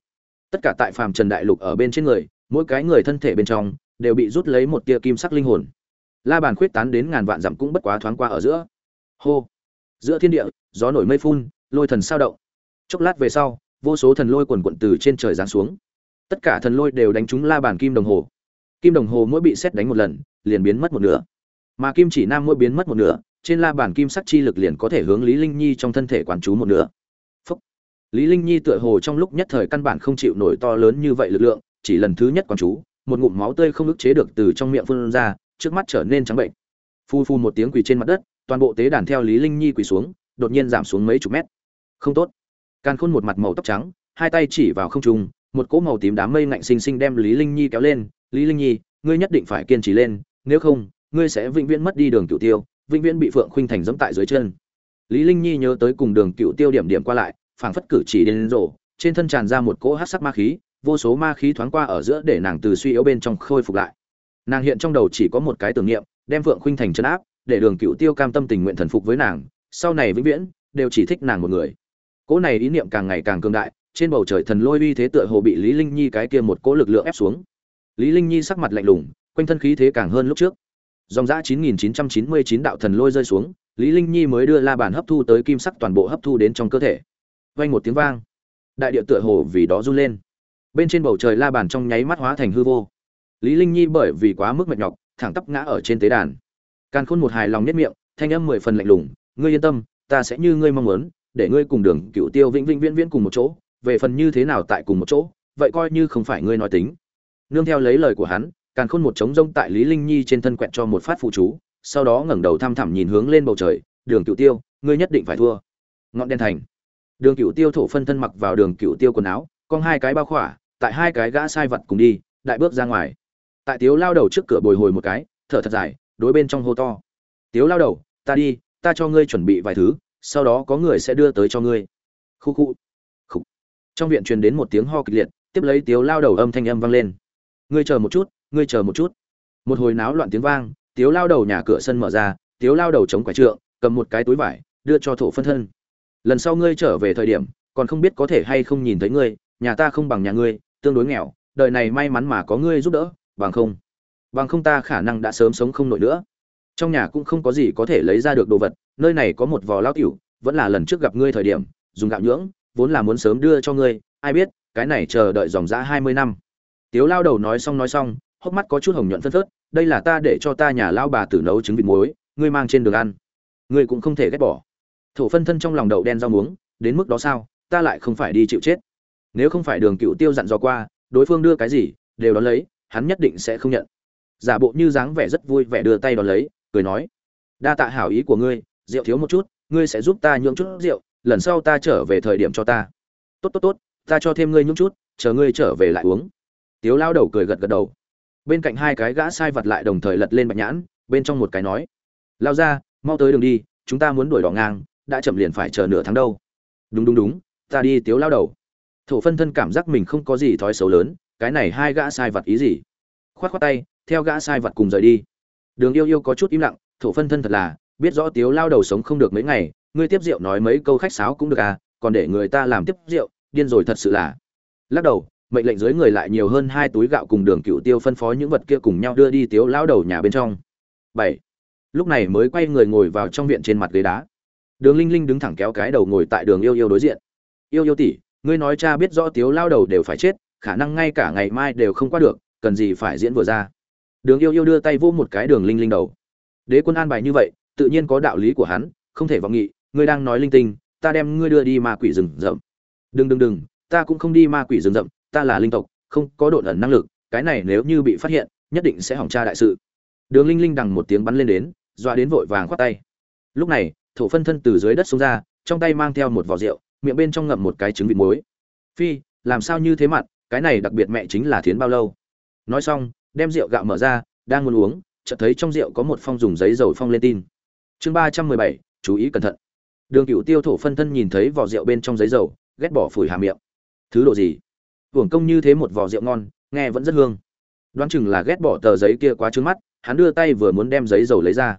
Tất cả tại phạm trần đại lục ở bên trên người, mỗi cái người thân thể bên trong, đều bị rút lấy một tia kim sắc linh hồn. La bàn khuyết tán đến ngàn vạn dặm cũng bất quá thoáng qua ở giữa hô. Giữa thiên địa, gió nổi mây phun, lôi thần sao động. Chốc lát về sau, vô số thần lôi quần quận từ trên trời giáng xuống. Tất cả thần lôi đều đánh trúng la bàn kim đồng hồ. Kim đồng hồ mỗi bị xét đánh một lần, liền biến mất một nửa. Mà kim chỉ nam mỗi biến mất một nửa, trên la bàn kim sắc chi lực liền có thể hướng lý linh nhi trong thân thể quán chú một nửa. Phúc. lý linh nhi tựa hồ trong lúc nhất thời căn bản không chịu nổi to lớn như vậy lực lượng, chỉ lần thứ nhất quán chú, một ngụm máu tươi không ức chế được từ trong miệng phun ra, trước mắt trở nên trắng bệnh. Phu phu một tiếng quỳ trên mặt đất toàn bộ tế đàn theo lý linh nhi quỳ xuống, đột nhiên giảm xuống mấy chục mét. Không tốt. Càn khôn một mặt màu tóc trắng, hai tay chỉ vào không trung, một cỗ màu tím đám mây ngạnh sinh sinh đem lý linh nhi kéo lên. Lý linh nhi, ngươi nhất định phải kiên trì lên, nếu không, ngươi sẽ vĩnh viễn mất đi đường cựu tiêu, vĩnh viễn bị phượng khuynh thành dẫm tại dưới chân. Lý linh nhi nhớ tới cùng đường cựu tiêu điểm điểm qua lại, phảng phất cử chỉ đến rổ trên thân tràn ra một cỗ hắc sắc ma khí, vô số ma khí thoáng qua ở giữa để nàng từ suy yếu bên trong khôi phục lại. Nàng hiện trong đầu chỉ có một cái tưởng niệm, đem phượng khuynh thành chân áp để đường cựu tiêu cam tâm tình nguyện thần phục với nàng, sau này vĩnh viễn, đều chỉ thích nàng một người. Cỗ này ý niệm càng ngày càng cường đại, trên bầu trời thần lôi uy thế tựa hồ bị lý linh nhi cái kia một cỗ lực lượng ép xuống. Lý linh nhi sắc mặt lạnh lùng, quanh thân khí thế càng hơn lúc trước. Dòng dã 9999 đạo thần lôi rơi xuống, lý linh nhi mới đưa la bàn hấp thu tới kim sắc toàn bộ hấp thu đến trong cơ thể. Vang một tiếng vang, đại địa tựa hồ vì đó run lên. Bên trên bầu trời la bàn trong nháy mắt hóa thành hư vô. Lý linh nhi bởi vì quá mức mệt nhọc, thẳng tắp ngã ở trên tế đàn càn khôn một hài lòng nhất miệng, thanh âm mười phần lạnh lùng, ngươi yên tâm, ta sẽ như ngươi mong muốn, để ngươi cùng đường cựu tiêu vĩnh vĩnh viễn viễn cùng một chỗ, về phần như thế nào tại cùng một chỗ, vậy coi như không phải ngươi nói tính. Nương theo lấy lời của hắn, càn khôn một trống rông tại lý linh nhi trên thân quẹt cho một phát phụ chú, sau đó ngẩng đầu thăm thẳm nhìn hướng lên bầu trời, đường cựu tiêu, ngươi nhất định phải thua. Ngọn đen thành. Đường cựu tiêu thổ phân thân mặc vào đường cựu tiêu quần áo con hai cái bao khỏa, tại hai cái gã sai vật cùng đi, đại bước ra ngoài. Tại tiếu lao đầu trước cửa bồi hồi một cái, thở thật dài đối bên trong hô to. Tiếu lao đầu, ta đi, ta cho ngươi chuẩn bị vài thứ, sau đó có người sẽ đưa tới cho ngươi. Khu khu. Khu trong viện truyền đến một tiếng ho kịch liệt, tiếp lấy tiếu lao đầu âm thanh âm vang lên. Ngươi chờ một chút, ngươi chờ một chút. Một hồi náo loạn tiếng vang, tiếu lao đầu nhà cửa sân mở ra, tiếu lao đầu chống quả trượng, cầm một cái túi vải, đưa cho thổ phân thân. Lần sau ngươi trở về thời điểm, còn không biết có thể hay không nhìn thấy ngươi, nhà ta không bằng nhà ngươi, tương đối nghèo, đời này may mắn mà có ngươi giúp đỡ, bằng không? Bằng không ta khả năng đã sớm sống không nổi nữa. Trong nhà cũng không có gì có thể lấy ra được đồ vật, nơi này có một vò lao tiểu, vẫn là lần trước gặp ngươi thời điểm, dùng gạo nhưỡng, vốn là muốn sớm đưa cho ngươi, ai biết, cái này chờ đợi dòng dã hai mươi năm. Tiếu lao đầu nói xong nói xong, hốc mắt có chút hồng nhuận phân phớt, đây là ta để cho ta nhà lao bà tử nấu trứng vịt muối, ngươi mang trên đường ăn. Ngươi cũng không thể ghét bỏ. Thổ phân thân trong lòng đậu đen rau muống, đến mức đó sao, ta lại không phải đi chịu chết. Nếu không phải đường cựu tiêu dặn dò qua, đối phương đưa cái gì, đều đón lấy, hắn nhất định sẽ không nhận giả bộ như dáng vẻ rất vui vẻ đưa tay đón lấy, cười nói, đa tạ hảo ý của ngươi, rượu thiếu một chút, ngươi sẽ giúp ta nhượng chút rượu, lần sau ta trở về thời điểm cho ta. Tốt tốt tốt, ta cho thêm ngươi nhung chút, chờ ngươi trở về lại uống. Tiếu lao đầu cười gật gật đầu. Bên cạnh hai cái gã sai vật lại đồng thời lật lên bạch nhãn, bên trong một cái nói, lao ra, mau tới đường đi, chúng ta muốn đuổi đỏ ngang, đã chậm liền phải chờ nửa tháng đâu. Đúng đúng đúng, ta đi, tiếu lao đầu. Thổ phân thân cảm giác mình không có gì thói xấu lớn, cái này hai gã sai vật ý gì? Khoát khoát tay theo gã sai vật cùng rời đi. Đường yêu yêu có chút im lặng, thổ phân thân thật là, biết rõ tiếu lao đầu sống không được mấy ngày, ngươi tiếp rượu nói mấy câu khách sáo cũng được à còn để người ta làm tiếp rượu, điên rồi thật sự là. Lắc đầu, mệnh lệnh dưới người lại nhiều hơn hai túi gạo cùng đường cựu tiêu phân phó những vật kia cùng nhau đưa đi tiếu lao đầu nhà bên trong. Bảy. Lúc này mới quay người ngồi vào trong viện trên mặt ghế đá. Đường linh linh đứng thẳng kéo cái đầu ngồi tại đường yêu yêu đối diện. Yêu yêu tỷ, ngươi nói cha biết rõ tiếu lao đầu đều phải chết, khả năng ngay cả ngày mai đều không qua được, cần gì phải diễn vừa ra? Đường yêu yêu đưa tay vô một cái đường linh linh đầu. Đế quân an bài như vậy, tự nhiên có đạo lý của hắn, không thể vọng nghị, ngươi đang nói linh tinh, ta đem ngươi đưa đi ma quỷ rừng rậm. Đừng đừng đừng, ta cũng không đi ma quỷ rừng rậm, ta là linh tộc, không có độ ẩn năng lực, cái này nếu như bị phát hiện, nhất định sẽ hỏng tra đại sự. Đường linh linh đằng một tiếng bắn lên đến dọa đến vội vàng khoát tay. Lúc này, thổ phân thân từ dưới đất xuống ra, trong tay mang theo một vỏ rượu, miệng bên trong ngậm một cái trứng vịt muối. Phi, làm sao như thế mặn, cái này đặc biệt mẹ chính là thiến bao lâu. Nói xong đem rượu gạo mở ra, đang muốn uống, chợt thấy trong rượu có một phong dùng giấy dầu phong lên tin. Chương ba trăm mười bảy, chú ý cẩn thận. Đường cựu tiêu thổ phân thân nhìn thấy vỏ rượu bên trong giấy dầu, ghét bỏ phủi hà miệng. Thứ độ gì? Uổng công như thế một vỏ rượu ngon, nghe vẫn rất hương. Đoán chừng là ghét bỏ tờ giấy kia quá trướng mắt, hắn đưa tay vừa muốn đem giấy dầu lấy ra.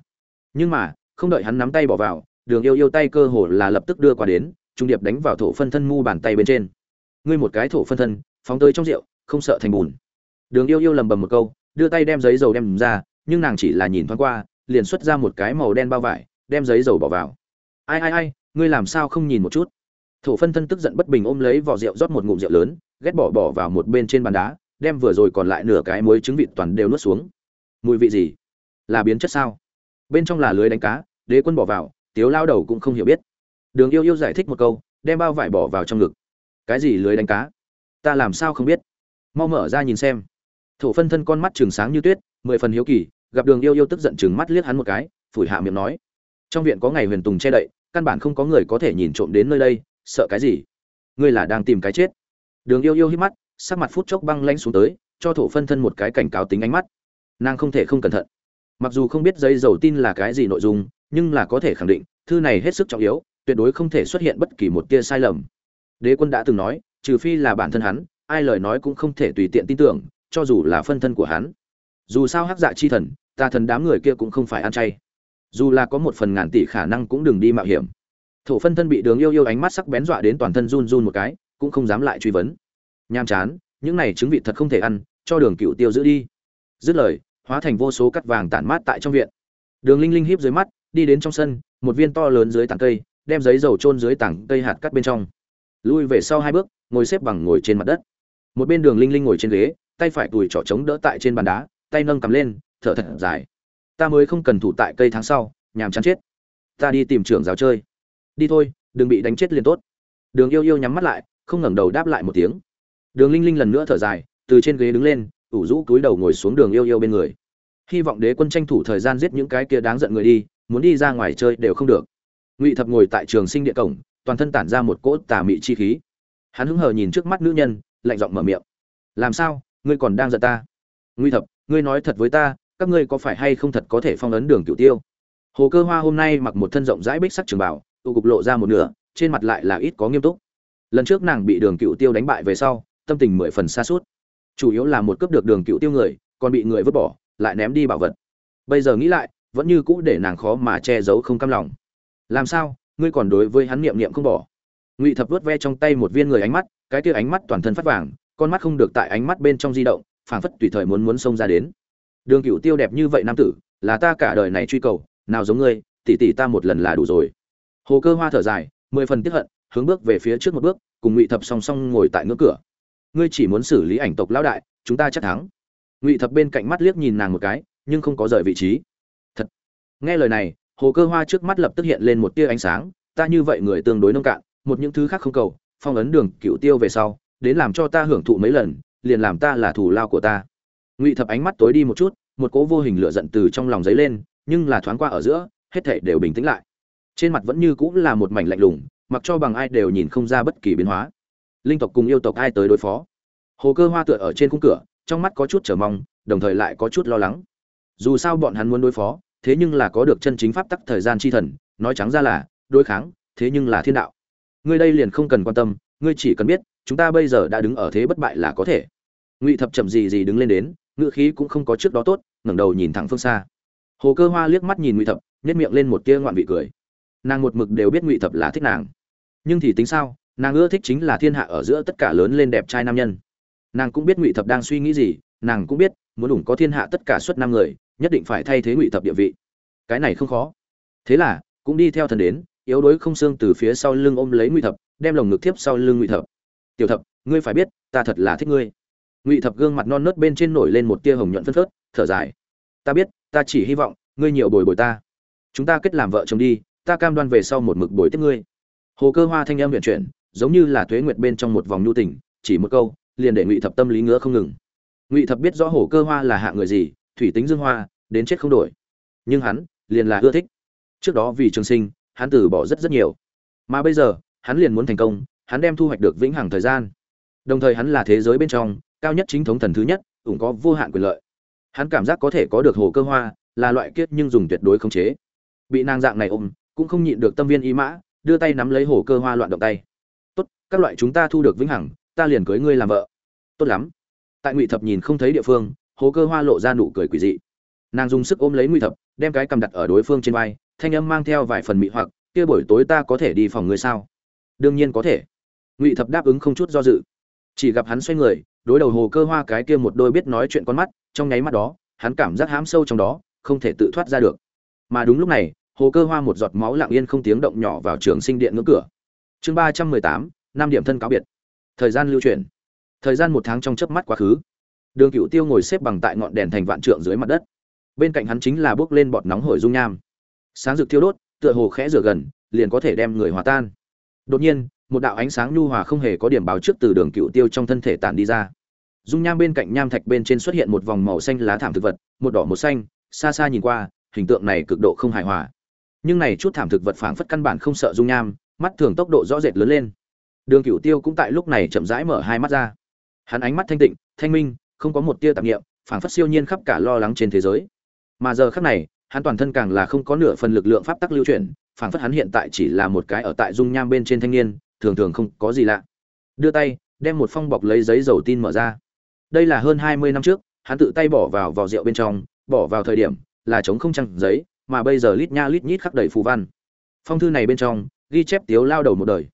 Nhưng mà, không đợi hắn nắm tay bỏ vào, đường yêu yêu tay cơ hồ là lập tức đưa qua đến, trung điệp đánh vào thổ phân thân mu bàn tay bên trên. Ngươi một cái thổ phân thân, phóng tới trong rượu, không sợ thành bùn đường yêu yêu lầm bầm một câu, đưa tay đem giấy dầu đem ra, nhưng nàng chỉ là nhìn thoáng qua, liền xuất ra một cái màu đen bao vải, đem giấy dầu bỏ vào. Ai ai ai, ngươi làm sao không nhìn một chút? Thổ phân thân tức giận bất bình ôm lấy vỏ rượu rót một ngụm rượu lớn, ghét bỏ bỏ vào một bên trên bàn đá, đem vừa rồi còn lại nửa cái muối trứng vịt toàn đều nuốt xuống. Mùi vị gì? Là biến chất sao? Bên trong là lưới đánh cá, đế quân bỏ vào, tiếu lao đầu cũng không hiểu biết. Đường yêu yêu giải thích một câu, đem bao vải bỏ vào trong ngực. Cái gì lưới đánh cá? Ta làm sao không biết? Mau mở ra nhìn xem thổ phân thân con mắt trường sáng như tuyết, mười phần hiếu kỳ, gặp đường yêu yêu tức giận chừng mắt liếc hắn một cái, phủi hạ miệng nói. Trong viện có ngày huyền tùng che đậy, căn bản không có người có thể nhìn trộm đến nơi đây, sợ cái gì? Ngươi là đang tìm cái chết. Đường yêu yêu hít mắt, sắc mặt phút chốc băng lanh xuống tới, cho thổ phân thân một cái cảnh cáo tính ánh mắt. Nàng không thể không cẩn thận. Mặc dù không biết giấy dầu tin là cái gì nội dung, nhưng là có thể khẳng định, thư này hết sức trọng yếu, tuyệt đối không thể xuất hiện bất kỳ một tia sai lầm. Đế quân đã từng nói, trừ phi là bản thân hắn, ai lời nói cũng không thể tùy tiện tin tưởng cho dù là phân thân của hắn. Dù sao hắc dạ chi thần, ta thần đám người kia cũng không phải ăn chay. Dù là có một phần ngàn tỷ khả năng cũng đừng đi mạo hiểm. Thổ phân thân bị đường yêu yêu ánh mắt sắc bén dọa đến toàn thân run run một cái, cũng không dám lại truy vấn. Nham chán, những này trứng vịt thật không thể ăn, cho đường cựu tiêu giữ đi. Dứt lời, hóa thành vô số cắt vàng tản mát tại trong viện. Đường linh linh híp dưới mắt, đi đến trong sân, một viên to lớn dưới tảng cây, đem giấy dầu trôn dưới tảng cây hạt cắt bên trong. Lui về sau hai bước, ngồi xếp bằng ngồi trên mặt đất. Một bên đường linh linh ngồi trên ghế tay phải tùi trỏ trống đỡ tại trên bàn đá, tay nâng cầm lên, thở thật dài. Ta mới không cần thủ tại cây tháng sau, nhàm chán chết. Ta đi tìm trưởng giáo chơi. Đi thôi, đừng bị đánh chết liền tốt. Đường yêu yêu nhắm mắt lại, không ngẩng đầu đáp lại một tiếng. Đường linh linh lần nữa thở dài, từ trên ghế đứng lên, ủ rũ túi đầu ngồi xuống đường yêu yêu bên người. Hy vọng đế quân tranh thủ thời gian giết những cái kia đáng giận người đi, muốn đi ra ngoài chơi đều không được. Ngụy thập ngồi tại trường sinh địa cổng, toàn thân tản ra một cỗ tà mị chi khí. Hắn hứng hờ nhìn trước mắt nữ nhân, lạnh giọng mở miệng. Làm sao? Ngươi còn đang giận ta. Ngụy thập, ngươi nói thật với ta, các ngươi có phải hay không thật có thể phong ấn đường cửu tiêu? Hồ cơ hoa hôm nay mặc một thân rộng rãi bích sắc trường bảo tụ cục lộ ra một nửa, trên mặt lại là ít có nghiêm túc. Lần trước nàng bị đường cựu tiêu đánh bại về sau, tâm tình mười phần xa suốt chủ yếu là một cướp được đường cựu tiêu người, còn bị người vứt bỏ, lại ném đi bảo vật. Bây giờ nghĩ lại, vẫn như cũ để nàng khó mà che giấu không cam lòng. Làm sao, ngươi còn đối với hắn niệm niệm không bỏ? Ngụy thập vớt ve trong tay một viên người ánh mắt, cái kia ánh mắt toàn thân phát vàng con mắt không được tại ánh mắt bên trong di động, phảng phất tùy thời muốn muốn xông ra đến. Đường cựu tiêu đẹp như vậy nam tử, là ta cả đời này truy cầu, nào giống ngươi, tỷ tỷ ta một lần là đủ rồi. Hồ cơ hoa thở dài, mười phần tiếp hận, hướng bước về phía trước một bước, cùng ngụy thập song song ngồi tại ngưỡng cửa. Ngươi chỉ muốn xử lý ảnh tộc lão đại, chúng ta chắc thắng. Ngụy thập bên cạnh mắt liếc nhìn nàng một cái, nhưng không có rời vị trí. Thật. Nghe lời này, hồ cơ hoa trước mắt lập tức hiện lên một tia ánh sáng, ta như vậy người tương đối nông cạn, một những thứ khác không cầu, phong ấn đường cựu tiêu về sau đến làm cho ta hưởng thụ mấy lần, liền làm ta là thù lao của ta. Ngụy thập ánh mắt tối đi một chút, một cỗ vô hình lửa giận từ trong lòng dấy lên, nhưng là thoáng qua ở giữa, hết thảy đều bình tĩnh lại. Trên mặt vẫn như cũng là một mảnh lạnh lùng, mặc cho bằng ai đều nhìn không ra bất kỳ biến hóa. Linh tộc cùng yêu tộc ai tới đối phó? Hồ cơ hoa tựa ở trên khung cửa, trong mắt có chút chờ mong, đồng thời lại có chút lo lắng. Dù sao bọn hắn muốn đối phó, thế nhưng là có được chân chính pháp tắc thời gian chi thần, nói trắng ra là, đối kháng, thế nhưng là thiên đạo. Ngươi đây liền không cần quan tâm, ngươi chỉ cần biết chúng ta bây giờ đã đứng ở thế bất bại là có thể. Ngụy thập chậm gì gì đứng lên đến ngựa khí cũng không có trước đó tốt, ngẩng đầu nhìn thẳng phương xa. Hồ cơ hoa liếc mắt nhìn ngụy thập nhét miệng lên một tia ngoạn vị cười. Nàng một mực đều biết ngụy thập là thích nàng. Nhưng thì tính sao, nàng ưa thích chính là thiên hạ ở giữa tất cả lớn lên đẹp trai nam nhân. Nàng cũng biết ngụy thập đang suy nghĩ gì, nàng cũng biết, muốn đủ có thiên hạ tất cả suất năm người, nhất định phải thay thế ngụy thập địa vị. Cái này không khó. Thế là, cũng đi theo thần đến, yếu đuối không xương từ phía sau lưng ôm lấy ngụy thập, đem lồng ngực tiếp sau lưng ngụy thập tiểu thập, ngươi phải biết, ta thật là thích ngươi. Ngụy thập gương mặt non nớt bên trên nổi lên một tia hồng nhuận phân phớt, thở dài. Ta biết, ta chỉ hy vọng, ngươi nhiều bồi bồi ta. Chúng ta kết làm vợ chồng đi, ta cam đoan về sau một mực bồi tiếp ngươi. Hồ cơ hoa thanh âm huyện chuyển, giống như là tuế nguyệt bên trong một vòng nhu tình, chỉ một câu, liền để ngụy thập tâm lý ngứa không ngừng. Ngụy thập biết rõ hồ cơ hoa là hạ người gì, thủy tính dương hoa, đến chết không đổi. Nhưng hắn, liền là ưa thích. Trước đó vì trường sinh, hắn từ bỏ rất rất nhiều. Mà bây giờ, hắn liền muốn thành công hắn đem thu hoạch được vĩnh hằng thời gian. Đồng thời hắn là thế giới bên trong, cao nhất chính thống thần thứ nhất cũng có vô hạn quyền lợi. Hắn cảm giác có thể có được hồ cơ hoa, là loại kiết nhưng dùng tuyệt đối khống chế. Bị nàng dạng này ôm, cũng không nhịn được tâm viên ý mã, đưa tay nắm lấy hồ cơ hoa loạn động tay. Tốt, các loại chúng ta thu được vĩnh hằng, ta liền cưới ngươi làm vợ. Tốt lắm. Tại ngụy thập nhìn không thấy địa phương, hồ cơ hoa lộ ra nụ cười quỷ dị. Nàng dùng sức ôm lấy ngụy thập, đem cái cầm đặt ở đối phương trên vai, thanh âm mang theo vài phần mị hoặc, kia buổi tối ta có thể đi phòng ngươi sao? Đương nhiên có thể ngụy thập đáp ứng không chút do dự. Chỉ gặp hắn xoay người, đối đầu hồ cơ hoa cái kia một đôi biết nói chuyện con mắt, trong nháy mắt đó, hắn cảm giác hám sâu trong đó, không thể tự thoát ra được. Mà đúng lúc này, hồ cơ hoa một giọt máu lặng yên không tiếng động nhỏ vào trường sinh điện ngưỡng cửa. Chương ba trăm mười tám, năm điểm thân cáo biệt. Thời gian lưu truyền. Thời gian một tháng trong chớp mắt quá khứ. Đường cựu tiêu ngồi xếp bằng tại ngọn đèn thành vạn trượng dưới mặt đất. Bên cạnh hắn chính là bước lên bọt nóng hổi dung nham. Sáng rực thiêu đốt, tựa hồ khẽ rửa gần, liền có thể đem người hòa tan. Đột nhiên một đạo ánh sáng nhu hòa không hề có điểm báo trước từ đường cựu tiêu trong thân thể tản đi ra. Dung nham bên cạnh nham thạch bên trên xuất hiện một vòng màu xanh lá thảm thực vật, một đỏ một xanh, xa xa nhìn qua, hình tượng này cực độ không hài hòa. Nhưng này chút thảm thực vật phảng phất căn bản không sợ dung nham, mắt thường tốc độ rõ rệt lớn lên. Đường cựu tiêu cũng tại lúc này chậm rãi mở hai mắt ra. Hắn ánh mắt thanh tịnh, thanh minh, không có một tia tạp nghiệm phảng phất siêu nhiên khắp cả lo lắng trên thế giới. Mà giờ khắc này, hắn toàn thân càng là không có nửa phần lực lượng pháp tắc lưu chuyển, phảng phất hắn hiện tại chỉ là một cái ở tại dung nham bên trên thanh niên thường thường không có gì lạ. Đưa tay, đem một phong bọc lấy giấy dầu tin mở ra. Đây là hơn hai mươi năm trước, hắn tự tay bỏ vào vỏ rượu bên trong, bỏ vào thời điểm là chống không trăng giấy, mà bây giờ lít nha lít nhít khắc đầy phù văn. Phong thư này bên trong, ghi chép tiếu lao đầu một đời,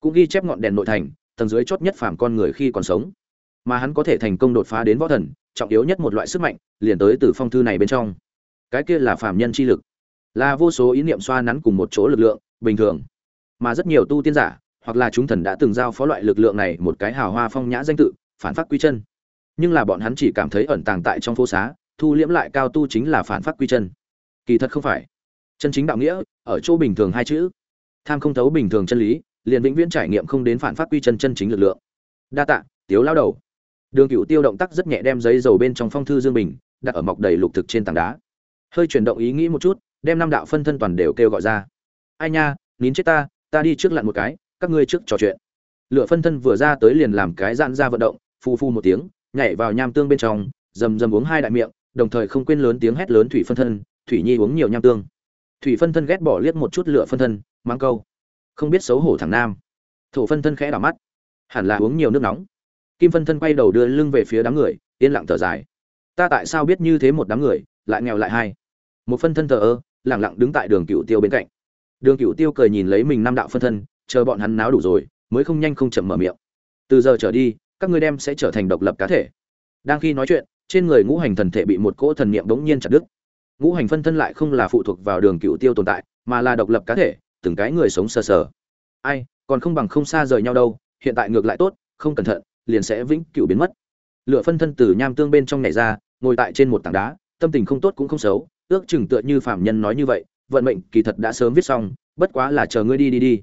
cũng ghi chép ngọn đèn nội thành, tầng dưới chót nhất phàm con người khi còn sống. Mà hắn có thể thành công đột phá đến võ thần, trọng yếu nhất một loại sức mạnh, liền tới từ phong thư này bên trong. Cái kia là phàm nhân chi lực, là vô số ý niệm xoa nắn cùng một chỗ lực lượng, bình thường. Mà rất nhiều tu tiên giả hoặc là chúng thần đã từng giao phó loại lực lượng này một cái hào hoa phong nhã danh tự, phản phát quy chân. Nhưng là bọn hắn chỉ cảm thấy ẩn tàng tại trong phố xá, thu liễm lại cao tu chính là phản phát quy chân. Kỳ thật không phải. Chân chính đạo nghĩa, ở chỗ bình thường hai chữ. Tham không thấu bình thường chân lý, liền vĩnh viễn trải nghiệm không đến phản phát quy chân chân chính lực lượng. Đa tạ, tiếu lao đầu. Đường cựu tiêu động tác rất nhẹ đem giấy dầu bên trong phong thư dương bình, đặt ở mọc đầy lục thực trên tảng đá. Hơi chuyển động ý nghĩ một chút, đem năm đạo phân thân toàn đều kêu gọi ra. Ai nha, nín chết ta ta đi trước lặn một cái các ngươi trước trò chuyện. Lửa phân thân vừa ra tới liền làm cái dạn ra vận động, phu phu một tiếng, nhảy vào nham tương bên trong, rầm rầm uống hai đại miệng, đồng thời không quên lớn tiếng hét lớn thủy phân thân, thủy nhi uống nhiều nham tương. Thủy phân thân ghét bỏ liếc một chút lửa phân thân mang câu, không biết xấu hổ thằng nam. Thổ phân thân khẽ đảo mắt, hẳn là uống nhiều nước nóng. Kim phân thân quay đầu đưa lưng về phía đám người, yên lặng thở dài, ta tại sao biết như thế một đám người, lại nghèo lại hai một phân thân thờ ơ lẳng lặng đứng tại đường cựu tiêu bên cạnh. Đường cựu tiêu cười nhìn lấy mình năm đạo phân thân chờ bọn hắn náo đủ rồi, mới không nhanh không chậm mở miệng. Từ giờ trở đi, các ngươi đem sẽ trở thành độc lập cá thể. Đang khi nói chuyện, trên người ngũ hành thần thể bị một cỗ thần niệm bỗng nhiên chặt đứt. Ngũ hành phân thân lại không là phụ thuộc vào đường cựu tiêu tồn tại, mà là độc lập cá thể, từng cái người sống sờ sờ. Ai, còn không bằng không xa rời nhau đâu, hiện tại ngược lại tốt, không cẩn thận, liền sẽ vĩnh cựu biến mất. Lựa phân thân từ nham tương bên trong nhảy ra, ngồi tại trên một tảng đá, tâm tình không tốt cũng không xấu, ước chừng tựa như phạm nhân nói như vậy, vận mệnh kỳ thật đã sớm viết xong, bất quá là chờ ngươi đi đi đi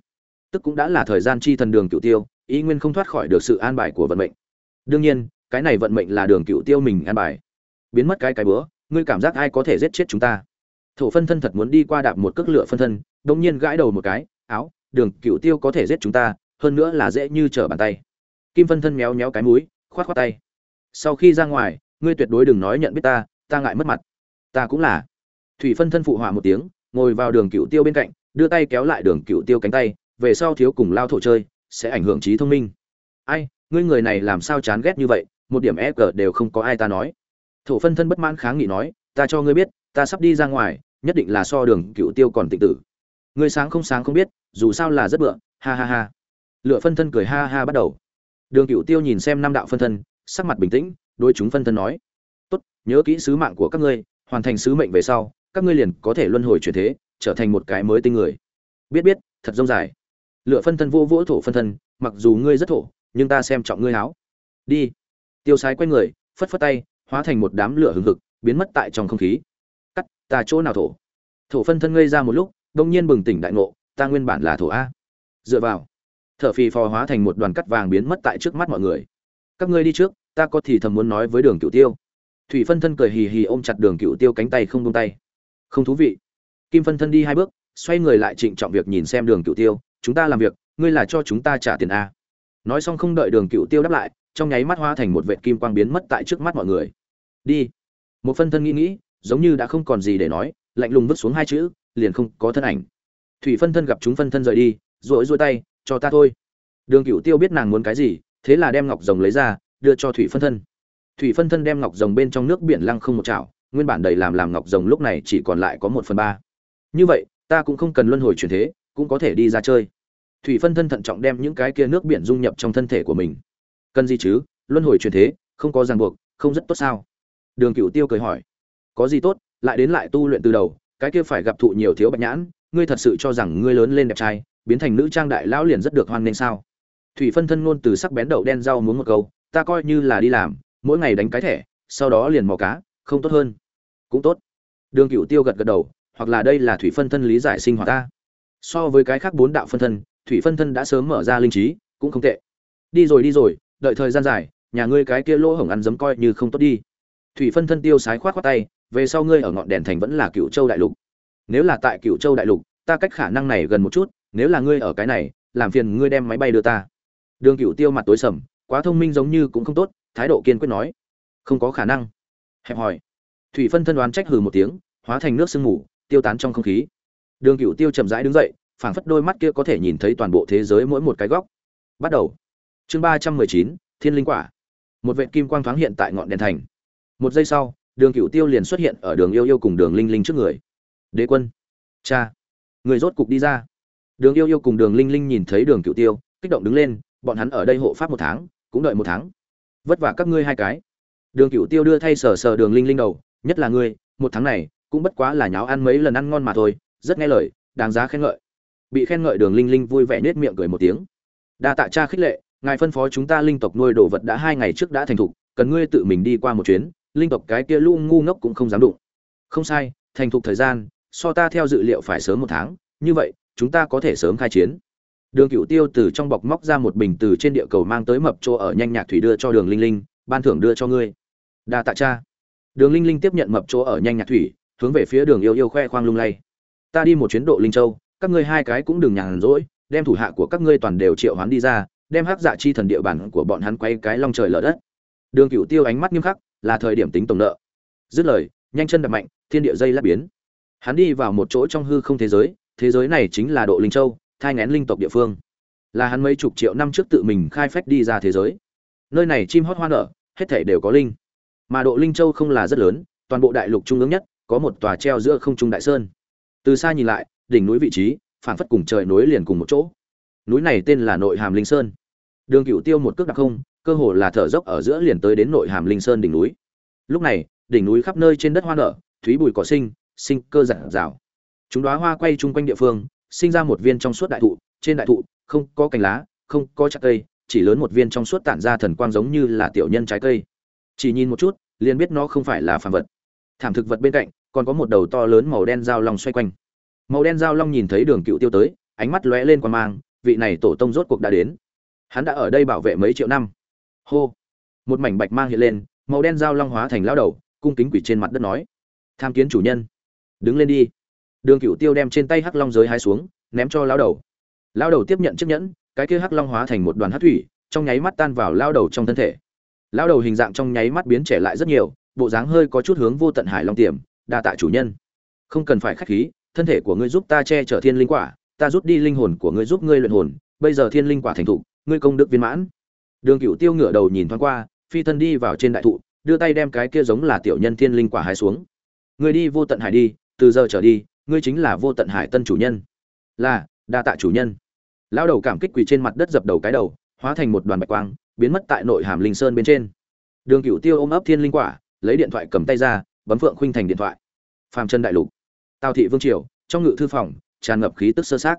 tức cũng đã là thời gian chi thần đường cựu tiêu, ý nguyên không thoát khỏi được sự an bài của vận mệnh. Đương nhiên, cái này vận mệnh là đường cựu tiêu mình an bài. Biến mất cái cái bữa, ngươi cảm giác ai có thể giết chết chúng ta? Thổ phân thân thật muốn đi qua đạp một cước lửa phân thân đông nhiên gãi đầu một cái, áo, đường cựu tiêu có thể giết chúng ta, hơn nữa là dễ như trở bàn tay. Kim phân thân méo méo cái mũi, khoát khoát tay. Sau khi ra ngoài, ngươi tuyệt đối đừng nói nhận biết ta ta ngại mất mặt. Ta cũng là. Thủy phân thân phụ họa một tiếng, ngồi vào đường cựu tiêu bên cạnh, đưa tay kéo lại đường cựu tiêu cánh tay về sau thiếu cùng lao thổ chơi, sẽ ảnh hưởng trí thông minh. Ai, ngươi người này làm sao chán ghét như vậy, một điểm e g đều không có ai ta nói. Thổ phân thân bất mãn kháng nghị nói, ta cho ngươi biết, ta sắp đi ra ngoài, nhất định là so đường cựu tiêu còn tịnh tử. Ngươi sáng không sáng không biết, dù sao là rất bựa, ha ha ha. Lựa phân thân cười ha ha bắt đầu. Đường cựu tiêu nhìn xem năm đạo phân thân, sắc mặt bình tĩnh đôi chúng phân thân nói. Tốt, nhớ kỹ sứ mạng của các ngươi, hoàn thành sứ mệnh về sau, các ngươi liền có thể luân hồi chuyển thế, trở thành một cái mới tinh người. Biết biết, thật rông dài lựa phân thân vô vỗ thổ phân thân, mặc dù ngươi rất thổ, nhưng ta xem trọng ngươi háo. Đi. Tiêu sái quay người, phất phất tay, hóa thành một đám lửa hừng hực, biến mất tại trong không khí. Cắt, ta chỗ nào thổ? Thổ phân thân ngây ra một lúc, đông nhiên bừng tỉnh đại ngộ, ta nguyên bản là thổ a. Dựa vào. Thở phì phò hóa thành một đoàn cắt vàng biến mất tại trước mắt mọi người. Các ngươi đi trước, ta có thì thầm muốn nói với đường cựu tiêu. Thủy phân thân cười hì hì ôm chặt đường cựu tiêu cánh tay không tung tay. Không thú vị. Kim phân thân đi hai bước, xoay người lại trịnh trọng việc nhìn xem đường cựu tiêu chúng ta làm việc, ngươi là cho chúng ta trả tiền a. Nói xong không đợi đường cựu tiêu đáp lại, trong nháy mắt hoa thành một vệ kim quang biến mất tại trước mắt mọi người. Đi. Một phân thân nghĩ nghĩ, giống như đã không còn gì để nói, lạnh lùng vứt xuống hai chữ, liền không có thân ảnh. Thủy phân thân gặp chúng phân thân rời đi, rỗi rỗi tay, cho ta thôi. Đường cựu tiêu biết nàng muốn cái gì, thế là đem ngọc rồng lấy ra, đưa cho thủy phân thân. Thủy phân thân đem ngọc rồng bên trong nước biển lăng không một chảo, nguyên bản đầy làm làm ngọc rồng lúc này chỉ còn lại có một phần ba. Như vậy, ta cũng không cần luân hồi chuyển thế cũng có thể đi ra chơi. Thủy phân thân thận trọng đem những cái kia nước biển dung nhập trong thân thể của mình. Cần gì chứ? Luân hồi truyền thế, không có ràng buộc, không rất tốt sao? Đường cựu tiêu cười hỏi. Có gì tốt? Lại đến lại tu luyện từ đầu, cái kia phải gặp thụ nhiều thiếu bạch nhãn, ngươi thật sự cho rằng ngươi lớn lên đẹp trai, biến thành nữ trang đại lão liền rất được hoan nghênh sao? Thủy phân thân ngôn từ sắc bén đậu đen rau muốn một câu, ta coi như là đi làm, mỗi ngày đánh cái thẻ, sau đó liền mò cá, không tốt hơn. Cũng tốt. Đường cựu tiêu gật gật đầu, hoặc là đây là thủy phân thân lý giải sinh hoạt ta so với cái khác bốn đạo phân thân, thủy phân thân đã sớm mở ra linh trí, cũng không tệ. Đi rồi đi rồi, đợi thời gian dài, nhà ngươi cái kia lỗ hổng ăn giấm coi như không tốt đi. Thủy phân thân tiêu sái khoát khoát tay, về sau ngươi ở ngọn đèn thành vẫn là cựu châu đại lục. Nếu là tại cựu châu đại lục, ta cách khả năng này gần một chút, nếu là ngươi ở cái này, làm phiền ngươi đem máy bay đưa ta. Đường cựu tiêu mặt tối sầm, quá thông minh giống như cũng không tốt, thái độ kiên quyết nói. Không có khả năng. Hẹp hỏi thủy phân thân đoán trách hừ một tiếng, hóa thành nước sương mù, tiêu tán trong không khí đường cựu tiêu chậm rãi đứng dậy, phảng phất đôi mắt kia có thể nhìn thấy toàn bộ thế giới mỗi một cái góc. Bắt đầu. Chương ba trăm mười chín, thiên linh quả. Một vệ kim quang thoáng hiện tại ngọn đèn thành. Một giây sau, đường cựu tiêu liền xuất hiện ở đường yêu yêu cùng đường linh linh trước người. Đế quân, cha, người rốt cục đi ra. Đường yêu yêu cùng đường linh linh nhìn thấy đường cựu tiêu, kích động đứng lên, bọn hắn ở đây hộ pháp một tháng, cũng đợi một tháng. Vất vả các ngươi hai cái. Đường cựu tiêu đưa thay sờ sờ đường linh linh đầu, nhất là ngươi, một tháng này, cũng bất quá là nháo ăn mấy lần ăn ngon mà thôi rất nghe lời, đáng giá khen ngợi. Bị khen ngợi đường linh linh vui vẻ nết miệng cười một tiếng. Đa tạ cha khích lệ, ngài phân phó chúng ta linh tộc nuôi đồ vật đã hai ngày trước đã thành thục, cần ngươi tự mình đi qua một chuyến, linh tộc cái kia lu ngu ngốc cũng không dám đụng. Không sai, thành thục thời gian, so ta theo dự liệu phải sớm một tháng, như vậy, chúng ta có thể sớm khai chiến. Đường cựu tiêu từ trong bọc móc ra một bình từ trên địa cầu mang tới mập chỗ ở nhanh nhạc thủy đưa cho đường linh linh, ban thưởng đưa cho ngươi. Đa tạ cha. Đường linh linh tiếp nhận mập chỗ ở nhanh nhạc thủy, hướng về phía đường yêu yêu khoe khoang lung lay ta đi một chuyến độ linh châu, các ngươi hai cái cũng đừng nhàn rỗi, đem thủ hạ của các ngươi toàn đều triệu hoán đi ra, đem hắc dạ chi thần địa bàn của bọn hắn quay cái long trời lở đất. Đường cựu tiêu ánh mắt nghiêm khắc, là thời điểm tính tổng nợ. Dứt lời, nhanh chân đập mạnh, thiên địa dây lát biến. Hắn đi vào một chỗ trong hư không thế giới thế giới này chính là độ linh châu, thai ngén linh tộc địa phương. Là hắn mấy chục triệu năm trước tự mình khai phách đi ra thế giới. Nơi này chim hót hoa nở, hết thể đều có linh. Mà độ linh châu không là rất lớn, toàn bộ đại lục trung ương nhất, có một tòa treo giữa không trung đại sơn từ xa nhìn lại, đỉnh núi vị trí, phảng phất cùng trời núi liền cùng một chỗ. Núi này tên là nội hàm linh sơn. Đường cựu tiêu một cước đặc không, cơ hồ là thở dốc ở giữa liền tới đến nội hàm linh sơn đỉnh núi. Lúc này, đỉnh núi khắp nơi trên đất hoa nở, thúy bùi cỏ sinh sinh cơ giản rào. Chúng đoá hoa quay chung quanh địa phương, sinh ra một viên trong suốt đại thụ, trên đại thụ, không có cành lá, không có trái cây, chỉ lớn một viên trong suốt tản ra thần quang giống như là tiểu nhân trái cây. Chỉ nhìn một chút, liền biết nó không phải là phàm vật. Thảm thực vật bên cạnh còn có một đầu to lớn màu đen dao long xoay quanh. Màu đen dao long nhìn thấy đường cựu tiêu tới, ánh mắt lóe lên qua mang, vị này tổ tông rốt cuộc đã đến. Hắn đã ở đây bảo vệ mấy triệu năm. Hô! Một mảnh bạch mang hiện lên, màu đen dao long hóa thành lao đầu, cung kính quỷ trên mặt đất nói. Tham kiến chủ nhân. Đứng lên đi. Đường cựu tiêu đem trên tay hắc long giới hai xuống, ném cho lao đầu. Lao đầu tiếp nhận chiếc nhẫn, cái kia hắc long hóa thành một đoàn hắc thủy, trong nháy mắt tan vào lao đầu trong thân thể. Lao đầu hình dạng trong nháy mắt biến trẻ lại rất nhiều, bộ dáng hơi có chút hướng vô tận hải long tiềm đa tạ chủ nhân. Không cần phải khách khí, thân thể của ngươi giúp ta che chở thiên linh quả, ta rút đi linh hồn của ngươi giúp ngươi luyện hồn, bây giờ thiên linh quả thành thụ ngươi công đức viên mãn. Đường cựu tiêu ngửa đầu nhìn thoáng qua, phi thân đi vào trên đại thụ, đưa tay đem cái kia giống là tiểu nhân thiên linh quả hái xuống. Ngươi đi vô tận hải đi, từ giờ trở đi, ngươi chính là vô tận hải tân chủ nhân. Là, đa tạ chủ nhân. Lão đầu cảm kích quỳ trên mặt đất dập đầu cái đầu, hóa thành một đoàn bạch quang, biến mất tại nội hàm linh sơn bên trên. Đường cựu tiêu ôm ấp thiên linh quả, lấy điện thoại cầm tay ra bấm phượng khuynh thành điện thoại. Phàm chân đại lục. Tào thị vương triều, trong ngự thư phòng, tràn ngập khí tức sơ sát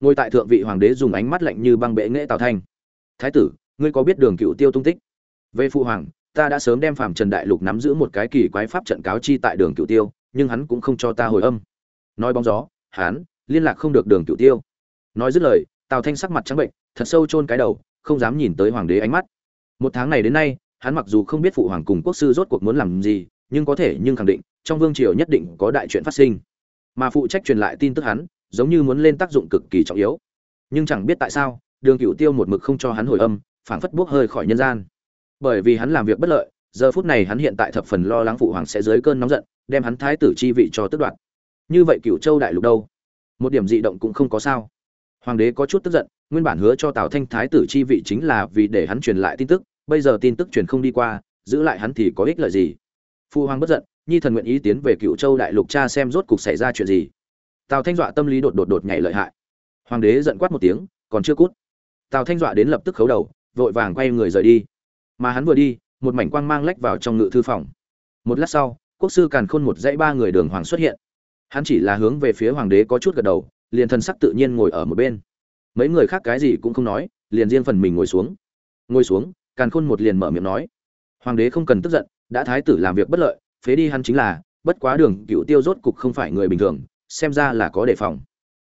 ngồi tại thượng vị hoàng đế dùng ánh mắt lạnh như băng bệ nghệ tào thanh. Thái tử, ngươi có biết đường cựu tiêu tung tích? Về phụ hoàng, ta đã sớm đem phàm trần đại lục nắm giữ một cái kỳ quái pháp trận cáo chi tại đường cựu tiêu, nhưng hắn cũng không cho ta hồi âm. Nói bóng gió, hắn liên lạc không được đường cựu tiêu. Nói dứt lời, tào thanh sắc mặt trắng bệnh, thật sâu chôn cái đầu, không dám nhìn tới hoàng đế ánh mắt. Một tháng này đến nay, hắn mặc dù không biết phụ hoàng cùng quốc sư rốt cuộc muốn làm gì nhưng có thể nhưng khẳng định, trong vương triều nhất định có đại chuyện phát sinh. Mà phụ trách truyền lại tin tức hắn, giống như muốn lên tác dụng cực kỳ trọng yếu. Nhưng chẳng biết tại sao, đường cửu tiêu một mực không cho hắn hồi âm, phảng phất buốc hơi khỏi nhân gian. Bởi vì hắn làm việc bất lợi, giờ phút này hắn hiện tại thập phần lo lắng phụ hoàng sẽ dưới cơn nóng giận, đem hắn thái tử chi vị cho tước đoạt. Như vậy cửu châu đại lục đâu? Một điểm dị động cũng không có sao. Hoàng đế có chút tức giận, nguyên bản hứa cho tào thanh thái tử chi vị chính là vì để hắn truyền lại tin tức, bây giờ tin tức truyền không đi qua, giữ lại hắn thì có ích lợi gì? Phu hoàng bất giận, nhi thần nguyện ý tiến về cựu châu đại lục cha xem rốt cục xảy ra chuyện gì. Tào thanh dọa tâm lý đột đột đột nhảy lợi hại. Hoàng đế giận quát một tiếng, còn chưa cút. Tào thanh dọa đến lập tức khấu đầu, vội vàng quay người rời đi. Mà hắn vừa đi, một mảnh quang mang lách vào trong ngự thư phòng. Một lát sau, quốc sư càn khôn một dãy ba người đường hoàng xuất hiện. Hắn chỉ là hướng về phía hoàng đế có chút gật đầu, liền thần sắc tự nhiên ngồi ở một bên. Mấy người khác cái gì cũng không nói, liền riêng phần mình ngồi xuống. Ngồi xuống, càn khôn một liền mở miệng nói. Hoàng đế không cần tức giận đã thái tử làm việc bất lợi, phế đi hắn chính là, bất quá đường cựu tiêu rốt cục không phải người bình thường, xem ra là có đề phòng.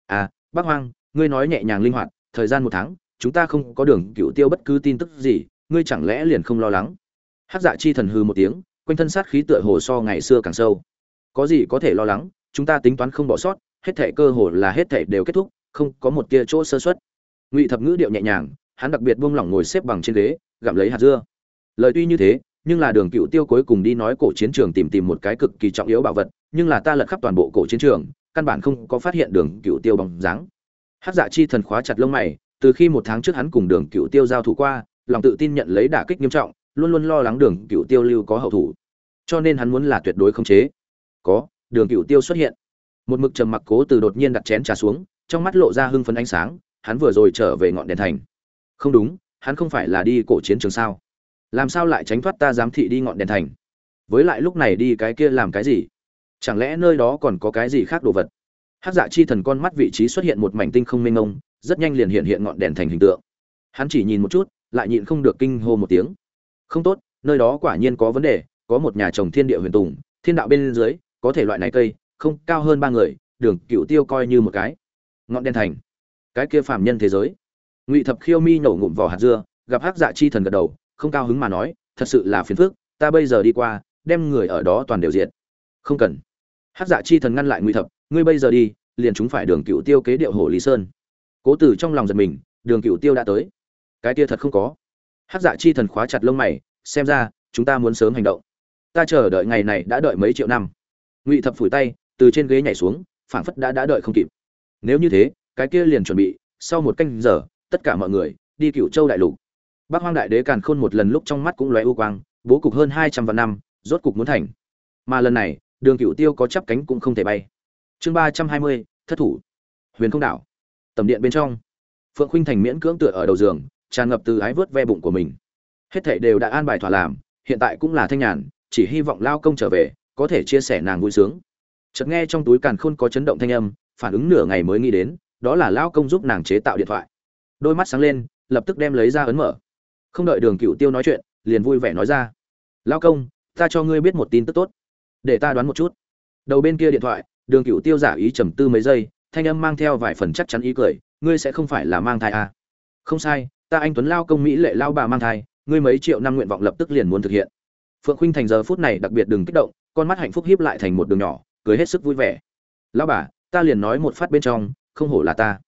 À bác hoang, ngươi nói nhẹ nhàng linh hoạt, thời gian một tháng, chúng ta không có đường cựu tiêu bất cứ tin tức gì, ngươi chẳng lẽ liền không lo lắng? Hát dạ chi thần hư một tiếng, quanh thân sát khí tựa hồ so ngày xưa càng sâu. Có gì có thể lo lắng, chúng ta tính toán không bỏ sót, hết thể cơ hồ là hết thể đều kết thúc, không có một tia chỗ sơ suất. Ngụy thập ngữ điệu nhẹ nhàng, hắn đặc biệt buông lỏng ngồi xếp bằng trên ghế, gặm lấy hạt dưa. Lời tuy như thế nhưng là đường cựu tiêu cuối cùng đi nói cổ chiến trường tìm tìm một cái cực kỳ trọng yếu bảo vật, nhưng là ta lật khắp toàn bộ cổ chiến trường, căn bản không có phát hiện đường cựu tiêu bóng dáng. Hát dạ chi thần khóa chặt lông mày, từ khi một tháng trước hắn cùng đường cựu tiêu giao thủ qua, lòng tự tin nhận lấy đả kích nghiêm trọng, luôn luôn lo lắng đường cựu tiêu lưu có hậu thủ. Cho nên hắn muốn là tuyệt đối không chế. Có, đường cựu tiêu xuất hiện. Một mực trầm mặc cố từ đột nhiên đặt chén trà xuống, trong mắt lộ ra hưng phấn ánh sáng, hắn vừa rồi trở về ngọn đèn thành. Không đúng, hắn không phải là đi cổ chiến trường sao? Làm sao lại tránh thoát ta giám thị đi ngọn đèn thành? Với lại lúc này đi cái kia làm cái gì? Chẳng lẽ nơi đó còn có cái gì khác đồ vật? Hát dạ chi thần con mắt vị trí xuất hiện một mảnh tinh không mênh mông, rất nhanh liền hiện hiện ngọn đèn thành hình tượng. Hắn chỉ nhìn một chút, lại nhịn không được kinh hô một tiếng. Không tốt, nơi đó quả nhiên có vấn đề, có một nhà trồng thiên địa huyền tùng, thiên đạo bên dưới, có thể loại này cây, không, cao hơn ba người, đường cựu tiêu coi như một cái. Ngọn đen thành. Cái kia phạm nhân thế giới. Ngụy thập khiêu mi nổ ngụm vỏ hạt dưa, gặp hắc dạ chi thần gật đầu không cao hứng mà nói, thật sự là phiền phức, ta bây giờ đi qua, đem người ở đó toàn đều diệt. Không cần. Hắc dạ chi thần ngăn lại ngụy thập, ngươi bây giờ đi, liền chúng phải đường cựu tiêu kế điệu hồ lý sơn. Cố tử trong lòng giật mình, đường cựu tiêu đã tới. Cái kia thật không có. Hắc dạ chi thần khóa chặt lông mày, xem ra, chúng ta muốn sớm hành động. Ta chờ đợi ngày này đã đợi mấy triệu năm. Ngụy thập phủi tay, từ trên ghế nhảy xuống, phảng phất đã đã đợi không kịp. Nếu như thế, cái kia liền chuẩn bị, sau một canh giờ, tất cả mọi người, đi cựu châu đại lục. Bắc hoang đại đế càn khôn một lần lúc trong mắt cũng lóe u quang, bố cục hơn hai trăm vạn năm, rốt cục muốn thành. Mà lần này, đường cựu tiêu có chắp cánh cũng không thể bay. Chương ba trăm hai mươi, thất thủ. Huyền không đảo. Tầm điện bên trong, phượng khuynh thành miễn cưỡng tựa ở đầu giường, tràn ngập từ ái vớt ve bụng của mình. Hết thảy đều đã an bài thỏa làm, hiện tại cũng là thanh nhàn, chỉ hy vọng lao công trở về, có thể chia sẻ nàng vui sướng. Chợt nghe trong túi càn khôn có chấn động thanh âm, phản ứng nửa ngày mới nghĩ đến, đó là lao công giúp nàng chế tạo điện thoại. Đôi mắt sáng lên, lập tức đem lấy ra ấn mở không đợi đường cựu tiêu nói chuyện, liền vui vẻ nói ra. Lao công, ta cho ngươi biết một tin tức tốt, để ta đoán một chút. Đầu bên kia điện thoại, đường cựu tiêu giả ý trầm tư mấy giây, thanh âm mang theo vài phần chắc chắn ý cười, ngươi sẽ không phải là mang thai à. không sai, ta anh tuấn lao công mỹ lệ lao bà mang thai, ngươi mấy triệu năm nguyện vọng lập tức liền muốn thực hiện. Phượng Khinh thành giờ phút này đặc biệt đừng kích động, con mắt hạnh phúc hiếp lại thành một đường nhỏ, cười hết sức vui vẻ. Lao bà, ta liền nói một phát bên trong, không hổ là ta.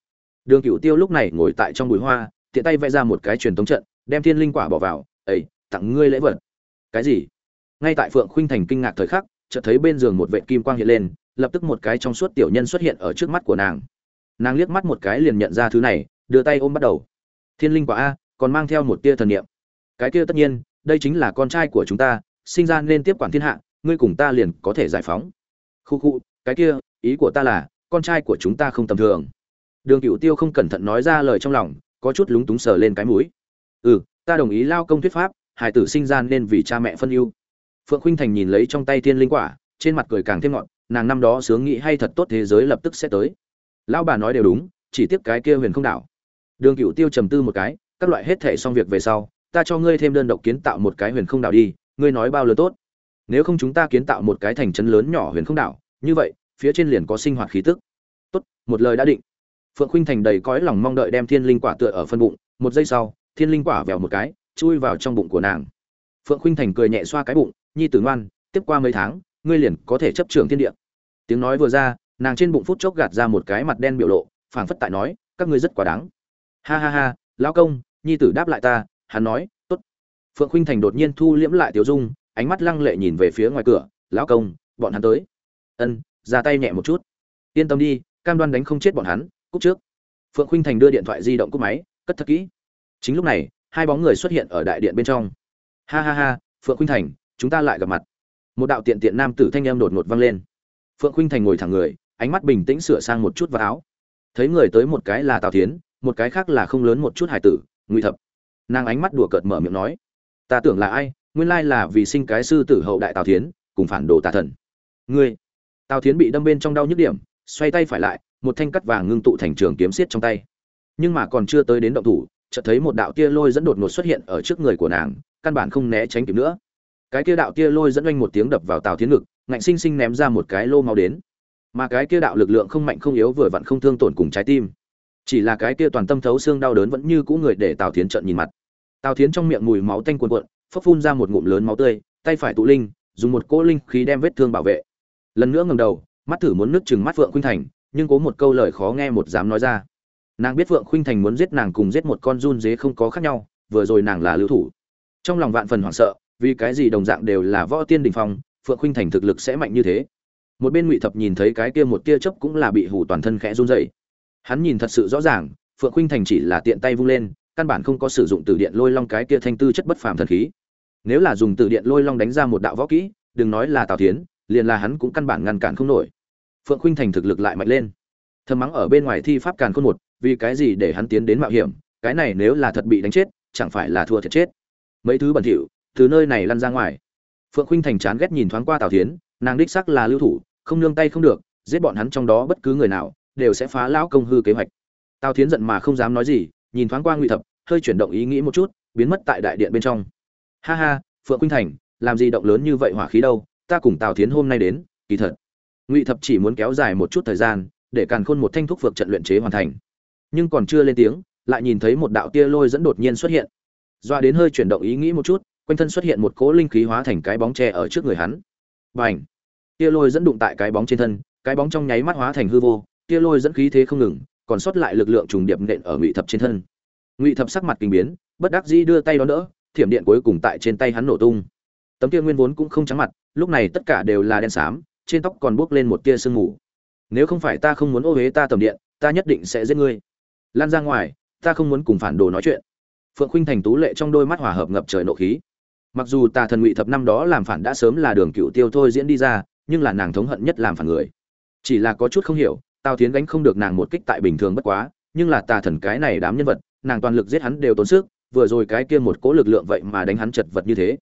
Đường cựu tiêu lúc này ngồi tại trong bụi hoa, tiện tay vẽ ra một cái truyền thống trận đem thiên linh quả bỏ vào ấy tặng ngươi lễ vật. Cái gì? Ngay tại phượng khuynh thành kinh ngạc thời khắc, chợt thấy bên giường một vệ kim quang hiện lên, lập tức một cái trong suốt tiểu nhân xuất hiện ở trước mắt của nàng. Nàng liếc mắt một cái liền nhận ra thứ này, đưa tay ôm bắt đầu. Thiên linh quả a, còn mang theo một tia thần niệm. Cái kia tất nhiên, đây chính là con trai của chúng ta, sinh ra nên tiếp quản thiên hạ, ngươi cùng ta liền có thể giải phóng. Khu khu, cái kia, ý của ta là, con trai của chúng ta không tầm thường. Đường cựu tiêu không cẩn thận nói ra lời trong lòng, có chút lúng túng sờ lên cái mũi ừ ta đồng ý lao công thuyết pháp, hải tử sinh ra nên vì cha mẹ phân ưu. Phượng khuynh thành nhìn lấy trong tay thiên linh quả, trên mặt cười càng thêm ngọn nàng năm đó sướng nghĩ hay thật tốt thế giới lập tức sẽ tới. Lão bà nói đều đúng, chỉ tiếp cái kia huyền không đảo. Đường cựu tiêu trầm tư một cái, các loại hết thể xong việc về sau, ta cho ngươi thêm đơn độc kiến tạo một cái huyền không đảo đi, ngươi nói bao lớn tốt. Nếu không chúng ta kiến tạo một cái thành trấn lớn nhỏ huyền không đảo, như vậy, phía trên liền có sinh hoạt khí tức. Tốt, một lời đã định. Phượng khuynh thành đầy cõi lòng mong đợi đem thiên linh quả tựa ở phân bụng, một giây sau thiên linh quả vèo một cái, chui vào trong bụng của nàng. Phượng khuynh thành cười nhẹ xoa cái bụng, nhi tử ngoan, tiếp qua mấy tháng, ngươi liền có thể chấp trường thiên địa. Tiếng nói vừa ra, nàng trên bụng phút chốc gạt ra một cái mặt đen biểu lộ, phảng phất tại nói, các ngươi rất quá đáng. Ha ha ha, lão công, nhi tử đáp lại ta, hắn nói, tốt. Phượng khuynh thành đột nhiên thu liễm lại tiểu dung, ánh mắt lăng lệ nhìn về phía ngoài cửa, lão công, bọn hắn tới. Ân, ra tay nhẹ một chút. Yên tâm đi, cam đoan đánh không chết bọn hắn cúc trước. Phượng khuynh thành đưa điện thoại di động cúp máy, cất thật kỹ chính lúc này, hai bóng người xuất hiện ở đại điện bên trong. Ha ha ha, phượng khuynh thành, chúng ta lại gặp mặt. Một đạo tiện tiện nam tử thanh em đột ngột vang lên. Phượng khuynh thành ngồi thẳng người, ánh mắt bình tĩnh sửa sang một chút vào áo. Thấy người tới một cái là tào thiến, một cái khác là không lớn một chút hải tử nguy thập. Nàng ánh mắt đùa cợt mở miệng nói, ta tưởng là ai? Nguyên lai là vì sinh cái sư tử hậu đại tào thiến, cùng phản đồ tà thần. Ngươi? Tào thiến bị đâm bên trong đau nhức điểm, xoay tay phải lại, một thanh cắt vàng ngưng tụ thành trường kiếm xiết trong tay. Nhưng mà còn chưa tới đến động thủ chợt thấy một đạo tia lôi dẫn đột ngột xuất hiện ở trước người của nàng, căn bản không né tránh kịp nữa. Cái kia đạo tia lôi dẫn oanh một tiếng đập vào tào thiến ngực, ngạnh sinh sinh ném ra một cái lô máu đến. Mà cái kia đạo lực lượng không mạnh không yếu vừa vặn không thương tổn cùng trái tim. Chỉ là cái kia toàn tâm thấu xương đau đớn vẫn như cũ người để tào thiến trợn nhìn mặt. Tào thiến trong miệng mùi máu tanh cuồn cuộn phấp phun ra một ngụm lớn máu tươi, tay phải tụ linh, dùng một cỗ linh khí đem vết thương bảo vệ. Lần nữa ngẩng đầu, mắt thử muốn nước trừng mắt vượng khuynh thành, nhưng có một câu lời khó nghe một dám nói ra nàng biết vượng khuynh thành muốn giết nàng cùng giết một con run dế không có khác nhau, vừa rồi nàng là lưu thủ. Trong lòng vạn phần hoảng sợ, vì cái gì đồng dạng đều là võ tiên đình phong, phượng khuynh thành thực lực sẽ mạnh như thế. Một bên ngụy thập nhìn thấy cái kia một tia chớp cũng là bị hủ toàn thân khẽ run rẩy. Hắn nhìn thật sự rõ ràng, phượng khuynh thành chỉ là tiện tay vung lên, căn bản không có sử dụng từ điện lôi long cái kia thanh tư chất bất phàm thần khí. Nếu là dùng từ điện lôi long đánh ra một đạo võ kỹ, đừng nói là tào tiến liền là hắn cũng căn bản ngăn cản không nổi. Phượng khuynh thành thực lực lại mạnh lên. Thầm mắng ở bên ngoài thi pháp càn khôn một vì cái gì để hắn tiến đến mạo hiểm, cái này nếu là thật bị đánh chết, chẳng phải là thua thiệt chết. Mấy thứ bẩn thỉu, từ nơi này lăn ra ngoài. Phượng Khinh thành chán ghét nhìn thoáng qua tào tiến nàng đích sắc là lưu thủ, không nương tay không được, giết bọn hắn trong đó bất cứ người nào, đều sẽ phá lão công hư kế hoạch. Tào tiến giận mà không dám nói gì, nhìn thoáng qua ngụy thập, hơi chuyển động ý nghĩ một chút, biến mất tại đại điện bên trong. Ha ha, phượng Khinh thành, làm gì động lớn như vậy hỏa khí đâu, ta cùng tào tiến hôm nay đến, kỳ thật. Ngụy thập chỉ muốn kéo dài một chút thời gian, để càn khôn một thanh thuốc phược trận luyện chế hoàn thành nhưng còn chưa lên tiếng, lại nhìn thấy một đạo tia lôi dẫn đột nhiên xuất hiện. Doa đến hơi chuyển động ý nghĩ một chút, quanh thân xuất hiện một cỗ linh khí hóa thành cái bóng tre ở trước người hắn. B à n h tia lôi dẫn đụng tại cái bóng trên thân, cái bóng trong nháy mắt hóa thành hư vô, tia lôi dẫn khí thế không ngừng, còn sót lại lực lượng trùng điệp nện ở ngụy thập trên thân. Ngụy thập sắc mặt kinh biến, bất đắc dĩ đưa tay đón đỡ, thiểm điện cuối cùng tại trên tay hắn nổ tung. Tấm tia nguyên vốn cũng không trắng mặt, lúc này tất cả đều là đen xám, trên tóc còn buốc lên một tia sương mù. Nếu không phải ta không muốn ô huế ta tầm điện, ta nhất định sẽ giết ngươi lan ra ngoài, ta không muốn cùng phản đồ nói chuyện. Phượng Khinh thành tú lệ trong đôi mắt hòa hợp ngập trời nộ khí. Mặc dù tà thần ngụy thập năm đó làm phản đã sớm là đường cựu tiêu thôi diễn đi ra, nhưng là nàng thống hận nhất làm phản người. Chỉ là có chút không hiểu, tào tiến gánh không được nàng một kích tại bình thường bất quá, nhưng là tà thần cái này đám nhân vật, nàng toàn lực giết hắn đều tốn sức, vừa rồi cái kia một cỗ lực lượng vậy mà đánh hắn chật vật như thế.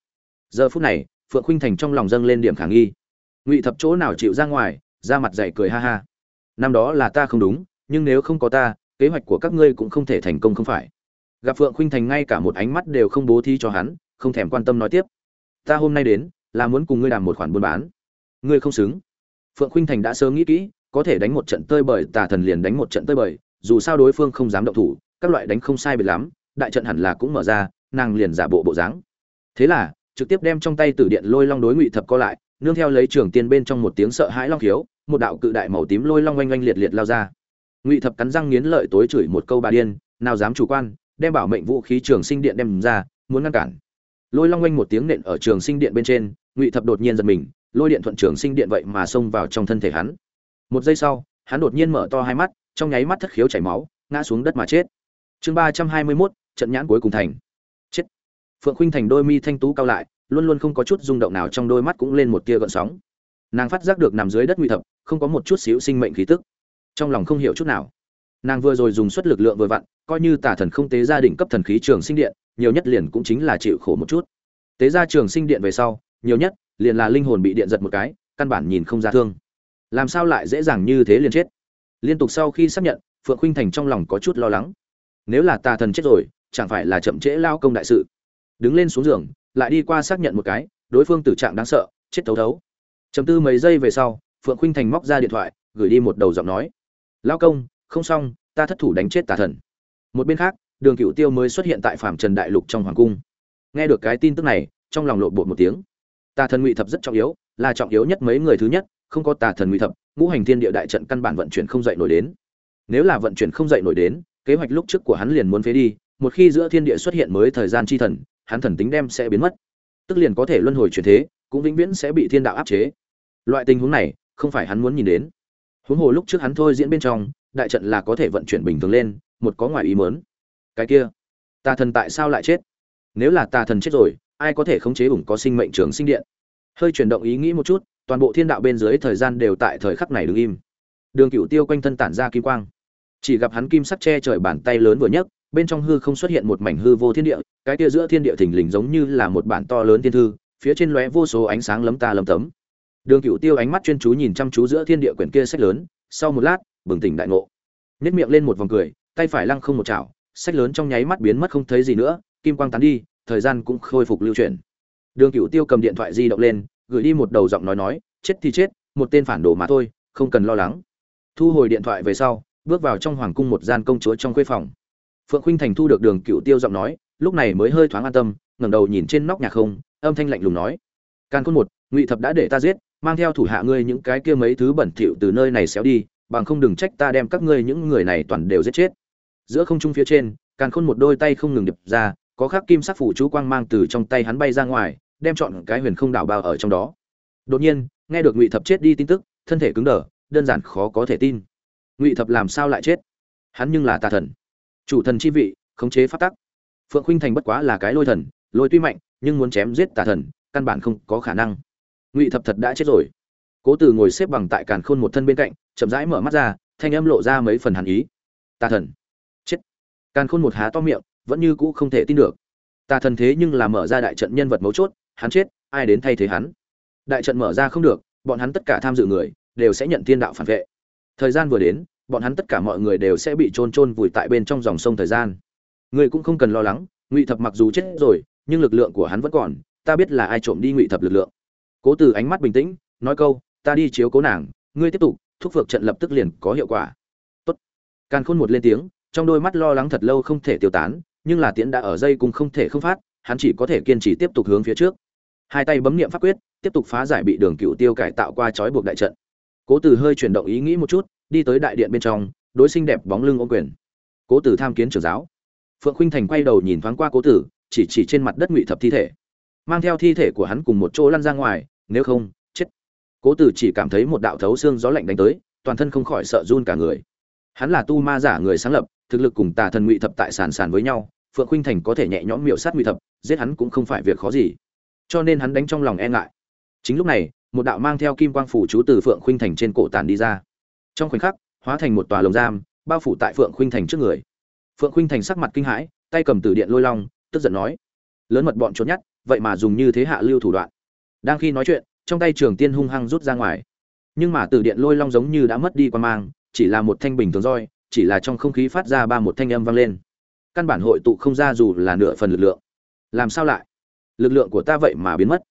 Giờ phút này, phượng Khinh thành trong lòng dâng lên điểm khả nghi. Ngụy thập chỗ nào chịu ra ngoài ra mặt dạy cười ha ha. Năm đó là ta không đúng, nhưng nếu không có ta kế hoạch của các ngươi cũng không thể thành công không phải. Gặp phượng khuynh thành ngay cả một ánh mắt đều không bố thí cho hắn, không thèm quan tâm nói tiếp. Ta hôm nay đến, là muốn cùng ngươi làm một khoản buôn bán. Ngươi không xứng. Phượng khuynh thành đã sớm nghĩ kỹ, có thể đánh một trận tơi bời, tà thần liền đánh một trận tơi bời, dù sao đối phương không dám động thủ, các loại đánh không sai biệt lắm, đại trận hẳn là cũng mở ra, nàng liền giả bộ bộ dáng. Thế là, trực tiếp đem trong tay tử điện lôi long đối ngụy thập co lại, nương theo lấy trường tiên bên trong một tiếng sợ hãi long khiếu, một đạo cự đại màu tím lôi long oanh oanh liệt liệt lao ra ngụy thập cắn răng nghiến lợi tối chửi một câu bà điên, nào dám chủ quan, đem bảo mệnh vũ khí trường sinh điện đem ra, muốn ngăn cản. Lôi long oanh một tiếng nện ở trường sinh điện bên trên, ngụy thập đột nhiên giật mình, lôi điện thuận trường sinh điện vậy mà xông vào trong thân thể hắn. Một giây sau, hắn đột nhiên mở to hai mắt, trong nháy mắt thất khiếu chảy máu, ngã xuống đất mà chết. Chương ba trăm hai mươi mốt, trận nhãn cuối cùng thành. Chết. Phượng Khinh thành đôi mi thanh tú cao lại, luôn luôn không có chút rung động nào trong đôi mắt cũng lên một tia gợn sóng. Nàng phát giác được nằm dưới đất nguy thập, không có một chút xíu sinh mệnh khí tức trong lòng không hiểu chút nào. Nàng vừa rồi dùng suất lực lượng vừa vặn, coi như tà thần không tế gia đình cấp thần khí trường sinh điện, nhiều nhất liền cũng chính là chịu khổ một chút. Tế gia trường sinh điện về sau, nhiều nhất liền là linh hồn bị điện giật một cái, căn bản nhìn không ra thương. Làm sao lại dễ dàng như thế liền chết? Liên tục sau khi xác nhận, phượng khuynh thành trong lòng có chút lo lắng. Nếu là tà thần chết rồi, chẳng phải là chậm trễ lao công đại sự? Đứng lên xuống giường, lại đi qua xác nhận một cái, đối phương tử trạng đáng sợ, chết thấu thấu. Chấm tư mấy giây về sau, phượng khuynh thành móc ra điện thoại, gửi đi một đầu giọng nói lao công, không xong, ta thất thủ đánh chết tà thần. Một bên khác, đường cựu tiêu mới xuất hiện tại phạm trần đại lục trong hoàng cung. Nghe được cái tin tức này, trong lòng lộ bột một tiếng. Tà thần ngụy thập rất trọng yếu, là trọng yếu nhất mấy người thứ nhất, không có tà thần ngụy thập, ngũ hành thiên địa đại trận căn bản vận chuyển không dậy nổi đến. Nếu là vận chuyển không dậy nổi đến, kế hoạch lúc trước của hắn liền muốn phế đi, một khi giữa thiên địa xuất hiện mới thời gian chi thần, hắn thần tính đem sẽ biến mất. Tức liền có thể luân hồi chuyển thế, cũng vĩnh viễn sẽ bị thiên đạo áp chế. Loại tình huống này, không phải hắn muốn nhìn đến huống hồ lúc trước hắn thôi diễn bên trong, đại trận là có thể vận chuyển bình thường lên, một có ngoài ý mớn cái kia, tà thần tại sao lại chết? Nếu là tà thần chết rồi, ai có thể khống chế ủng có sinh mệnh trường sinh điện? Hơi chuyển động ý nghĩ một chút, toàn bộ thiên đạo bên dưới thời gian đều tại thời khắc này đứng im. Đường cựu tiêu quanh thân tản ra kim quang. Chỉ gặp hắn kim sắc che trời bàn tay lớn vừa nhấc, bên trong hư không xuất hiện một mảnh hư vô thiên địa, cái kia giữa thiên địa thình lình giống như là một bản to lớn thiên thư, phía trên lóe vô số ánh sáng lấm ta lấm tấm đường cựu tiêu ánh mắt chuyên chú nhìn chăm chú giữa thiên địa quyển kia sách lớn, sau một lát, bừng tỉnh đại ngộ. Nhét miệng lên một vòng cười, tay phải lăng không một chảo, sách lớn trong nháy mắt biến mất không thấy gì nữa, kim quang tán đi, thời gian cũng khôi phục lưu chuyển. Đường cựu tiêu cầm điện thoại di động lên, gửi đi một đầu giọng nói nói, chết thì chết, một tên phản đồ mà thôi, không cần lo lắng. Thu hồi điện thoại về sau, bước vào trong hoàng cung một gian công chúa trong khuê phòng. Phượng khuynh thành thu được đường cựu tiêu giọng nói, lúc này mới hơi thoáng an tâm, ngẩng đầu nhìn trên nóc nhà không, âm thanh lạnh lùng nói can côn một, ngụy thập đã để ta giết mang theo thủ hạ ngươi những cái kia mấy thứ bẩn thỉu từ nơi này xéo đi, bằng không đừng trách ta đem các ngươi những người này toàn đều giết chết. Giữa không trung phía trên, càn khôn một đôi tay không ngừng điệp ra, có khắc kim sắc phủ chú quang mang từ trong tay hắn bay ra ngoài, đem chọn cái huyền không đảo bao ở trong đó. Đột nhiên, nghe được ngụy thập chết đi tin tức, thân thể cứng đờ, đơn giản khó có thể tin. Ngụy thập làm sao lại chết? Hắn nhưng là tà thần. Chủ thần chi vị, khống chế pháp tắc. Phượng khuynh thành bất quá là cái lôi thần, lôi tuy mạnh, nhưng muốn chém giết tà thần, căn bản không có khả năng ngụy thập thật đã chết rồi. Cố từ ngồi xếp bằng tại càn khôn một thân bên cạnh, chậm rãi mở mắt ra, thanh âm lộ ra mấy phần hàn ý. Tà thần. Chết. Càn khôn một há to miệng, vẫn như cũ không thể tin được. Tà thần thế nhưng là mở ra đại trận nhân vật mấu chốt, hắn chết, ai đến thay thế hắn? Đại trận mở ra không được, bọn hắn tất cả tham dự người, đều sẽ nhận thiên đạo phản vệ. Thời gian vừa đến, bọn hắn tất cả mọi người đều sẽ bị trôn trôn vùi tại bên trong dòng sông thời gian. Người cũng không cần lo lắng, ngụy thập mặc dù chết rồi, nhưng lực lượng của hắn vẫn còn, ta biết là ai trộm đi ngụy thập lực lượng cố từ ánh mắt bình tĩnh, nói câu, ta đi chiếu cố nàng, ngươi tiếp tục thúc phược trận lập tức liền có hiệu quả. Tốt. Càn khôn một lên tiếng, trong đôi mắt lo lắng thật lâu không thể tiêu tán, nhưng là tiễn đã ở dây cùng không thể không phát, hắn chỉ có thể kiên trì tiếp tục hướng phía trước. Hai tay bấm niệm pháp quyết, tiếp tục phá giải bị đường cựu tiêu cải tạo qua trói buộc đại trận. Cố từ hơi chuyển động ý nghĩ một chút, đi tới đại điện bên trong, đối xinh đẹp bóng lưng ô quyền. Cố tử tham kiến trưởng giáo. Phượng Khinh thành quay đầu nhìn thoáng qua cố tử, chỉ chỉ trên mặt đất ngụy thập thi thể. Mang theo thi thể của hắn cùng một chỗ lăn ra ngoài nếu không, chết. Cố tử chỉ cảm thấy một đạo thấu xương gió lạnh đánh tới, toàn thân không khỏi sợ run cả người. Hắn là tu ma giả người sáng lập, thực lực cùng tà thần ngụy thập tại sàn sàn với nhau, phượng khuynh thành có thể nhẹ nhõm miệu sát ngụy thập, giết hắn cũng không phải việc khó gì. Cho nên hắn đánh trong lòng e ngại. Chính lúc này, một đạo mang theo kim quang phủ chú từ phượng khuynh thành trên cổ tàn đi ra. Trong khoảnh khắc, hóa thành một tòa lồng giam, bao phủ tại phượng khuynh thành trước người. Phượng khuynh thành sắc mặt kinh hãi, tay cầm từ điện lôi long, tức giận nói, lớn mật bọn trốn nhát, vậy mà dùng như thế hạ lưu thủ đoạn đang khi nói chuyện, trong tay trường tiên hung hăng rút ra ngoài. Nhưng mà từ điện lôi long giống như đã mất đi quan mang, chỉ là một thanh bình thường roi, chỉ là trong không khí phát ra ba một thanh âm vang lên. Căn bản hội tụ không ra dù là nửa phần lực lượng. Làm sao lại? Lực lượng của ta vậy mà biến mất.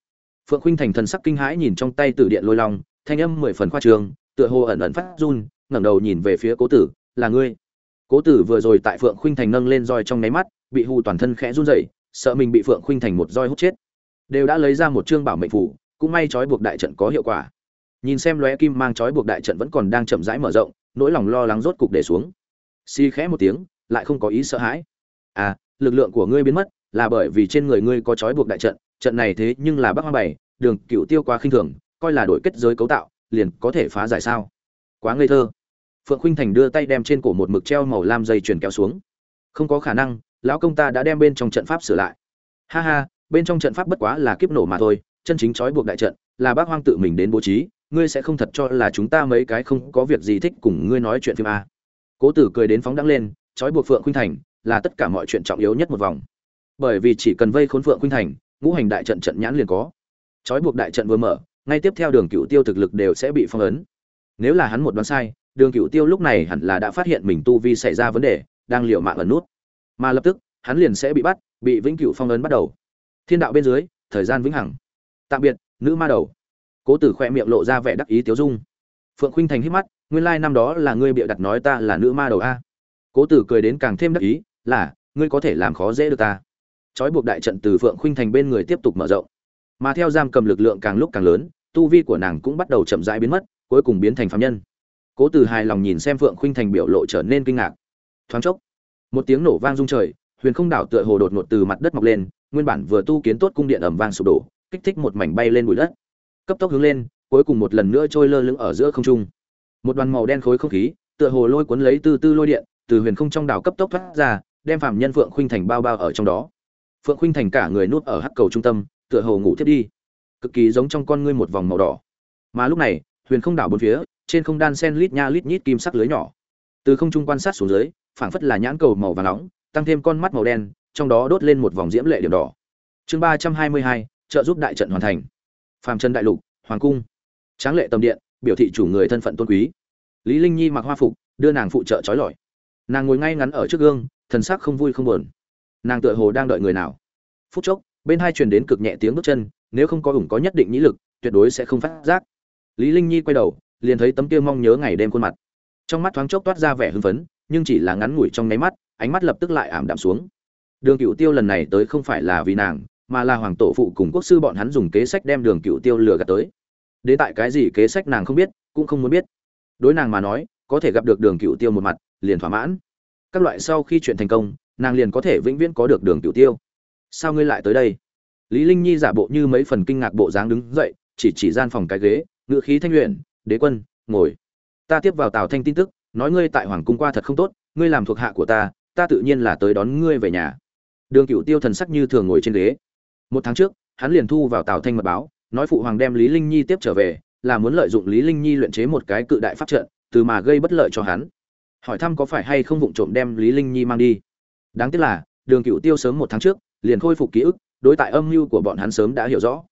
Phượng Khinh thành thần sắc kinh hãi nhìn trong tay từ điện lôi long, thanh âm mười phần khoa trường, tựa hồ ẩn ẩn phát run, ngẩng đầu nhìn về phía cố tử, là ngươi? Cố tử vừa rồi tại phượng Khinh thành nâng lên roi trong nháy mắt, bị hù toàn thân khẽ run rẩy, sợ mình bị phượng Khinh thành một roi hút chết đều đã lấy ra một chương bảo mệnh phủ, cũng may trói buộc đại trận có hiệu quả. Nhìn xem lóe kim mang trói buộc đại trận vẫn còn đang chậm rãi mở rộng, nỗi lòng lo lắng rốt cục để xuống. Xi khẽ một tiếng, lại không có ý sợ hãi. À lực lượng của ngươi biến mất, là bởi vì trên người ngươi có trói buộc đại trận trận này thế nhưng là bắc hoa bảy, đường cựu tiêu quá khinh thường, coi là đổi kết giới cấu tạo, liền có thể phá giải sao? Quá ngây thơ. Phượng Khinh thành đưa tay đem trên cổ một mực treo màu lam dây chuyền kéo xuống. Không có khả năng, lão công ta đã đem bên trong trận pháp sửa lại. Ha ha bên trong trận pháp bất quá là kiếp nổ mà thôi, chân chính trói buộc đại trận, là bác hoang tự mình đến bố trí, ngươi sẽ không thật cho là chúng ta mấy cái không có việc gì thích cùng ngươi nói chuyện phim a. Cố tử cười đến phóng đăng lên, trói buộc phượng khuynh thành, là tất cả mọi chuyện trọng yếu nhất một vòng. Bởi vì chỉ cần vây khốn phượng khuynh thành, ngũ hành đại trận trận nhãn liền có. Trói buộc đại trận vừa mở, ngay tiếp theo đường cựu tiêu thực lực đều sẽ bị phong ấn. Nếu là hắn một đoán sai, đường cựu tiêu lúc này hẳn là đã phát hiện mình tu vi xảy ra vấn đề, đang liều mạng ẩn nút. Mà lập tức, hắn liền sẽ bị bắt, bị vĩnh cửu phong ấn bắt đầu thiên đạo bên dưới, thời gian vĩnh hằng. Tạm biệt, nữ ma đầu. Cố tử khoe miệng lộ ra vẻ đắc ý tiếu dung. Phượng khuynh thành hít mắt, nguyên lai năm đó là ngươi bịa đặt nói ta là nữ ma đầu a. Cố tử cười đến càng thêm đắc ý, là, ngươi có thể làm khó dễ được ta. Trói buộc đại trận từ phượng khuynh thành bên người tiếp tục mở rộng. Mà theo giam cầm lực lượng càng lúc càng lớn, tu vi của nàng cũng bắt đầu chậm rãi biến mất, cuối cùng biến thành phạm nhân. Cố tử hài lòng nhìn xem phượng khuynh thành biểu lộ trở nên kinh ngạc. Thoáng chốc, một tiếng nổ vang rung trời, huyền không đảo tựa hồ đột ngột từ mặt đất mọc lên nguyên bản vừa tu kiến tốt cung điện ầm vang sụp đổ, kích thích một mảnh bay lên bụi đất. Cấp tốc hướng lên, cuối cùng một lần nữa trôi lơ lửng ở giữa không trung. Một đoàn màu đen khối không khí, tựa hồ lôi cuốn lấy từ tư lôi điện, từ huyền không trong đảo cấp tốc thoát ra, đem phạm nhân phượng khuynh thành bao bao ở trong đó. Phượng khuynh thành cả người nuốt ở hắc cầu trung tâm, tựa hồ ngủ thiếp đi. Cực kỳ giống trong con ngươi một vòng màu đỏ. Mà lúc này, huyền không đảo bốn phía, trên không đan sen lít nha lít nhít kim sắc lưới nhỏ. Từ không trung quan sát xuống dưới, phảng phất là nhãn cầu màu vàng nóng, tăng thêm con mắt màu đen trong đó đốt lên một vòng diễm lệ điểm đỏ. Chương ba trăm hai mươi hai, trợ giúp đại trận hoàn thành. Phàm trần đại lục, hoàng cung. Tráng lệ tầm điện, biểu thị chủ người thân phận tôn quý. Lý linh nhi mặc hoa phục, đưa nàng phụ trợ trói lọi. Nàng ngồi ngay ngắn ở trước gương, thần sắc không vui không buồn. Nàng tựa hồ đang đợi người nào. Phút chốc, bên hai truyền đến cực nhẹ tiếng bước chân, nếu không có ủng có nhất định nhĩ lực, tuyệt đối sẽ không phát giác. Lý linh nhi quay đầu, liền thấy tấm kia mong nhớ ngày đêm khuôn mặt. Trong mắt thoáng chốc toát ra vẻ hưng phấn, nhưng chỉ là ngắn ngủi trong nháy mắt, ánh mắt lập tức lại ảm đạm xuống đường cựu tiêu lần này tới không phải là vì nàng, mà là hoàng tổ phụ cùng quốc sư bọn hắn dùng kế sách đem đường cựu tiêu lừa gạt tới. Đến tại cái gì kế sách nàng không biết, cũng không muốn biết. Đối nàng mà nói, có thể gặp được đường cựu tiêu một mặt, liền thỏa mãn. Các loại sau khi chuyện thành công, nàng liền có thể vĩnh viễn có được đường cựu tiêu. Sao ngươi lại tới đây? Lý linh nhi giả bộ như mấy phần kinh ngạc bộ dáng đứng dậy, chỉ chỉ gian phòng cái ghế, ngựa khí thanh luyện đế quân, ngồi. Ta tiếp vào tào thanh tin tức, nói ngươi tại hoàng cung qua thật không tốt, ngươi làm thuộc hạ của ta ta tự nhiên là tới đón ngươi về nhà đường cựu tiêu thần sắc như thường ngồi trên ghế. Một tháng trước, hắn liền thu vào tào thanh mật báo, nói phụ hoàng đem lý linh nhi tiếp trở về, là muốn lợi dụng lý linh nhi luyện chế một cái cự đại pháp trận, từ mà gây bất lợi cho hắn. Hỏi thăm có phải hay không vụng trộm đem lý linh nhi mang đi. Đáng tiếc là, đường cựu tiêu sớm một tháng trước, liền khôi phục ký ức, đối tại âm mưu của bọn hắn sớm đã hiểu rõ.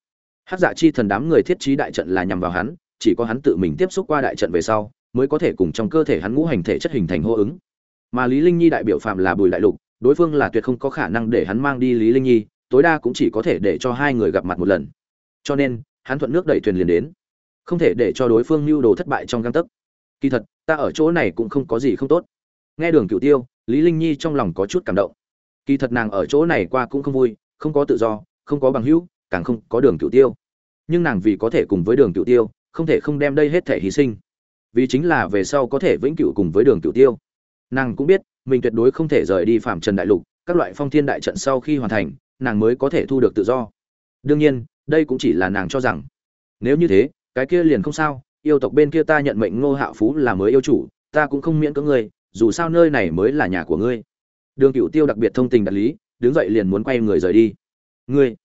Hát dạ chi thần đám người thiết trí đại trận là nhằm vào hắn, chỉ có hắn tự mình tiếp xúc qua đại trận về sau, mới có thể cùng trong cơ thể hắn ngũ hành thể chất hình thành hô ứng. Mà lý linh nhi đại biểu phạm là bùi đại lục đối phương là tuyệt không có khả năng để hắn mang đi lý linh nhi, tối đa cũng chỉ có thể để cho hai người gặp mặt một lần. Cho nên, hắn thuận nước đẩy thuyền liền đến. Không thể để cho đối phương lưu đồ thất bại trong găng tấc. Kỳ thật, ta ở chỗ này cũng không có gì không tốt. Nghe đường Cửu tiêu, lý linh nhi trong lòng có chút cảm động. Kỳ thật nàng ở chỗ này qua cũng không vui, không có tự do, không có bằng hữu, càng không có đường Cửu tiêu. Nhưng nàng vì có thể cùng với đường Cửu tiêu, không thể không đem đây hết thể hy sinh. Vì chính là về sau có thể vĩnh cửu cùng với đường Cửu tiêu. Nàng cũng biết mình tuyệt đối không thể rời đi phạm trần đại lục, các loại phong thiên đại trận sau khi hoàn thành, nàng mới có thể thu được tự do. Đương nhiên, đây cũng chỉ là nàng cho rằng. Nếu như thế, cái kia liền không sao, yêu tộc bên kia ta nhận mệnh ngô hạ phú là mới yêu chủ, ta cũng không miễn cưỡng ngươi, dù sao nơi này mới là nhà của ngươi. Đường cựu tiêu đặc biệt thông tình đạt lý, đứng dậy liền muốn quay người rời đi. Ngươi.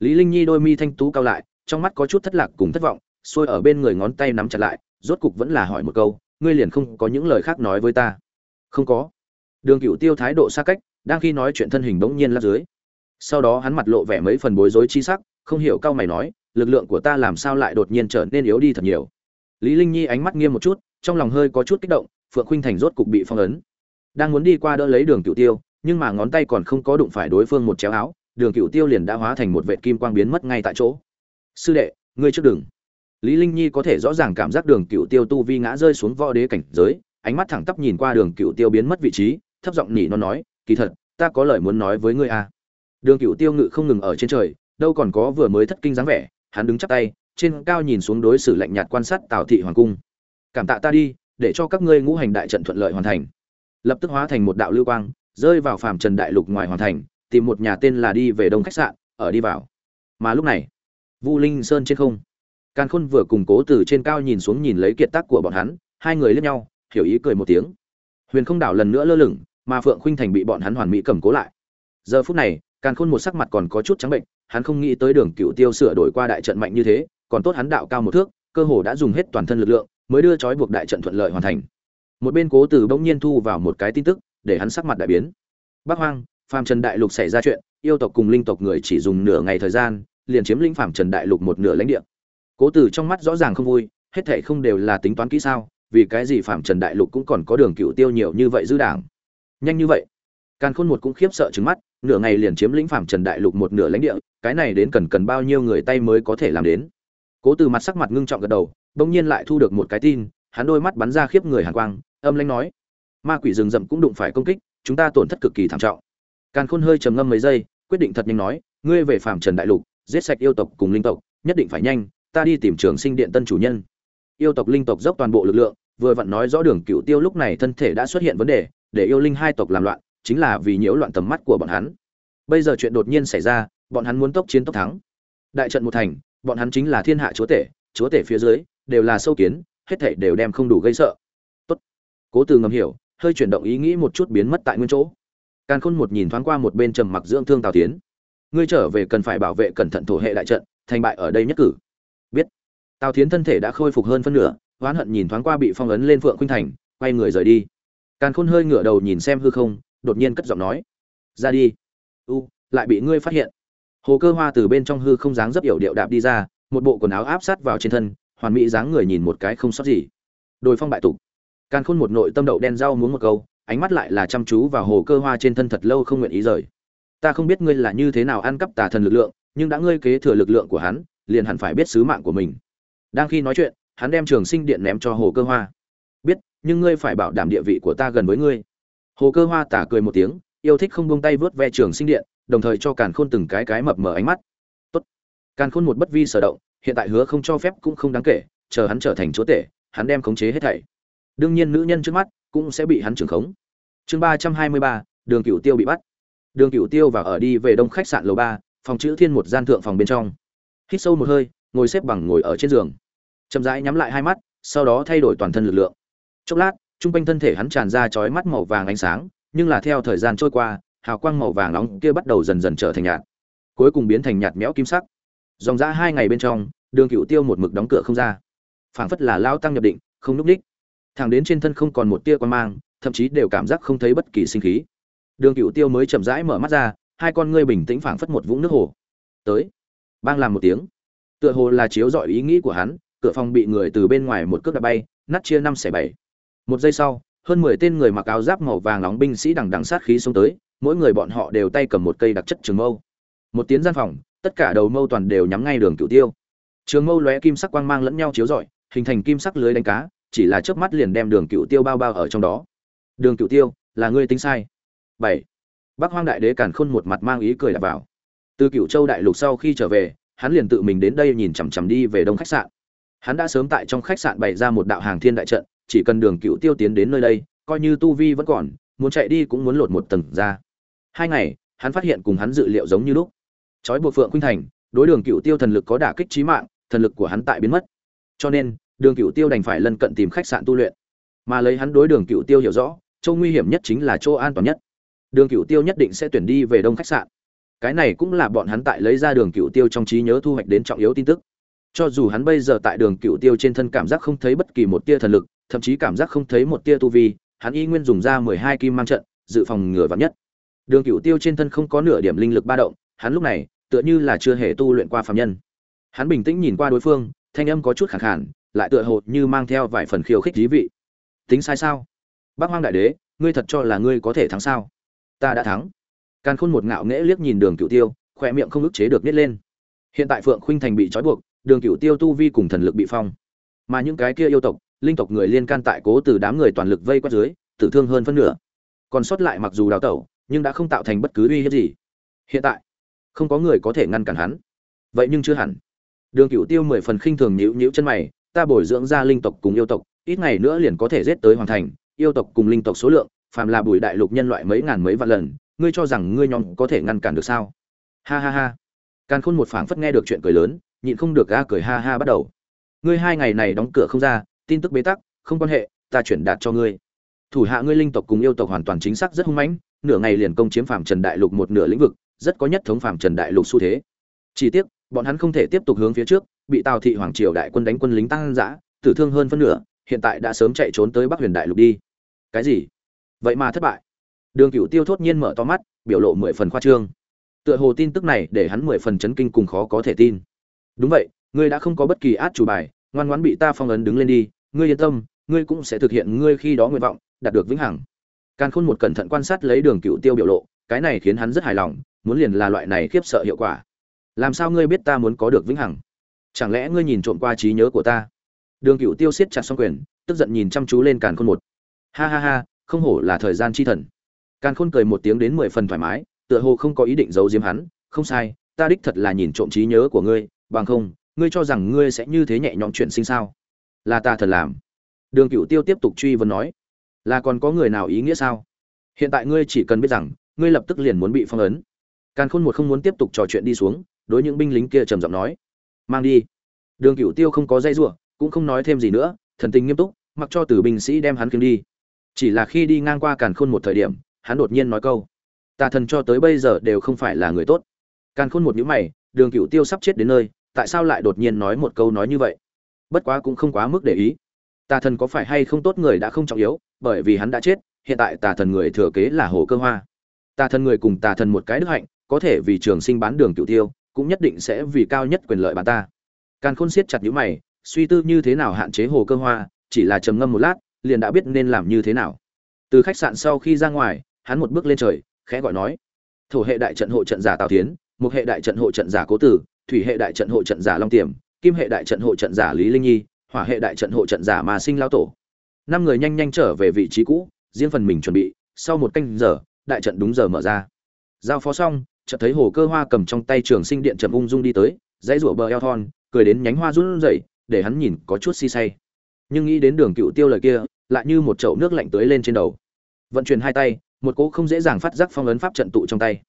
Lý linh nhi đôi mi thanh tú cao lại, trong mắt có chút thất lạc cùng thất vọng, xuôi ở bên người ngón tay nắm chặt lại, rốt cục vẫn là hỏi một câu, ngươi liền không có những lời khác nói với ta? Không có đường cựu tiêu thái độ xa cách, đang khi nói chuyện thân hình bỗng nhiên lắp dưới. Sau đó hắn mặt lộ vẻ mấy phần bối rối chi sắc, không hiểu cao mày nói, lực lượng của ta làm sao lại đột nhiên trở nên yếu đi thật nhiều. Lý linh nhi ánh mắt nghiêm một chút, trong lòng hơi có chút kích động, phượng khuynh thành rốt cục bị phong ấn. Đang muốn đi qua đỡ lấy đường cựu tiêu, nhưng mà ngón tay còn không có đụng phải đối phương một chéo áo, đường cựu tiêu liền đã hóa thành một vệt kim quang biến mất ngay tại chỗ. Sư đệ, ngươi trước đừng. Lý linh nhi có thể rõ ràng cảm giác đường cựu tiêu tu vi ngã rơi xuống võ đế cảnh giới, ánh mắt thẳng tắp nhìn qua đường cựu tiêu biến mất vị trí thấp giọng nhỉ nó nói, kỳ thật, ta có lời muốn nói với ngươi a à. đường cựu tiêu ngự không ngừng ở trên trời, đâu còn có vừa mới thất kinh dáng vẻ, hắn đứng chắp tay, trên cao nhìn xuống đối xử lạnh nhạt quan sát tào thị hoàng cung. Cảm tạ ta đi, để cho các ngươi ngũ hành đại trận thuận lợi hoàn thành. Lập tức hóa thành một đạo lưu quang, rơi vào phàm trần đại lục ngoài hoàn thành, tìm một nhà tên là đi về đông khách sạn, ở đi vào. Mà lúc này, vu linh sơn trên không. Càn khôn vừa cùng cố từ trên cao nhìn xuống nhìn lấy kiệt tác của bọn hắn, hai người liếc nhau, hiểu ý cười một tiếng. Huyền không đảo lần nữa lơ lửng mà phượng khuynh thành bị bọn hắn hoàn mỹ cầm cố lại. Giờ phút này, càn khôn một sắc mặt còn có chút trắng bệnh, hắn không nghĩ tới đường cựu tiêu sửa đổi qua đại trận mạnh như thế, còn tốt hắn đạo cao một thước, cơ hồ đã dùng hết toàn thân lực lượng, mới đưa trói buộc đại trận thuận lợi hoàn thành. Một bên cố từ bỗng nhiên thu vào một cái tin tức, để hắn sắc mặt đại biến. Bắc hoang phàm trần đại lục xảy ra chuyện, yêu tộc cùng linh tộc người chỉ dùng nửa ngày thời gian, liền chiếm lĩnh phàm trần đại lục một nửa lãnh địa. Cố từ trong mắt rõ ràng không vui, hết thệ không đều là tính toán kỹ sao, vì cái gì phạm trần đại lục cũng còn có đường cựu tiêu nhiều như vậy dư đảng? Nhanh như vậy. Càn khôn một cũng khiếp sợ trứng mắt, nửa ngày liền chiếm lĩnh phạm trần đại lục một nửa lãnh địa, cái này đến cần cần bao nhiêu người tay mới có thể làm đến. Cố từ mặt sắc mặt ngưng trọng gật đầu, bỗng nhiên lại thu được một cái tin, hắn đôi mắt bắn ra khiếp người hàn quang, âm lãnh nói, ma quỷ rừng rậm cũng đụng phải công kích, chúng ta tổn thất cực kỳ thảm trọng. Càn khôn hơi trầm ngâm mấy giây, quyết định thật nhanh nói, ngươi về phạm trần đại lục, giết sạch yêu tộc cùng linh tộc, nhất định phải nhanh, ta đi tìm trường sinh điện tân chủ nhân. Yêu tộc linh tộc dốc toàn bộ lực lượng, vừa vặn nói rõ đường cựu tiêu lúc này thân thể đã xuất hiện vấn đề để yêu linh hai tộc làm loạn, chính là vì nhiễu loạn tầm mắt của bọn hắn. Bây giờ chuyện đột nhiên xảy ra, bọn hắn muốn tốc chiến tốc thắng. Đại trận một thành, bọn hắn chính là thiên hạ chúa tể chúa tể phía dưới, đều là sâu kiến, hết thảy đều đem không đủ gây sợ. Tốt. Cố từ ngầm hiểu, hơi chuyển động ý nghĩ một chút biến mất tại nguyên chỗ. Càn khôn một nhìn thoáng qua một bên trầm mặc dưỡng thương tào tiến. Ngươi trở về cần phải bảo vệ cẩn thận thổ hệ đại trận, thành bại ở đây nhất cử. Biết. Tào tiến thân thể đã khôi phục hơn phân nửa, oán hận nhìn thoáng qua bị phong ấn lên phượng khuynh thành, quay người rời đi càn khôn hơi ngửa đầu nhìn xem hư không, đột nhiên cất giọng nói, ra đi. U, lại bị ngươi phát hiện. Hồ cơ hoa từ bên trong hư không dáng dấp yểu điệu đạp đi ra, một bộ quần áo áp sát vào trên thân, hoàn mỹ dáng người nhìn một cái không sót gì. Đồi phong bại tục. Càn khôn một nội tâm đậu đen rau muốn một câu, ánh mắt lại là chăm chú vào hồ cơ hoa trên thân thật lâu không nguyện ý rời. Ta không biết ngươi là như thế nào ăn cắp tà thần lực lượng, nhưng đã ngươi kế thừa lực lượng của hắn, liền hẳn phải biết sứ mạng của mình. Đang khi nói chuyện, hắn đem trường sinh điện ném cho hồ cơ hoa nhưng ngươi phải bảo đảm địa vị của ta gần với ngươi. Hồ cơ hoa tả cười một tiếng, yêu thích không buông tay vớt ve trường sinh điện, đồng thời cho càn khôn từng cái cái mập mờ ánh mắt. Tốt. Càn khôn một bất vi sở động, hiện tại hứa không cho phép cũng không đáng kể, chờ hắn trở thành chúa tể, hắn đem khống chế hết thảy. Đương nhiên nữ nhân trước mắt cũng sẽ bị hắn trưởng khống. Chương ba trăm hai mươi ba, đường cửu tiêu bị bắt. Đường cửu tiêu và ở đi về đông khách sạn lầu ba, phòng chữ thiên một gian thượng phòng bên trong. Hít sâu một hơi, ngồi xếp bằng ngồi ở trên giường. Chậm rãi nhắm lại hai mắt, sau đó thay đổi toàn thân lực lượng chốc lát trung quanh thân thể hắn tràn ra chói mắt màu vàng ánh sáng, nhưng là theo thời gian trôi qua, hào quang màu vàng nóng kia bắt đầu dần dần trở thành nhạt, cuối cùng biến thành nhạt méo kim sắc. Dòng ra hai ngày bên trong, đường cựu tiêu một mực đóng cửa không ra. Phảng phất là lao tăng nhập định, không núp đích. Thẳng đến trên thân không còn một tia quan mang, thậm chí đều cảm giác không thấy bất kỳ sinh khí. Đường cựu tiêu mới chậm rãi mở mắt ra, hai con ngươi bình tĩnh phảng phất một vũng nước hồ. Tới, bang làm một tiếng. Tựa hồ là chiếu dọi ý nghĩ của hắn, cửa phòng bị người từ bên ngoài một cước đạp bay, nát chia năm xẻ bảy một giây sau, hơn mười tên người mặc áo giáp màu vàng nóng binh sĩ đằng đằng sát khí xông tới, mỗi người bọn họ đều tay cầm một cây đặc chất trường mâu. Một tiếng gian phòng, tất cả đầu mâu toàn đều nhắm ngay đường cựu tiêu. Trường mâu lóe kim sắc quang mang lẫn nhau chiếu rọi, hình thành kim sắc lưới đánh cá, chỉ là chớp mắt liền đem đường cựu tiêu bao bao ở trong đó. Đường cựu tiêu, là ngươi tính sai. Bảy. Bắc hoang đại đế càn khôn một mặt mang ý cười đạp vào. Từ cựu châu đại lục sau khi trở về, hắn liền tự mình đến đây nhìn chằm chằm đi về đông khách sạn. Hắn đã sớm tại trong khách sạn bày ra một đạo hàng thiên đại trận chỉ cần đường cựu tiêu tiến đến nơi đây, coi như tu vi vẫn còn, muốn chạy đi cũng muốn lột một tầng ra. Hai ngày, hắn phát hiện cùng hắn dự liệu giống như lúc. Trói buộc phượng khuynh thành, đối đường cựu tiêu thần lực có đả kích trí mạng, thần lực của hắn tại biến mất. Cho nên, đường cựu tiêu đành phải lân cận tìm khách sạn tu luyện. Mà lấy hắn đối đường cựu tiêu hiểu rõ, chỗ nguy hiểm nhất chính là chỗ an toàn nhất. Đường cựu tiêu nhất định sẽ tuyển đi về đông khách sạn. Cái này cũng là bọn hắn tại lấy ra đường cựu tiêu trong trí nhớ thu hoạch đến trọng yếu tin tức. Cho dù hắn bây giờ tại đường cựu tiêu trên thân cảm giác không thấy bất kỳ một tia thần lực thậm chí cảm giác không thấy một tia tu vi hắn y nguyên dùng ra mười hai kim mang trận dự phòng ngừa vạn nhất. Đường Cửu tiêu trên thân không có nửa điểm linh lực ba động hắn lúc này tựa như là chưa hề tu luyện qua phàm nhân. Hắn bình tĩnh nhìn qua đối phương thanh âm có chút khẳng khàn, lại tựa hồ như mang theo vài phần khiêu khích dí vị. Tính sai sao? Bác hoang đại đế ngươi thật cho là ngươi có thể thắng sao? Ta đã thắng. Càn khôn một ngạo nghễ liếc nhìn đường Cửu tiêu khóe miệng không ức chế được nhếch lên. Hiện tại phượng khuynh thành bị trói buộc đường Cửu tiêu tu vi cùng thần lực bị phong. Mà những cái kia yêu tộc linh tộc người liên can tại cố từ đám người toàn lực vây quét dưới, tử thương hơn phân nửa. Còn sót lại mặc dù đào tẩu, nhưng đã không tạo thành bất cứ uy hiếp gì. Hiện tại, không có người có thể ngăn cản hắn. Vậy nhưng chưa hẳn. Đường cựu tiêu mười phần khinh thường nhíu nhíu chân mày, ta bồi dưỡng ra linh tộc cùng yêu tộc, ít ngày nữa liền có thể giết tới hoàn thành, yêu tộc cùng linh tộc số lượng, phàm là bùi đại lục nhân loại mấy ngàn mấy vạn lần, ngươi cho rằng ngươi nhóm có thể ngăn cản được sao? Ha ha ha. Càn khôn một phảng phất nghe được chuyện cười lớn, nhịn không được ga cười ha ha bắt đầu. Ngươi hai ngày này đóng cửa không ra tin tức bế tắc, không quan hệ, ta chuyển đạt cho ngươi. Thủ hạ ngươi linh tộc cùng yêu tộc hoàn toàn chính xác rất hung mãnh, nửa ngày liền công chiếm phạm trần đại lục một nửa lĩnh vực, rất có nhất thống phạm trần đại lục xu thế. Chỉ tiếc, bọn hắn không thể tiếp tục hướng phía trước, bị tào thị hoàng triều đại quân đánh quân lính tăng dã, tử thương hơn phân nửa, hiện tại đã sớm chạy trốn tới bắc huyền đại lục đi. Cái gì? Vậy mà thất bại. Đường cựu tiêu thốt nhiên mở to mắt, biểu lộ mười phần khoa trương. Tựa hồ tin tức này để hắn mười phần chấn kinh cùng khó có thể tin. Đúng vậy, ngươi đã không có bất kỳ át chủ bài ngoan ngoãn bị ta phong ấn đứng lên đi, ngươi yên tâm, ngươi cũng sẽ thực hiện ngươi khi đó nguyện vọng, đạt được vĩnh hằng. Càn khôn một cẩn thận quan sát lấy đường cựu tiêu biểu lộ, cái này khiến hắn rất hài lòng, muốn liền là loại này khiếp sợ hiệu quả. Làm sao ngươi biết ta muốn có được vĩnh hằng? Chẳng lẽ ngươi nhìn trộm qua trí nhớ của ta? Đường cựu tiêu siết chặt xong quyền, tức giận nhìn chăm chú lên càn khôn một. Ha ha ha, không hổ là thời gian chi thần. Càn khôn cười một tiếng đến mười phần thoải mái, tựa hồ không có ý định giấu giếm hắn, không sai, ta đích thật là nhìn trộm trí nhớ của ngươi, bằng không ngươi cho rằng ngươi sẽ như thế nhẹ nhõm chuyện sinh sao? Là ta thật làm. Đường cựu tiêu tiếp tục truy vấn nói, là còn có người nào ý nghĩa sao? Hiện tại ngươi chỉ cần biết rằng, ngươi lập tức liền muốn bị phong ấn. Càn khôn một không muốn tiếp tục trò chuyện đi xuống, đối những binh lính kia trầm giọng nói, mang đi. Đường cựu tiêu không có dây giụa cũng không nói thêm gì nữa, thần tình nghiêm túc, mặc cho từ binh sĩ đem hắn kiếm đi. Chỉ là khi đi ngang qua càn khôn một thời điểm, hắn đột nhiên nói câu tà thần cho tới bây giờ đều không phải là người tốt. Càn khôn một nhữ mày, đường cựu tiêu sắp chết đến nơi tại sao lại đột nhiên nói một câu nói như vậy? Bất quá cũng không quá mức để ý. Tà thần có phải hay không tốt người đã không trọng yếu, bởi vì hắn đã chết, hiện tại tà thần người thừa kế là hồ cơ hoa. Tà thần người cùng tà thần một cái đức hạnh, có thể vì trường sinh bán đường cựu tiêu, cũng nhất định sẽ vì cao nhất quyền lợi bà ta. Càn khôn siết chặt nhữ mày, suy tư như thế nào hạn chế hồ cơ hoa, chỉ là trầm ngâm một lát, liền đã biết nên làm như thế nào. Từ khách sạn sau khi ra ngoài, hắn một bước lên trời, khẽ gọi nói, thổ hệ đại trận hộ trận giả tào tiến một hệ đại trận hộ trận giả cố tử thủy hệ đại trận hộ trận giả long tiềm, kim hệ đại trận hộ trận giả lý linh nhi, hỏa hệ đại trận hộ trận giả mà sinh lao tổ. Năm người nhanh nhanh trở về vị trí cũ, riêng phần mình chuẩn bị, sau một canh giờ, đại trận đúng giờ mở ra. Giao phó xong, chợt thấy hồ cơ hoa cầm trong tay trường sinh điện trầm ung dung đi tới, dãy rủa bờ eo thon, cười đến nhánh hoa run rẩy, để hắn nhìn có chút si say. Nhưng nghĩ đến đường cựu tiêu lời kia, lại như một chậu nước lạnh tưới lên trên đầu. Vận chuyển hai tay, một cỗ không dễ dàng phát giác phong ấn pháp trận tụ trong tay.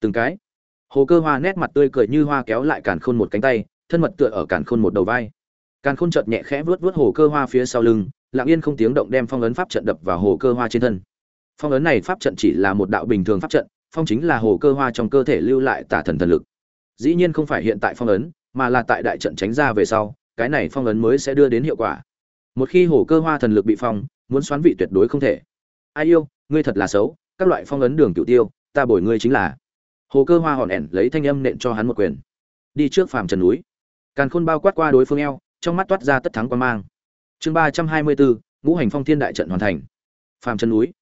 Từng cái hồ cơ hoa nét mặt tươi cười như hoa kéo lại càn khôn một cánh tay, thân mật tựa ở càn khôn một đầu vai. Càn khôn chợt nhẹ khẽ vuốt vuốt hồ cơ hoa phía sau lưng, lặng yên không tiếng động đem phong ấn pháp trận đập vào hồ cơ hoa trên thân. Phong ấn này pháp trận chỉ là một đạo bình thường pháp trận, phong chính là hồ cơ hoa trong cơ thể lưu lại tả thần thần lực. Dĩ nhiên không phải hiện tại phong ấn, mà là tại đại trận tránh ra về sau, cái này phong ấn mới sẽ đưa đến hiệu quả. Một khi hồ cơ hoa thần lực bị phong, muốn xoán vị tuyệt đối không thể. Ai yêu, ngươi thật là xấu, các loại phong ấn đường cựu tiêu, ta bồi ngươi chính là hồ cơ hoa hòn ẻn lấy thanh âm nện cho hắn một quyền. Đi trước phàm trần núi. Càn khôn bao quát qua đối phương eo, trong mắt toát ra tất thắng quan mang. Chương ba trăm hai mươi bốn, ngũ hành phong thiên đại trận hoàn thành. Phàm trần núi.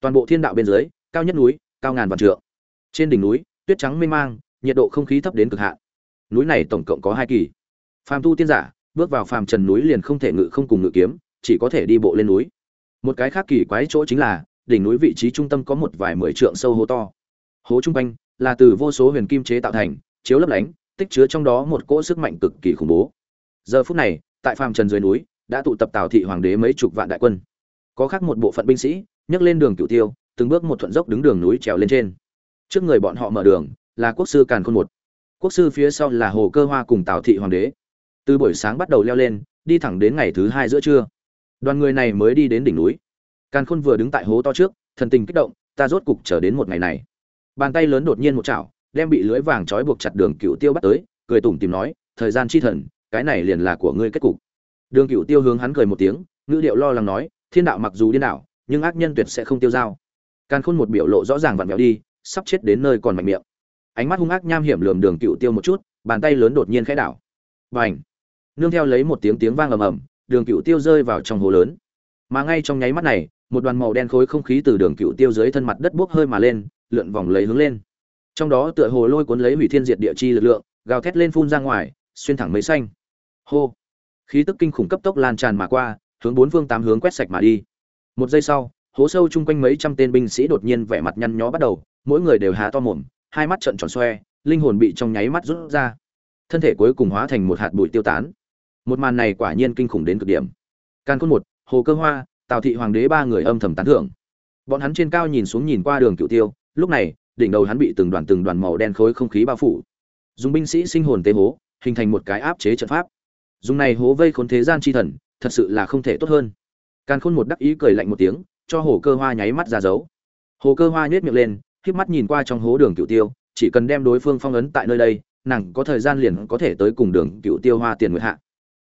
Toàn bộ thiên đạo bên dưới, cao nhất núi, cao ngàn vạn trượng. Trên đỉnh núi, tuyết trắng mênh mang, nhiệt độ không khí thấp đến cực hạn. Núi này tổng cộng có hai kỳ. Phàm tu tiên giả, bước vào phàm trần núi liền không thể ngự không cùng ngự kiếm, chỉ có thể đi bộ lên núi. Một cái khác kỳ quái chỗ chính là, đỉnh núi vị trí trung tâm có một vài mười trượng sâu hố to. Hố trung quanh là từ vô số huyền kim chế tạo thành, chiếu lấp lánh, tích chứa trong đó một cỗ sức mạnh cực kỳ khủng bố. Giờ phút này, tại phàm trần dưới núi, đã tụ tập tào thị hoàng đế mấy chục vạn đại quân. Có khác một bộ phận binh sĩ, nhấc lên đường cửu tiêu, từng bước một thuận dốc đứng đường núi trèo lên trên. Trước người bọn họ mở đường, là quốc sư càn khôn một. Quốc sư phía sau là hồ cơ hoa cùng tào thị hoàng đế. Từ buổi sáng bắt đầu leo lên, đi thẳng đến ngày thứ hai giữa trưa. Đoàn người này mới đi đến đỉnh núi. Càn khôn vừa đứng tại hố to trước, thần tình kích động, ta rốt cục chờ đến một ngày này bàn tay lớn đột nhiên một chảo, đem bị lưới vàng trói buộc chặt đường cựu tiêu bắt tới, cười tủm tìm nói, thời gian chi thần, cái này liền là của ngươi kết cục. Đường cựu tiêu hướng hắn cười một tiếng, ngữ điệu lo lắng nói, thiên đạo mặc dù điên đảo, nhưng ác nhân tuyệt sẽ không tiêu dao. Càn khôn một biểu lộ rõ ràng vặn vẹo đi, sắp chết đến nơi còn mạnh miệng. Ánh mắt hung ác nham hiểm lườm đường cựu tiêu một chút, bàn tay lớn đột nhiên khẽ đảo. Và ảnh nương theo lấy một tiếng tiếng vang ầm ầm, đường cựu tiêu rơi vào trong hồ lớn. Mà ngay trong nháy mắt này, một đoàn màu đen khối không khí từ đường cựu tiêu dưới thân mặt đất bốc hơi mà lên lượn vòng lấy hướng lên. Trong đó tựa hồ lôi cuốn lấy hủy thiên diệt địa chi lực lượng, gào thét lên phun ra ngoài, xuyên thẳng mấy xanh. Hô! Khí tức kinh khủng cấp tốc lan tràn mà qua, hướng bốn phương tám hướng quét sạch mà đi. Một giây sau, hố sâu chung quanh mấy trăm tên binh sĩ đột nhiên vẻ mặt nhăn nhó bắt đầu, mỗi người đều há to mồm, hai mắt trợn tròn xoe, linh hồn bị trong nháy mắt rút ra. Thân thể cuối cùng hóa thành một hạt bụi tiêu tán. Một màn này quả nhiên kinh khủng đến cực điểm. Càn côn một, hồ cơ hoa, tào thị hoàng đế ba người âm thầm tán thưởng. Bọn hắn trên cao nhìn xuống nhìn qua đường cựu tiêu lúc này, đỉnh đầu hắn bị từng đoàn từng đoàn màu đen khối không khí bao phủ. Dùng binh sĩ sinh hồn tế hố, hình thành một cái áp chế trận pháp. Dùng này hố vây khốn thế gian chi thần, thật sự là không thể tốt hơn. Càn khôn một đắc ý cười lạnh một tiếng, cho hồ cơ hoa nháy mắt ra dấu. Hồ cơ hoa nhếch miệng lên, híp mắt nhìn qua trong hố đường cựu tiêu, chỉ cần đem đối phương phong ấn tại nơi đây, nàng có thời gian liền có thể tới cùng đường cựu tiêu hoa tiền nguyệt hạ.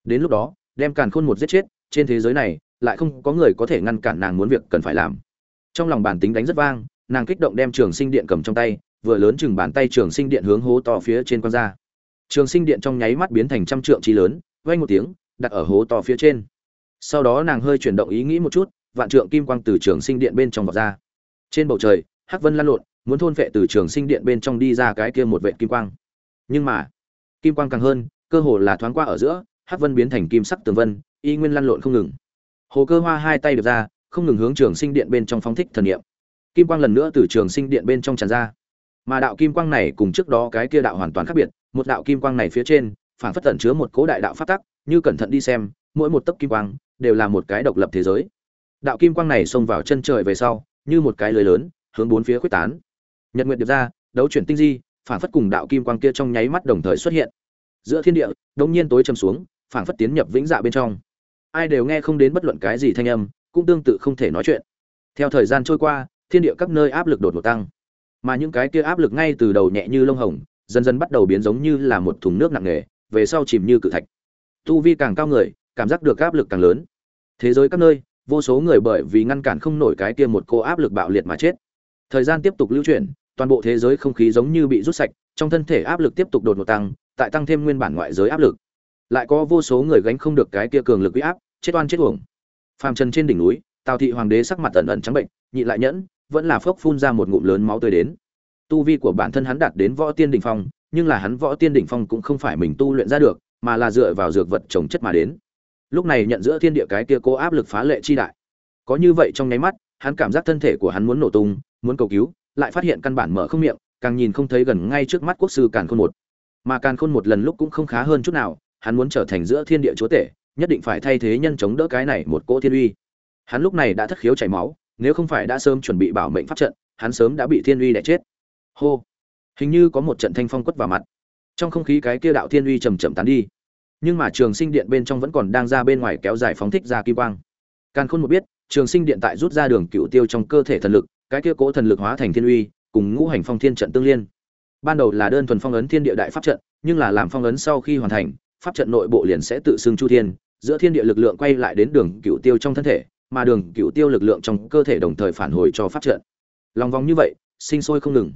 Đến lúc đó, đem càn khôn một giết chết, trên thế giới này, lại không có người có thể ngăn cản nàng muốn việc cần phải làm. Trong lòng bản tính đánh rất vang nàng kích động đem trường sinh điện cầm trong tay, vừa lớn chừng bàn tay trường sinh điện hướng hố to phía trên quan ra. Trường sinh điện trong nháy mắt biến thành trăm trượng chi lớn, vang một tiếng, đặt ở hố to phía trên. Sau đó nàng hơi chuyển động ý nghĩ một chút, vạn trượng kim quang từ trường sinh điện bên trong vọt ra. Trên bầu trời, hắc vân lăn lộn, muốn thôn vệ từ trường sinh điện bên trong đi ra cái kia một vệ kim quang. Nhưng mà, kim quang càng hơn, cơ hồ là thoáng qua ở giữa, hắc vân biến thành kim sắc tường vân, y nguyên lăn lộn không ngừng. Hồ cơ hoa hai tay được ra, không ngừng hướng trường sinh điện bên trong phóng thích thần niệm kim quang lần nữa từ trường sinh điện bên trong tràn ra. Mà đạo kim quang này cùng trước đó cái kia đạo hoàn toàn khác biệt, một đạo kim quang này phía trên, phản phất tẩn chứa một cố đại đạo phát tắc, như cẩn thận đi xem, mỗi một tấc kim quang đều là một cái độc lập thế giới. Đạo kim quang này xông vào chân trời về sau, như một cái lưới lớn, hướng bốn phía quyết tán. Nhật nguyện điệp ra, đấu chuyển tinh di, phản phất cùng đạo kim quang kia trong nháy mắt đồng thời xuất hiện. Giữa thiên địa đông nhiên tối trầm xuống, phản phất tiến nhập vĩnh dạ bên trong. Ai đều nghe không đến bất luận cái gì thanh âm, cũng tương tự không thể nói chuyện. Theo thời gian trôi qua thiên địa các nơi áp lực đột ngột tăng. Mà những cái kia áp lực ngay từ đầu nhẹ như lông hồng, dần dần bắt đầu biến giống như là một thùng nước nặng nề, về sau chìm như cự thạch. Tu vi càng cao người, cảm giác được áp lực càng lớn. Thế giới các nơi, vô số người bởi vì ngăn cản không nổi cái kia một cô áp lực bạo liệt mà chết. Thời gian tiếp tục lưu chuyển, toàn bộ thế giới không khí giống như bị rút sạch, trong thân thể áp lực tiếp tục đột ngột tăng, tại tăng thêm nguyên bản ngoại giới áp lực. Lại có vô số người gánh không được cái kia cường lực uy áp, chết oan chết uổng. Phàm trần trên đỉnh núi, tào thị hoàng đế sắc mặt ẩn ẩn trắng bệnh nhị lại nhẫn vẫn là phốc phun ra một ngụm lớn máu tươi đến. Tu vi của bản thân hắn đạt đến võ tiên đỉnh phong, nhưng là hắn võ tiên đỉnh phong cũng không phải mình tu luyện ra được, mà là dựa vào dược vật trồng chất mà đến. Lúc này nhận giữa thiên địa cái kia cố áp lực phá lệ chi đại. Có như vậy trong nháy mắt, hắn cảm giác thân thể của hắn muốn nổ tung, muốn cầu cứu, lại phát hiện căn bản mở không miệng, càng nhìn không thấy gần ngay trước mắt quốc sư càn khôn một. Mà càn khôn một lần lúc cũng không khá hơn chút nào, hắn muốn trở thành giữa thiên địa chúa tể, nhất định phải thay thế nhân chống đỡ cái này một cỗ thiên uy. Hắn lúc này đã thất khiếu chảy máu nếu không phải đã sớm chuẩn bị bảo mệnh pháp trận, hắn sớm đã bị thiên uy đẻ chết. Hô! Hình như có một trận thanh phong quất vào mặt. Trong không khí cái kia đạo thiên uy chầm chậm tán đi. Nhưng mà trường sinh điện bên trong vẫn còn đang ra bên ngoài kéo dài phóng thích ra kim quang. Càn khôn một biết, trường sinh điện tại rút ra đường cựu tiêu trong cơ thể thần lực, cái kia cố thần lực hóa thành thiên uy, cùng ngũ hành phong thiên trận tương liên. Ban đầu là đơn thuần phong ấn thiên địa đại pháp trận, nhưng là làm phong ấn sau khi hoàn thành, pháp trận nội bộ liền sẽ tự xưng chu thiên, giữa thiên địa lực lượng quay lại đến đường cựu tiêu trong thân thể mà đường cựu tiêu lực lượng trong cơ thể đồng thời phản hồi cho pháp trận. Lòng vòng như vậy, sinh sôi không ngừng.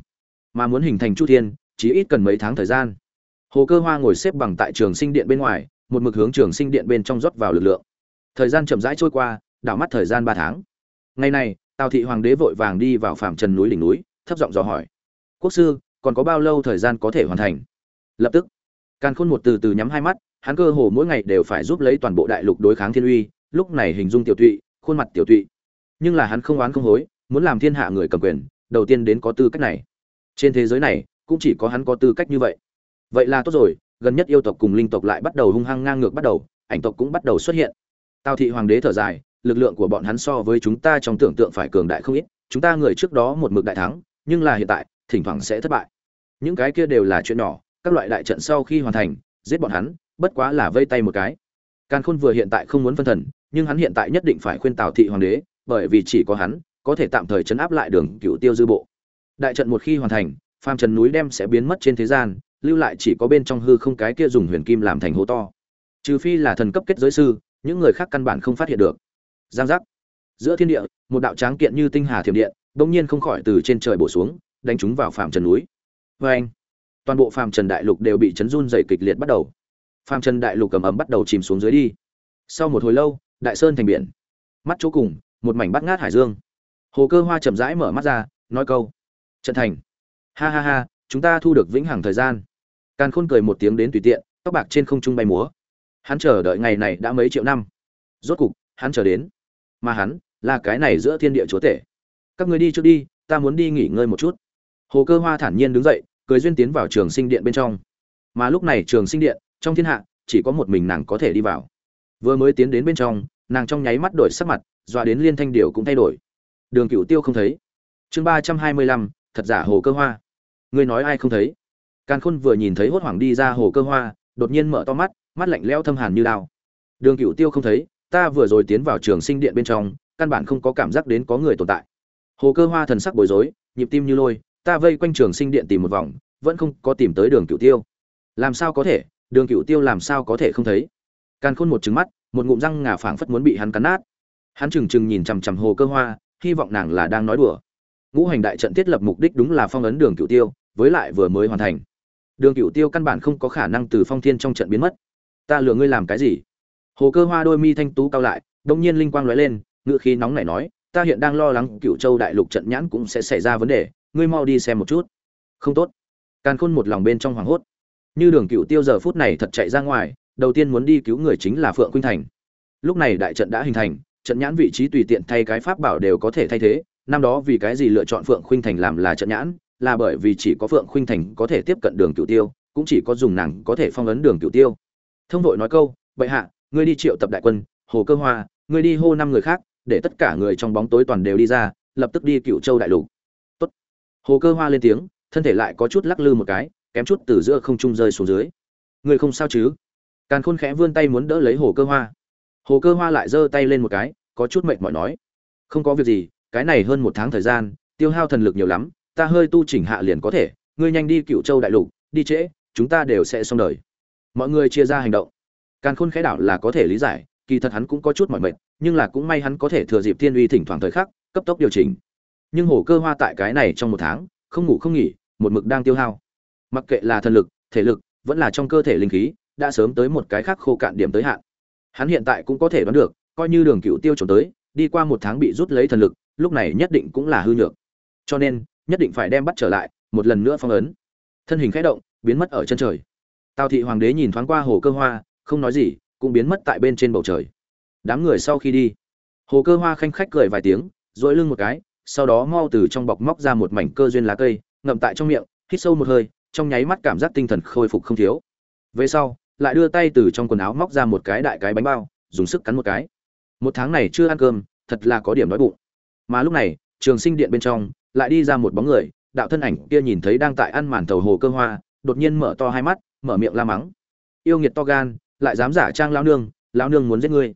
Mà muốn hình thành chu thiên, chỉ ít cần mấy tháng thời gian. Hồ cơ hoa ngồi xếp bằng tại trường sinh điện bên ngoài, một mực hướng trường sinh điện bên trong rót vào lực lượng. Thời gian chậm rãi trôi qua, đảo mắt thời gian ba tháng. Ngày này, tào thị hoàng đế vội vàng đi vào phạm trần núi đỉnh núi, thấp giọng dò hỏi. Quốc sư, còn có bao lâu thời gian có thể hoàn thành? Lập tức, càn khôn một từ từ nhắm hai mắt, hắn cơ hồ mỗi ngày đều phải giúp lấy toàn bộ đại lục đối kháng thiên uy, lúc này hình dung tiểu tụy khuôn mặt tiểu tụy. Nhưng là hắn không oán không hối, muốn làm thiên hạ người cầm quyền, đầu tiên đến có tư cách này. Trên thế giới này, cũng chỉ có hắn có tư cách như vậy. Vậy là tốt rồi, gần nhất yêu tộc cùng linh tộc lại bắt đầu hung hăng ngang ngược bắt đầu, ảnh tộc cũng bắt đầu xuất hiện. Tào thị hoàng đế thở dài, lực lượng của bọn hắn so với chúng ta trong tưởng tượng phải cường đại không ít, chúng ta người trước đó một mực đại thắng, nhưng là hiện tại, thỉnh thoảng sẽ thất bại. Những cái kia đều là chuyện nhỏ, các loại đại trận sau khi hoàn thành, giết bọn hắn, bất quá là vây tay một cái. Càn khôn vừa hiện tại không muốn phân thần nhưng hắn hiện tại nhất định phải khuyên tào thị hoàng đế, bởi vì chỉ có hắn, có thể tạm thời chấn áp lại đường cựu tiêu dư bộ. Đại trận một khi hoàn thành, phàm trần núi đem sẽ biến mất trên thế gian, lưu lại chỉ có bên trong hư không cái kia dùng huyền kim làm thành hố to. Trừ phi là thần cấp kết giới sư, những người khác căn bản không phát hiện được. Giang giác. Giữa thiên địa, một đạo tráng kiện như tinh hà thiểm điện, bỗng nhiên không khỏi từ trên trời bổ xuống, đánh chúng vào phàm trần núi. Vê anh toàn bộ phàm trần đại lục đều bị chấn run dày kịch liệt bắt đầu. Phàm trần đại lục cầm ấm bắt đầu chìm xuống dưới đi. Sau một hồi lâu đại sơn thành biển. Mắt chỗ cùng, một mảnh bắt ngát hải dương. Hồ cơ hoa chậm rãi mở mắt ra, nói câu. Trận thành. Ha ha ha, chúng ta thu được vĩnh hằng thời gian. Càn khôn cười một tiếng đến tùy tiện, tóc bạc trên không trung bay múa. Hắn chờ đợi ngày này đã mấy triệu năm. Rốt cục, hắn chờ đến. Mà hắn, là cái này giữa thiên địa chúa tể. Các người đi trước đi, ta muốn đi nghỉ ngơi một chút. Hồ cơ hoa thản nhiên đứng dậy, cười duyên tiến vào trường sinh điện bên trong. Mà lúc này trường sinh điện, trong thiên hạ, chỉ có một mình nàng có thể đi vào vừa mới tiến đến bên trong, nàng trong nháy mắt đổi sắc mặt, dọa đến liên thanh điều cũng thay đổi. Đường cựu tiêu không thấy. Chương ba trăm hai mươi lăm, thật giả hồ cơ hoa. Ngươi nói ai không thấy? Càn khôn vừa nhìn thấy hốt hoảng đi ra hồ cơ hoa, đột nhiên mở to mắt mắt lạnh lẽo thâm hàn như đao. Đường cựu tiêu không thấy, ta vừa rồi tiến vào trường sinh điện bên trong, căn bản không có cảm giác đến có người tồn tại. Hồ cơ hoa thần sắc bối rối, nhịp tim như lôi, ta vây quanh trường sinh điện tìm một vòng, vẫn không có tìm tới đường cựu tiêu. Làm sao có thể? Đường cựu tiêu làm sao có thể không thấy? Càn khôn một trừng mắt, một ngụm răng ngà phảng phất muốn bị hắn cắn nát. Hắn trừng trừng nhìn chằm chằm hồ cơ hoa, hy vọng nàng là đang nói đùa. Ngũ hành đại trận thiết lập mục đích đúng là phong ấn đường cựu tiêu, với lại vừa mới hoàn thành. Đường cựu tiêu căn bản không có khả năng từ phong thiên trong trận biến mất. Ta lừa ngươi làm cái gì? Hồ cơ hoa đôi mi thanh tú cao lại đột nhiên linh quang lóe lên, ngựa khí nóng nảy nói, ta hiện đang lo lắng cựu châu đại lục trận nhãn cũng sẽ xảy ra vấn đề, ngươi mau đi xem một chút. Không tốt. Càn khôn một lòng bên trong hoảng hốt. Như đường cựu tiêu giờ phút này thật chạy ra ngoài đầu tiên muốn đi cứu người chính là phượng khuynh thành. Lúc này đại trận đã hình thành, trận nhãn vị trí tùy tiện thay cái pháp bảo đều có thể thay thế. Năm đó vì cái gì lựa chọn phượng khuynh thành làm là trận nhãn? Là bởi vì chỉ có phượng khuynh thành có thể tiếp cận đường cựu tiêu, cũng chỉ có dùng nàng có thể phong ấn đường cựu tiêu. Thông vội nói câu, bệ hạ, ngươi đi triệu tập đại quân, hồ cơ hoa, ngươi đi hô năm người khác, để tất cả người trong bóng tối toàn đều đi ra, lập tức đi cựu châu đại lục. Tốt. hồ cơ hoa lên tiếng, thân thể lại có chút lắc lư một cái, kém chút từ giữa không trung rơi xuống dưới. Ngươi không sao chứ? Càn khôn khẽ vươn tay muốn đỡ lấy hồ cơ hoa. Hồ cơ hoa lại giơ tay lên một cái, có chút mệt mỏi nói, không có việc gì, cái này hơn một tháng thời gian, tiêu hao thần lực nhiều lắm, ta hơi tu chỉnh hạ liền có thể, ngươi nhanh đi cựu châu đại lục, đi trễ, chúng ta đều sẽ xong đời. Mọi người chia ra hành động. Càn khôn khẽ đảo là có thể lý giải, kỳ thật hắn cũng có chút mỏi mệt, nhưng là cũng may hắn có thể thừa dịp thiên uy thỉnh thoảng thời khắc, cấp tốc điều chỉnh. Nhưng hồ cơ hoa tại cái này trong một tháng, không ngủ không nghỉ, một mực đang tiêu hao. Mặc kệ là thần lực, thể lực, vẫn là trong cơ thể linh khí đã sớm tới một cái khác khô cạn điểm tới hạn. Hắn hiện tại cũng có thể đoán được, coi như đường cựu tiêu trốn tới, đi qua một tháng bị rút lấy thần lực, lúc này nhất định cũng là hư nhược. Cho nên, nhất định phải đem bắt trở lại, một lần nữa phong ấn. Thân hình khẽ động, biến mất ở chân trời. Tào thị hoàng đế nhìn thoáng qua hồ cơ hoa, không nói gì, cũng biến mất tại bên trên bầu trời. Đám người sau khi đi, hồ cơ hoa khanh khách cười vài tiếng dỗi lưng một cái, sau đó mau từ trong bọc móc ra một mảnh cơ duyên lá cây, ngậm tại trong miệng, hít sâu một hơi, trong nháy mắt cảm giác tinh thần khôi phục không thiếu. Về sau lại đưa tay từ trong quần áo móc ra một cái đại cái bánh bao, dùng sức cắn một cái. Một tháng này chưa ăn cơm, thật là có điểm đói bụng. Mà lúc này, trường sinh điện bên trong, lại đi ra một bóng người, đạo thân ảnh kia nhìn thấy đang tại ăn màn tàu hồ cơ hoa, đột nhiên mở to hai mắt, mở miệng la mắng. Yêu nghiệt to gan, lại dám giả trang lao nương lao nương muốn giết ngươi.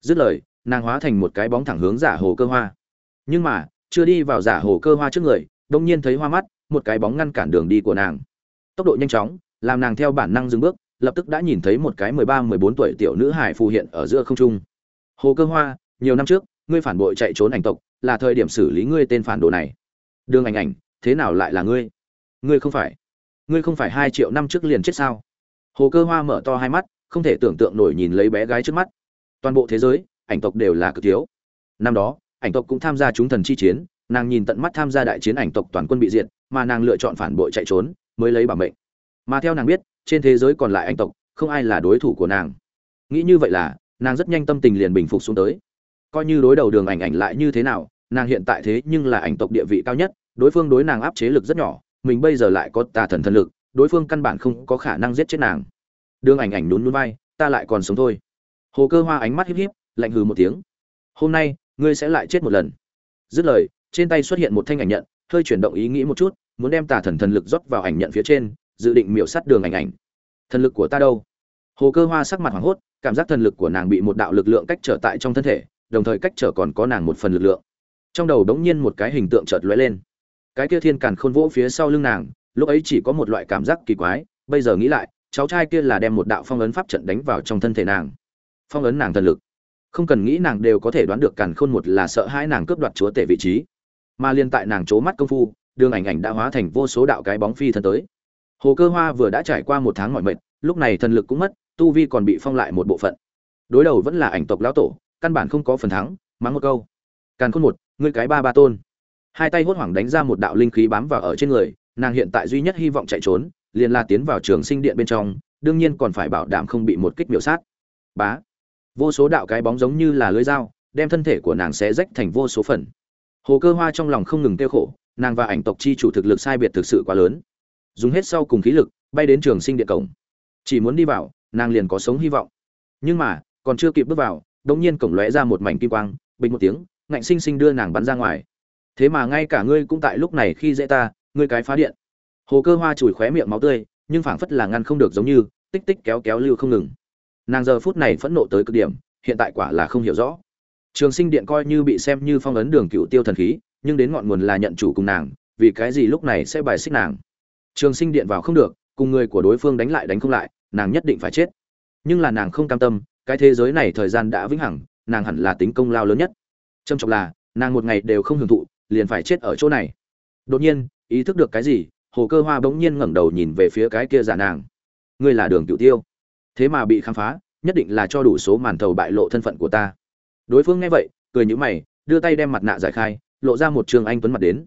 Dứt lời, nàng hóa thành một cái bóng thẳng hướng giả hồ cơ hoa. Nhưng mà, chưa đi vào giả hồ cơ hoa trước người, đông nhiên thấy hoa mắt, một cái bóng ngăn cản đường đi của nàng. Tốc độ nhanh chóng, làm nàng theo bản năng dừng bước lập tức đã nhìn thấy một cái mười ba, mười bốn tuổi tiểu nữ hải phù hiện ở giữa không trung. Hồ cơ hoa, nhiều năm trước, ngươi phản bội chạy trốn ảnh tộc, là thời điểm xử lý ngươi tên phản đồ này. Đường ảnh ảnh, thế nào lại là ngươi? Ngươi không phải. Ngươi không phải hai triệu năm trước liền chết sao? Hồ cơ hoa mở to hai mắt, không thể tưởng tượng nổi nhìn lấy bé gái trước mắt. Toàn bộ thế giới, ảnh tộc đều là cực thiếu. Năm đó, ảnh tộc cũng tham gia chúng thần chi chiến, nàng nhìn tận mắt tham gia đại chiến ảnh tộc toàn quân bị diệt, mà nàng lựa chọn phản bội chạy trốn, mới lấy bảo mệnh. Mà theo nàng biết trên thế giới còn lại anh tộc, không ai là đối thủ của nàng. Nghĩ như vậy là, nàng rất nhanh tâm tình liền bình phục xuống tới. Coi như đối đầu đường ảnh ảnh lại như thế nào, nàng hiện tại thế nhưng là ảnh tộc địa vị cao nhất, đối phương đối nàng áp chế lực rất nhỏ, mình bây giờ lại có tà thần thần lực, đối phương căn bản không có khả năng giết chết nàng. Đường ảnh ảnh nhún nhún vai, ta lại còn sống thôi. Hồ cơ hoa ánh mắt híp híp, lạnh hừ một tiếng. Hôm nay, ngươi sẽ lại chết một lần. Dứt lời, trên tay xuất hiện một thanh ảnh nhận, hơi chuyển động ý nghĩ một chút, muốn đem tà thần thần lực rót vào ảnh nhận phía trên dự định miểu sát đường ảnh ảnh. Thần lực của ta đâu? Hồ cơ hoa sắc mặt hoảng hốt, cảm giác thần lực của nàng bị một đạo lực lượng cách trở tại trong thân thể, đồng thời cách trở còn có nàng một phần lực lượng. Trong đầu đống nhiên một cái hình tượng chợt lóe lên. Cái kia thiên càn khôn vỗ phía sau lưng nàng, lúc ấy chỉ có một loại cảm giác kỳ quái, bây giờ nghĩ lại, cháu trai kia là đem một đạo phong ấn pháp trận đánh vào trong thân thể nàng. Phong ấn nàng thần lực. Không cần nghĩ nàng đều có thể đoán được càn khôn một là sợ hãi nàng cướp đoạt chúa tể vị trí. Mà liên tại nàng c mắt công phu, đường ảnh ảnh đã hóa thành vô số đạo cái bóng phi thân tới hồ cơ hoa vừa đã trải qua một tháng mọi mệt, lúc này thần lực cũng mất, tu vi còn bị phong lại một bộ phận. Đối đầu vẫn là ảnh tộc lão tổ, căn bản không có phần thắng, mắng một câu. Càn khôn một, ngươi cái ba ba tôn. Hai tay hốt hoảng đánh ra một đạo linh khí bám vào ở trên người, nàng hiện tại duy nhất hy vọng chạy trốn, liền là tiến vào trường sinh điện bên trong, đương nhiên còn phải bảo đảm không bị một kích miểu sát. Bá. Vô số đạo cái bóng giống như là lưới dao, đem thân thể của nàng sẽ rách thành vô số phần. Hồ cơ hoa trong lòng không ngừng tiêu khổ, nàng và ảnh tộc chi chủ thực lực sai biệt thực sự quá lớn dùng hết sau cùng khí lực, bay đến trường sinh điện cổng chỉ muốn đi vào, nàng liền có sống hy vọng. Nhưng mà, còn chưa kịp bước vào đống nhiên cổng lóe ra một mảnh kim quang, bình một tiếng, ngạnh sinh sinh đưa nàng bắn ra ngoài. Thế mà ngay cả ngươi cũng tại lúc này khi dễ ta, ngươi cái phá điện. Hồ cơ hoa chùi khóe miệng máu tươi, nhưng phảng phất là ngăn không được giống như, tích tích kéo kéo lưu không ngừng. Nàng giờ phút này phẫn nộ tới cực điểm, hiện tại quả là không hiểu rõ. Trường sinh điện coi như bị xem như phong ấn đường cựu tiêu thần khí, nhưng đến ngọn nguồn là nhận chủ cùng nàng, vì cái gì lúc này sẽ bài xích nàng? Trường sinh điện vào không được, cùng người của đối phương đánh lại đánh không lại, nàng nhất định phải chết. Nhưng là nàng không cam tâm, cái thế giới này thời gian đã vĩnh hằng, nàng hẳn là tính công lao lớn nhất. Trầm trọng là, nàng một ngày đều không hưởng thụ, liền phải chết ở chỗ này. Đột nhiên, ý thức được cái gì, hồ cơ hoa bỗng nhiên ngẩng đầu nhìn về phía cái kia giả nàng. Ngươi là đường cựu tiêu. Thế mà bị khám phá, nhất định là cho đủ số màn thầu bại lộ thân phận của ta. Đối phương nghe vậy, cười nhữ mày, đưa tay đem mặt nạ giải khai, lộ ra một trường anh tuấn mặt đến.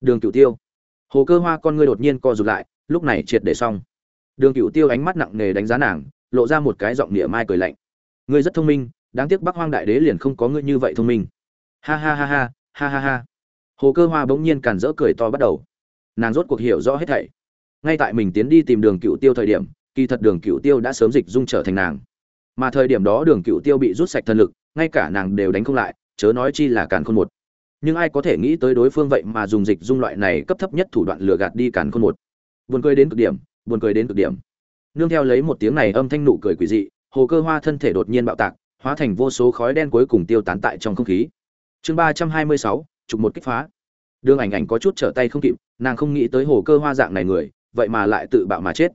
Đường cựu tiêu hồ cơ hoa con ngươi đột nhiên co rụt lại, lúc này triệt để xong. Đường cựu tiêu ánh mắt nặng nề đánh giá nàng, lộ ra một cái giọng địa mai cười lạnh. Ngươi rất thông minh, đáng tiếc bắc hoang đại đế liền không có ngươi như vậy thông minh. Ha ha ha ha ha ha ha. Hồ cơ hoa bỗng nhiên càn rỡ cười to bắt đầu. Nàng rốt cuộc hiểu rõ hết thảy. Ngay tại mình tiến đi tìm đường cựu tiêu thời điểm, kỳ thật đường cựu tiêu đã sớm dịch dung trở thành nàng. Mà thời điểm đó đường cựu tiêu bị rút sạch thân lực, ngay cả nàng đều đánh không lại, chớ nói chi là càn khôn một nhưng ai có thể nghĩ tới đối phương vậy mà dùng dịch dung loại này cấp thấp nhất thủ đoạn lừa gạt đi càn khôn một. Buồn cười đến cực điểm, buồn cười đến cực điểm. Nương theo lấy một tiếng này âm thanh nụ cười quỷ dị, hồ cơ hoa thân thể đột nhiên bạo tạc, hóa thành vô số khói đen cuối cùng tiêu tán tại trong không khí. Chương ba trăm hai mươi sáu chụp một kích phá. Đường ảnh ảnh có chút trở tay không kịp, nàng không nghĩ tới hồ cơ hoa dạng này người, vậy mà lại tự bạo mà chết.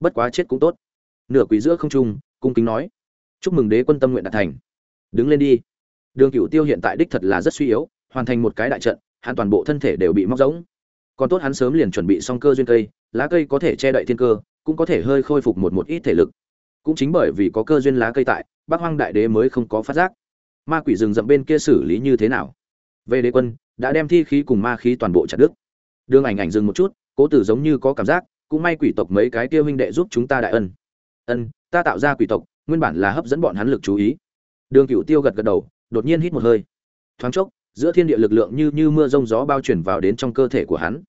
Bất quá chết cũng tốt. Nửa quỷ giữa không trung, cung kính nói. Chúc mừng đế quân tâm nguyện đạt thành. Đứng lên đi. Đường cựu tiêu hiện tại đích thật là rất suy yếu hoàn thành một cái đại trận, hắn toàn bộ thân thể đều bị móc rỗng. Còn tốt hắn sớm liền chuẩn bị xong cơ duyên cây, lá cây có thể che đậy thiên cơ, cũng có thể hơi khôi phục một một ít thể lực. Cũng chính bởi vì có cơ duyên lá cây tại, bắc hoang đại đế mới không có phát giác. Ma quỷ rừng rậm bên kia xử lý như thế nào? Về đế quân, đã đem thi khí cùng ma khí toàn bộ chặt đứt. Đường ảnh ảnh dừng một chút, cố tử giống như có cảm giác, cũng may quỷ tộc mấy cái kia huynh đệ giúp chúng ta đại ân. Ân, ta tạo ra quỷ tộc, nguyên bản là hấp dẫn bọn hắn lực chú ý. Đường cựu tiêu gật gật đầu, đột nhiên hít một hơi. Thoáng chốc giữa thiên địa lực lượng như như mưa rông gió bao chuyển vào đến trong cơ thể của hắn.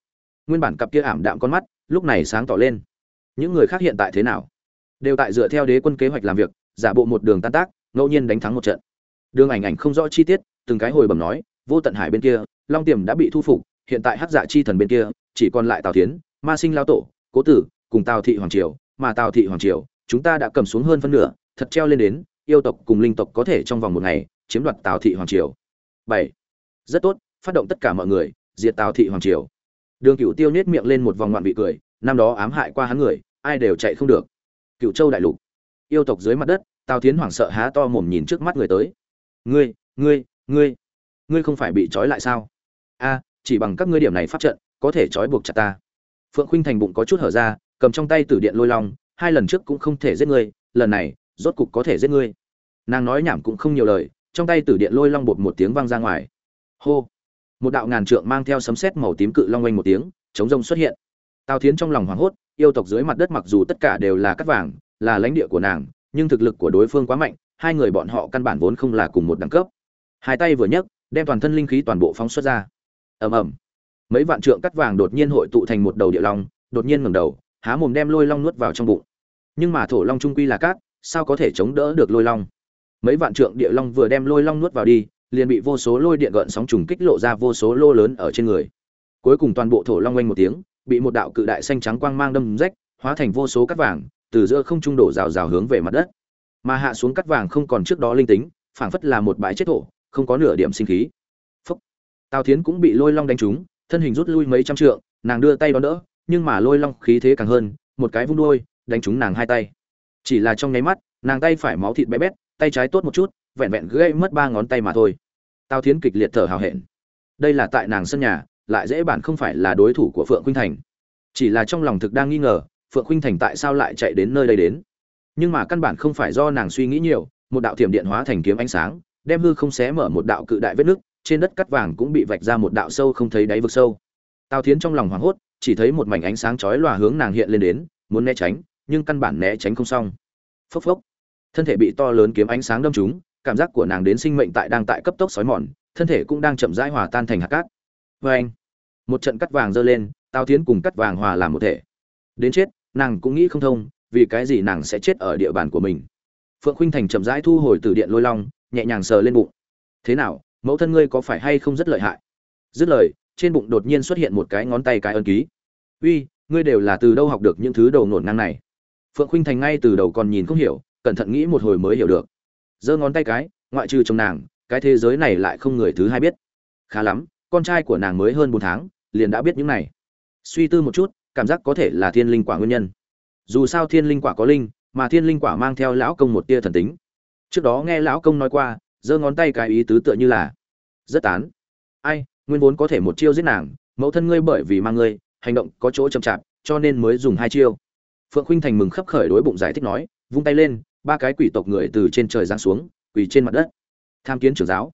Nguyên bản cặp kia ảm đạm con mắt, lúc này sáng tỏ lên. Những người khác hiện tại thế nào? Đều tại dựa theo đế quân kế hoạch làm việc, giả bộ một đường tan tác, ngẫu nhiên đánh thắng một trận. Đường ảnh ảnh không rõ chi tiết, từng cái hồi bẩm nói, vô tận hải bên kia, long tiềm đã bị thu phục, hiện tại hắc dạ chi thần bên kia, chỉ còn lại tào tiến ma sinh lao tổ, cố tử, cùng tào thị hoàng triều, mà tào thị hoàng triều, chúng ta đã cầm xuống hơn phân nửa, thật treo lên đến, yêu tộc cùng linh tộc có thể trong vòng một ngày, chiếm đoạt tào thị hoàng triều. Bảy rất tốt, phát động tất cả mọi người, diệt tào thị hoàng triều. Đường cựu tiêu nhét miệng lên một vòng ngoạn vị cười, năm đó ám hại qua hắn người, ai đều chạy không được. Cựu châu đại lục. Yêu tộc dưới mặt đất, tào tiến hoảng sợ há to mồm nhìn trước mắt người tới. Ngươi ngươi ngươi ngươi không phải bị trói lại sao? A, chỉ bằng các ngươi điểm này pháp trận, có thể trói buộc chặt ta. Phượng khinh thành bụng có chút hở ra, cầm trong tay tử điện lôi long, hai lần trước cũng không thể giết ngươi, lần này, rốt cục có thể giết ngươi. Nàng nói nhảm cũng không nhiều lời, trong tay tử điện lôi long bột một tiếng vang ra ngoài hô. Một đạo ngàn trượng mang theo sấm sét màu tím cự long oanh một tiếng, chống rông xuất hiện. Tào thiến trong lòng hoảng hốt, yêu tộc dưới mặt đất mặc dù tất cả đều là cắt vàng, là lãnh địa của nàng, nhưng thực lực của đối phương quá mạnh, hai người bọn họ căn bản vốn không là cùng một đẳng cấp. Hai tay vừa nhấc, đem toàn thân linh khí toàn bộ phóng xuất ra. Ầm ầm. Mấy vạn trượng cắt vàng đột nhiên hội tụ thành một đầu địa long, đột nhiên ngẩng đầu, há mồm đem lôi long nuốt vào trong bụng. Nhưng mà thổ long trung quy là cát, sao có thể chống đỡ được lôi long? Mấy vạn trượng địa long vừa đem lôi long nuốt vào đi liền bị vô số lôi điện gợn sóng trùng kích lộ ra vô số lô lớn ở trên người. Cuối cùng toàn bộ thổ long oanh một tiếng, bị một đạo cự đại xanh trắng quang mang đâm rách, hóa thành vô số cắt vàng, từ giữa không trung đổ rào rào hướng về mặt đất. Mà hạ xuống cắt vàng không còn trước đó linh tính, phảng phất là một bãi chết thổ, không có nửa điểm sinh khí. Phúc. tào thiến cũng bị lôi long đánh trúng, thân hình rút lui mấy trăm trượng, nàng đưa tay đón đỡ, nhưng mà lôi long khí thế càng hơn, một cái vung đuôi, đánh trúng nàng hai tay. Chỉ là trong nháy mắt, nàng tay phải máu thịt bé bét, tay trái tốt một chút, vẹn vẹn gãy mất ba ngón tay mà thôi tào thiến kịch liệt thở hào hẹn. Đây là tại nàng sân nhà, lại dễ bản không phải là đối thủ của phượng khuynh thành. Chỉ là trong lòng thực đang nghi ngờ, phượng khuynh thành tại sao lại chạy đến nơi đây đến? Nhưng mà căn bản không phải do nàng suy nghĩ nhiều, một đạo thiểm điện hóa thành kiếm ánh sáng, đem hư không xé mở một đạo cự đại vết nứt, trên đất cắt vàng cũng bị vạch ra một đạo sâu không thấy đáy vực sâu. Tào thiến trong lòng hoảng hốt, chỉ thấy một mảnh ánh sáng chói lòa hướng nàng hiện lên đến, muốn né tránh, nhưng căn bản né tránh không xong. Phốc phốc. Thân thể bị to lớn kiếm ánh sáng đâm trúng cảm giác của nàng đến sinh mệnh tại đang tại cấp tốc sói mòn, thân thể cũng đang chậm rãi hòa tan thành hạt cát. Vê anh, một trận cắt vàng dơ lên tao tiến cùng cắt vàng hòa làm một thể. Đến chết, nàng cũng nghĩ không thông, vì cái gì nàng sẽ chết ở địa bàn của mình. Phượng khuynh thành chậm rãi thu hồi từ điện lôi long, nhẹ nhàng sờ lên bụng. Thế nào, mẫu thân ngươi có phải hay không rất lợi hại? Dứt lời, trên bụng đột nhiên xuất hiện một cái ngón tay cái ân ký. Uy, ngươi đều là từ đâu học được những thứ đầu nổn ngang này? Phượng khuynh thành ngay từ đầu còn nhìn không hiểu, cẩn thận nghĩ một hồi mới hiểu được giơ ngón tay cái, ngoại trừ chồng nàng, cái thế giới này lại không người thứ hai biết. Khá lắm, con trai của nàng mới hơn bốn tháng, liền đã biết những này. Suy tư một chút, cảm giác có thể là thiên linh quả nguyên nhân. Dù sao thiên linh quả có linh, mà thiên linh quả mang theo lão công một tia thần tính. Trước đó nghe lão công nói qua, giơ ngón tay cái ý tứ tựa như là, rất tán. Ai, nguyên vốn có thể một chiêu giết nàng, mẫu thân ngươi bởi vì mang ngươi, hành động có chỗ chậm chạp, cho nên mới dùng hai chiêu. Phượng khinh thành mừng khấp khởi đối bụng giải thích nói, vung tay lên ba cái quỷ tộc người từ trên trời giáng xuống, quỳ trên mặt đất. Tham kiến trưởng giáo.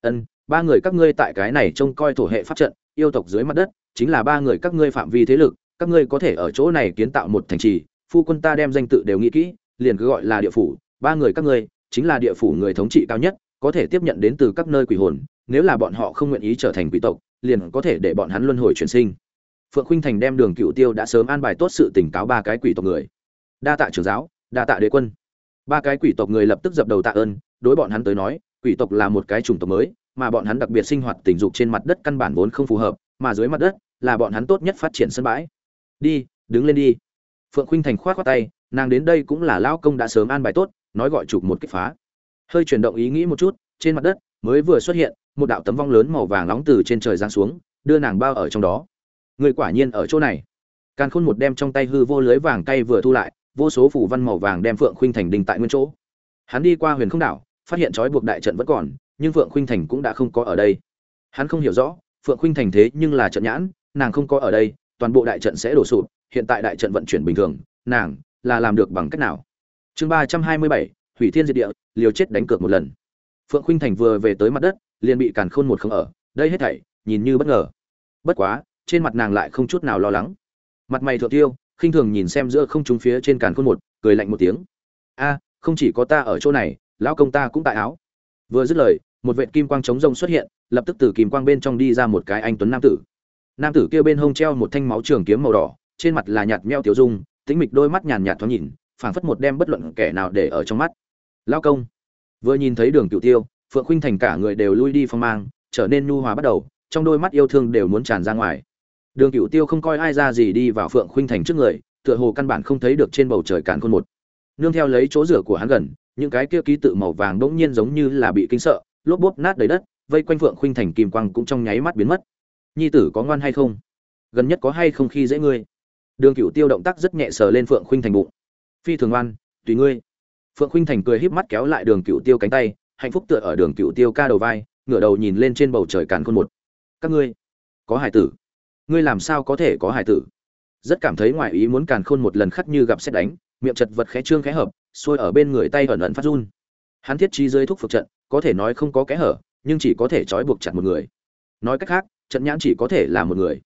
Ân, ba người các ngươi tại cái này trông coi thổ hệ pháp trận, yêu tộc dưới mặt đất, chính là ba người các ngươi phạm vi thế lực, các ngươi có thể ở chỗ này kiến tạo một thành trì, phu quân ta đem danh tự đều nghĩ kỹ, liền cứ gọi là địa phủ. Ba người các ngươi, chính là địa phủ người thống trị cao nhất, có thể tiếp nhận đến từ các nơi quỷ hồn, nếu là bọn họ không nguyện ý trở thành quỷ tộc, liền có thể để bọn hắn luân hồi chuyển sinh. Phượng khuynh thành đem đường cựu tiêu đã sớm an bài tốt sự tỉnh cáo ba cái quỷ tộc người. Đa tạ trưởng giáo, đa tạ đế quân ba cái quỷ tộc người lập tức dập đầu tạ ơn, đối bọn hắn tới nói, quỷ tộc là một cái chủng tộc mới, mà bọn hắn đặc biệt sinh hoạt tình dục trên mặt đất căn bản vốn không phù hợp, mà dưới mặt đất là bọn hắn tốt nhất phát triển sân bãi. Đi, đứng lên đi. Phượng Khinh thành khoát khoát tay, nàng đến đây cũng là lão công đã sớm an bài tốt, nói gọi chụp một kích phá. Hơi chuyển động ý nghĩ một chút, trên mặt đất mới vừa xuất hiện một đạo tấm vong lớn màu vàng nóng từ trên trời giáng xuống, đưa nàng bao ở trong đó. Người quả nhiên ở chỗ này. Càn khôn một đem trong tay hư vô lưới vàng tay vừa thu lại vô số phủ văn màu vàng đem phượng khuynh thành đình tại nguyên chỗ. Hắn đi qua huyền không đảo, phát hiện trói buộc đại trận vẫn còn, nhưng phượng khuynh thành cũng đã không có ở đây. Hắn không hiểu rõ, phượng khuynh thành thế nhưng là trận nhãn, nàng không có ở đây, toàn bộ đại trận sẽ đổ sụp, hiện tại đại trận vận chuyển bình thường, nàng là làm được bằng cách nào? Chương ba trăm hai mươi bảy, hủy thiên diệt địa, liều chết đánh cược một lần. Phượng khuynh thành vừa về tới mặt đất, liền bị càn khôn một không ở, đây hết thảy, nhìn như bất ngờ. Bất quá, trên mặt nàng lại không chút nào lo lắng. Mặt mày thượng tiêu khinh thường nhìn xem giữa không trung phía trên càn khôn một, cười lạnh một tiếng. A, không chỉ có ta ở chỗ này, lão công ta cũng tại áo. Vừa dứt lời, một vệt kim quang chống rông xuất hiện, lập tức từ kim quang bên trong đi ra một cái anh tuấn nam tử. Nam tử kia bên hông treo một thanh máu trường kiếm màu đỏ, trên mặt là nhạt meo tiểu dung, tĩnh mịch đôi mắt nhàn nhạt thoáng nhìn, phảng phất một đem bất luận kẻ nào để ở trong mắt. Lão công. Vừa nhìn thấy đường cựu tiêu, phượng khuynh thành cả người đều lui đi phong mang, trở nên nhu hòa bắt đầu, trong đôi mắt yêu thương đều muốn tràn ra ngoài đường cựu tiêu không coi ai ra gì đi vào phượng khuynh thành trước người, tựa hồ căn bản không thấy được trên bầu trời càn khôn một. Nương theo lấy chỗ rửa của hắn gần, những cái kia ký tự màu vàng đỗng nhiên giống như là bị kinh sợ, lốp bốp nát đầy đất, vây quanh phượng khuynh thành kim quang cũng trong nháy mắt biến mất. Nhi tử có ngoan hay không? Gần nhất có hay không khi dễ ngươi? Đường cựu tiêu động tác rất nhẹ sờ lên phượng khuynh thành bụng. Phi thường ngoan, tùy ngươi. Phượng khuynh thành cười híp mắt kéo lại đường cựu tiêu cánh tay, hạnh phúc tựa ở đường cựu tiêu ca đầu vai, ngửa đầu nhìn lên trên bầu trời càn khôn một. Các ngươi, có hải tử ngươi làm sao có thể có hải tử? Rất cảm thấy ngoài ý muốn càn khôn một lần khắc như gặp xét đánh, miệng chật vật khẽ trương khẽ hợp, xuôi ở bên người tay ẩn ẩn phát run. Hắn thiết trí dưới thuốc phục trận, có thể nói không có kẽ hở, nhưng chỉ có thể trói buộc chặt một người. Nói cách khác, trận nhãn chỉ có thể là một người.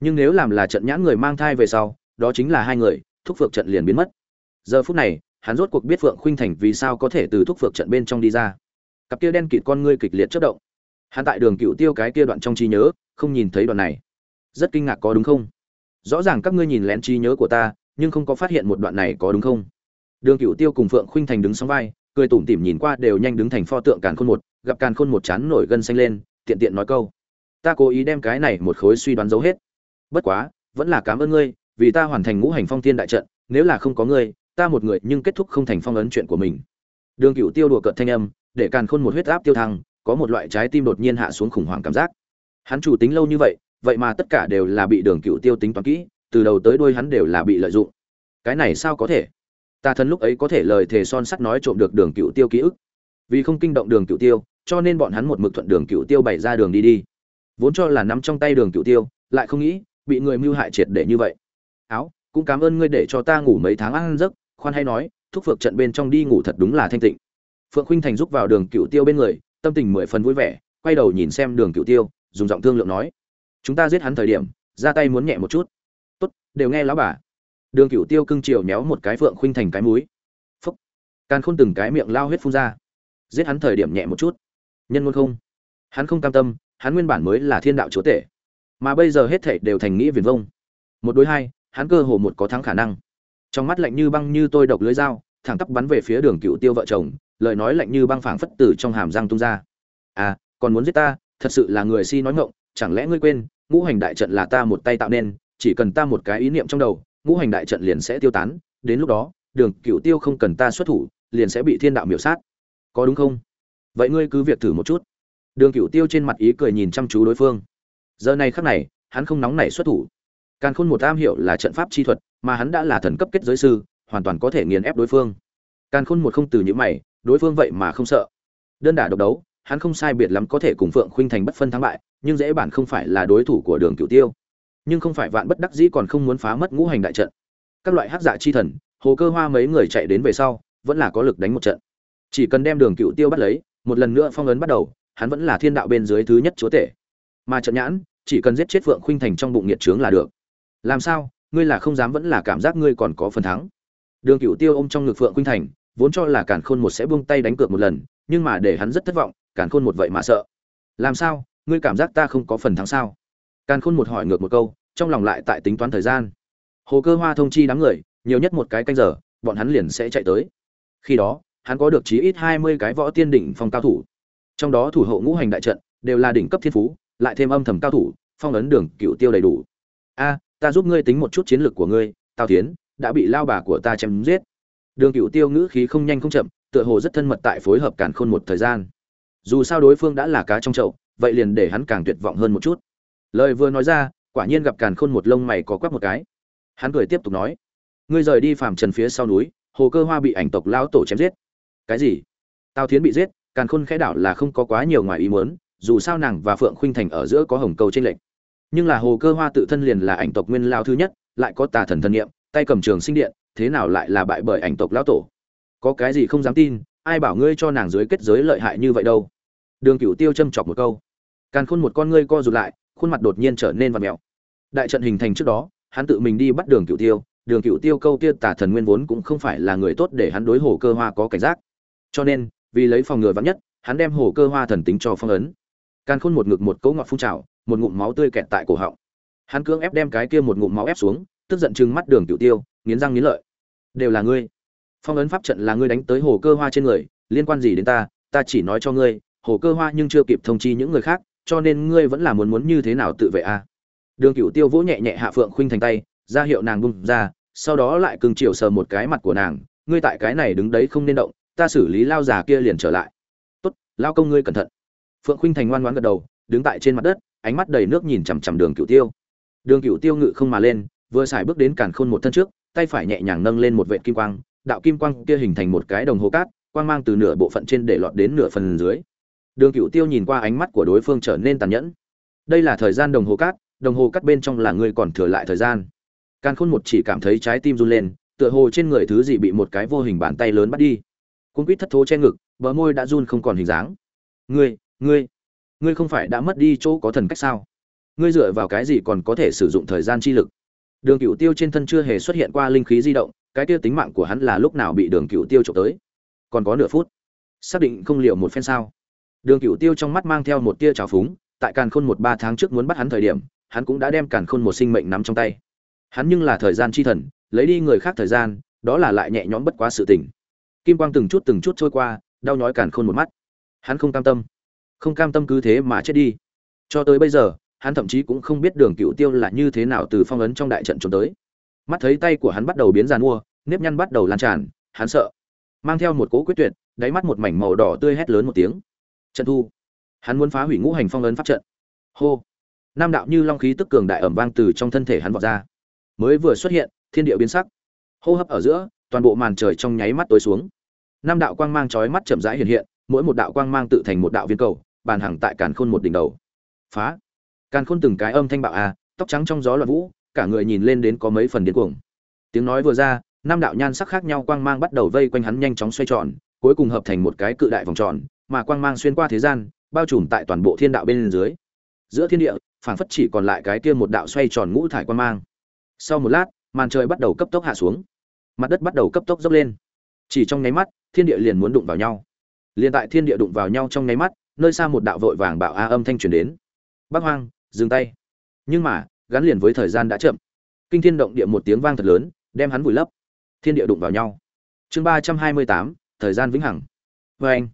Nhưng nếu làm là trận nhãn người mang thai về sau, đó chính là hai người, thuốc phược trận liền biến mất. Giờ phút này, hắn rốt cuộc biết phượng khuynh thành vì sao có thể từ thuốc phược trận bên trong đi ra. Cặp kia đen kịt con ngươi kịch liệt chất động. Hắn tại đường cựu tiêu cái kia đoạn trong trí nhớ, không nhìn thấy đoạn này rất kinh ngạc có đúng không? Rõ ràng các ngươi nhìn lén trí nhớ của ta, nhưng không có phát hiện một đoạn này có đúng không? Đường cựu tiêu cùng phượng khuynh thành đứng sóng vai, cười tủm tỉm nhìn qua đều nhanh đứng thành pho tượng càn khôn một, gặp càn khôn một chán nổi gân xanh lên, tiện tiện nói câu. Ta cố ý đem cái này một khối suy đoán giấu hết. Bất quá, vẫn là cảm ơn ngươi, vì ta hoàn thành ngũ hành phong thiên đại trận, nếu là không có ngươi, ta một người nhưng kết thúc không thành phong ấn chuyện của mình. Đường cựu tiêu đùa cợt thanh âm, để càn khôn một huyết áp tiêu thăng, có một loại trái tim đột nhiên hạ xuống khủng hoảng cảm giác. Hắn chủ tính lâu như vậy vậy mà tất cả đều là bị đường cựu tiêu tính toán kỹ, từ đầu tới đuôi hắn đều là bị lợi dụng. Cái này sao có thể? Ta thân lúc ấy có thể lời thề son sắt nói trộm được đường cựu tiêu ký ức. Vì không kinh động đường cựu tiêu, cho nên bọn hắn một mực thuận đường cựu tiêu bày ra đường đi đi. Vốn cho là nắm trong tay đường cựu tiêu, lại không nghĩ, bị người mưu hại triệt để như vậy. Áo, cũng cảm ơn ngươi để cho ta ngủ mấy tháng ăn giấc, khoan hay nói, thúc phượng trận bên trong đi ngủ thật đúng là thanh tịnh. Phượng khinh thành giúp vào đường cựu tiêu bên người, tâm tình mười phần vui vẻ, quay đầu nhìn xem đường cựu tiêu, dùng giọng thương lượng nói chúng ta giết hắn thời điểm, ra tay muốn nhẹ một chút. Tốt, đều nghe lão bà. Đường cửu tiêu cưng chiều méo một cái phượng khuynh thành cái múi phúc. Càn khôn từng cái miệng lao huyết phun ra. Giết hắn thời điểm nhẹ một chút. Nhân ngôn không. Hắn không cam tâm, hắn nguyên bản mới là thiên đạo chúa tể. Mà bây giờ hết thảy đều thành nghĩa viền vông. Một đối hai, hắn cơ hồ một có thắng khả năng. Trong mắt lạnh như băng như tôi độc lưới dao, thẳng tắp bắn về phía đường cựu tiêu vợ chồng, lời nói lạnh như băng phảng phất tử trong hàm răng tung ra. À còn muốn giết ta, thật sự là người si nói ngọng chẳng lẽ ngươi quên, ngũ hành đại trận là ta một tay tạo nên, chỉ cần ta một cái ý niệm trong đầu, ngũ hành đại trận liền sẽ tiêu tán, đến lúc đó, đường cựu tiêu không cần ta xuất thủ, liền sẽ bị thiên đạo miểu sát. Có đúng không? Vậy ngươi cứ việc thử một chút. Đường cựu tiêu trên mặt ý cười nhìn chăm chú đối phương. Giờ này khắc này, hắn không nóng nảy xuất thủ. Càn khôn một am hiểu là trận pháp chi thuật, mà hắn đã là thần cấp kết giới sư, hoàn toàn có thể nghiền ép đối phương. Càn khôn một không từ những mày, đối phương vậy mà không sợ. Đơn đả độc đấu, hắn không sai biệt lắm có thể cùng phượng khuynh thành bất phân thắng bại nhưng dễ bản không phải là đối thủ của đường cựu tiêu. Nhưng không phải vạn bất đắc dĩ còn không muốn phá mất ngũ hành đại trận. Các loại hắc dạ chi thần, hồ cơ hoa mấy người chạy đến về sau, vẫn là có lực đánh một trận. Chỉ cần đem đường cựu tiêu bắt lấy, một lần nữa phong ấn bắt đầu, hắn vẫn là thiên đạo bên dưới thứ nhất chúa tể. Mà trận nhãn, chỉ cần giết chết phượng khuynh thành trong bụng nghiệt trướng là được. Làm sao, ngươi là không dám vẫn là cảm giác ngươi còn có phần thắng? Đường cựu tiêu ôm trong ngực phượng khuynh thành, vốn cho là cản khôn một sẽ buông tay đánh cược một lần, nhưng mà để hắn rất thất vọng cản khôn một vậy mà sợ. Làm sao ngươi cảm giác ta không có phần thắng sao? Càn khôn một hỏi ngược một câu, trong lòng lại tại tính toán thời gian. Hồ cơ hoa thông chi đám người, nhiều nhất một cái canh giờ, bọn hắn liền sẽ chạy tới. Khi đó, hắn có được chí ít hai mươi cái võ tiên đỉnh phong cao thủ. Trong đó thủ hộ ngũ hành đại trận, đều là đỉnh cấp thiên phú, lại thêm âm thầm cao thủ, phong ấn đường cựu tiêu đầy đủ. A, ta giúp ngươi tính một chút chiến lược của ngươi, tào tiến đã bị lao bà của ta chém giết. Đường cựu tiêu ngữ khí không nhanh không chậm, tựa hồ rất thân mật tại phối hợp càn khôn một thời gian. Dù sao đối phương đã là cá trong chậu vậy liền để hắn càng tuyệt vọng hơn một chút. Lời vừa nói ra, quả nhiên gặp càn khôn một lông mày có quắc một cái. Hắn cười tiếp tục nói, ngươi rời đi phàm trần phía sau núi, hồ cơ hoa bị ảnh tộc lão tổ chém giết. Cái gì? Tao thiến bị giết, càn khôn khẽ đảo là không có quá nhiều ngoài ý muốn, dù sao nàng và phượng khuynh thành ở giữa có hồng cầu trên lệnh nhưng là hồ cơ hoa tự thân liền là ảnh tộc nguyên lao thứ nhất, lại có tà thần thân nhiệm tay cầm trường sinh điện, thế nào lại là bại bởi ảnh tộc lão tổ? Có cái gì không dám tin, ai bảo ngươi cho nàng dưới kết giới lợi hại như vậy đâu? Đường cửu tiêu châm chọc một câu càn khôn một con ngươi co rụt lại, khuôn mặt đột nhiên trở nên vặn mèo. Đại trận hình thành trước đó, hắn tự mình đi bắt đường cửu tiêu. Đường cửu tiêu câu kia tà thần nguyên vốn cũng không phải là người tốt để hắn đối hồ cơ hoa có cảnh giác. Cho nên, vì lấy phòng ngừa vạn nhất, hắn đem hồ cơ hoa thần tính cho phong ấn. Càn khôn một ngực một cấu ngọt phun trào, một ngụm máu tươi kẹt tại cổ họng. Hắn cưỡng ép đem cái kia một ngụm máu ép xuống, tức giận trừng mắt đường cửu tiêu, nghiến răng nghiến lợi. Đều là ngươi. Phong ấn pháp trận là ngươi đánh tới hồ cơ hoa trên người, liên quan gì đến ta? Ta chỉ nói cho ngươi, hồ cơ hoa nhưng chưa kịp thông chi những người khác cho nên ngươi vẫn là muốn muốn như thế nào tự vệ a à? đường cửu tiêu vỗ nhẹ nhẹ hạ phượng khuynh thành tay, ra hiệu nàng bung ra, sau đó lại cưng chiều sờ một cái mặt của nàng, ngươi tại cái này đứng đấy không nên động, ta xử lý lao già kia liền trở lại. Tốt, lao công ngươi cẩn thận. Phượng khuynh thành ngoan ngoãn gật đầu, đứng tại trên mặt đất, ánh mắt đầy nước nhìn chằm chằm đường cửu tiêu. Đường cửu tiêu ngự không mà lên, vừa xài bước đến càn khôn một thân trước, tay phải nhẹ nhàng nâng lên một vệ kim quang, đạo kim quang kia hình thành một cái đồng hồ cát, quang mang từ nửa bộ phận trên để lọt đến nửa phần dưới đường cựu tiêu nhìn qua ánh mắt của đối phương trở nên tàn nhẫn. Đây là thời gian đồng hồ cát, đồng hồ cắt bên trong là người còn thừa lại thời gian. Càn khôn một chỉ cảm thấy trái tim run lên, tựa hồ trên người thứ gì bị một cái vô hình bàn tay lớn bắt đi. Cung quýt thất thố che ngực, bờ môi đã run không còn hình dáng. Ngươi ngươi ngươi không phải đã mất đi chỗ có thần cách sao? Ngươi dựa vào cái gì còn có thể sử dụng thời gian chi lực? Đường cựu tiêu trên thân chưa hề xuất hiện qua linh khí di động, cái tiêu tính mạng của hắn là lúc nào bị đường cựu tiêu trộm tới? Còn có nửa phút. Xác định không liệu một phen sao? Đường cựu tiêu trong mắt mang theo một tia trào phúng, tại càn khôn một ba tháng trước muốn bắt hắn thời điểm, hắn cũng đã đem càn khôn một sinh mệnh nắm trong tay. Hắn nhưng là thời gian chi thần, lấy đi người khác thời gian, đó là lại nhẹ nhõm bất quá sự tình. Kim quang từng chút từng chút trôi qua, đau nhói càn khôn một mắt. Hắn không cam tâm. Không cam tâm cứ thế mà chết đi. Cho tới bây giờ, hắn thậm chí cũng không biết đường cựu tiêu là như thế nào từ phong ấn trong đại trận trốn tới. Mắt thấy tay của hắn bắt đầu biến giàn mua, nếp nhăn bắt đầu lan tràn, hắn sợ. Mang theo một cố quyết tuyệt, đáy mắt một mảnh màu đỏ tươi hét lớn một tiếng trận thu. Hắn muốn phá hủy ngũ hành phong ấn pháp trận. Hô. Nam đạo như long khí tức cường đại ẩm vang từ trong thân thể hắn vọt ra. Mới vừa xuất hiện, thiên địa biến sắc. Hô hấp ở giữa, toàn bộ màn trời trong nháy mắt tối xuống. Nam đạo quang mang chói mắt chậm rãi hiện hiện, mỗi một đạo quang mang tự thành một đạo viên cầu, bàn hàng tại càn khôn một đỉnh đầu. Phá. Càn khôn từng cái âm thanh bạo a, tóc trắng trong gió loạn vũ, cả người nhìn lên đến có mấy phần điên cuồng. Tiếng nói vừa ra năm đạo nhan sắc khác nhau quang mang bắt đầu vây quanh hắn nhanh chóng xoay tròn, cuối cùng hợp thành một cái cự đại vòng tròn mà quang mang xuyên qua thế gian, bao trùm tại toàn bộ thiên đạo bên dưới. Giữa thiên địa, phảng phất chỉ còn lại cái kia một đạo xoay tròn ngũ thải quang mang. Sau một lát, màn trời bắt đầu cấp tốc hạ xuống. Mặt đất bắt đầu cấp tốc dốc lên. Chỉ trong nháy mắt, thiên địa liền muốn đụng vào nhau. Liên tại thiên địa đụng vào nhau trong nháy mắt, nơi xa một đạo vội vàng bạo a âm thanh truyền đến. Bắc hoang, dừng tay. Nhưng mà, gắn liền với thời gian đã chậm. Kinh thiên động địa một tiếng vang thật lớn, đem hắn vùi lấp. Thiên địa đụng vào nhau. Chương ba trăm hai mươi tám, thời gian vĩnh hằng. Vê anh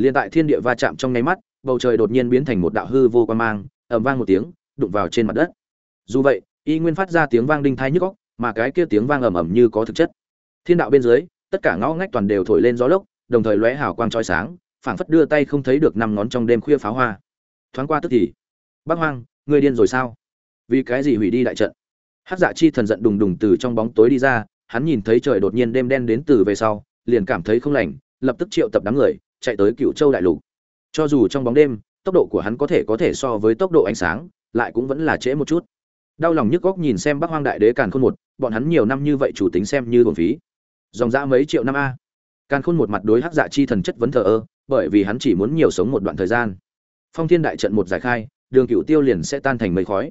liền tại thiên địa va chạm trong nháy mắt, bầu trời đột nhiên biến thành một đạo hư vô quan mang, ầm vang một tiếng, đụng vào trên mặt đất. Dù vậy, y nguyên phát ra tiếng vang đinh thai nhức óc, mà cái kia tiếng vang ầm ầm như có thực chất. Thiên đạo bên dưới, tất cả ngõ ngách toàn đều thổi lên gió lốc, đồng thời lóe hào quang chói sáng, phảng phất đưa tay không thấy được năm ngón trong đêm khuya pháo hoa. Thoáng qua tức thì, bác hoang, ngươi điên rồi sao? Vì cái gì hủy đi đại trận? Hát dạ chi thần giận đùng đùng từ trong bóng tối đi ra, hắn nhìn thấy trời đột nhiên đêm đen đến từ về sau, liền cảm thấy không lành, lập tức triệu tập đám người chạy tới cựu châu đại lục. Cho dù trong bóng đêm, tốc độ của hắn có thể có thể so với tốc độ ánh sáng, lại cũng vẫn là trễ một chút. Đau lòng nhức góc nhìn xem bắc hoang đại đế càn khôn một, bọn hắn nhiều năm như vậy chủ tính xem như thuần phí. Dòng dã mấy triệu năm a. Càn khôn một mặt đối hắc dạ chi thần chất vấn thờ ơ, bởi vì hắn chỉ muốn nhiều sống một đoạn thời gian. Phong thiên đại trận một giải khai, đường cựu tiêu liền sẽ tan thành mây khói.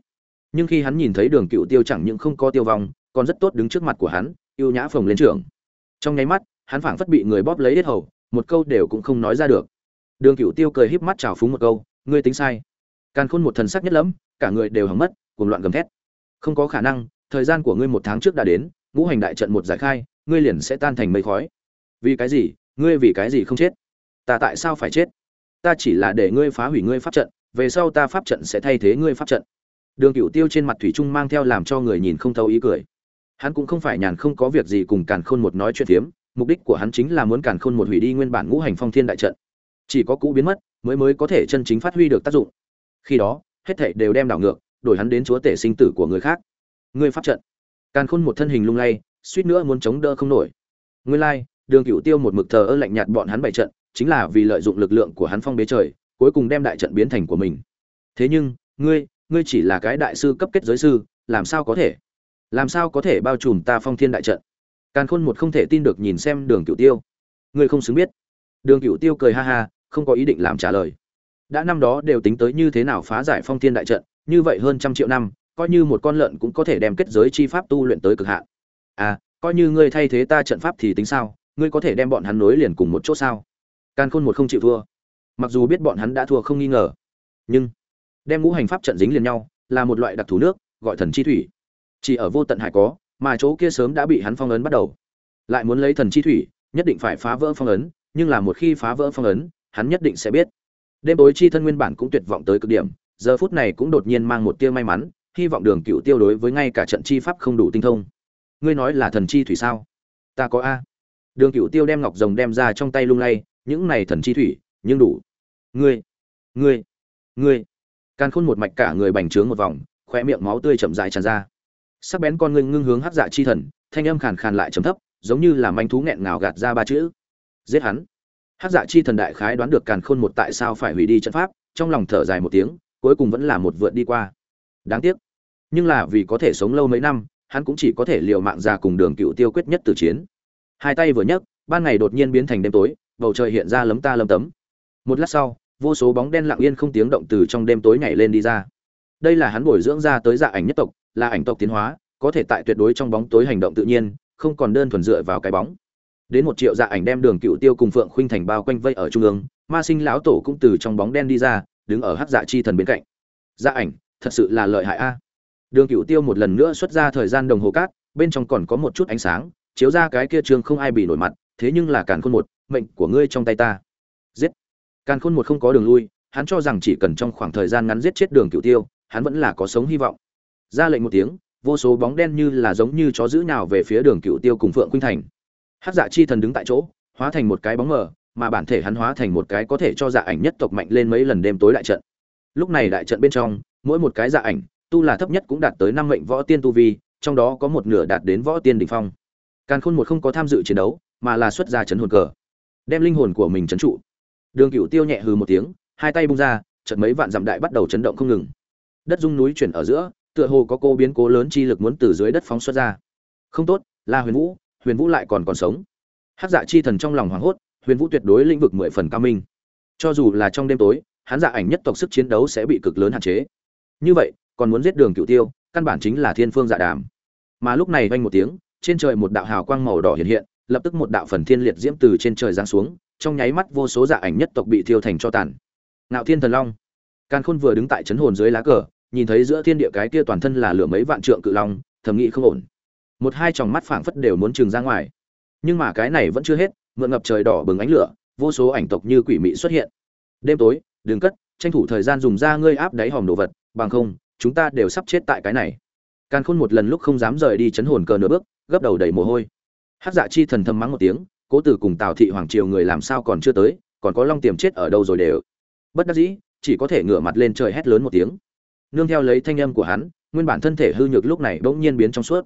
Nhưng khi hắn nhìn thấy đường cựu tiêu chẳng những không có tiêu vong, còn rất tốt đứng trước mặt của hắn yêu nhã phồng lên trưởng. Trong nháy mắt, hắn phảng phất bị người bóp lấy hết hầu một câu đều cũng không nói ra được. Đường cựu tiêu cười híp mắt chào phúng một câu, ngươi tính sai. Càn khôn một thần sắc nhất lắm cả người đều hỏng mất, cuồng loạn gầm thét. Không có khả năng, thời gian của ngươi một tháng trước đã đến, ngũ hành đại trận một giải khai, ngươi liền sẽ tan thành mây khói. Vì cái gì? Ngươi vì cái gì không chết? Ta tại sao phải chết? Ta chỉ là để ngươi phá hủy ngươi pháp trận, về sau ta pháp trận sẽ thay thế ngươi pháp trận. Đường cựu tiêu trên mặt thủy trung mang theo làm cho người nhìn không thấu ý cười. Hắn cũng không phải nhàn không có việc gì cùng càn khôn một nói chuyện phiếm mục đích của hắn chính là muốn càn khôn một hủy đi nguyên bản ngũ hành phong thiên đại trận. Chỉ có cũ biến mất, mới mới có thể chân chính phát huy được tác dụng. Khi đó, hết thảy đều đem đảo ngược, đổi hắn đến chúa tể sinh tử của người khác. Người pháp trận. Càn khôn một thân hình lung lay, suýt nữa muốn chống đỡ không nổi. Nguyên lai, đường cửu tiêu một mực thờ ơ lạnh nhạt bọn hắn bày trận, chính là vì lợi dụng lực lượng của hắn phong bế trời, cuối cùng đem đại trận biến thành của mình. Thế nhưng, ngươi ngươi chỉ là cái đại sư cấp kết giới sư, làm sao có thể? Làm sao có thể bao trùm ta phong thiên đại trận? Càn khôn một không thể tin được nhìn xem đường cựu tiêu. Ngươi không xứng biết. Đường cựu tiêu cười ha ha, không có ý định làm trả lời. Đã năm đó đều tính tới như thế nào phá giải phong thiên đại trận, như vậy hơn trăm triệu năm, coi như một con lợn cũng có thể đem kết giới chi pháp tu luyện tới cực hạn. À coi như ngươi thay thế ta trận pháp thì tính sao? Ngươi có thể đem bọn hắn nối liền cùng một chỗ sao? Càn khôn một không chịu thua. Mặc dù biết bọn hắn đã thua không nghi ngờ, nhưng đem ngũ hành pháp trận dính liền nhau, là một loại đặc thù nước, gọi thần chi thủy. Chỉ ở vô tận hải có mà chỗ kia sớm đã bị hắn phong ấn bắt đầu. Lại muốn lấy thần chi thủy, nhất định phải phá vỡ phong ấn, nhưng là một khi phá vỡ phong ấn, hắn nhất định sẽ biết. Đêm tối chi thân nguyên bản cũng tuyệt vọng tới cực điểm, giờ phút này cũng đột nhiên mang một tia may mắn, hy vọng đường cựu tiêu đối với ngay cả trận chi pháp không đủ tinh thông. Ngươi nói là thần chi thủy sao? Ta có a. Đường cựu tiêu đem ngọc rồng đem ra trong tay lung lay, những này thần chi thủy, nhưng đủ. Ngươi ngươi ngươi. Càn khôn một mạch cả người bành trướng một vòng khoe miệng máu tươi chậm rãi tràn ra sắc bén con ngưng ngưng hướng hắc dạ chi thần, thanh âm khàn khàn lại trầm thấp, giống như là manh thú nghẹn ngào gạt ra ba chữ. Giết hắn. Hắc dạ chi thần đại khái đoán được càn khôn một tại sao phải hủy đi trận pháp, trong lòng thở dài một tiếng, cuối cùng vẫn là một vượt đi qua. Đáng tiếc. Nhưng là vì có thể sống lâu mấy năm, hắn cũng chỉ có thể liều mạng ra cùng đường cựu tiêu quyết nhất từ chiến. Hai tay vừa nhấc, ban ngày đột nhiên biến thành đêm tối, bầu trời hiện ra lấm ta lấm tấm. Một lát sau, vô số bóng đen lặng yên không tiếng động từ trong đêm tối nhảy lên đi ra. Đây là hắn bồi dưỡng ra tới dạ ảnh nhất tộc là ảnh tộc tiến hóa, có thể tại tuyệt đối trong bóng tối hành động tự nhiên, không còn đơn thuần dựa vào cái bóng. Đến một triệu dạ ảnh đem đường cựu tiêu cùng phượng khuynh thành bao quanh vây ở trung ương, ma sinh lão tổ cũng từ trong bóng đen đi ra, đứng ở hắc dạ chi thần bên cạnh. Dạ ảnh, thật sự là lợi hại a. Đường cựu tiêu một lần nữa xuất ra thời gian đồng hồ cát, bên trong còn có một chút ánh sáng, chiếu ra cái kia trường không ai bị nổi mặt, thế nhưng là càn khôn một, mệnh của ngươi trong tay ta. Giết. Càn khôn một không có đường lui, hắn cho rằng chỉ cần trong khoảng thời gian ngắn giết chết đường cựu tiêu, hắn vẫn là có sống hy vọng ra lệnh một tiếng, vô số bóng đen như là giống như chó giữ nào về phía đường cựu tiêu cùng phượng khuynh thành. Hát dạ chi thần đứng tại chỗ, hóa thành một cái bóng mờ, mà bản thể hắn hóa thành một cái có thể cho dạ ảnh nhất tộc mạnh lên mấy lần đêm tối đại trận. Lúc này đại trận bên trong, mỗi một cái dạ ảnh, tu là thấp nhất cũng đạt tới năm mệnh võ tiên tu vi, trong đó có một nửa đạt đến võ tiên đ ỉ n h phong. Càn khôn một không có tham dự chiến đấu, mà là xuất ra chấn hồn cờ, đem linh hồn của mình chấn trụ. Đường cựu tiêu nhẹ hừ một tiếng, hai tay bung ra trận mấy vạn dặm đại bắt đầu chấn động không ngừng. Đất dung núi chuyển ở giữa tựa hồ có cô biến cố lớn chi lực muốn từ dưới đất phóng xuất ra. Không tốt là huyền vũ huyền vũ lại còn còn sống. Hát dạ chi thần trong lòng hoảng hốt, huyền vũ tuyệt đối lĩnh vực mười phần cao minh. Cho dù là trong đêm tối, hắn dạ ảnh nhất tộc sức chiến đấu sẽ bị cực lớn hạn chế. Như vậy, còn muốn giết đường cựu tiêu, căn bản chính là thiên phương dạ đàm. Mà lúc này vang một tiếng, trên trời một đạo hào quang màu đỏ hiện hiện, lập tức một đạo phần thiên liệt diễm từ trên trời giáng xuống, trong nháy mắt vô số dạ ảnh nhất tộc bị thiêu thành cho tàn. Ngạo thiên thần long. Càn khôn vừa đứng tại chấn hồn dưới lá cờ nhìn thấy giữa thiên địa cái kia toàn thân là lửa mấy vạn trượng cự long, thầm nghĩ không ổn. Một hai tròng mắt phảng phất đều muốn trừng ra ngoài. Nhưng mà cái này vẫn chưa hết, mượn ngập trời đỏ bừng ánh lửa, vô số ảnh tộc như quỷ mị xuất hiện. Đêm tối đường cất, tranh thủ thời gian dùng ra ngươi áp đáy hòm đồ vật, bằng không, chúng ta đều sắp chết tại cái này. Càn khôn một lần lúc không dám rời đi chấn hồn cờ nửa bước, gấp đầu đầy mồ hôi. Hắc dạ chi thần thầm mắng một tiếng, cố tử cùng tào thị hoàng triều người làm sao còn chưa tới, còn có long tiềm chết ở đâu rồi đều. Bất đắc dĩ, chỉ có thể ngửa mặt lên trời hét lớn một tiếng nương theo lấy thanh âm của hắn, nguyên bản thân thể hư nhược lúc này bỗng nhiên biến trong suốt.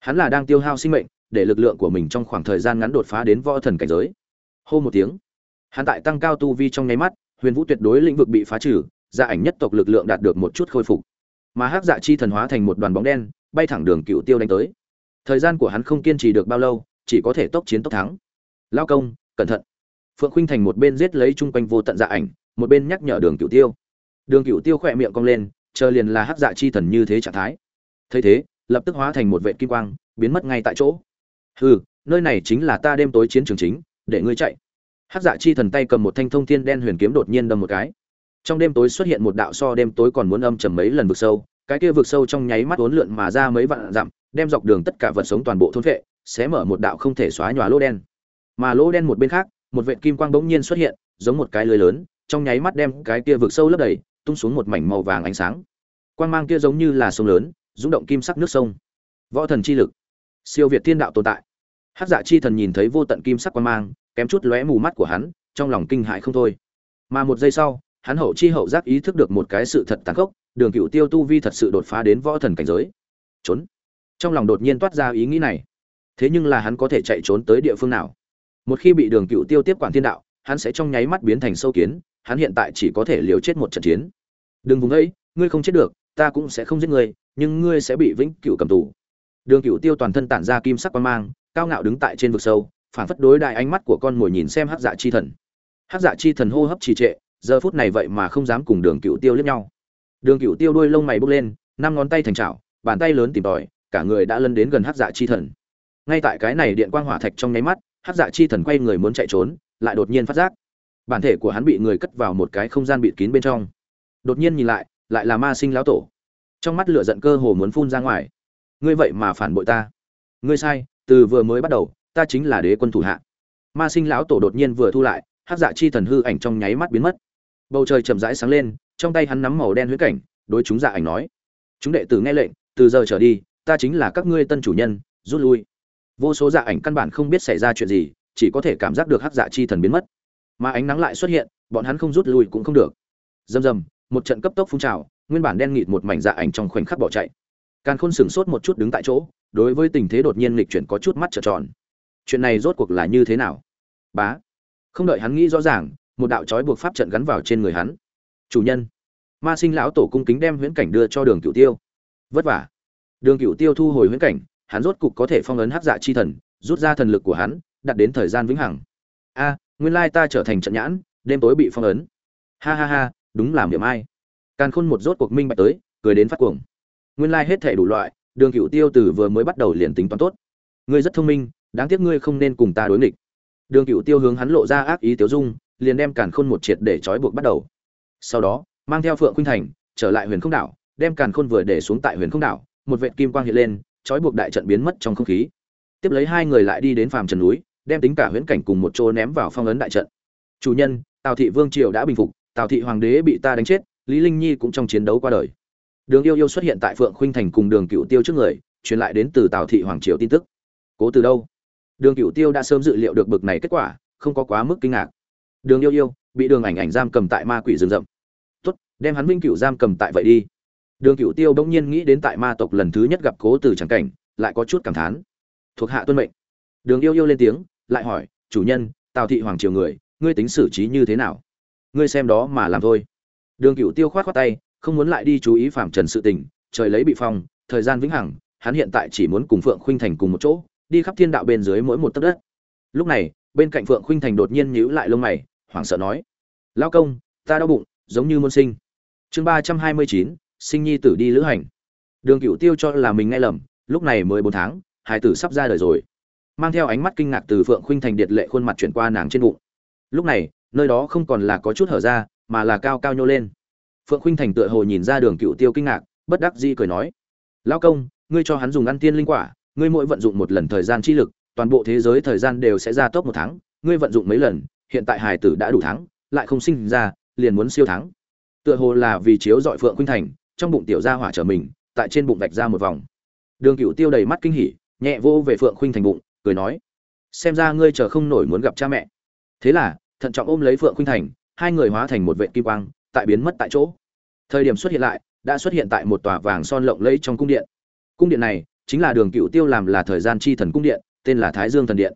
Hắn là đang tiêu hao sinh mệnh, để lực lượng của mình trong khoảng thời gian ngắn đột phá đến võ thần cảnh giới. Hô một tiếng, hắn tại tăng cao tu vi trong nháy mắt, huyền vũ tuyệt đối lĩnh vực bị phá trừ gia ảnh nhất tộc lực lượng đạt được một chút khôi phục. Mà hắc dạ chi thần hóa thành một đoàn bóng đen, bay thẳng đường cựu tiêu đánh tới. Thời gian của hắn không kiên trì được bao lâu, chỉ có thể tốc chiến tốc thắng. Lao công, cẩn thận. Phượng khuynh thành một bên giết lấy chung quanh vô tận dạ ảnh, một bên nhắc nhở đường cửu tiêu. Đường cửu tiêu khỏe miệng cong lên chờ liền là hắc dạ chi thần như thế trạng thái. Thấy thế, lập tức hóa thành một vệ kim quang, biến mất ngay tại chỗ. Hừ, nơi này chính là ta đêm tối chiến trường chính, để ngươi chạy. Hắc dạ chi thần tay cầm một thanh thông thiên đen huyền kiếm đột nhiên đâm một cái. Trong đêm tối xuất hiện một đạo so đêm tối còn muốn âm trầm mấy lần vực sâu, cái kia vực sâu trong nháy mắt uốn lượn mà ra mấy vạn dặm, đem dọc đường tất cả vật sống toàn bộ thôn vệ, sẽ mở một đạo không thể xóa nhòa lỗ đen. Mà lỗ đen một bên khác, một vệt kim quang bỗng nhiên xuất hiện, giống một cái lưới lớn, trong nháy mắt đem cái kia vực sâu lấp đầy tung xuống một mảnh màu vàng ánh sáng. Quang mang kia giống như là sông lớn, rung động kim sắc nước sông. Võ thần chi lực. Siêu việt thiên đạo tồn tại. Hát dạ chi thần nhìn thấy vô tận kim sắc quang mang, kém chút lóe mù mắt của hắn, trong lòng kinh hại không thôi. Mà một giây sau, hắn hậu chi hậu giác ý thức được một cái sự thật tàn khốc, đường cựu tiêu tu vi thật sự đột phá đến võ thần cảnh giới. Trốn. Trong lòng đột nhiên toát ra ý nghĩ này. Thế nhưng là hắn có thể chạy trốn tới địa phương nào? Một khi bị đường cựu tiêu tiếp quản thiên đạo, hắn sẽ trong nháy mắt biến thành sâu kiến hắn hiện tại chỉ có thể liều chết một trận chiến. Đừng vùng ấy ngươi không chết được, ta cũng sẽ không giết ngươi, nhưng ngươi sẽ bị vĩnh cửu cầm tù. Đường cựu tiêu toàn thân tản ra kim sắc quan mang, cao ngạo đứng tại trên vực sâu, phản phất đối đại ánh mắt của con mồi nhìn xem hát dạ chi thần. Hát dạ chi thần hô hấp trì trệ, giờ phút này vậy mà không dám cùng đường cựu tiêu liếc nhau. Đường cựu tiêu đuôi lông mày bốc lên, năm ngón tay thành chảo bàn tay lớn tìm tòi, cả người đã lân đến gần hát dạ chi thần. Ngay tại cái này điện quang hỏa thạch trong nháy mắt hát dạ chi thần quay người muốn chạy trốn, lại đột nhiên phát giác bản thể của hắn bị người cất vào một cái không gian bịt kín bên trong. Đột nhiên nhìn lại lại là ma sinh lão tổ. Trong mắt lửa giận cơ hồ muốn phun ra ngoài. Ngươi vậy mà phản bội ta. Ngươi sai, từ vừa mới bắt đầu, ta chính là đế quân thủ hạ. Ma sinh lão tổ đột nhiên vừa thu lại hát dạ chi thần hư ảnh trong nháy mắt biến mất. Bầu trời chậm rãi sáng lên, trong tay hắn nắm màu đen huyết cảnh, đối chúng dạ ảnh nói, chúng đệ tử nghe lệnh, từ giờ trở đi, ta chính là các ngươi tân chủ nhân, rút lui. Vô số dạ ảnh căn bản không biết xảy ra chuyện gì, chỉ có thể cảm giác được hát dạ chi thần biến mất mà ánh nắng lại xuất hiện, bọn hắn không rút lui cũng không được. Rầm rầm, một trận cấp tốc phun trào, nguyên bản đen nghịt một mảnh dạ ảnh trong khoảnh khắc bỏ chạy. Càn khôn sửng sốt một chút đứng tại chỗ, đối với tình thế đột nhiên lịch chuyển có chút mắt trợn tròn. Chuyện này rốt cuộc là như thế nào? Bá. Không đợi hắn nghĩ rõ ràng, một đạo trói buộc pháp trận gắn vào trên người hắn. Chủ nhân. Ma sinh lão tổ cung kính đem huyễn cảnh đưa cho đường cửu tiêu. Vất vả. Đường cửu tiêu thu hồi huyễn cảnh, hắn rốt cục có thể phong ấn hắc dạ chi thần, rút ra thần lực của hắn, đặt đến thời gian vĩnh hằng. A nguyên lai ta trở thành trận nhãn, đêm tối bị phong ấn. Ha ha ha, đúng làm điểm ai. Càn khôn một rốt cuộc minh bạch tới, cười đến phát cuồng. Nguyên lai hết thể đủ loại, đường Cựu tiêu từ vừa mới bắt đầu liền tính toán tốt. Ngươi rất thông minh, đáng tiếc ngươi không nên cùng ta đối nghịch. Đường Cựu tiêu hướng hắn lộ ra ác ý tiêu dung, liền đem càn khôn một triệt để trói buộc bắt đầu. Sau đó, mang theo phượng khuynh thành, trở lại huyền không đảo, đem càn khôn vừa để xuống tại huyền không đảo, một vệt kim quang hiện lên, trói buộc đại trận biến mất trong không khí. Tiếp lấy hai người lại đi đến phàm trần núi đem tính cả huyễn cảnh cùng một chỗ ném vào phong ấn đại trận. Chủ nhân, tào thị vương triều đã bình phục, tào thị hoàng đế bị ta đánh chết, lý linh nhi cũng trong chiến đấu qua đời. Đường yêu yêu xuất hiện tại phượng khuynh thành cùng đường cựu tiêu trước người, truyền lại đến từ tào thị hoàng triều tin tức. Cố từ đâu? Đường cựu tiêu đã sớm dự liệu được bực này kết quả, không có quá mức kinh ngạc. Đường yêu yêu, bị đường ảnh ảnh giam cầm tại ma quỷ rừng rậm. Tốt, đem hắn vinh cựu giam cầm tại vậy đi. Đường cựu tiêu bỗng nhiên nghĩ đến tại ma tộc lần thứ nhất gặp cố từ trắng cảnh, lại có chút cảm thán. Thuộc hạ tuân mệnh. Đường yêu yêu lên tiếng lại hỏi, chủ nhân, tào thị hoàng triều người, ngươi tính xử trí như thế nào? Ngươi xem đó mà làm thôi. Đường cựu tiêu khoát khoát tay, không muốn lại đi chú ý phạm trần sự tình, trời lấy bị phong, thời gian vĩnh hằng, hắn hiện tại chỉ muốn cùng phượng khuynh thành cùng một chỗ, đi khắp thiên đạo bên dưới mỗi một tấc đất. Lúc này, bên cạnh phượng khuynh thành đột nhiên nhíu lại lông mày, hoảng sợ nói, lao công, ta đau bụng, giống như môn sinh. Chương ba trăm hai mươi chín, sinh nhi tử đi lữ hành. Đường cựu tiêu cho là mình nghe lầm, lúc này mới bốn tháng hải tử sắp ra đời rồi mang theo ánh mắt kinh ngạc từ phượng khuynh thành điệt lệ khuôn mặt chuyển qua nàng trên bụng. Lúc này, nơi đó không còn là có chút hở ra, mà là cao cao nhô lên. Phượng khuynh thành tựa hồ nhìn ra đường cựu tiêu kinh ngạc, bất đắc dĩ cười nói, lão công, ngươi cho hắn dùng ăn tiên linh quả, ngươi mỗi vận dụng một lần thời gian chi lực, toàn bộ thế giới thời gian đều sẽ ra tốc một tháng, ngươi vận dụng mấy lần, hiện tại hải tử đã đủ tháng lại không sinh ra, liền muốn siêu tháng tựa hồ là vì chiếu dọi phượng khuynh thành, trong bụng tiểu gia hỏa trở mình, tại trên bụng vạch ra một vòng. Đường cựu tiêu đầy mắt kinh hỉ, nhẹ vô về phượng khuynh thành bụng cười nói, xem ra ngươi chờ không nổi muốn gặp cha mẹ. Thế là, thận trọng ôm lấy phượng khuynh thành, hai người hóa thành một vệ kim quang, tại biến mất tại chỗ. Thời điểm xuất hiện lại, đã xuất hiện tại một tòa vàng son lộng lẫy trong cung điện. Cung điện này chính là đường cựu tiêu làm là thời gian chi thần cung điện, tên là thái dương thần điện.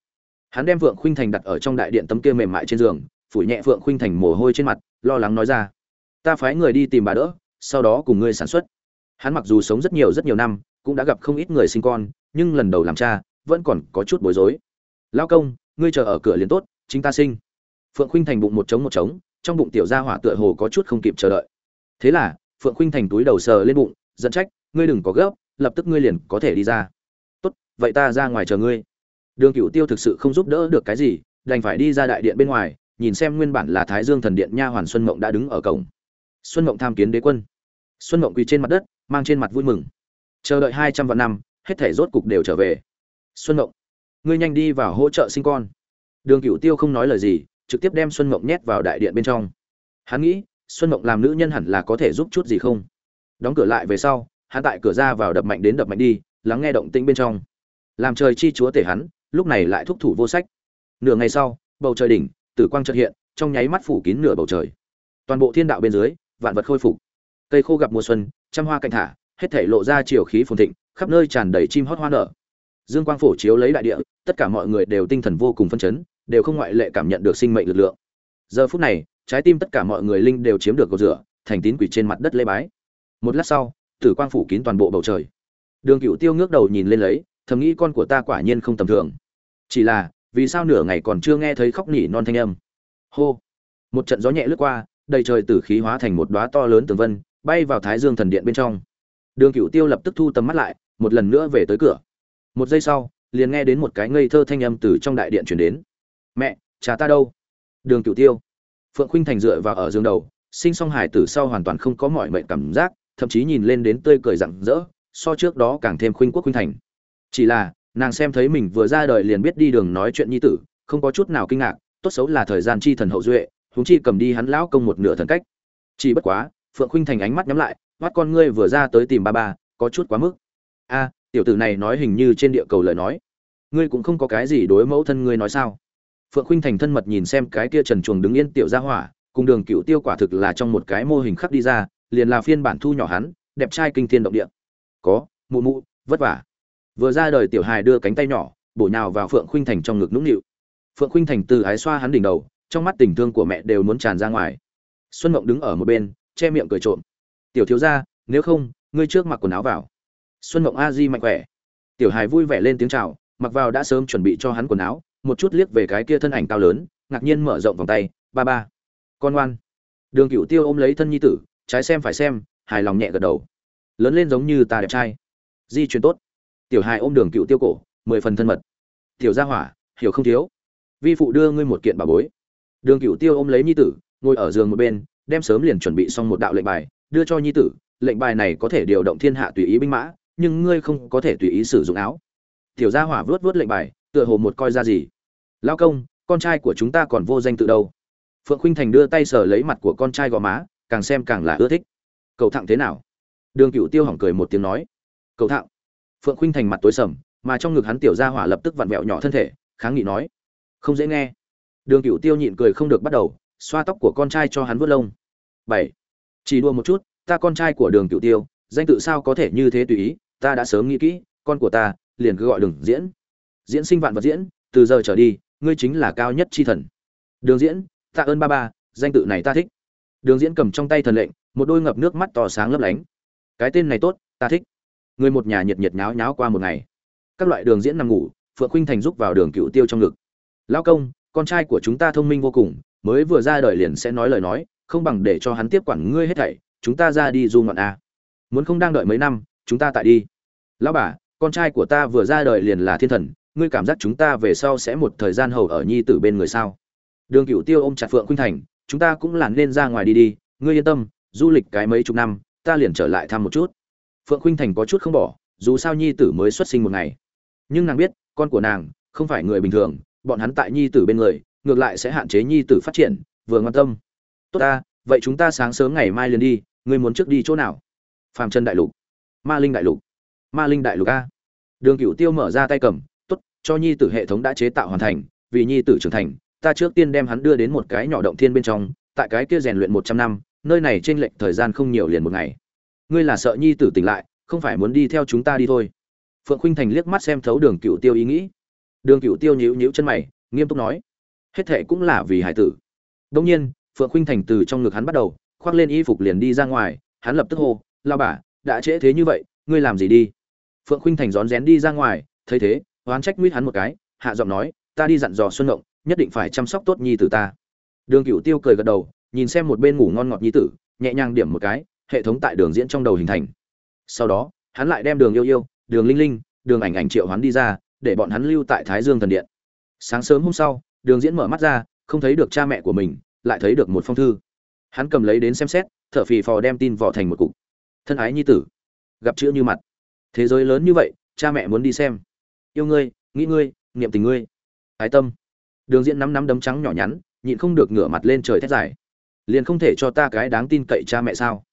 Hắn đem phượng khuynh thành đặt ở trong đại điện tấm kia mềm mại trên giường, phủi nhẹ phượng khuynh thành mồ hôi trên mặt, lo lắng nói ra, ta phái người đi tìm bà đỡ, sau đó cùng ngươi sản xuất. Hắn mặc dù sống rất nhiều rất nhiều năm, cũng đã gặp không ít người sinh con, nhưng lần đầu làm cha vẫn còn có chút bối rối. Lao công, ngươi chờ ở cửa liền tốt, chính ta sinh. Phượng khuynh thành bụng một trống một trống, trong bụng tiểu gia hỏa tựa hồ có chút không kịp chờ đợi. Thế là, phượng khuynh thành túi đầu sờ lên bụng dẫn trách, ngươi đừng có gấp, lập tức ngươi liền có thể đi ra. Tốt, vậy ta ra ngoài chờ ngươi. Đường cựu tiêu thực sự không giúp đỡ được cái gì, đành phải đi ra đại điện bên ngoài, nhìn xem nguyên bản là thái dương thần điện nha hoàn xuân mộng đã đứng ở cổng. Xuân mộng tham kiến đế quân. Xuân mộng quỳ trên mặt đất, mang trên mặt vui mừng. Chờ đợi hai trăm vạn năm, hết thể rốt cục đều trở về xuân mộng ngươi nhanh đi vào hỗ trợ sinh con. Đường cựu tiêu không nói lời gì, trực tiếp đem xuân mộng nhét vào đại điện bên trong. Hắn nghĩ, xuân mộng làm nữ nhân hẳn là có thể giúp chút gì không? Đóng cửa lại về sau, hắn tại cửa ra vào đập mạnh đến đập mạnh đi, lắng nghe động tĩnh bên trong. Làm trời chi chúa tể hắn, lúc này lại thúc thủ vô sách. Nửa ngày sau, bầu trời đỉnh, tử quang chợt hiện, trong nháy mắt phủ kín nửa bầu trời. Toàn bộ thiên đạo bên dưới, vạn vật khôi phục. Cây khô gặp mùa xuân, trăm hoa cạnh thả, hết thảy lộ ra chiều khí phồn thịnh, khắp nơi tràn đầy chim hót hoa nở dương quang phổ chiếu lấy đại địa, tất cả mọi người đều tinh thần vô cùng phân chấn, đều không ngoại lệ cảm nhận được sinh mệnh lực lượng. Giờ phút này, trái tim tất cả mọi người linh đều chiếm được cầu rửa, thành tín quỷ trên mặt đất lê bái. Một lát sau, tử quang phủ kín toàn bộ bầu trời. Đường cựu tiêu ngước đầu nhìn lên lấy, thầm nghĩ con của ta quả nhiên không tầm thường. Chỉ là, vì sao nửa ngày còn chưa nghe thấy khóc nỉ non thanh âm? Hô! Một trận gió nhẹ lướt qua, đầy trời tử khí hóa thành một đóa to lớn tường vân, bay vào thái dương thần điện bên trong. Đường cựu tiêu lập tức thu tầm mắt lại, một lần nữa về tới cửa một giây sau, liền nghe đến một cái ngây thơ thanh âm từ trong đại điện chuyển đến. Mẹ, cha ta đâu? Đường cựu tiêu. Phượng khuynh thành dựa vào ở giường đầu, sinh song hải tử sau hoàn toàn không có mọi mệnh cảm giác, thậm chí nhìn lên đến tươi cười rạng rỡ, so trước đó càng thêm khuynh quốc khuynh thành. Chỉ là, nàng xem thấy mình vừa ra đời liền biết đi đường nói chuyện nhi tử, không có chút nào kinh ngạc, tốt xấu là thời gian chi thần hậu duệ, huống chi cầm đi hắn lão công một nửa thần cách. Chỉ bất quá, phượng khuynh thành ánh mắt nhắm lại mắt con ngươi vừa ra tới tìm ba ba, có chút quá mức. A tiểu tử này nói hình như trên địa cầu lời nói. Ngươi cũng không có cái gì đối mẫu thân ngươi nói sao? Phượng khuynh thành thân mật nhìn xem cái kia trần chuồng đứng yên tiểu gia hỏa, cùng đường cựu tiêu quả thực là trong một cái mô hình khắc đi ra, liền là phiên bản thu nhỏ hắn, đẹp trai kinh thiên động địa. Có, mụ mụ, vất vả. Vừa ra đời tiểu hài đưa cánh tay nhỏ, bổ nhào vào phượng khuynh thành trong ngực nũng nịu. Phượng khuynh thành từ ái xoa hắn đỉnh đầu, trong mắt tình thương của mẹ đều muốn tràn ra ngoài. Xuân mộng đứng ở một bên, che miệng cười trộm. Tiểu thiếu gia, nếu không, ngươi trước mặc quần áo vào xuân mộng a di mạnh khỏe. Tiểu hài vui vẻ lên tiếng chào, mặc vào đã sớm chuẩn bị cho hắn quần áo, một chút liếc về cái kia thân ảnh cao lớn, ngạc nhiên mở rộng vòng tay, ba ba. Con ngoan. Đường cựu tiêu ôm lấy thân nhi tử, trái xem phải xem, hài lòng nhẹ gật đầu. Lớn lên giống như ta đẹp trai. Di chuyển tốt. Tiểu hài ôm đường cựu tiêu cổ, mười phần thân mật. Tiểu gia hỏa, hiểu không thiếu. Vi phụ đưa ngươi một kiện bà bối. Đường cựu tiêu ôm lấy nhi tử, ngồi ở giường một bên, đem sớm liền chuẩn bị xong một đạo lệnh bài, đưa cho nhi tử, lệnh bài này có thể điều động thiên hạ tùy ý binh mã nhưng ngươi không có thể tùy ý sử dụng áo. Tiểu gia hỏa vớt vớt lệnh bài, tựa hồ một coi ra gì. Lao công, con trai của chúng ta còn vô danh tự đâu. Phượng khinh thành đưa tay sờ lấy mặt của con trai gò má, càng xem càng là ưa thích. Cậu thẳng thế nào? Đường cựu tiêu hỏng cười một tiếng nói. Cậu thẳng phượng khinh thành mặt tối sầm, mà trong ngực hắn tiểu gia hỏa lập tức vặn vẹo nhỏ thân thể, kháng nghị nói. Không dễ nghe. Đường cựu tiêu nhịn cười không được bắt đầu, xoa tóc của con trai cho hắn vớt lông. Bảy. Chỉ đua một chút, ta con trai của đường cựu tiêu, danh tự sao có thể như thế tùy ý? Ta đã sớm nghĩ kỹ, con của ta liền cứ gọi đường diễn. Diễn sinh vạn vật diễn, từ giờ trở đi, ngươi chính là cao nhất chi thần. Đường diễn, tạ ơn ba ba, danh tự này ta thích. Đường diễn cầm trong tay thần lệnh, một đôi ngập nước mắt tỏ sáng lấp lánh. Cái tên này tốt, ta thích. Người một nhà nhiệt nhiệt nháo nháo qua một ngày. Các loại đường diễn nằm ngủ, phượng khinh thành rúc vào đường cựu tiêu trong ngực. Lão công, con trai của chúng ta thông minh vô cùng, mới vừa ra đời liền sẽ nói lời nói, không bằng để cho hắn tiếp quản ngươi hết thảy, chúng ta ra đi du ngoạn a. Muốn không đang đợi mấy năm chúng ta tại đi. Lão bà, con trai của ta vừa ra đời liền là thiên thần, ngươi cảm giác chúng ta về sau sẽ một thời gian hầu ở nhi tử bên người sao? Đường cựu tiêu ôm chặt phượng khuynh thành, chúng ta cũng là nên ra ngoài đi đi, ngươi yên tâm, du lịch cái mấy chục năm, ta liền trở lại thăm một chút. Phượng khuynh thành có chút không bỏ, dù sao nhi tử mới xuất sinh một ngày. Nhưng nàng biết, con của nàng không phải người bình thường, bọn hắn tại nhi tử bên người, ngược lại sẽ hạn chế nhi tử phát triển, vừa ngoan tâm. Tốt ta, vậy chúng ta sáng sớm ngày mai liền đi, ngươi muốn trước đi chỗ nào? Phạm trần đại lục ma linh đại lục. Ma linh đại lục a. Đường cựu tiêu mở ra tay cầm, tốt, cho nhi tử hệ thống đã chế tạo hoàn thành, vì nhi tử trưởng thành, ta trước tiên đem hắn đưa đến một cái nhỏ động thiên bên trong, tại cái kia rèn luyện một trăm năm, nơi này trên lệch thời gian không nhiều liền một ngày. Ngươi là sợ nhi tử tỉnh lại, không phải muốn đi theo chúng ta đi thôi. Phượng Khinh thành liếc mắt xem thấu đường cựu tiêu ý nghĩ. Đường cựu tiêu nhíu nhíu chân mày, nghiêm túc nói, hết thệ cũng là vì hải tử. Đông nhiên, phượng Khinh thành từ trong ngực hắn bắt đầu, khoác lên y phục liền đi ra ngoài, hắn lập tức hô lao bà đã trễ thế như vậy, ngươi làm gì đi? Phượng khuynh thành rón rén đi ra ngoài, thấy thế, oán trách mít hắn một cái, hạ giọng nói, ta đi dặn dò xuân ngộng, nhất định phải chăm sóc tốt nhi tử ta. Đường cựu tiêu cười gật đầu, nhìn xem một bên ngủ ngon ngọt nhi tử, nhẹ nhàng điểm một cái, hệ thống tại đường diễn trong đầu hình thành. Sau đó, hắn lại đem đường yêu yêu, đường linh linh, đường ảnh ảnh triệu hắn đi ra, để bọn hắn lưu tại thái dương thần điện. Sáng sớm hôm sau, đường diễn mở mắt ra, không thấy được cha mẹ của mình, lại thấy được một phong thư. Hắn cầm lấy đến xem xét, thở phì phò đem tin vỏ thành một cục thân ái nhi tử. Gặp chữ như mặt. Thế giới lớn như vậy, cha mẹ muốn đi xem. Yêu ngươi, nghĩ ngươi, niệm tình ngươi. Ái tâm. Đường diễn nắm nắm đấm trắng nhỏ nhắn, nhịn không được ngửa mặt lên trời thét dài. Liền không thể cho ta cái đáng tin cậy cha mẹ sao?